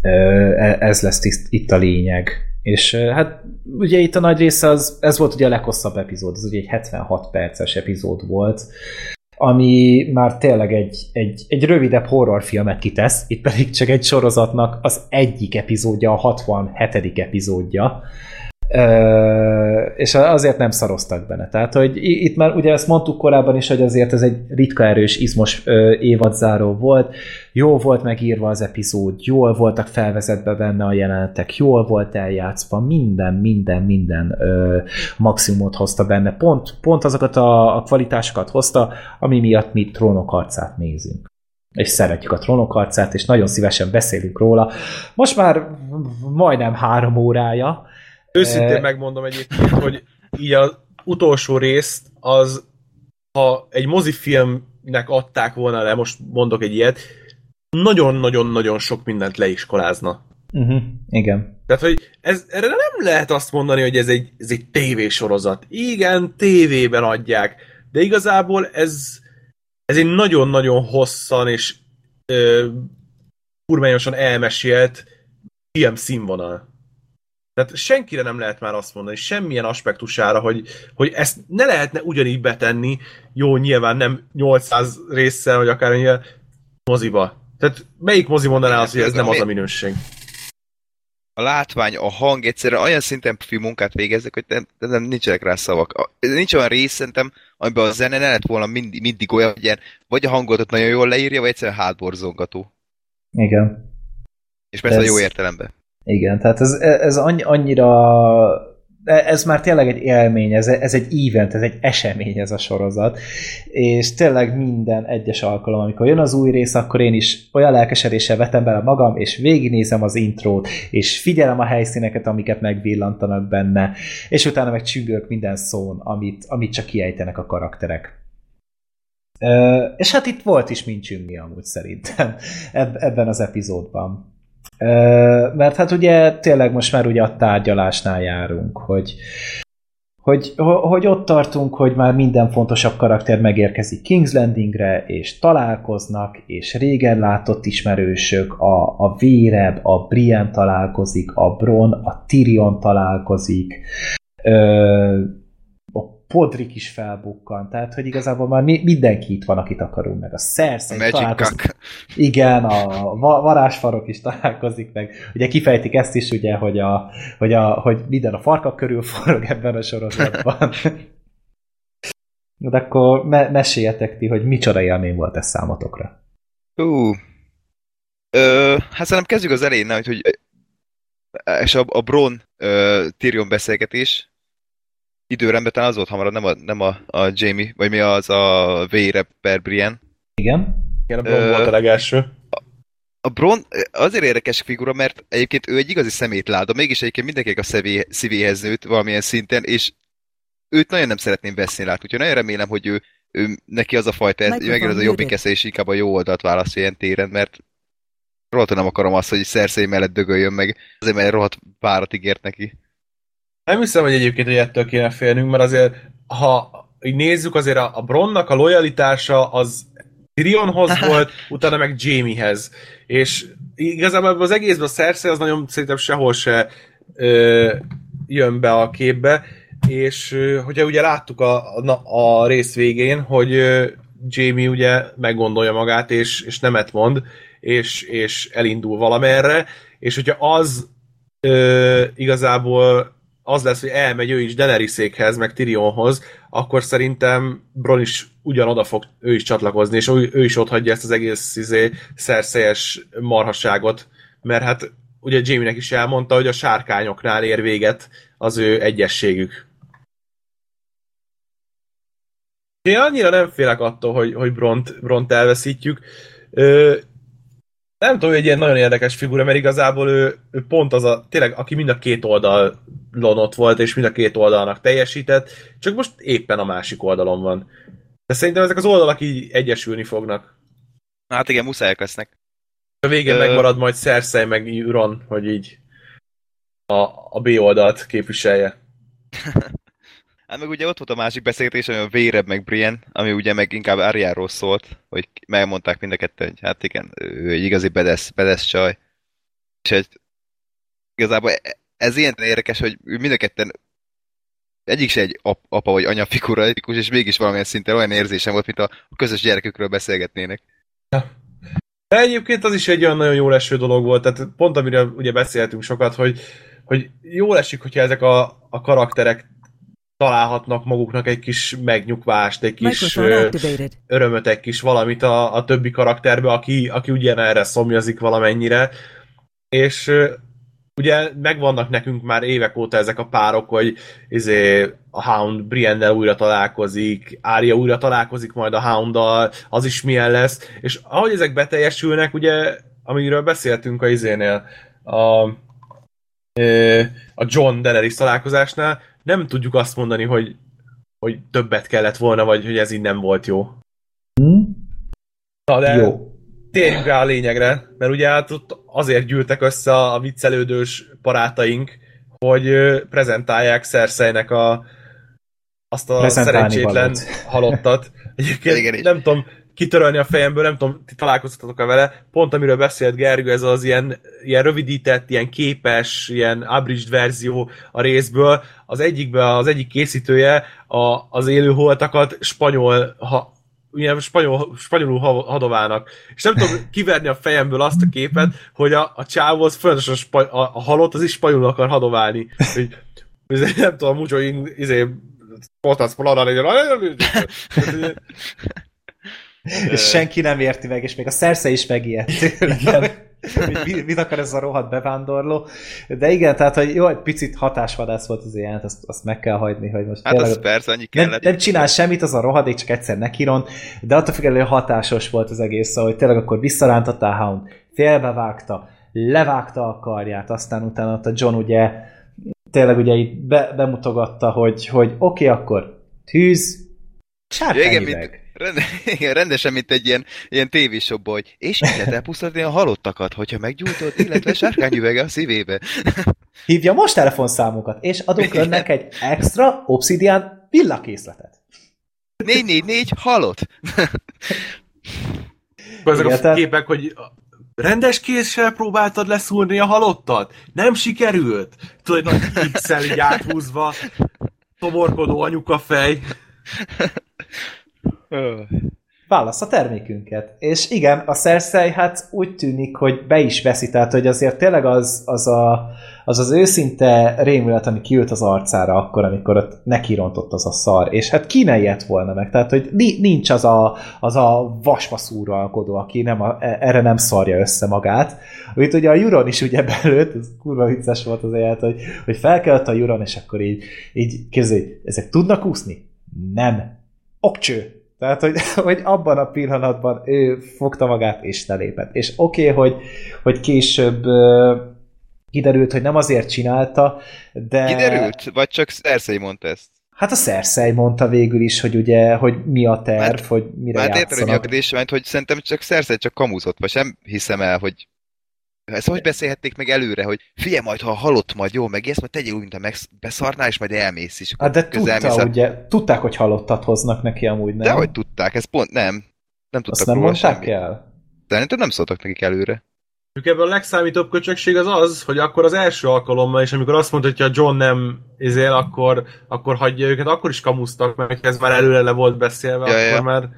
Ö, e- ez lesz tiszt, itt a lényeg. És hát ugye itt a nagy része az, ez volt ugye a leghosszabb epizód, ez ugye egy 76 perces epizód volt, ami már tényleg egy, egy, egy rövidebb horrorfilmet kitesz, itt pedig csak egy sorozatnak az egyik epizódja, a 67. epizódja, és azért nem szaroztak benne. Tehát, hogy itt már ugye ezt mondtuk korábban is, hogy azért ez egy ritka erős, izmos évadzáró volt, jól volt megírva az epizód, jól voltak felvezetve benne a jelenetek, jól volt eljátszva, minden, minden, minden ö, maximumot hozta benne. Pont, pont azokat a, a kvalitásokat hozta, ami miatt mi trónok arcát nézünk. és szeretjük a trónok harcát, és nagyon szívesen beszélünk róla. Most már majdnem három órája. Őszintén Eh, megmondom egyébként, hogy így az utolsó részt, az ha egy mozifilmnek adták volna le, most mondok egy ilyet, nagyon-nagyon-nagyon sok mindent leiskolázna. Uh-huh, igen. Tehát, hogy ez, erre nem lehet azt mondani, hogy ez egy, ez egy tévésorozat. Igen, tévében adják, de igazából ez, ez egy nagyon-nagyon hosszan és ö, kurmányosan elmesélt film színvonal. Tehát senkire nem lehet már azt mondani, semmilyen aspektusára, hogy, hogy ezt ne lehetne ugyanígy betenni, jó, nyilván nem 800 résszel, vagy akár ilyen moziba. Tehát melyik mozi mondaná azt, hogy ez nem az a minőség? A látvány, a hang egyszerűen olyan szinten profi munkát végeznek, hogy nem, nem nincsenek rá szavak. A- Nincs olyan rész szerintem, amiben a zene ne lett volna mindig, mindig olyan, hogy ilyen, vagy a hangot ott nagyon jól leírja, vagy egyszerűen hátborzongató. Igen. És persze Ez- a jó értelemben. Igen, tehát ez, ez annyi- annyira ez már tényleg egy élmény, ez, ez egy event, ez egy esemény ez a sorozat, és tényleg minden egyes alkalom, amikor jön az új rész, akkor én is olyan lelkesedéssel vetem bele magam, és végignézem az intrót, és figyelem a helyszíneket, amiket megvillantanak benne, és utána meg csüngök minden szón, amit, amit csak kiejtenek a karakterek. Ö, és hát itt volt is mint csüngni amúgy szerintem eb- ebben az epizódban. Mert hát ugye tényleg most már ugye a tárgyalásnál járunk, hogy, hogy, ho- hogy ott tartunk, hogy már minden fontosabb karakter megérkezik King's Landingre, és találkoznak, és régen látott ismerősök, a, a Véreb, a Brian találkozik, a Bron, a Tyrion találkozik, ö, Podrik is felbukkan, tehát hogy igazából már mi, mindenki itt van, akit akarunk meg. A Cersei találkozik igen, a va- varázsfarok is találkozik meg. Ugye kifejtik ezt is, ugye, hogy, a, hogy, a, hogy minden a farkak körül forog ebben a sorozatban. (laughs) De akkor me- meséljetek ti, hogy micsoda élmény volt ez számotokra. Hú. Ö, hát szerintem kezdjük az elején, hogy, hogy és a, a Bron ö, Tyrion beszélgetés időrendben talán az volt hamarabb, nem a, nem a, a Jamie, vagy mi az a Vére per Brienne. Igen? Igen, a Bron Ö, volt a legelső. A Bron ö, azért érdekes figura, mert egyébként ő egy igazi szemétláda, mégis egyébként mindenkinek a szívé, szívéhez nőtt valamilyen szinten, és őt nagyon nem szeretném veszni látni, úgyhogy nagyon remélem, hogy ő, ő neki az a fajta, ez, megint az a jobbik esze, és inkább a jó oldalt választja ilyen téren, mert rohadtul nem akarom azt, hogy Cersei mellett dögöljön meg, azért mert rohadt párat ígért neki. Nem hiszem, hogy egyébként, hogy ettől kéne félnünk, mert azért, ha így nézzük, azért a, a Bronnak a lojalitása az Tyrionhoz (laughs) volt, utána meg Jamiehez. És igazából az egészben a Cersei az nagyon szerintem sehol se ö, jön be a képbe, és hogyha ugye láttuk a, a, a rész végén, hogy ö, Jamie ugye meggondolja magát, és, és nemet mond, és, és elindul valamerre, és hogyha az ö, igazából az lesz, hogy elmegy ő is Daenerys-ékhez, meg Tyrionhoz, akkor szerintem Bron is ugyanoda fog ő is csatlakozni, és ő, ő is ott hagyja ezt az egész izé, szerszelyes marhasságot, mert hát ugye Jamie-nek is elmondta, hogy a sárkányoknál ér véget az ő egyességük. Én annyira nem félek attól, hogy, hogy Bront, Bront elveszítjük. Nem tudom, hogy egy ilyen nagyon érdekes figura, mert igazából ő, ő pont az a, tényleg, aki mind a két oldalon ott volt, és mind a két oldalnak teljesített, csak most éppen a másik oldalon van. De szerintem ezek az oldalak így egyesülni fognak. Hát igen, muszájak lesznek. A végén Ö- megmarad majd Cersei meg Euron, hogy így a, a B oldalt képviselje. (laughs) Hát meg ugye ott volt a másik beszélgetés, ami a Véreb meg Brienne, ami ugye meg inkább Arjáról szólt, hogy megmondták mind a kettő, hogy hát igen, ő egy igazi bedesz, bedesz csaj. És hogy igazából e- ez ilyen érdekes, hogy mind a ketten egyik se egy ap- apa vagy anya figura, és mégis valamilyen szinten olyan érzésem volt, mint a közös gyerekükről beszélgetnének. De egyébként az is egy olyan nagyon jó eső dolog volt, tehát pont amiről ugye beszéltünk sokat, hogy, hogy jól esik, hogyha ezek a, a karakterek találhatnak maguknak egy kis megnyugvást, egy kis örömöt, egy kis valamit a, a többi karakterbe, aki, aki ugyanerre szomjazik valamennyire. És ugye megvannak nekünk már évek óta ezek a párok, hogy izé, a Hound Brienne újra találkozik, Arya újra találkozik majd a Hounddal, az is milyen lesz, és ahogy ezek beteljesülnek, ugye, amiről beszéltünk a izénél, a, a John Daenerys találkozásnál, nem tudjuk azt mondani, hogy, hogy többet kellett volna, vagy hogy ez így nem volt jó. Hm? Na, de Jó. térjünk rá a lényegre, mert ugye hát ott azért gyűltek össze a viccelődős barátaink, hogy prezentálják Cersei-nek a, azt a szerencsétlen valót. halottat. (laughs) Egyébként Igen, nem tudom kitörölni a fejemből, nem tudom, ti találkoztatok-e vele, pont amiről beszélt Gergő, ez az ilyen, ilyen rövidített, ilyen képes, ilyen abridged verzió a részből. Az egyikben az egyik készítője a, az élő holtakat spanyol, ha, ilyen spanyol, spanyolul ha- hadoválnak. És nem tudom kiverni a fejemből azt a képet, hogy a, a csávó az folyamatosan a, a halott az is spanyolul akar hadoválni. Hogy, nem tudom, in, izé, potas polana, (laughs) És senki nem érti meg, és még a Cersei is megijedt (laughs) tőle. hogy mit akar ez a rohadt bevándorló. De igen, tehát, hogy jó, egy picit hatásvadász volt az ilyen, azt, azt meg kell hagyni, hogy most Hát tényleg az persze, annyi nem, kellett. nem csinál semmit, az a rohadék csak egyszer nekiron, de attól függetlenül hatásos volt az egész, szóval, hogy tényleg akkor visszarántotta a Hound, félbevágta, levágta a karját, aztán utána ott a John ugye tényleg ugye itt be, bemutogatta, hogy, hogy oké, okay, akkor tűz, Ja, igen, sárkányüveg. mint, rende, (laughs) igen, rendesen, mint egy ilyen, ilyen tévésokban, hogy és így lehet elpusztítani a halottakat, hogyha meggyújtod, illetve sárkányüvege a szívébe. Hívja most telefonszámunkat, és adunk önnek egy extra obszidián villakészletet. 444 halott. (laughs) Ezek a tehát- képek, hogy rendes késsel próbáltad leszúrni a halottat? Nem sikerült? Tudod, nagy x így áthúzva, tomorkodó anyuka fej. Válasz a termékünket. És igen, a Cersei hát úgy tűnik, hogy be is veszi, tehát hogy azért tényleg az az, a, az, az őszinte rémület, ami kiült az arcára akkor, amikor ott nekirontott az a szar, és hát ki ne ilyet volna meg, tehát hogy ni- nincs az a, az a vasfaszúralkodó, aki nem a, e- erre nem szarja össze magát. Amit ugye a Juron is ugye belőtt, ez kurva vicces volt az élet, hogy, hogy felkelt a Juron, és akkor így, így képzelj, ezek tudnak úszni? Nem. Okcső. Tehát, hogy, (laughs) hogy abban a pillanatban ő fogta magát és lelépett. És oké, okay, hogy, hogy később kiderült, hogy nem azért csinálta, de... Kiderült? Vagy csak Cersei mondta ezt? Hát a Cersei mondta végül is, hogy ugye, hogy mi a terv, Mert- hogy mire Már értem, hogy mi a játszanak. kérdés, mert hogy szerintem csak Cersei csak kamuzott, vagy sem hiszem el, hogy ezt hogy beszélhették meg előre, hogy figyelj majd, ha halott majd, jó, meg ezt, majd tegyél úgy, mint a beszarnál, és majd elmész is. Hát de tudta, a- ugye, tudták, hogy halottat hoznak neki amúgy, nem? De hogy tudták, ez pont nem. Nem tudtak Azt nem mondták semmit. el? Szerintem nem szóltak nekik előre. Ebben a legszámítóbb köcsökség az az, hogy akkor az első alkalommal, és amikor azt mondta, hogy ha John nem izél, akkor, akkor hagyja őket, akkor is kamusztak, mert ez már előre le volt beszélve, Ja, akkor ja. már...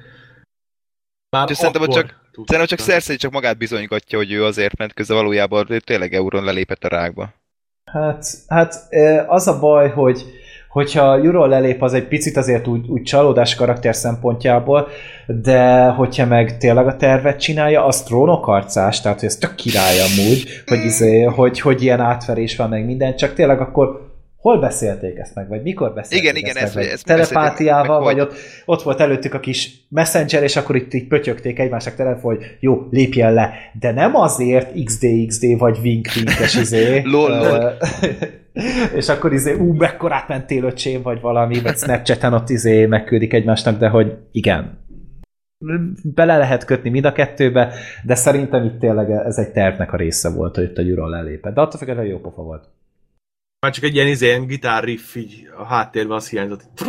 Már Úgyhogy szerintem, hogy akkor csak-. Szerintem csak Cersei csak magát bizonygatja, hogy ő azért ment, közben valójában ő tényleg Euron lelépett a rákba. Hát, hát az a baj, hogy hogyha Juro lelép, az egy picit azért úgy, úgy csalódás karakter szempontjából, de hogyha meg tényleg a tervet csinálja, az trónokarcás, tehát hogy ez tök király amúgy, hogy, izé, hogy, hogy ilyen átverés van meg minden, csak tényleg akkor hol beszélték ezt meg, vagy mikor beszélték Igen, igen, ezt ezt- meg, ezt telepátiával, meg, vagy ott, ott volt előttük a kis messenger, és akkor itt így pötyögték egymásnak telefon, hogy jó, lépjen le, de nem azért XD, XD, vagy wink, winkes (laughs) izé. Lol, lol. (laughs) És akkor izé, ú, mekkorát mentél öcsém, vagy valami, vagy Snapchaten ott izé megküldik egymásnak, de hogy igen. Bele lehet kötni mind a kettőbe, de szerintem itt tényleg ez egy tervnek a része volt, hogy itt a Gyuron lelépett. De attól függetlenül jó pofa volt. Már csak egy ilyen, izé, ilyen gitár riff így a háttérben az hiányzott. (laughs)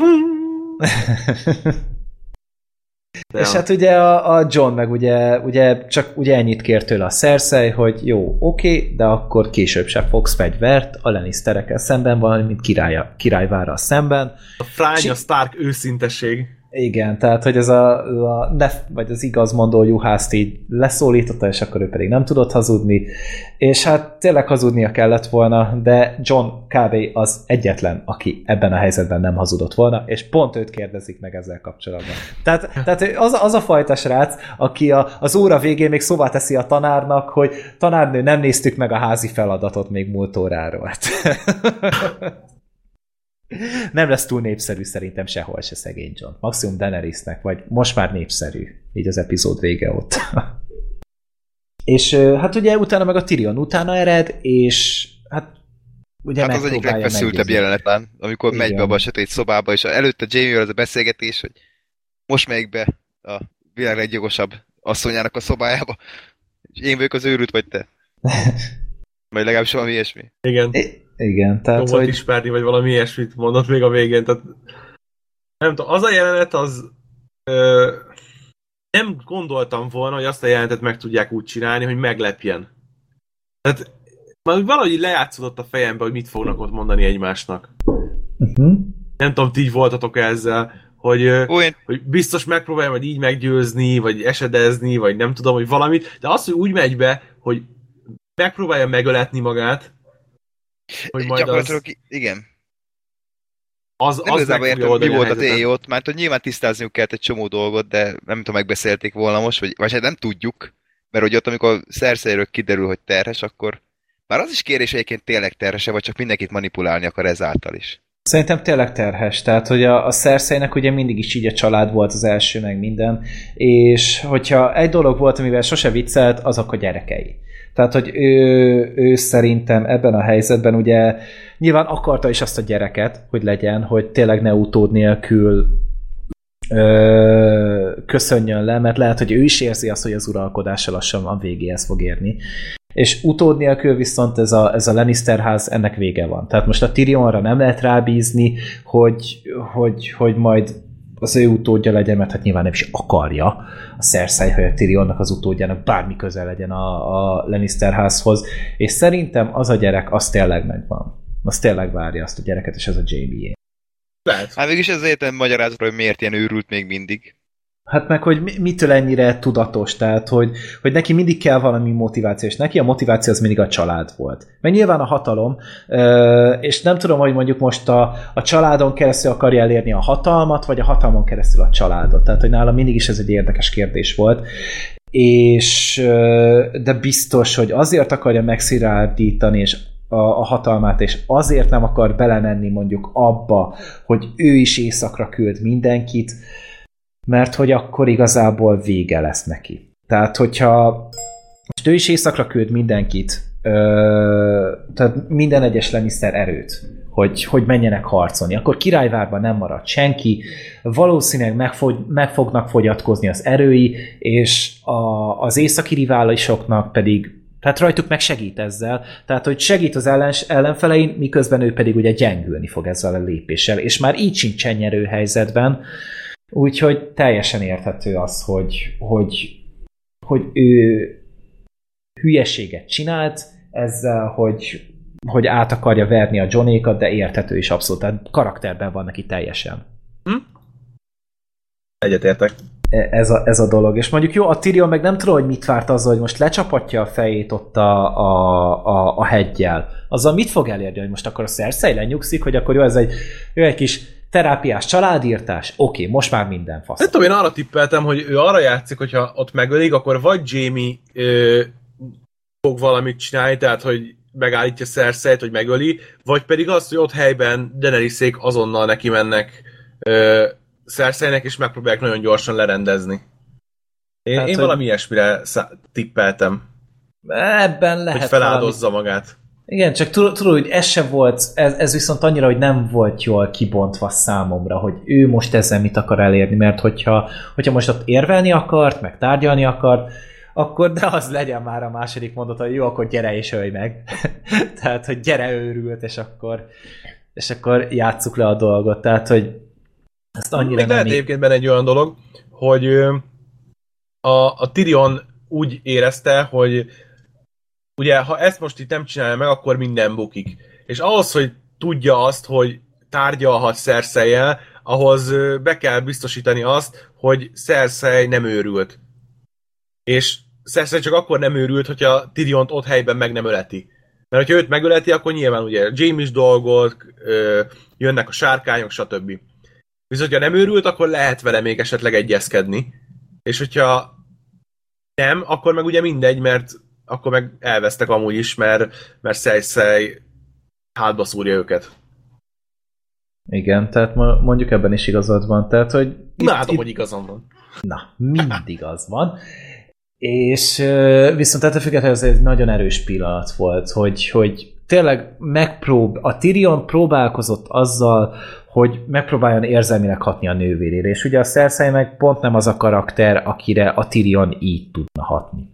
De És hát ugye a, a John meg ugye, ugye csak ugye ennyit kér tőle a Cersei, hogy jó, oké, de akkor később sem fogsz fegyvert a Lannisterekkel szemben, valami mint királya, királyvára szemben. a frány, Si- a Stark őszinteség. Igen, tehát hogy ez a, a nef, vagy az igazmondó juhászt így leszólította, és akkor ő pedig nem tudott hazudni, és hát tényleg hazudnia kellett volna, de John kb. az egyetlen, aki ebben a helyzetben nem hazudott volna, és pont őt kérdezik meg ezzel kapcsolatban. Tehát, tehát az, az a fajta srác, aki a, az óra végén még szóvá teszi a tanárnak, hogy tanárnő, nem néztük meg a házi feladatot még múlt óráról. (laughs) Nem lesz túl népszerű szerintem sehol se szegény John. Maximum Daenerysnek, vagy most már népszerű, így az epizód vége ott. (laughs) és hát ugye utána meg a Tyrion utána ered, és hát ugye Hát az egyik legfeszültebb jelenet, amikor Igen. megy be a sötét szobába, és előtte Jamie az a beszélgetés, hogy most megyek be a világ leggyogosabb asszonyának a szobájába, és én vagyok az őrült, vagy te. (laughs) Vagy legalábbis valami ilyesmi. Igen. Igen, tehát hogy... ismerni, vagy valami ilyesmit mondott még a végén, tehát nem tudom, az a jelenet az ö, nem gondoltam volna, hogy azt a jelenetet meg tudják úgy csinálni, hogy meglepjen. Tehát már valahogy lejátszódott a fejembe, hogy mit fognak ott mondani egymásnak. Uh-huh. Nem tudom, ti így voltatok ezzel, hogy, Olyan. hogy biztos megpróbálja majd így meggyőzni, vagy esedezni, vagy nem tudom, hogy valamit, de az, hogy úgy megy be, hogy megpróbálja megöletni magát, hogy majd Gyakorlatilag, az... igen. Az, nem az igazából értem, mi volt a tény ott, mert hogy nyilván tisztázniuk kellett egy csomó dolgot, de nem tudom, megbeszélték volna most, vagy, vagy hát nem tudjuk, mert hogy ott, amikor szerszeiről kiderül, hogy terhes, akkor már az is kérés egyébként tényleg terhese, vagy csak mindenkit manipulálni akar ezáltal is. Szerintem tényleg terhes, tehát hogy a, a szerszeinek ugye mindig is így a család volt az első, meg minden, és hogyha egy dolog volt, amivel sose viccelt, azok a gyerekei. Tehát, hogy ő, ő szerintem ebben a helyzetben ugye nyilván akarta is azt a gyereket, hogy legyen, hogy tényleg ne utód nélkül ö, köszönjön le, mert lehet, hogy ő is érzi azt, hogy az uralkodása lassan a végéhez fog érni. És utód nélkül viszont ez a, ez a Lannister ház, ennek vége van. Tehát most a Tyrionra nem lehet rábízni, hogy, hogy, hogy majd az ő utódja legyen, mert hát nyilván nem is akarja a Cersei, hogy a Tyrionnak az utódjának bármi közel legyen a, a Lannister házhoz, és szerintem az a gyerek, az tényleg megvan. Az tényleg várja azt a gyereket, és ez a Jamie. Lehet. Hát mégis ezért nem magyarázatra, hogy miért ilyen őrült még mindig. Hát meg, hogy mitől ennyire tudatos, tehát, hogy, hogy neki mindig kell valami motiváció, és neki a motiváció az mindig a család volt. Meg nyilván a hatalom, és nem tudom, hogy mondjuk most a, a családon keresztül akarja elérni a hatalmat, vagy a hatalmon keresztül a családot. Tehát, hogy nála mindig is ez egy érdekes kérdés volt. És, de biztos, hogy azért akarja megszilárdítani, és a, a hatalmát, és azért nem akar belemenni mondjuk abba, hogy ő is éjszakra küld mindenkit, mert hogy akkor igazából vége lesz neki. Tehát, hogyha most ő is éjszakra küld mindenkit, ö, tehát minden egyes Lannister erőt, hogy, hogy menjenek harcolni, akkor királyvárban nem marad senki, valószínűleg meg, fog, meg fognak fogyatkozni az erői, és a, az északi riválisoknak pedig tehát rajtuk meg segít ezzel, tehát hogy segít az ellen, ellenfelein, miközben ő pedig ugye gyengülni fog ezzel a lépéssel, és már így sincs nyerő helyzetben, Úgyhogy teljesen érthető az, hogy, hogy, hogy ő hülyeséget csinált ezzel, hogy, hogy át akarja verni a Johnékat, de érthető is abszolút. Tehát karakterben van neki teljesen. Hm? Egyetértek. E, ez a, ez a dolog. És mondjuk jó, a Tyrion meg nem tudom, hogy mit várt azzal, hogy most lecsapatja a fejét ott a, a, a, a hegyjel. Azzal mit fog elérni, hogy most akkor a Cersei lenyugszik, hogy akkor jó, ez egy, jó, egy kis terápiás családírtás, oké, okay, most már minden fasz. Nem tudom, én arra tippeltem, hogy ő arra játszik, hogyha ott megölik, akkor vagy Jamie ö, fog valamit csinálni, tehát hogy megállítja cersei hogy megöli, vagy pedig az, hogy ott helyben Daenerys-ék azonnal neki mennek ö, cersei és megpróbálják nagyon gyorsan lerendezni. Én, hát, én hogy... valami ilyesmire tippeltem. Ebben lehet Hogy feláldozza valami... magát. Igen, csak tudod, hogy ez se volt, ez, ez viszont annyira, hogy nem volt jól kibontva számomra, hogy ő most ezzel mit akar elérni, mert hogyha, hogyha most ott érvelni akart, meg tárgyalni akart, akkor de az legyen már a második mondat, hogy jó, akkor gyere és ölj meg. (laughs) Tehát, hogy gyere őrült, és akkor, és akkor játsszuk le a dolgot. Tehát, hogy ezt annyira Még nem... lehet egyébként benne egy olyan dolog, hogy a, a Tyrion úgy érezte, hogy ugye, ha ezt most itt nem csinálja meg, akkor minden bukik. És ahhoz, hogy tudja azt, hogy tárgyalhat cersei ahhoz be kell biztosítani azt, hogy Cersei nem őrült. És Cersei csak akkor nem őrült, hogyha Tyrion ott helyben meg nem öleti. Mert hogyha őt megöleti, akkor nyilván ugye James dolgok, ö, jönnek a sárkányok, stb. Viszont, ha nem őrült, akkor lehet vele még esetleg egyezkedni. És hogyha nem, akkor meg ugye mindegy, mert akkor meg elvesztek amúgy is, mert, mert Cersei hátba szúrja őket. Igen, tehát mondjuk ebben is igazad van. Tehát, hogy Imádom, hogy igazam van. Na, mindig az van. És viszont ettől függetlenül ez egy nagyon erős pillanat volt, hogy, hogy tényleg megprób, a Tyrion próbálkozott azzal, hogy megpróbáljon érzelmileg hatni a nővérére, és ugye a Cersei meg pont nem az a karakter, akire a Tyrion így tudna hatni.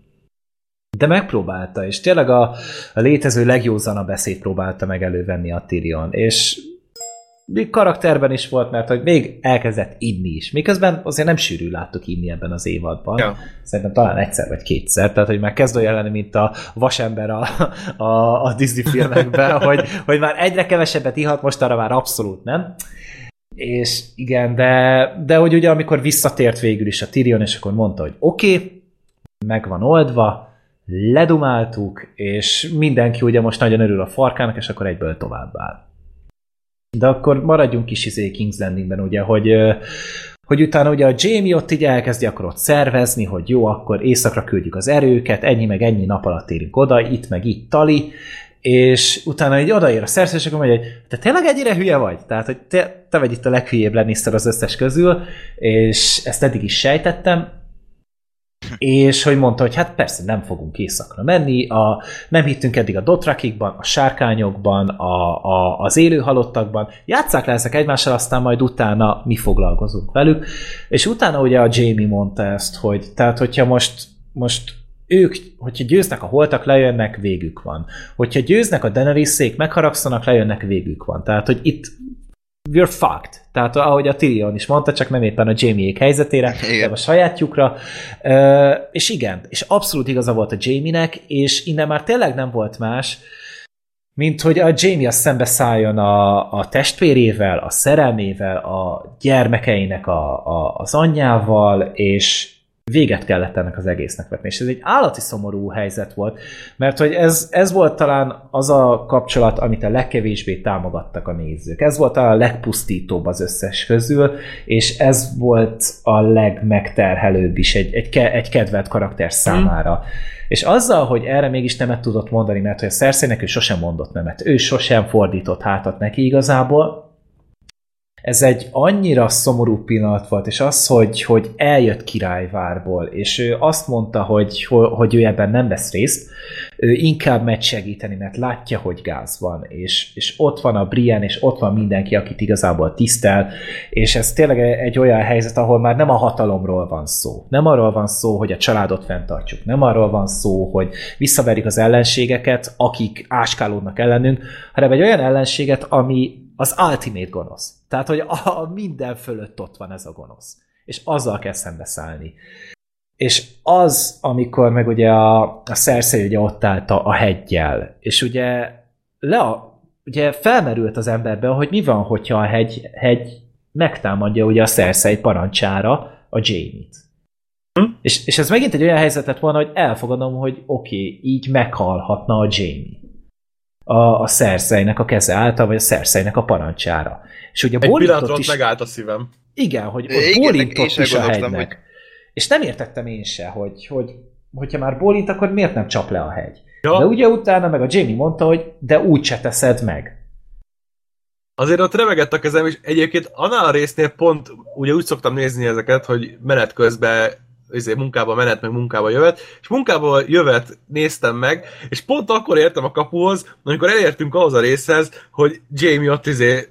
De megpróbálta, és tényleg a, a létező legjózanabb beszéd próbálta meg elővenni a Tyrion, és még karakterben is volt, mert hogy még elkezdett inni is. Miközben azért nem sűrű láttuk inni ebben az évadban. Ja. Szerintem talán egyszer vagy kétszer, tehát hogy már kezd olyan lenni, mint a vasember a, a, a Disney filmekben, (laughs) hogy, hogy már egyre kevesebbet ihat, most arra már abszolút nem. És igen, de, de hogy ugye amikor visszatért végül is a Tyrion, és akkor mondta, hogy oké, okay, meg van oldva, ledumáltuk, és mindenki ugye most nagyon örül a farkának, és akkor egyből tovább áll. De akkor maradjunk is izé King's Landingben, ugye, hogy, hogy utána ugye a Jamie ott így elkezdi akkor ott szervezni, hogy jó, akkor éjszakra küldjük az erőket, ennyi meg ennyi nap alatt érünk oda, itt meg itt tali, és utána így odaér a szerző, és akkor mondja, hogy te tényleg ennyire hülye vagy? Tehát, hogy te, te vagy itt a leghülyébb Lannister az összes közül, és ezt eddig is sejtettem, és hogy mondta, hogy hát persze nem fogunk éjszakra menni, a, nem hittünk eddig a dotrakikban, a sárkányokban, a, a, az élő halottakban, játsszák le ezek egymással, aztán majd utána mi foglalkozunk velük, és utána ugye a Jamie mondta ezt, hogy tehát hogyha most, most ők, hogyha győznek a holtak, lejönnek, végük van. Hogyha győznek a Daenerys-szék, megharagszanak, lejönnek, végük van. Tehát, hogy itt we're fucked. Tehát ahogy a Tyrion is mondta, csak nem éppen a Jamie-ék helyzetére, Igen. hanem a sajátjukra. Ö, és igen, és abszolút igaza volt a Jamie-nek, és innen már tényleg nem volt más, mint hogy a Jamie az szembeszálljon a, a testvérével, a szerelmével, a gyermekeinek a, a, az anyjával, és véget kellett ennek az egésznek vetni. És ez egy állati szomorú helyzet volt, mert hogy ez, ez volt talán az a kapcsolat, amit a legkevésbé támogattak a nézők. Ez volt talán a legpusztítóbb az összes közül, és ez volt a legmegterhelőbb is egy, egy, egy kedvelt karakter számára. Mm. És azzal, hogy erre mégis nemet tudott mondani, mert hogy a Cersei-nek ő sosem mondott nemet, ő sosem fordított hátat neki igazából, ez egy annyira szomorú pillanat volt, és az, hogy, hogy eljött királyvárból, és ő azt mondta, hogy, hogy ő ebben nem vesz részt, ő inkább megy segíteni, mert látja, hogy gáz van, és, és ott van a Brian, és ott van mindenki, akit igazából tisztel, és ez tényleg egy olyan helyzet, ahol már nem a hatalomról van szó. Nem arról van szó, hogy a családot fenntartjuk, nem arról van szó, hogy visszaverjük az ellenségeket, akik áskálódnak ellenünk, hanem egy olyan ellenséget, ami az ultimate gonosz. Tehát, hogy a, a minden fölött ott van ez a gonosz. És azzal kell szembeszállni. És az, amikor meg ugye a, a Cersei ugye ott állt a, a hegyjel, és ugye le a, ugye felmerült az emberben, hogy mi van, hogyha a hegy, hegy megtámadja ugye a Cersei parancsára a Jamie-t. Hm? És, és ez megint egy olyan helyzet lett volna, hogy elfogadom, hogy oké, okay, így meghalhatna a Jamie a, a Cersei-nek a keze által, vagy a Cersei-nek a parancsára. És ugye Egy pillanatra is, megállt a szívem. igen, hogy ott Igen, bólintott is a hegynek. És nem értettem én se, hogy, hogy hogyha már bólint, akkor miért nem csap le a hegy? Ja. De ugye utána meg a Jamie mondta, hogy de úgy se teszed meg. Azért ott remegett a kezem, és egyébként annál a résznél pont ugye úgy szoktam nézni ezeket, hogy menet közben izé, munkába menet, meg munkába jövet, és munkába jövet néztem meg, és pont akkor értem a kapuhoz, amikor elértünk ahhoz a részhez, hogy Jamie ott izé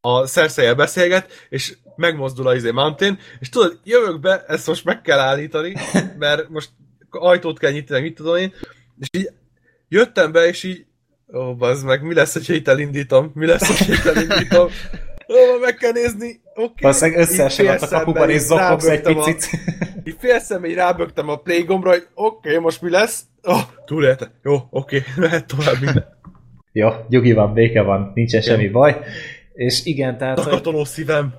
a cersei beszélget, és megmozdul a izé Mountain, és tudod, jövök be, ezt most meg kell állítani, mert most ajtót kell nyitni, meg mit tudom én, és így jöttem be, és így Ó, bazd meg, mi lesz, hogy itt elindítom? Mi lesz, hogy itt elindítom? Ó, meg kell nézni. Oké. Okay. Valószínűleg összeesett a kapuban, és zokogsz egy picit. (laughs) Így szemben így rábögtem a play gombra, hogy oké, okay, most mi lesz? Oh, túlélte. Jó, oké, okay, (laughs) mehet tovább minden. (laughs) Jó, nyugi van, béke van, nincsen semmi baj. És igen, tehát... hogy- Takatoló szívem.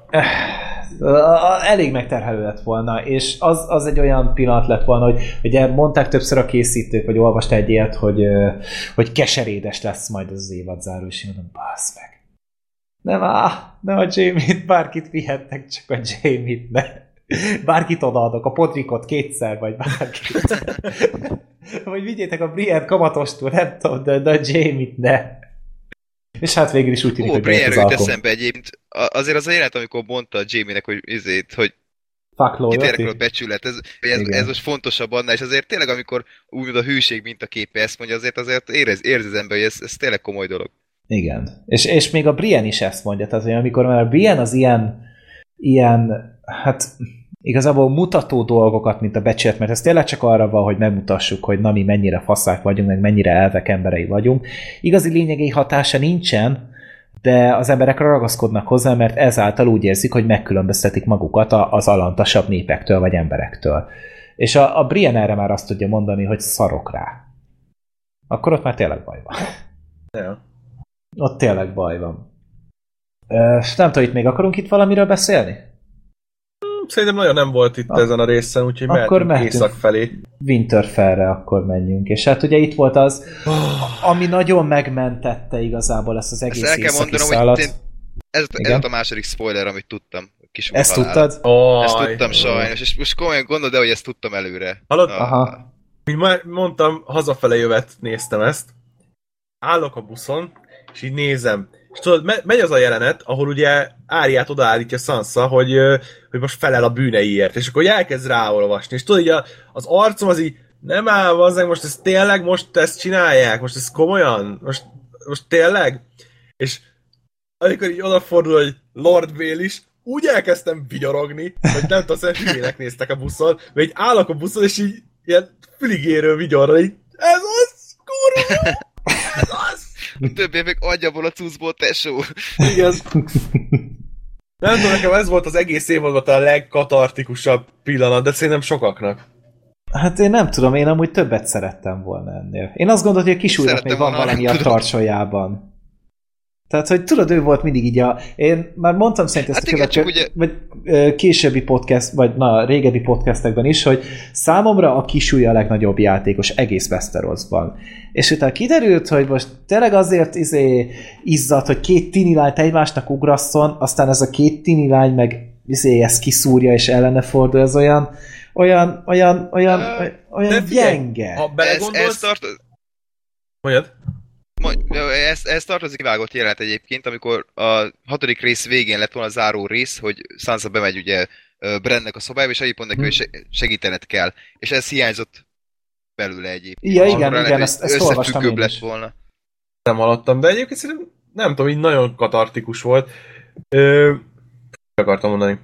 elég megterhelő lett volna, és az, az egy olyan pillanat lett volna, hogy ugye mondták többször a készítők, vagy olvasta egy ilyet, hogy, ö, hogy keserédes lesz majd az évadzáró, és én mondom, bassz meg. Nem á, nem a Jamie-t, bárkit vihetnek, csak a Jamie-t ne. Bárkit odaadok, a Podrikot kétszer, vagy bárkit. vagy vigyétek a Brienne kamatostól, nem tudom, de, de a Jamie-t ne. És hát végül is úgy tűnik, Ó, hogy az jut eszembe egyébként. Azért az a jelenet, amikor mondta a Jamie-nek, hogy, izét, hogy Fuck érek a loyalty. becsület? Ez, ez, Igen. ez most fontosabb annál, és azért tényleg, amikor úgymond a hűség mint a képe ezt mondja, azért azért érez, érzi az ember, hogy ez, ez tényleg komoly dolog. Igen. És, és még a Brienne is ezt mondja, tehát hogy amikor már a Brienne az ilyen, ilyen, hát igazából mutató dolgokat, mint a becsület, mert ez tényleg csak arra van, hogy megmutassuk, hogy na mi mennyire faszák vagyunk, meg mennyire elvek emberei vagyunk. Igazi lényegi hatása nincsen, de az emberek ragaszkodnak hozzá, mert ezáltal úgy érzik, hogy megkülönböztetik magukat az alantasabb népektől vagy emberektől. És a, a Brienne erre már azt tudja mondani, hogy szarok rá. Akkor ott már tényleg baj van. Ja. Ott tényleg baj van. Ö, nem tudom, itt még akarunk itt valamiről beszélni? Szerintem nagyon nem volt itt Ak- ezen a részen, úgyhogy akkor mehetünk észak felé. Winterfellre akkor menjünk. És hát ugye itt volt az, ami nagyon megmentette igazából ezt az egész Ezt el kell mondanom, szállat. hogy ez, ez Igen. volt a második spoiler, amit tudtam. Kis Ezt halál. tudtad? Oh, Ezt tudtam sajnos, és most komolyan gondolod, de hogy ezt tudtam előre. Hallod? Ah, Aha. Mint már mondtam, hazafele jövet néztem ezt. Állok a buszon, és így nézem. És tudod, me- megy az a jelenet, ahol ugye Áriát odaállítja Sansa, hogy, hogy most felel a bűneiért, és akkor elkezd ráolvasni. És tudod, így a, az arcom az így, nem áll, azzal, most ez tényleg, most ezt csinálják, most ez komolyan, most, most tényleg? És amikor így odafordul, hogy Lord Baelish, úgy elkezdtem vigyorogni, hogy nem tudom, szerintem néztek a buszon, mert így állok a buszon, és így ilyen füligérő vigyorra, így ez az, kurva, ez az. Többé meg adjaból a cuccból, tesó. Igen. Nem tudom, nekem ez volt az egész évadban a legkatartikusabb pillanat, de szerintem sokaknak. Hát én nem tudom, én amúgy többet szerettem volna ennél. Én azt gondoltam, hogy a kisúlynak még Szerettem van valami a tudom. Tehát, hogy tudod, ő volt mindig így a... Én már mondtam szerintem ezt Hát a következő, ugye- vagy ö, későbbi podcast, vagy na, régebbi podcastekben is, hogy számomra a kisúly a legnagyobb játékos egész Westerosban. És utána kiderült, hogy most tényleg azért izé izzadt, hogy két tini lányt egymásnak ugrasszon, aztán ez a két tini lány meg izé ezt kiszúrja és ellene fordul, ez olyan olyan, olyan, olyan, olyan de figyelj, gyenge. Ha Ez, belegondolsz... ez, tart, Mondjad? Ez, ez tartozik kivágott jelenet egyébként, amikor a hatodik rész végén lett volna a záró rész, hogy Sansa bemegy ugye Brennek a szobájába, és mond neki, hogy se- segítened kell. És ez hiányzott belőle egyébként. Ja, Arra igen, lehet, igen, hogy ezt- ezt olvastam én lett volna. Nem hallottam, de egyébként szerintem nem tudom, így nagyon katartikus volt. Ö, akartam mondani.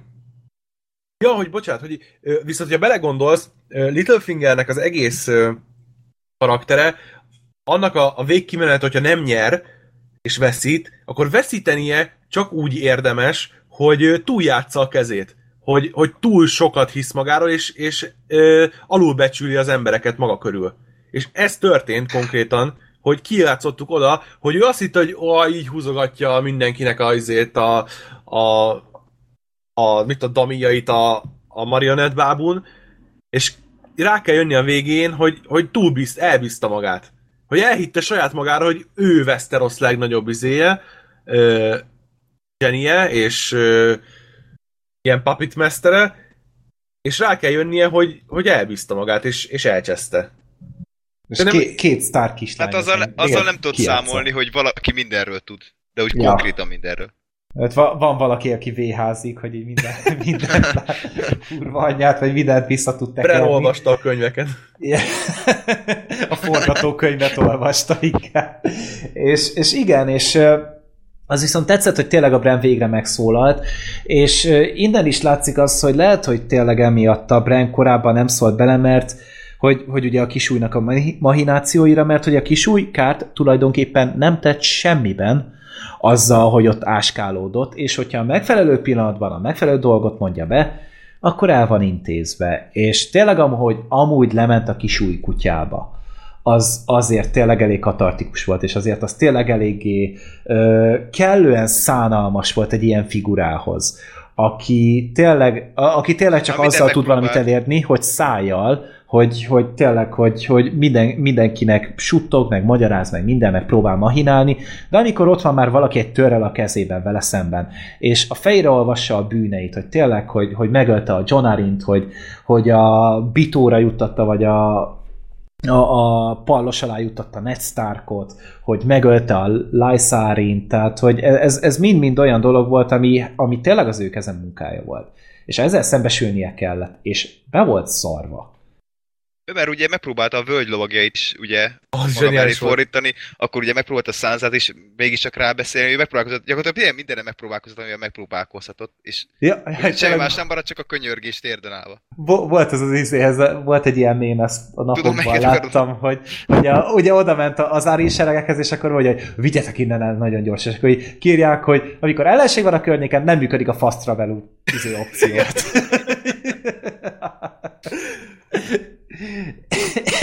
Ja, hogy bocsánat, hogy viszont, ha belegondolsz, Littlefingernek az egész karaktere, annak a, a végkimenet, hogyha nem nyer, és veszít, akkor veszítenie csak úgy érdemes, hogy túljátsza a kezét. Hogy, hogy túl sokat hisz magáról, és, és ö, alulbecsüli az embereket maga körül. És ez történt konkrétan, hogy kijátszottuk oda, hogy ő azt hitte, hogy ó, így húzogatja mindenkinek azért a, a, a, mit a damijait a, a marionettbábun, és rá kell jönni a végén, hogy, hogy túlbizt, elbízta magát. Hogy elhitte saját magára, hogy ő Westeros legnagyobb izéje, ö, zsenie, és ö, ilyen puppetmestere, és rá kell jönnie, hogy, hogy elbízta magát, és, és elcseszte. És nem- két, két sztár kislány. Hát azzal, azzal nem tudod kijátsza. számolni, hogy valaki mindenről tud. De úgy Ja. konkrétan mindenről. Hát va- van valaki, aki véházik, hogy így minden, (laughs) mindent (laughs) lát, kurva anyját, vagy mindent vissza tud tekerni. olvasta a könyveket. A forgatókönyvet olvasta, igen. És, és igen, és az viszont tetszett, hogy tényleg a Bren végre megszólalt, és innen is látszik az, hogy lehet, hogy tényleg emiatt a Bren korábban nem szólt bele, mert hogy, hogy ugye a kisújnak a mahi- mahinációira, mert hogy a kisúly kárt tulajdonképpen nem tett semmiben azzal, hogy ott áskálódott, és hogyha a megfelelő pillanatban a megfelelő dolgot mondja be, akkor el van intézve. És tényleg, ahogy amúgy lement a kisúj kutyába, az azért tényleg elég katartikus volt, és azért az tényleg eléggé ö, kellően szánalmas volt egy ilyen figurához, aki tényleg, a, aki tényleg csak Amit azzal tud megpróbál. valamit elérni, hogy szájjal, hogy, hogy tényleg, hogy, hogy minden, mindenkinek suttog, meg magyaráz, meg minden, meg próbál mahinálni, de amikor ott van már valaki egy törrel a kezében vele szemben, és a fejre olvassa a bűneit, hogy tényleg, hogy, hogy megölte a John Arryn-t, hogy, hogy a Bitóra juttatta, vagy a, a, a pallos alá juttatta Ned Starkot, hogy megölte a Lysarin, tehát hogy ez, ez mind-mind olyan dolog volt, ami, ami tényleg az ő kezem munkája volt. És ezzel szembesülnie kellett, és be volt szarva. Mert ugye megpróbálta a völgylovagjait is ugye Az maga mellé fordítani, akkor ugye megpróbálta Sanzát is mégiscsak rábeszélni, ő megpróbálkozott, gyakorlatilag minden- mindenre megpróbálkozott, amivel megpróbálkozhatott, és Ja, semmi más nem maradt, csak a könyörgés térden állva. Vo- volt az az izéhez, volt egy ilyen mém, ezt a napokban melyiket láttam, hogy ugye, ugye oda ment az ári seregekhez, és akkor mondja, hogy vigyetek innen el nagyon gyors, és akkor így kírják, hogy amikor ellenség van a környéken, nem működik a fast travel izé opciót. (laughs) (laughs)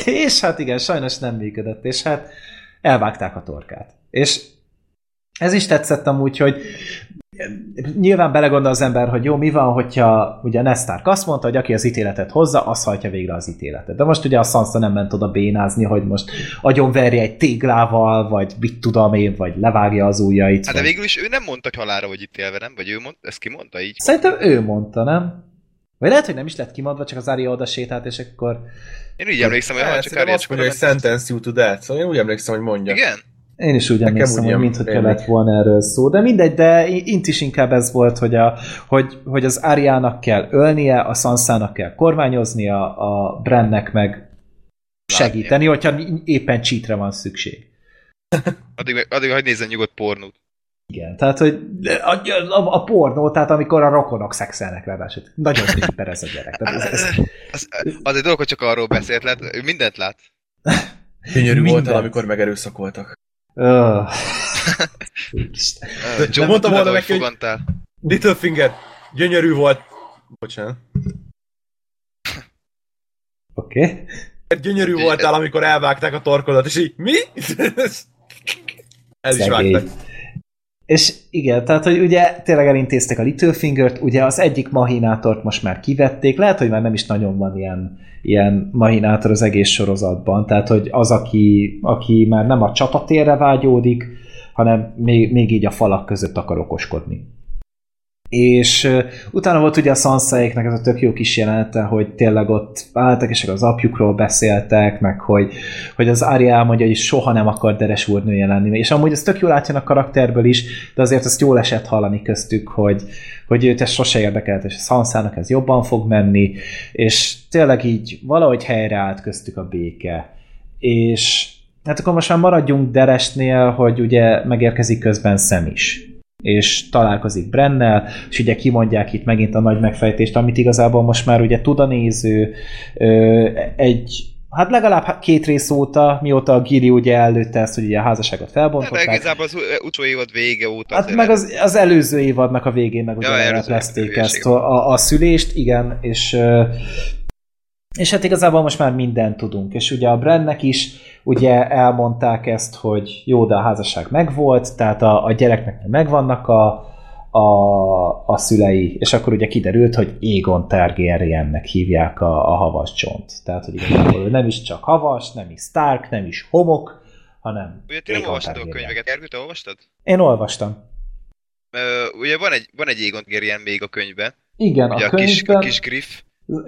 és hát igen, sajnos nem működött, és hát elvágták a torkát. És ez is tetszett amúgy, hogy nyilván belegondol az ember, hogy jó, mi van, hogyha ugye Ned Stark azt mondta, hogy aki az ítéletet hozza, az hajtja végre az ítéletet. De most ugye a Sansa nem ment oda bénázni, hogy most agyonverje egy téglával, vagy mit tudom én, vagy levágja az ujjait. Hát de vagy... végül is ő nem mondta, hogy halára vagy ítélve, nem? Vagy ő mondta, ezt kimondta így? Szerintem ő mondta, nem? Vagy lehet, hogy nem is lett kimondva, csak az Arya oda sétált, és akkor... Én úgy emlékszem, hogy ha csak azt csak mondja, hogy sentence you to death, szóval én úgy emlékszem, hogy mondja. Igen? Én is úgy Nekem emlékszem, úgy hogy mintha rémlik. lett volna erről szó, de mindegy, de int is inkább ez volt, hogy, a, hogy, hogy az Áriának kell ölnie, a Sansának kell kormányoznia, a Brennek meg segíteni, hogyha éppen cheatre van szükség. Addig, addig hagyj nézzen nyugodt pornót. Igen, tehát, hogy a, a, a pornó, tehát amikor a rokonok szexelnek ráadásul. Nagyon (laughs) tripper ez a gyerek. Tehát ez, ez, Az, az egy dolog, hogy csak arról beszélt, lát, ő mindent lát. (laughs) Gyönyörű voltál, amikor megerőszakoltak. Úristen. John, mondtam volna neki, hogy- fogantál. Littlefinger, gyönyörű volt. Bocsánat. (laughs) Oké. Okay. Gyönyörű voltál, amikor elvágták a torkodat, és így, mi? El is vágták. És igen, tehát, hogy ugye tényleg elintéztek a Littlefingert, ugye az egyik mahinátort most már kivették, lehet, hogy már nem is nagyon van ilyen, ilyen mahinátor az egész sorozatban, tehát, hogy az, aki, aki már nem a csatatérre vágyódik, hanem még, még így a falak között akar okoskodni. És utána volt ugye a Sansaéknek ez a tök jó kis jelenete, hogy tényleg ott álltak, és az apjukról beszéltek, meg hogy, hogy az Arya elmondja, hogy soha nem akar Deres úrnője lenni. És amúgy ez tök jól látja a karakterből is, de azért ezt jól esett hallani köztük, hogy, hogy őt ez sose érdekelt, és a Sansának ez jobban fog menni, és tényleg így valahogy helyreállt köztük a béke. És hát akkor most már maradjunk Deresnél, hogy ugye megérkezik közben Szem is és találkozik Brennel, és ugye kimondják itt megint a nagy megfejtést, amit igazából most már ugye tud a néző egy, hát legalább két rész óta, mióta a Giri ugye előtte ezt, hogy ugye a házasságot felbontották. igazából az utolsó évad vége óta. Hát meg az, az előző évadnak a végén meg ugye Ja, ezt a, a, a szülést, igen, és és hát igazából most már mindent tudunk, és ugye a Brennek is ugye elmondták ezt, hogy jó, de a házasság megvolt, tehát a, a gyereknek meg megvannak a, a, a szülei, és akkor ugye kiderült, hogy Égon Targaryennek hívják a, a havas csont. Tehát, hogy igazából ő nem is csak havas, nem is Stark, nem is homok, hanem Ugye ti nem olvastad a könyveket? Ergő, te olvastad? Én olvastam. Ö, ugye van egy, van egy Aegon Targaryen még a könyvben. Igen, Ugye a a kis, könyvben... a kis griff.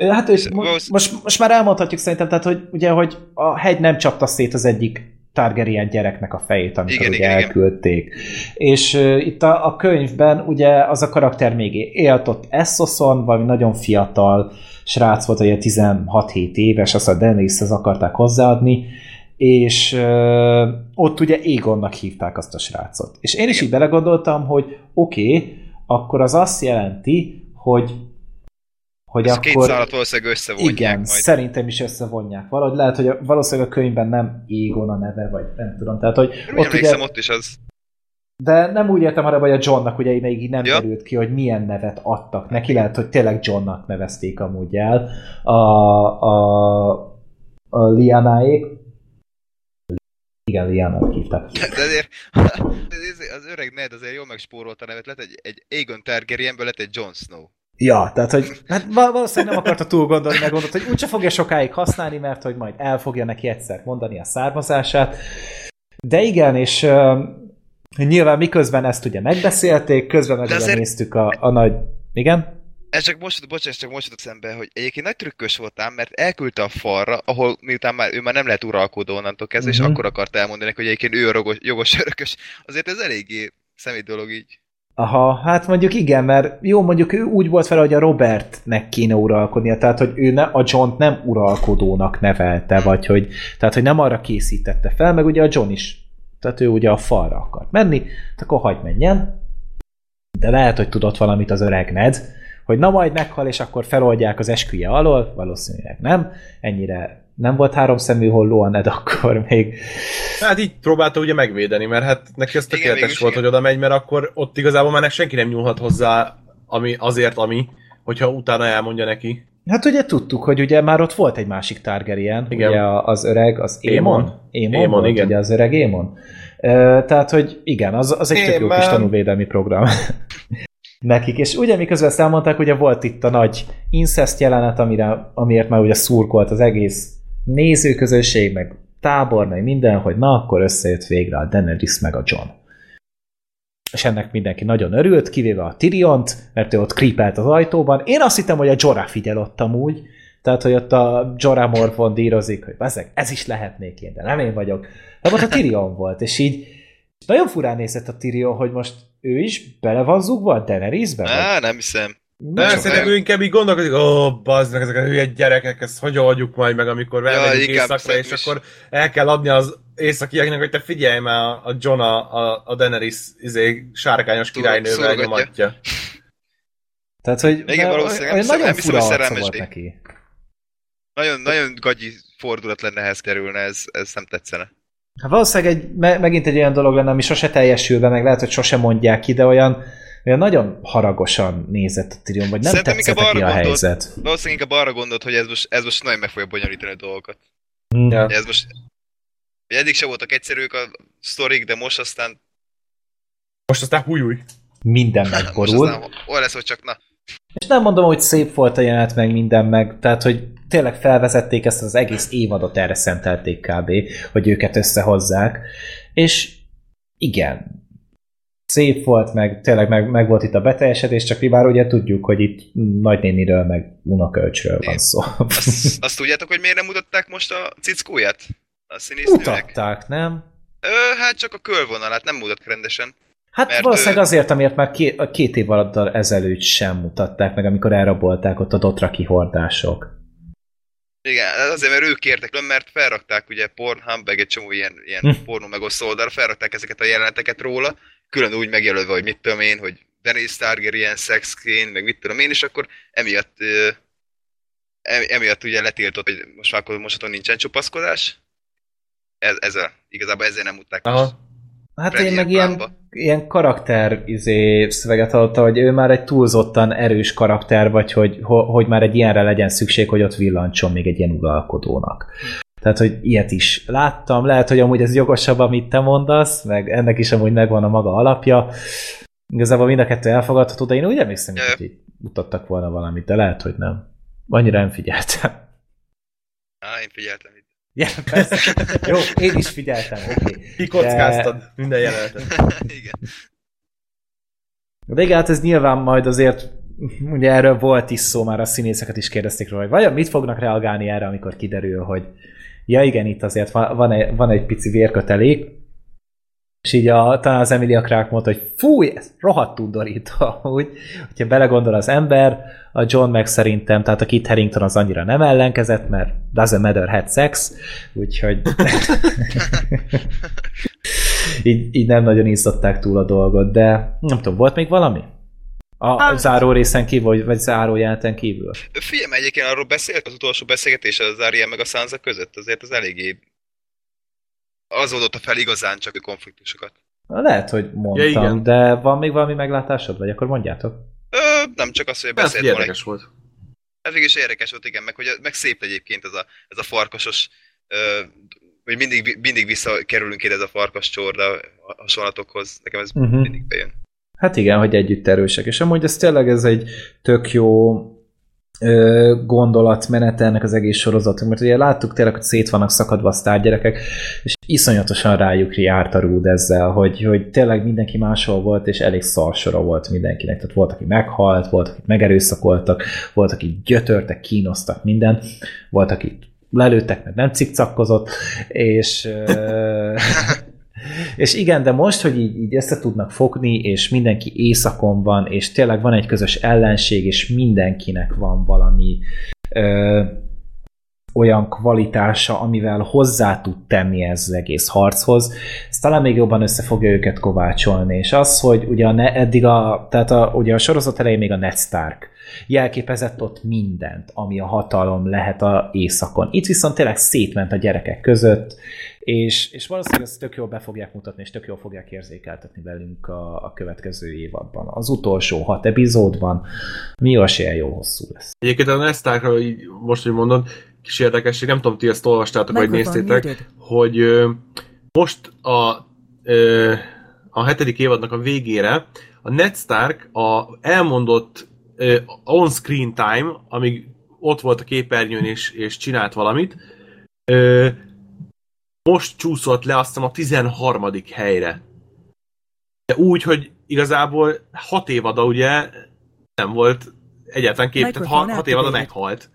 Hát és mo- Valósz- most, most már elmondhatjuk szerintem, tehát, hogy ugye, hogy a hegy nem csapta szét az egyik Targaryen gyereknek a fejét, amikor Igen, ugye igen, igen. elküldték. És uh, itt a, a könyvben ugye az a karakter még élt ott Essoson, valami nagyon fiatal srác volt, ugye 16-7 éves, azt a Daeneryshez akarták hozzáadni, és uh, ott ugye Égonnak hívták azt a srácot. És én is így belegondoltam, hogy oké, okay, akkor az azt jelenti, hogy hogy Ezt a két akkor... szállat valószínűleg összevonják Igen, majd. szerintem is összevonják valahogy. Lehet, hogy a, valószínűleg a könyvben nem Égon a neve, vagy nem tudom. Tehát, hogy úgy ott ugye, ott is az. de nem úgy értem arra, hogy a Johnnak ugye még így nem Ja. derült ki, hogy milyen nevet adtak neki. Lehet, hogy tényleg Johnnak nevezték amúgy el a, a, a Lianáék. Igen, Liának hívták. (laughs) De azért (laughs) az- az öreg Ned azért jól megspórolta a nevet, lett egy, egy Aegon Targaryenből lett egy Jon Snow. Ja, tehát, hogy hát val- valószínűleg nem akarta túl gondolni, meg gondolt, hogy úgyse fogja sokáig használni, mert hogy majd el fogja neki egyszer mondani a származását. De igen, és uh, nyilván miközben ezt ugye megbeszélték, közben meg azért- néztük a, a nagy... Igen? Ez csak most, bocsánat, ez csak most jutott szembe, hogy egyébként nagy trükkös voltám, mert elküldte a falra, ahol miután már ő már nem lehet uralkodó onnantól kezdve, Mhm. és akkor akart elmondani, hogy egyébként ő a rogos, jogos örökös. Azért ez eléggé személy dolog így. Aha, hát mondjuk igen, mert jó, mondjuk ő úgy volt fel, hogy a Robertnek kéne uralkodnia, tehát hogy ő ne, a john nem uralkodónak nevelte, vagy hogy, tehát hogy nem arra készítette fel, meg ugye a John is, tehát ő ugye a falra akart menni, hát akkor hagyd menjen, de lehet, hogy tudott valamit az öreg Ned, hogy na majd meghal, és akkor feloldják az esküje alól, valószínűleg nem, ennyire nem volt háromszemű holló a Ned akkor még. Hát így próbálta ugye megvédeni, mert hát neki ez Igen, tökéletes végülis volt, igen. hogy oda megy, mert akkor ott igazából már senki nem nyúlhat hozzá ami, azért, ami, hogyha utána elmondja neki. Hát ugye tudtuk, hogy ugye már ott volt egy másik Targaryen, Igen. ugye az öreg, az Émon. Émon, Aemon, volt, igen. ugye az öreg Émon. Tehát, hogy igen, az, az egy tök jó kis tanúvédelmi program (laughs) nekik. És ugye miközben ezt elmondták, ugye volt itt a nagy incest jelenet, amire, amiért már ugye szurkolt az egész nézőközönség, meg tábor, meg minden, hogy na, akkor összejött végre a Daenerys meg a John. És ennek mindenki nagyon örült, kivéve a Tyriont, mert ő ott creepelt az ajtóban. Én azt hittem, hogy a Jorah figyel ott amúgy, tehát, hogy ott a Jorah Mormont dírozik, hogy ezek, ez is lehetnék én, de nem én vagyok. De ott a Tyrion volt, és így nagyon furán nézett a Tyrion, hogy most ő is bele van zugva a Daenerysbe? Á, nem hiszem. De szerintem nem. ő inkább így gondolkodik, ó, bazd meg, ezek a hülye gyerekek, ezt hogy oldjuk majd meg, amikor Ja, elmegyünk inkább éjszakra, és akkor el kell adni az északiaknak, hogy te figyelj már, a John a, a, a Daenerys izé, sárkányos királynővel nyomatja. Tehát, hogy Igen, valószínűleg nem hiszem- nagyon nem hiszem, fura még. neki. Nagyon, nagyon gagyi fordulat lenne, ehhez kerülne, ez, ez nem tetszene. Hát valószínűleg egy, me, megint egy olyan dolog lenne, ami sose teljesül be, meg lehet, hogy sose mondják ki, de olyan, olyan nagyon haragosan nézett a Tyrion, vagy nem Szerintem tetszett neki a gondolt- helyzet. Valószínűleg inkább arra gondolt, hogy ez most, ez most nagyon meg fogja bonyolítani a dolgokat. Hm. Ja. Ez most... hogy Eddig se voltak egyszerűek a sztorik, de most aztán... Most aztán hújúj. Minden (laughs) Most megborul. aztán olyan lesz, hogy csak na. És nem mondom, hogy szép volt a jelenet, meg minden meg, tehát, hogy tényleg felvezették ezt az egész évadot, erre szentelték kb., hogy őket összehozzák. És igen, szép volt, meg tényleg meg, meg volt itt a beteljesedés, csak mi már ugye tudjuk, hogy itt nagynéniről, meg unokölcsről van szó. Azt, azt tudjátok, hogy miért nem mutatták most a cickóját? A színésznőnek? Mutatták, nem? Ö, hát csak a körvonalát nem mutat rendesen. Hát Mert, valószínűleg ö- azért, amiért már két, két év alatt ezelőtt sem mutatták meg, amikor elrabolták ott a dotraki hordások. Igen, azért, mert ők kértek, mert felrakták ugye Pornhub, meg egy csomó ilyen, ilyen Hm. pornó megosztó oldalra, felrakták ezeket a jeleneteket róla, külön úgy megjelölve, hogy mit tudom én, hogy Daenerys Targaryen, szexként, meg mit tudom én, és akkor emiatt emiatt ugye letiltott, hogy most már akkor mostaton nincsen csupaszkodás. Ez, ez a, igazából ezért nem mutatták most. Aha. Hát én meg ilyen, ilyen karakter izé, szöveget hallottam, hogy ő már egy túlzottan erős karakter, vagy hogy, ho- hogy már egy ilyenre legyen szükség, hogy ott villancson még egy ilyen uralkodónak. Tehát, hogy ilyet is láttam. Lehet, hogy amúgy ez jogosabb, amit te mondasz, meg ennek is amúgy megvan a maga alapja. Igazából mind a kettő elfogadható, de én úgy emlékszem, hogy így mutattak volna valamit, de lehet, hogy nem. Annyira nem figyeltem. Á, én figyeltem itt. Ja, persze. Jó, én is figyeltem, oké. (laughs) Okay. Kikockáztad minden jelenetet. (laughs) Igen. De igen, hát ez nyilván majd azért, ugye erről volt is szó, már a színészeket is kérdezték róla, hogy vajon mit fognak reagálni erre, amikor kiderül, hogy ja igen, itt azért van, van, egy, van egy pici vérkötelék, és így a, talán az Emilia Clarke mondta, hogy fúj, ez rohadt undorító, (laughs) úgy, hogyha belegondol az ember, a John meg szerintem, tehát a Kit Harington az annyira nem ellenkezett, mert doesn't matter had sex, úgyhogy (laughs) így, így nem nagyon izzadták túl a dolgot, de nem tudom, volt még valami? A Hát- záró részen kívül, vagy, vagy záró jeleneten kívül? Figyelj, egyébként arról beszélt az utolsó beszélgetés az Arya meg a Sansa között, azért az eléggé az oldotta fel igazán csak a konfliktusokat. Na, Lehet, hogy mondtam, Ja, igen. de van még valami meglátásod, vagy akkor mondjátok? Ö, nem csak az, hogy Ez beszélt volna. érdekes volt. Ez végig is érdekes volt, igen, meg, hogy, meg szép egyébként ez a, ez a farkasos ö, hogy mindig, mindig visszakerülünk ide ez a farkas csorda hasonlatokhoz. Nekem ez uh-huh. mindig bejön. Hát igen, hogy együtt erősek. És amúgy ez tényleg ez egy tök jó ö, gondolatmenete ennek az egész sorozatnak, mert ugye láttuk tényleg, hogy szét vannak szakadva a sztárgyerekek, és iszonyatosan rájuk járt a rúd ezzel, hogy, hogy tényleg mindenki máshol volt, és elég szarsora volt mindenkinek. Tehát volt, aki meghalt, volt, akit megerőszakoltak, volt, akik gyötörtek, kínoztak, minden, volt, akit lelőttek, mert nem cikcakkozott, és (laughs) és igen, de most, hogy így, így össze tudnak fogni, és mindenki éjszakon van, és tényleg van egy közös ellenség, és mindenkinek van valami ö, olyan kvalitása, amivel hozzá tud tenni ez az egész harchoz, ez talán még jobban össze fogja őket kovácsolni, és az, hogy ugye a ne, eddig a, tehát a, ugye a sorozat elején még a Ned Stark jelképezett ott mindent, ami a hatalom lehet a éjszakon. Itt viszont tényleg szétment a gyerekek között, és, és valószínűleg ezt tök jól be fogják mutatni, és tök jól fogják érzékeltetni velünk a, a következő évadban. Az utolsó hat epizódban mi esélye jó hosszú lesz. Egyébként a Nestákra, így most, hogy mondod, kis érdekesség, nem tudom, ti ezt olvastátok, vagy néztétek, muted. hogy ö, most a, ö, a hetedik évadnak a végére a Ned Stark a elmondott ö, on-screen time, amíg ott volt a képernyőn és, és csinált valamit, ö, most csúszott le azt hiszem a 13. helyre. De úgy, hogy igazából hat évada ugye nem volt egyáltalán kép, tehát hat, hat évada meghalt.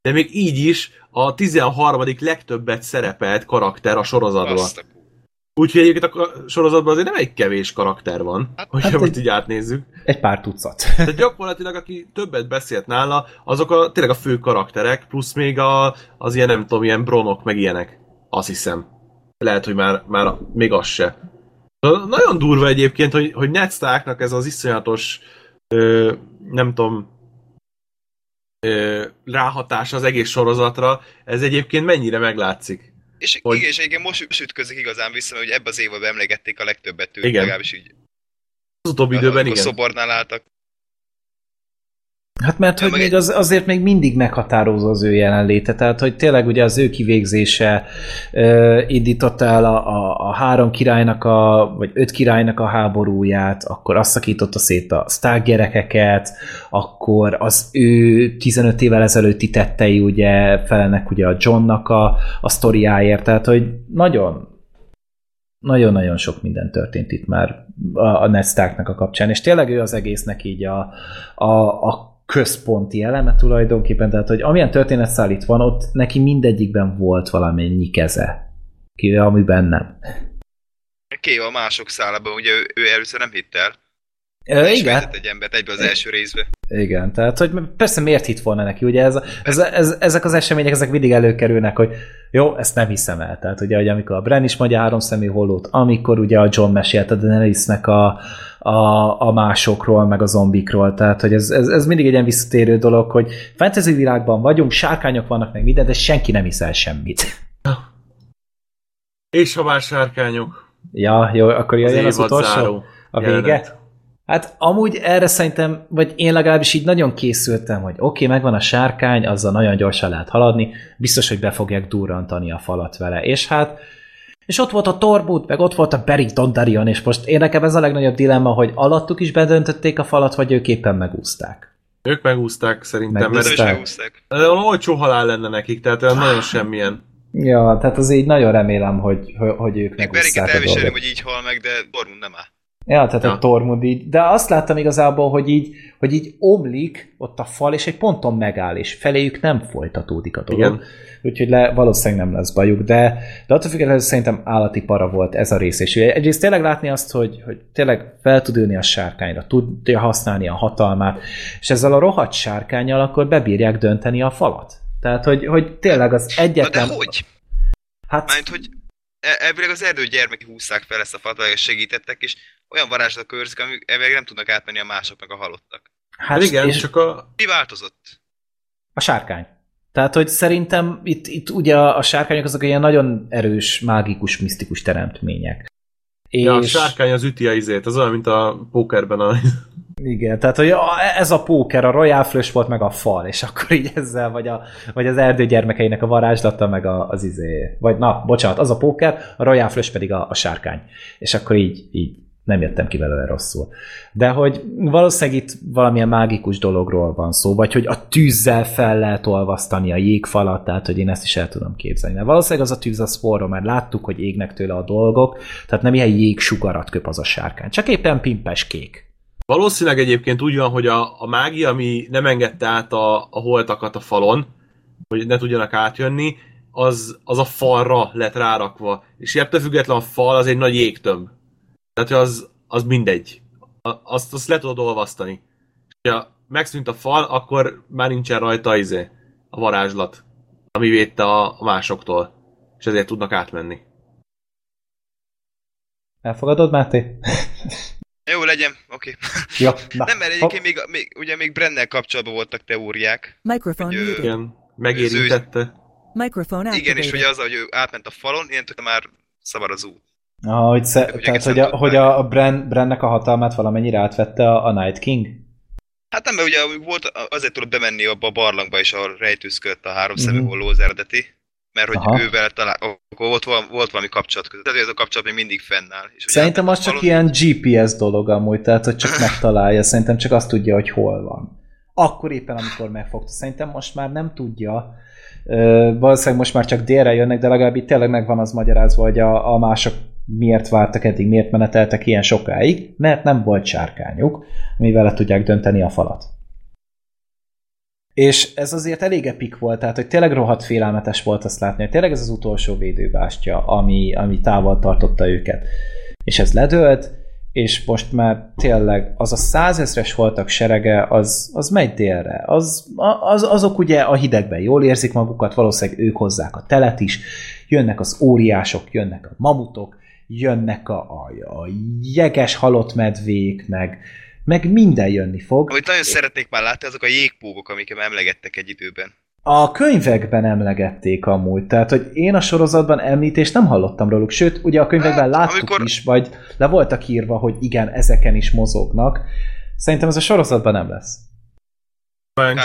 De még így is a 13. legtöbbet szerepelt karakter a sorozatban. Azt a kú. Úgyhogy egyébként a sorozatban azért nem egy kevés karakter van, Hát- hogyha hát most egy- így átnézzük. Egy pár tucat. (laughs) Tehát gyakorlatilag, aki többet beszélt nála, azok a, tényleg a fő karakterek, plusz még a, az ilyen, nem tudom, ilyen bronok, meg ilyenek. Azt hiszem. Lehet, hogy már, már még az se. Na- Nagyon durva egyébként, hogy, hogy Ned Starknak ez az iszonyatos, ö, nem tudom, ö, ráhatás az egész sorozatra, ez egyébként mennyire meglátszik. És, Hogy- igen, és igen, most sütközik igazán vissza, mert hogy ebbe az évben emlegették a legtöbbet tőle, Igen. legalábbis így. Az utóbbi időben igen. szobornál álltak. Hát mert hogy még az, azért még mindig meghatározó az ő jelenléte, tehát hogy tényleg ugye az ő kivégzése ö, indította el a, a, a három királynak, a, vagy öt királynak a háborúját, akkor azt szakította szét a Stark gyerekeket, akkor az ő 15 évvel ezelőtti tettei ugye felelnek ugye a Johnnak a, a sztoriáért, tehát hogy nagyon nagyon-nagyon sok minden történt itt már a, a Ned Starknak a kapcsán, és tényleg ő az egésznek így a, a, a központi eleme tulajdonképpen, tehát hogy amilyen történetszál itt van, ott neki mindegyikben volt valamennyi keze, kivéve amiben nem. Kéva a mások szálában, ugye ő, ő először nem hitt el. Ö, igen, egy embert egybe az első részbe. igen, tehát hogy persze miért hitt volna neki, ugye ez, ez, ez, ezek az események, ezek mindig előkerülnek, hogy jó, ezt nem hiszem el. Tehát ugye, hogy amikor a Bren is mondja három szemű hollót, amikor ugye a John mesélt a Daenerysnek a, a, a másokról, meg a zombikról, tehát hogy ez, ez, ez mindig egy ilyen visszatérő dolog, hogy fantasy világban vagyunk, sárkányok vannak meg minden, de senki nem hisz el semmit. És ha már sárkányok. Ja, jó, akkor jöjjön az, az utolsó, a jelenet. vége. Hát amúgy erre szerintem, vagy én legalábbis így nagyon készültem, hogy oké, okay, megvan a sárkány, azzal nagyon gyorsan lehet haladni, biztos, hogy be fogják durrantani a falat vele. És hát, és ott volt a Torbut, meg ott volt a Beric Dondarrion, és most én nekem ez a legnagyobb dilemma, hogy alattuk is bedöntötték a falat, vagy ők éppen megúzták. Ők megúzták szerintem, Megúzták. mert olyan olcsó halál lenne nekik, tehát olyan nagyon semmilyen. Ja, tehát az így nagyon remélem, hogy, hogy, hogy ők Még megúzták a dolgot. hogy így hal meg, de Dormund nem áll. Ja, tehát Ja. egy Tormund így. De azt láttam igazából, hogy így, hogy így omlik ott a fal, és egy ponton megáll, és feléjük nem folytatódik a dolog. Igen. Úgyhogy le, valószínűleg nem lesz bajuk, de, de attól függetlenül szerintem állati para volt ez a rész. És egyrészt tényleg látni azt, hogy, hogy tényleg fel tud ülni a sárkányra, tudja használni a hatalmát, és ezzel a rohadt sárkányjal akkor bebírják dönteni a falat. Tehát, hogy, hogy tényleg az Na egyetlen... de hogy? Hát, Mármint, hogy e- elvileg az erdő gyermeki húzták fel ezt a falat, és segítettek, és olyan varázslatok őrzik, amik nem tudnak átmenni a másoknak a halottak. Hát hát igen, és csak a... Mi változott? A sárkány. Tehát, hogy szerintem itt, itt ugye a, sárkányok azok ilyen nagyon erős, mágikus, misztikus teremtmények. És Ja, a sárkány az üti a izét, az olyan, mint a pókerben a... Igen, tehát hogy ez a póker, a Royal Flush volt meg a fal, és akkor így ezzel, vagy, a, vagy az erdő gyermekeinek a varázslata, meg a, az izé, vagy na, bocsánat, az a póker, a Royal Flush pedig a, a sárkány. És akkor így, így nem jöttem ki belőle rosszul. De hogy valószínűleg itt valamilyen mágikus dologról van szó, vagy hogy a tűzzel fel lehet olvasztani a jégfalat, tehát hogy én ezt is el tudom képzelni. Mert valószínűleg az a tűz a spórról, mert láttuk, hogy égnek tőle a dolgok, tehát nem ilyen jégsugarat köp az a sárkány, csak éppen pimpes kék. Valószínűleg egyébként úgy van, hogy a, a mágia, ami nem engedte át a, a holtakat a falon, hogy ne tudjanak átjönni, az, az a falra lett rárakva. És ettől független a fal az egy nagy jégtömb. Tehát hogy az, az mindegy. Azt, azt le tudod olvasztani. És ha megszűnt a fal, akkor már nincsen rajta izé, a varázslat, ami védte a, a másoktól. És ezért tudnak átmenni. Elfogadod, Máté? (laughs) Jó, legyen, oké. (laughs) ja, na. Nem, mert egyébként még, még, ugye még Brennel kapcsolatban voltak teóriák. Microphone Hogy, muted. Igen, megérintette. Microphone Igen, és hogy az, hogy ő átment a falon, innentől már szabad az út. Ah, hogy sze, tehát, hogy a, hogy a Bren, Brennek a hatalmát valamennyire átvette a, a Night King? Hát nem, mert ugye volt, azért tudott bemenni abba a barlangba, és a rejtőzködött a három Mhm. szemű holló az eredeti. Mert hogy Aha. ővel talán, akkor volt, volt valami kapcsolat között. Tehát ez a kapcsolat még mindig fennáll. És Szerintem átment az a csak falon, ilyen GPS dolog amúgy, tehát hogy csak (laughs) megtalálja, szerintem csak azt tudja, hogy hol van. Akkor éppen, amikor megfogta. Szerintem most már nem tudja, Ö, valószínűleg most már csak délre jönnek, de legalább itt tényleg megvan az magyarázva, hogy a, a mások miért vártak eddig, miért meneteltek ilyen sokáig, mert nem volt sárkányuk, amivel le tudják dönteni a falat. És ez azért elég epik volt, tehát hogy tényleg rohadt félelmetes volt azt látni, hogy tényleg ez az utolsó védőbástya, ami, ami távol tartotta őket. És ez ledőlt, és most már tényleg az a százezres voltak serege, az, az megy délre. Az, az, azok ugye a hidegben jól érzik magukat, valószínűleg ők hozzák a telet is, jönnek az óriások, jönnek a mamutok, jönnek a, a, a jeges halott medvék, meg, meg minden jönni fog. Amit nagyon szeretnék már látni, azok a jégpúgok, amiket emlegettek egy időben. A könyvekben emlegették amúgy, tehát hogy én a sorozatban említést nem hallottam róluk, sőt, ugye a könyvekben Hát, láttuk amikor- is, vagy le voltak írva, hogy igen, ezeken is mozognak. Szerintem ez a sorozatban nem lesz. Olyan jump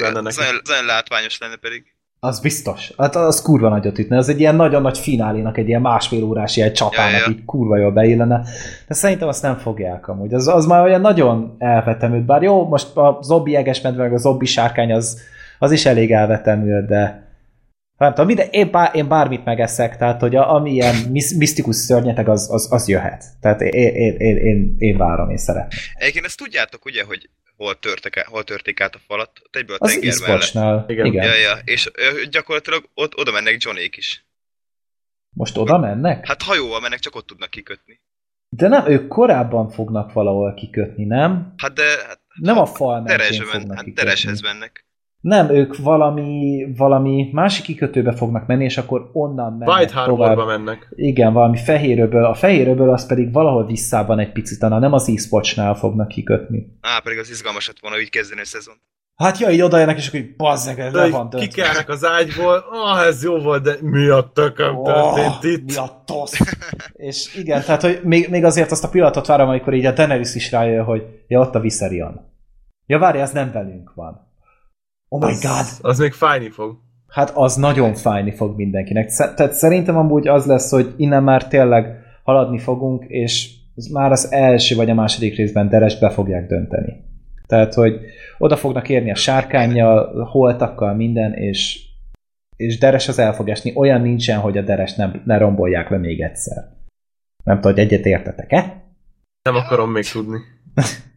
lenne, neki. az olyan látványos lenne pedig. Az biztos. Hát az kurva nagyot ütne. Az egy ilyen nagyon nagy finálénak, egy ilyen másfél órás ilyen csatának Ja, ja. így kurva jól beillene. De szerintem azt nem fogják amúgy. Az, az már olyan nagyon elvetemült. Bár jó, most a zombi egesmedve, meg a zombi sárkány az, az is elég elvetemült, de nem tudom, minden, én, bár, én bármit megeszek, tehát hogy a, ami ilyen misz- misztikus szörnyeteg, az, az, az jöhet. Tehát én, én, én, én, én várom, én szeretném. Egyébként ezt tudjátok ugye, hogy hol, törtek, hol törték át a falat? Ott egyből a Az tenger mellett. Igen. Igen. Ja, ja, és gyakorlatilag ott oda mennek Johnék is. Most oda mennek? Hát hajóval mennek, csak ott tudnak kikötni. De nem, ők korábban fognak valahol kikötni, nem? Hát de hát, Nem a fal mentén men, fognak hát kikötni. Dereshez mennek. Nem, ők valami, valami másik kikötőbe fognak menni, és akkor onnan mennek White Harborba tovább. mennek. Igen, valami fehérőből. A fehérőből az pedig valahol visszában egy picit, annál nem az e fognak kikötni. Á, pedig az izgalmas lett volna úgy kezdeni a szezon. Hát ja, így odaérnek, és akkor így bazzeg, ez le De van így döntve. kikelnek az ágyból, ah, ez jó volt, de mi a tököm Oh, történt itt? Mi a tosz? és igen, tehát hogy még, még azért azt a pillanatot várom, amikor így a Daenerys is rájön, hogy ja, ott a Viserion. Ja, várj, ez nem velünk van. Oh my god! Az még fájni fog. Hát az nagyon fájni fog mindenkinek. Tehát szerintem amúgy az lesz, hogy innen már tényleg haladni fogunk, és már az első vagy a második részben Derest be fogják dönteni. Tehát, hogy oda fognak érni a sárkányjal, holtakkal, minden, és, és Deres az el fog esni. Olyan nincsen, hogy a Deres nem, ne rombolják le még egyszer. Nem tudom, hogy egyet értetek-e? Nem akarom még tudni. (laughs)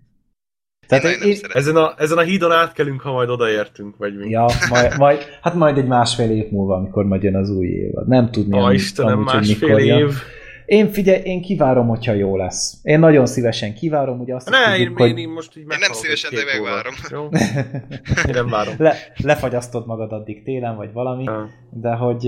Tehát én, én, nem én-. Ezen a, ezen a hídon átkelünk, ha majd odaértünk, vagy mi. Ja, majd, majd, hát majd egy másfél év múlva, amikor majd jön az új évad. Nem tudni, Ó, amúgy- Istenem, amúgy, másfél mikor jön. év. Én figyelj, én kivárom, hogyha jó lesz. Én nagyon szívesen kivárom, ugye azt Ne, én, tudjuk, én, hogy én most így nem meghalok szívesen, de megvárom. Jó? (laughs) Én nem várom. le, lefagyasztod magad addig télen, vagy valami, Ja. de hogy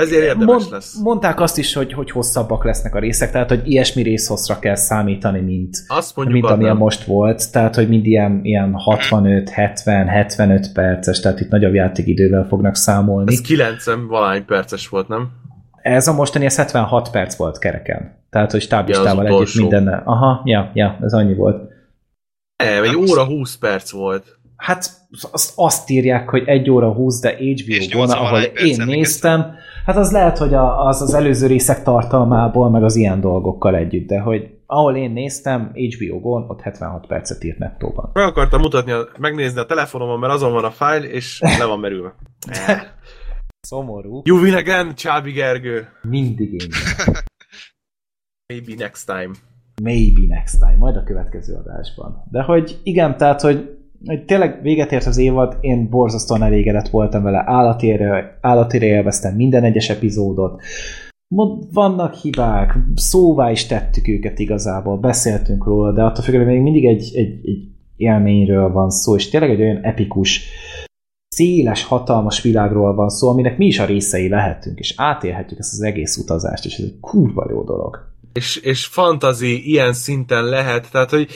Ezért érdemes mond, lesz. mondták azt is, hogy, hogy hosszabbak lesznek a részek, tehát hogy ilyesmi részhosszra kell számítani, mint, Azt mondjuk, mint amilyen nem. most volt, tehát hogy mind ilyen, ilyen 65, 70, 75 perces, tehát itt nagyobb játékidővel fognak számolni. Ez 90 valány perces volt, nem? Ez a mostani, ez 76 perc volt kereken. Tehát, hogy stáblistával Ja, együtt utolsó. mindenne. Aha, ja, ja, ez annyi volt. Nem, egy óra 20 perc volt. Hát azt, azt írják, hogy 1 óra 20, de HBO-ban, 80 ahol én néztem, hát az lehet, hogy a, az az előző részek tartalmából, meg az ilyen dolgokkal együtt, de hogy ahol én néztem, HBO-gon, ott 76 percet írt nettóban. Meg akartam mutatni, a, megnézni a telefonomon, mert azon van a fájl, és le van merülve. (laughs) Szomorú. You win again, Csábi Gergő. Mindig én. Maybe next time. Maybe next time, majd a következő adásban. De hogy igen, tehát, hogy tényleg véget ért az évad, én borzasztóan elégedett voltam vele, állatére, állatére élveztem minden egyes epizódot. Mo- Vannak hibák, szóvá is tettük őket igazából, beszéltünk róla, de attól függően még mindig egy, egy, egy élményről van szó, és tényleg egy olyan epikus, széles, hatalmas világról van szó, aminek mi is a részei lehetünk, és átélhetjük ezt az egész utazást, és ez egy kurva jó dolog. És, és fantazi ilyen szinten lehet, tehát hogy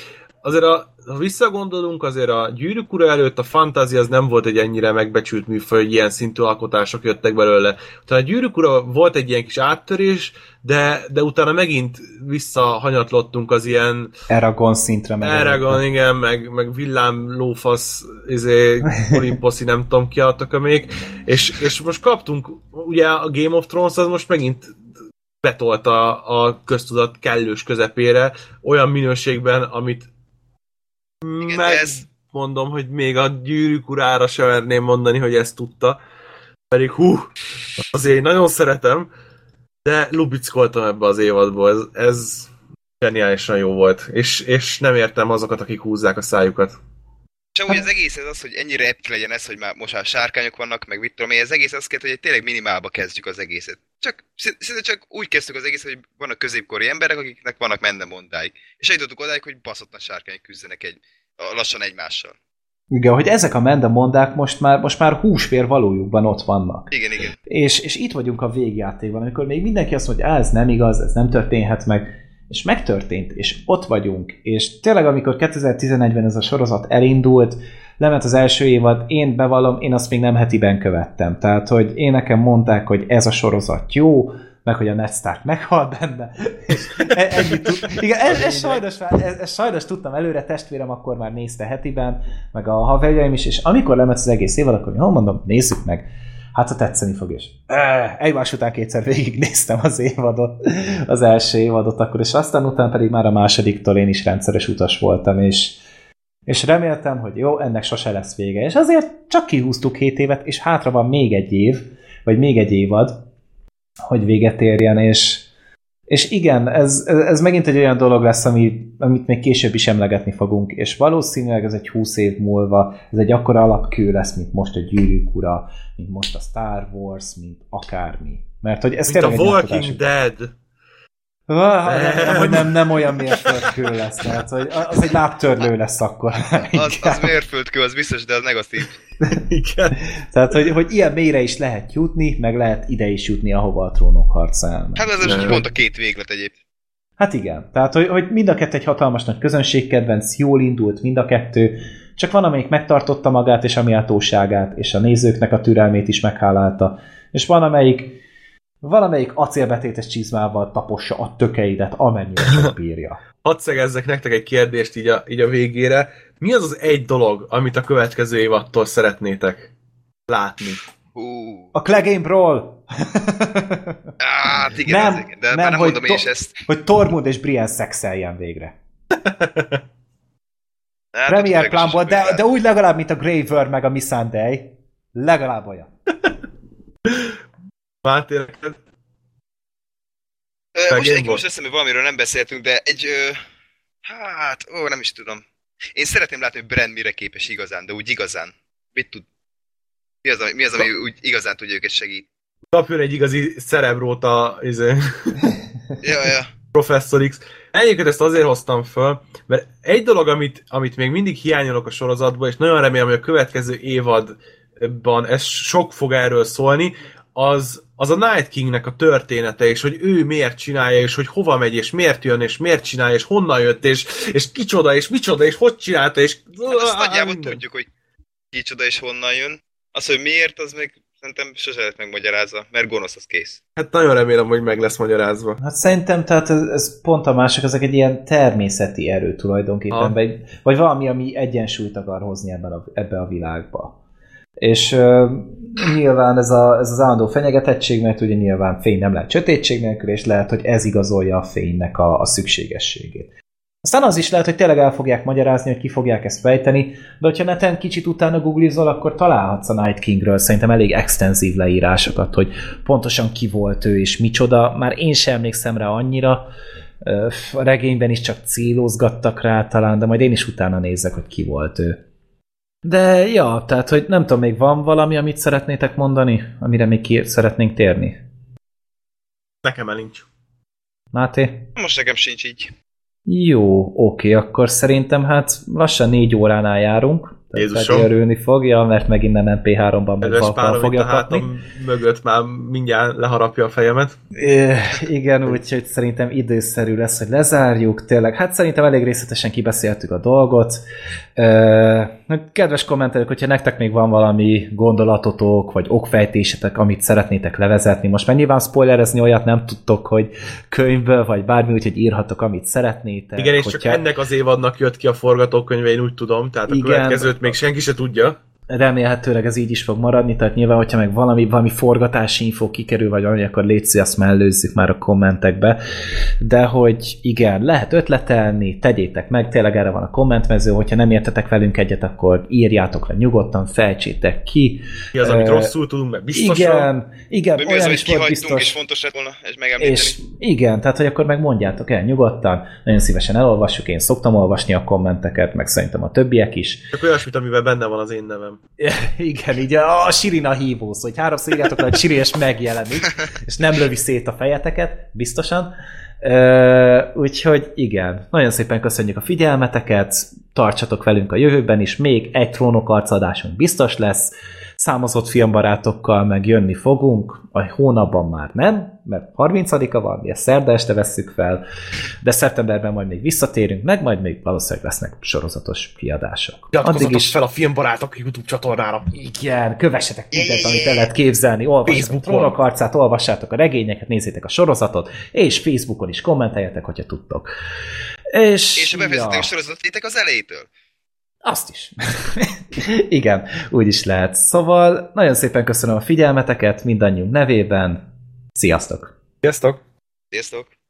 azért a, ha visszagondolunk, azért a gyűrűk ura előtt a fantazi az nem volt egy ennyire megbecsült műfaj, hogy ilyen szintű alkotások jöttek belőle. Utána a gyűrűk ura volt egy ilyen kis áttörés, de, de utána megint visszahanyatlottunk az ilyen Eragon szintre meg. Eragon, igen, meg, meg villám, lófasz, izé, olimposzi, nem tudom ki a tökömék, és, és most kaptunk, ugye a Game of Thrones az most megint betolta a köztudat kellős közepére, olyan minőségben, amit Igen, meg ez- mondom, hogy még a gyűrűk urára sem merném mondani, hogy ezt tudta. Pedig hú, azért nagyon szeretem, de lubickoltam ebbe az évadból. Ez, ez zseniálisan jó volt. És, és nem értem azokat, akik húzzák a szájukat. És amúgy az egész ez az, hogy ennyire epik legyen ez, hogy már most már sárkányok vannak, meg mit tudom én, az egész azt kell, hogy tényleg minimálba kezdjük az egészet. Csak, szinte csak úgy kezdtük az egészet, hogy vannak középkori emberek, akiknek vannak mendemondáik. És eljutottuk odáig, hogy baszott nagy sárkányok küzdenek egy, lassan egymással. Igen, hogy ezek a mendemondák most már, most már húsvér valójukban ott vannak. Igen, igen. És, és itt vagyunk a végjátékban, amikor még mindenki azt mondja, ez nem igaz, ez nem történhet meg, és megtörtént, és ott vagyunk, és tényleg amikor 2011-ben ez a sorozat elindult, lement az első évad, én bevallom, én azt még nem hetiben követtem, tehát, hogy én nekem mondták, hogy ez a sorozat jó, meg hogy a Ned Stark meghal benne, (laughs) és e- ennyit. Igen, ez, ez, sajnos, ez, ez sajnos tudtam előre, testvérem akkor már nézte hetiben, meg a haverjaim is, és amikor lement az egész évad, akkor jó, mondom, nézzük meg. Hát, ha tetszeni fog is. Eh, Egymás után kétszer végignéztem az évadot, az első évadot akkor, és aztán után pedig már a másodiktól én is rendszeres utas voltam, és, és reméltem, hogy jó, ennek sose lesz vége. És azért csak kihúztuk 7 évet, és hátra van még egy év, vagy még egy évad, hogy véget érjen, és, és igen, ez, ez, megint egy olyan dolog lesz, ami, amit még később is emlegetni fogunk, és valószínűleg ez egy 20 év múlva, ez egy akkora alapkő lesz, mint most a Gyűrűk ura, mint most a Star Wars, mint akármi. Mert hogy ez Mint a Walking Dead. Nem, nem, hogy nem, nem olyan mérföldkő lesz, tehát hogy az egy lábtörlő lesz akkor. Az, az mérföldkő, az biztos, de az negatív. (laughs) Igen. Tehát, hogy, hogy ilyen mélyre is lehet jutni, meg lehet ide is jutni, ahova a trónok elmegy. Hát ez most pont a két véglet egyébként. Hát igen. Tehát, hogy, hogy mind a kettő egy hatalmas nagy közönségkedvenc, jól indult mind a kettő, csak van, amelyik megtartotta magát és a méltóságát, és a nézőknek a türelmét is meghálálta, és van, amelyik valamelyik acélbetétes csizmával tapossa a tökeidet, amennyire csak (laughs) bírja. Hadd szegezzek nektek egy kérdést így a, így a végére. Mi az az egy dolog, amit a következő évattól szeretnétek látni? Hú. A Clegane Brawl! (laughs) Hát igen, Nem, igen. De nem, már nem hogy mondom én is ezt. hogy Tormund és Brienne szexeljen végre. Hát, Premier ott plánból, meg is de, de úgy legalább, mint a Worm meg a Missandei. Legalább olyan. Máté, neked? Ö, most Boy. most eszembe valamiről nem beszéltünk, de egy... Ö, hát, ó, nem is tudom. Én szeretném látni, hogy Brand mire képes igazán, de úgy igazán. Mit tud? Mi az, ami, mi az, ami úgy igazán tudja őket segít? Kapjon egy igazi cerebrót a izé, (laughs) Ja, ja. Professor X. Egyébként ezt azért hoztam föl, mert egy dolog, amit, amit még mindig hiányolok a sorozatból, és nagyon remélem, hogy a következő évadban ez sok fog erről szólni, az, az a Night Kingnek a története, és hogy ő miért csinálja, és hogy hova megy, és miért jön, és miért csinálja, és honnan jött, és, és kicsoda, és micsoda, és hogy csinálta, és... Hát azt nagyjából tudjuk, hogy kicsoda és honnan jön. Az, hogy miért, az meg Szerintem sose lett megmagyarázva, mert gonosz az kész. Hát nagyon remélem, hogy meg lesz magyarázva. Hát szerintem tehát ez, ez pont a másik, ezek egy ilyen természeti erő tulajdonképpen, Ha. vagy, vagy valami, ami egyensúlyt akar hozni ebben a, ebbe a világba. És uh, nyilván ez, a, ez az állandó fenyegetettség, mert ugye nyilván fény nem lehet sötétség nélkül, és lehet, hogy ez igazolja a fénynek a, a szükségességét. Aztán az is lehet, hogy tényleg el fogják magyarázni, hogy ki fogják ezt fejteni, de hogyha neten kicsit utána googlizol, akkor találhatsz a Night Kingről szerintem elég extenzív leírásokat, hogy pontosan ki volt ő és micsoda. Már én sem emlékszem rá annyira, Ö, a regényben is csak célozgattak rá talán, de majd én is utána nézek, hogy ki volt ő. De ja, tehát, hogy nem tudom, még van valami, amit szeretnétek mondani, amire még ki szeretnénk térni? Nekem el nincs. Máté? Most nekem sincs így. Jó, oké, akkor szerintem hát lassan négy óránál járunk. Jézusom. Örülni fogja, mert megint nem MP3-ban meg fogja a kapni. hátam mögött már mindjárt leharapja a fejemet. É, igen, úgyhogy szerintem időszerű lesz, hogy lezárjuk. Tényleg, hát szerintem elég részletesen kibeszéltük a dolgot. Ö, Kedves kommentelők, hogyha nektek még van valami gondolatotok, vagy okfejtésetek, amit szeretnétek levezetni, most már nyilván spoilerezni olyat nem tudtok, hogy könyvből, vagy bármi, úgyhogy írhatok, amit szeretnétek. Igen, és csak Hogyha- ennek az évadnak jött ki a forgatókönyve, én úgy tudom, tehát a Igen. következőt még senki se tudja. Remélhetőleg ez így is fog maradni, tehát nyilván, hogyha meg valami, valami forgatási info kikerül, vagy valami, akkor légy szíves, azt mellőzzük már a kommentekbe. De hogy igen, lehet ötletelni, tegyétek meg, tényleg erre van a kommentmező, hogyha nem értetek velünk egyet, akkor írjátok le nyugodtan, fejtsétek ki. Mi az, amit Ö, rosszul tudunk, mert biztosan. Igen, igen, mi az, olyan hogy is volt kihagytunk, és biztos. fontos lett volna és megemlíteni. És igen, tehát hogy akkor meg mondjátok el nyugodtan, nagyon szívesen elolvassuk, én szoktam olvasni a kommenteket, meg szerintem a többiek is. Csak olyasmit, amivel benne van az én nevem. (laughs) Igen, így a, a Sirina hívósz, hogy háromszor írjátok le, hogy Siri és megjelenik, és nem lövi szét a fejeteket, biztosan. Ö, úgyhogy igen, nagyon szépen köszönjük a figyelmeteket, tartsatok velünk a jövőben is, még egy trónok adásunk biztos lesz, számozott filmbarátokkal meg jönni fogunk, a hónapban már nem, mert 30-a van, mi ezt szerda este vesszük fel, de szeptemberben majd még visszatérünk, meg majd még valószínűleg lesznek sorozatos kiadások. Iratkozzatok fel a Filmbarátok YouTube csatornára. Igen, kövessetek mindent, amit el lehet képzelni, olvassátok a trónok arcát, olvassátok a regényeket, nézzétek a sorozatot, és Facebookon is kommenteljetek, hogyha tudtok. És, És a bevezető ja, sorozat létek az elejétől. Azt is. (laughs) Igen, úgy is lehet. Szóval nagyon szépen köszönöm a figyelmeteket mindannyiunk nevében. Sziasztok! Sziasztok! Sziasztok!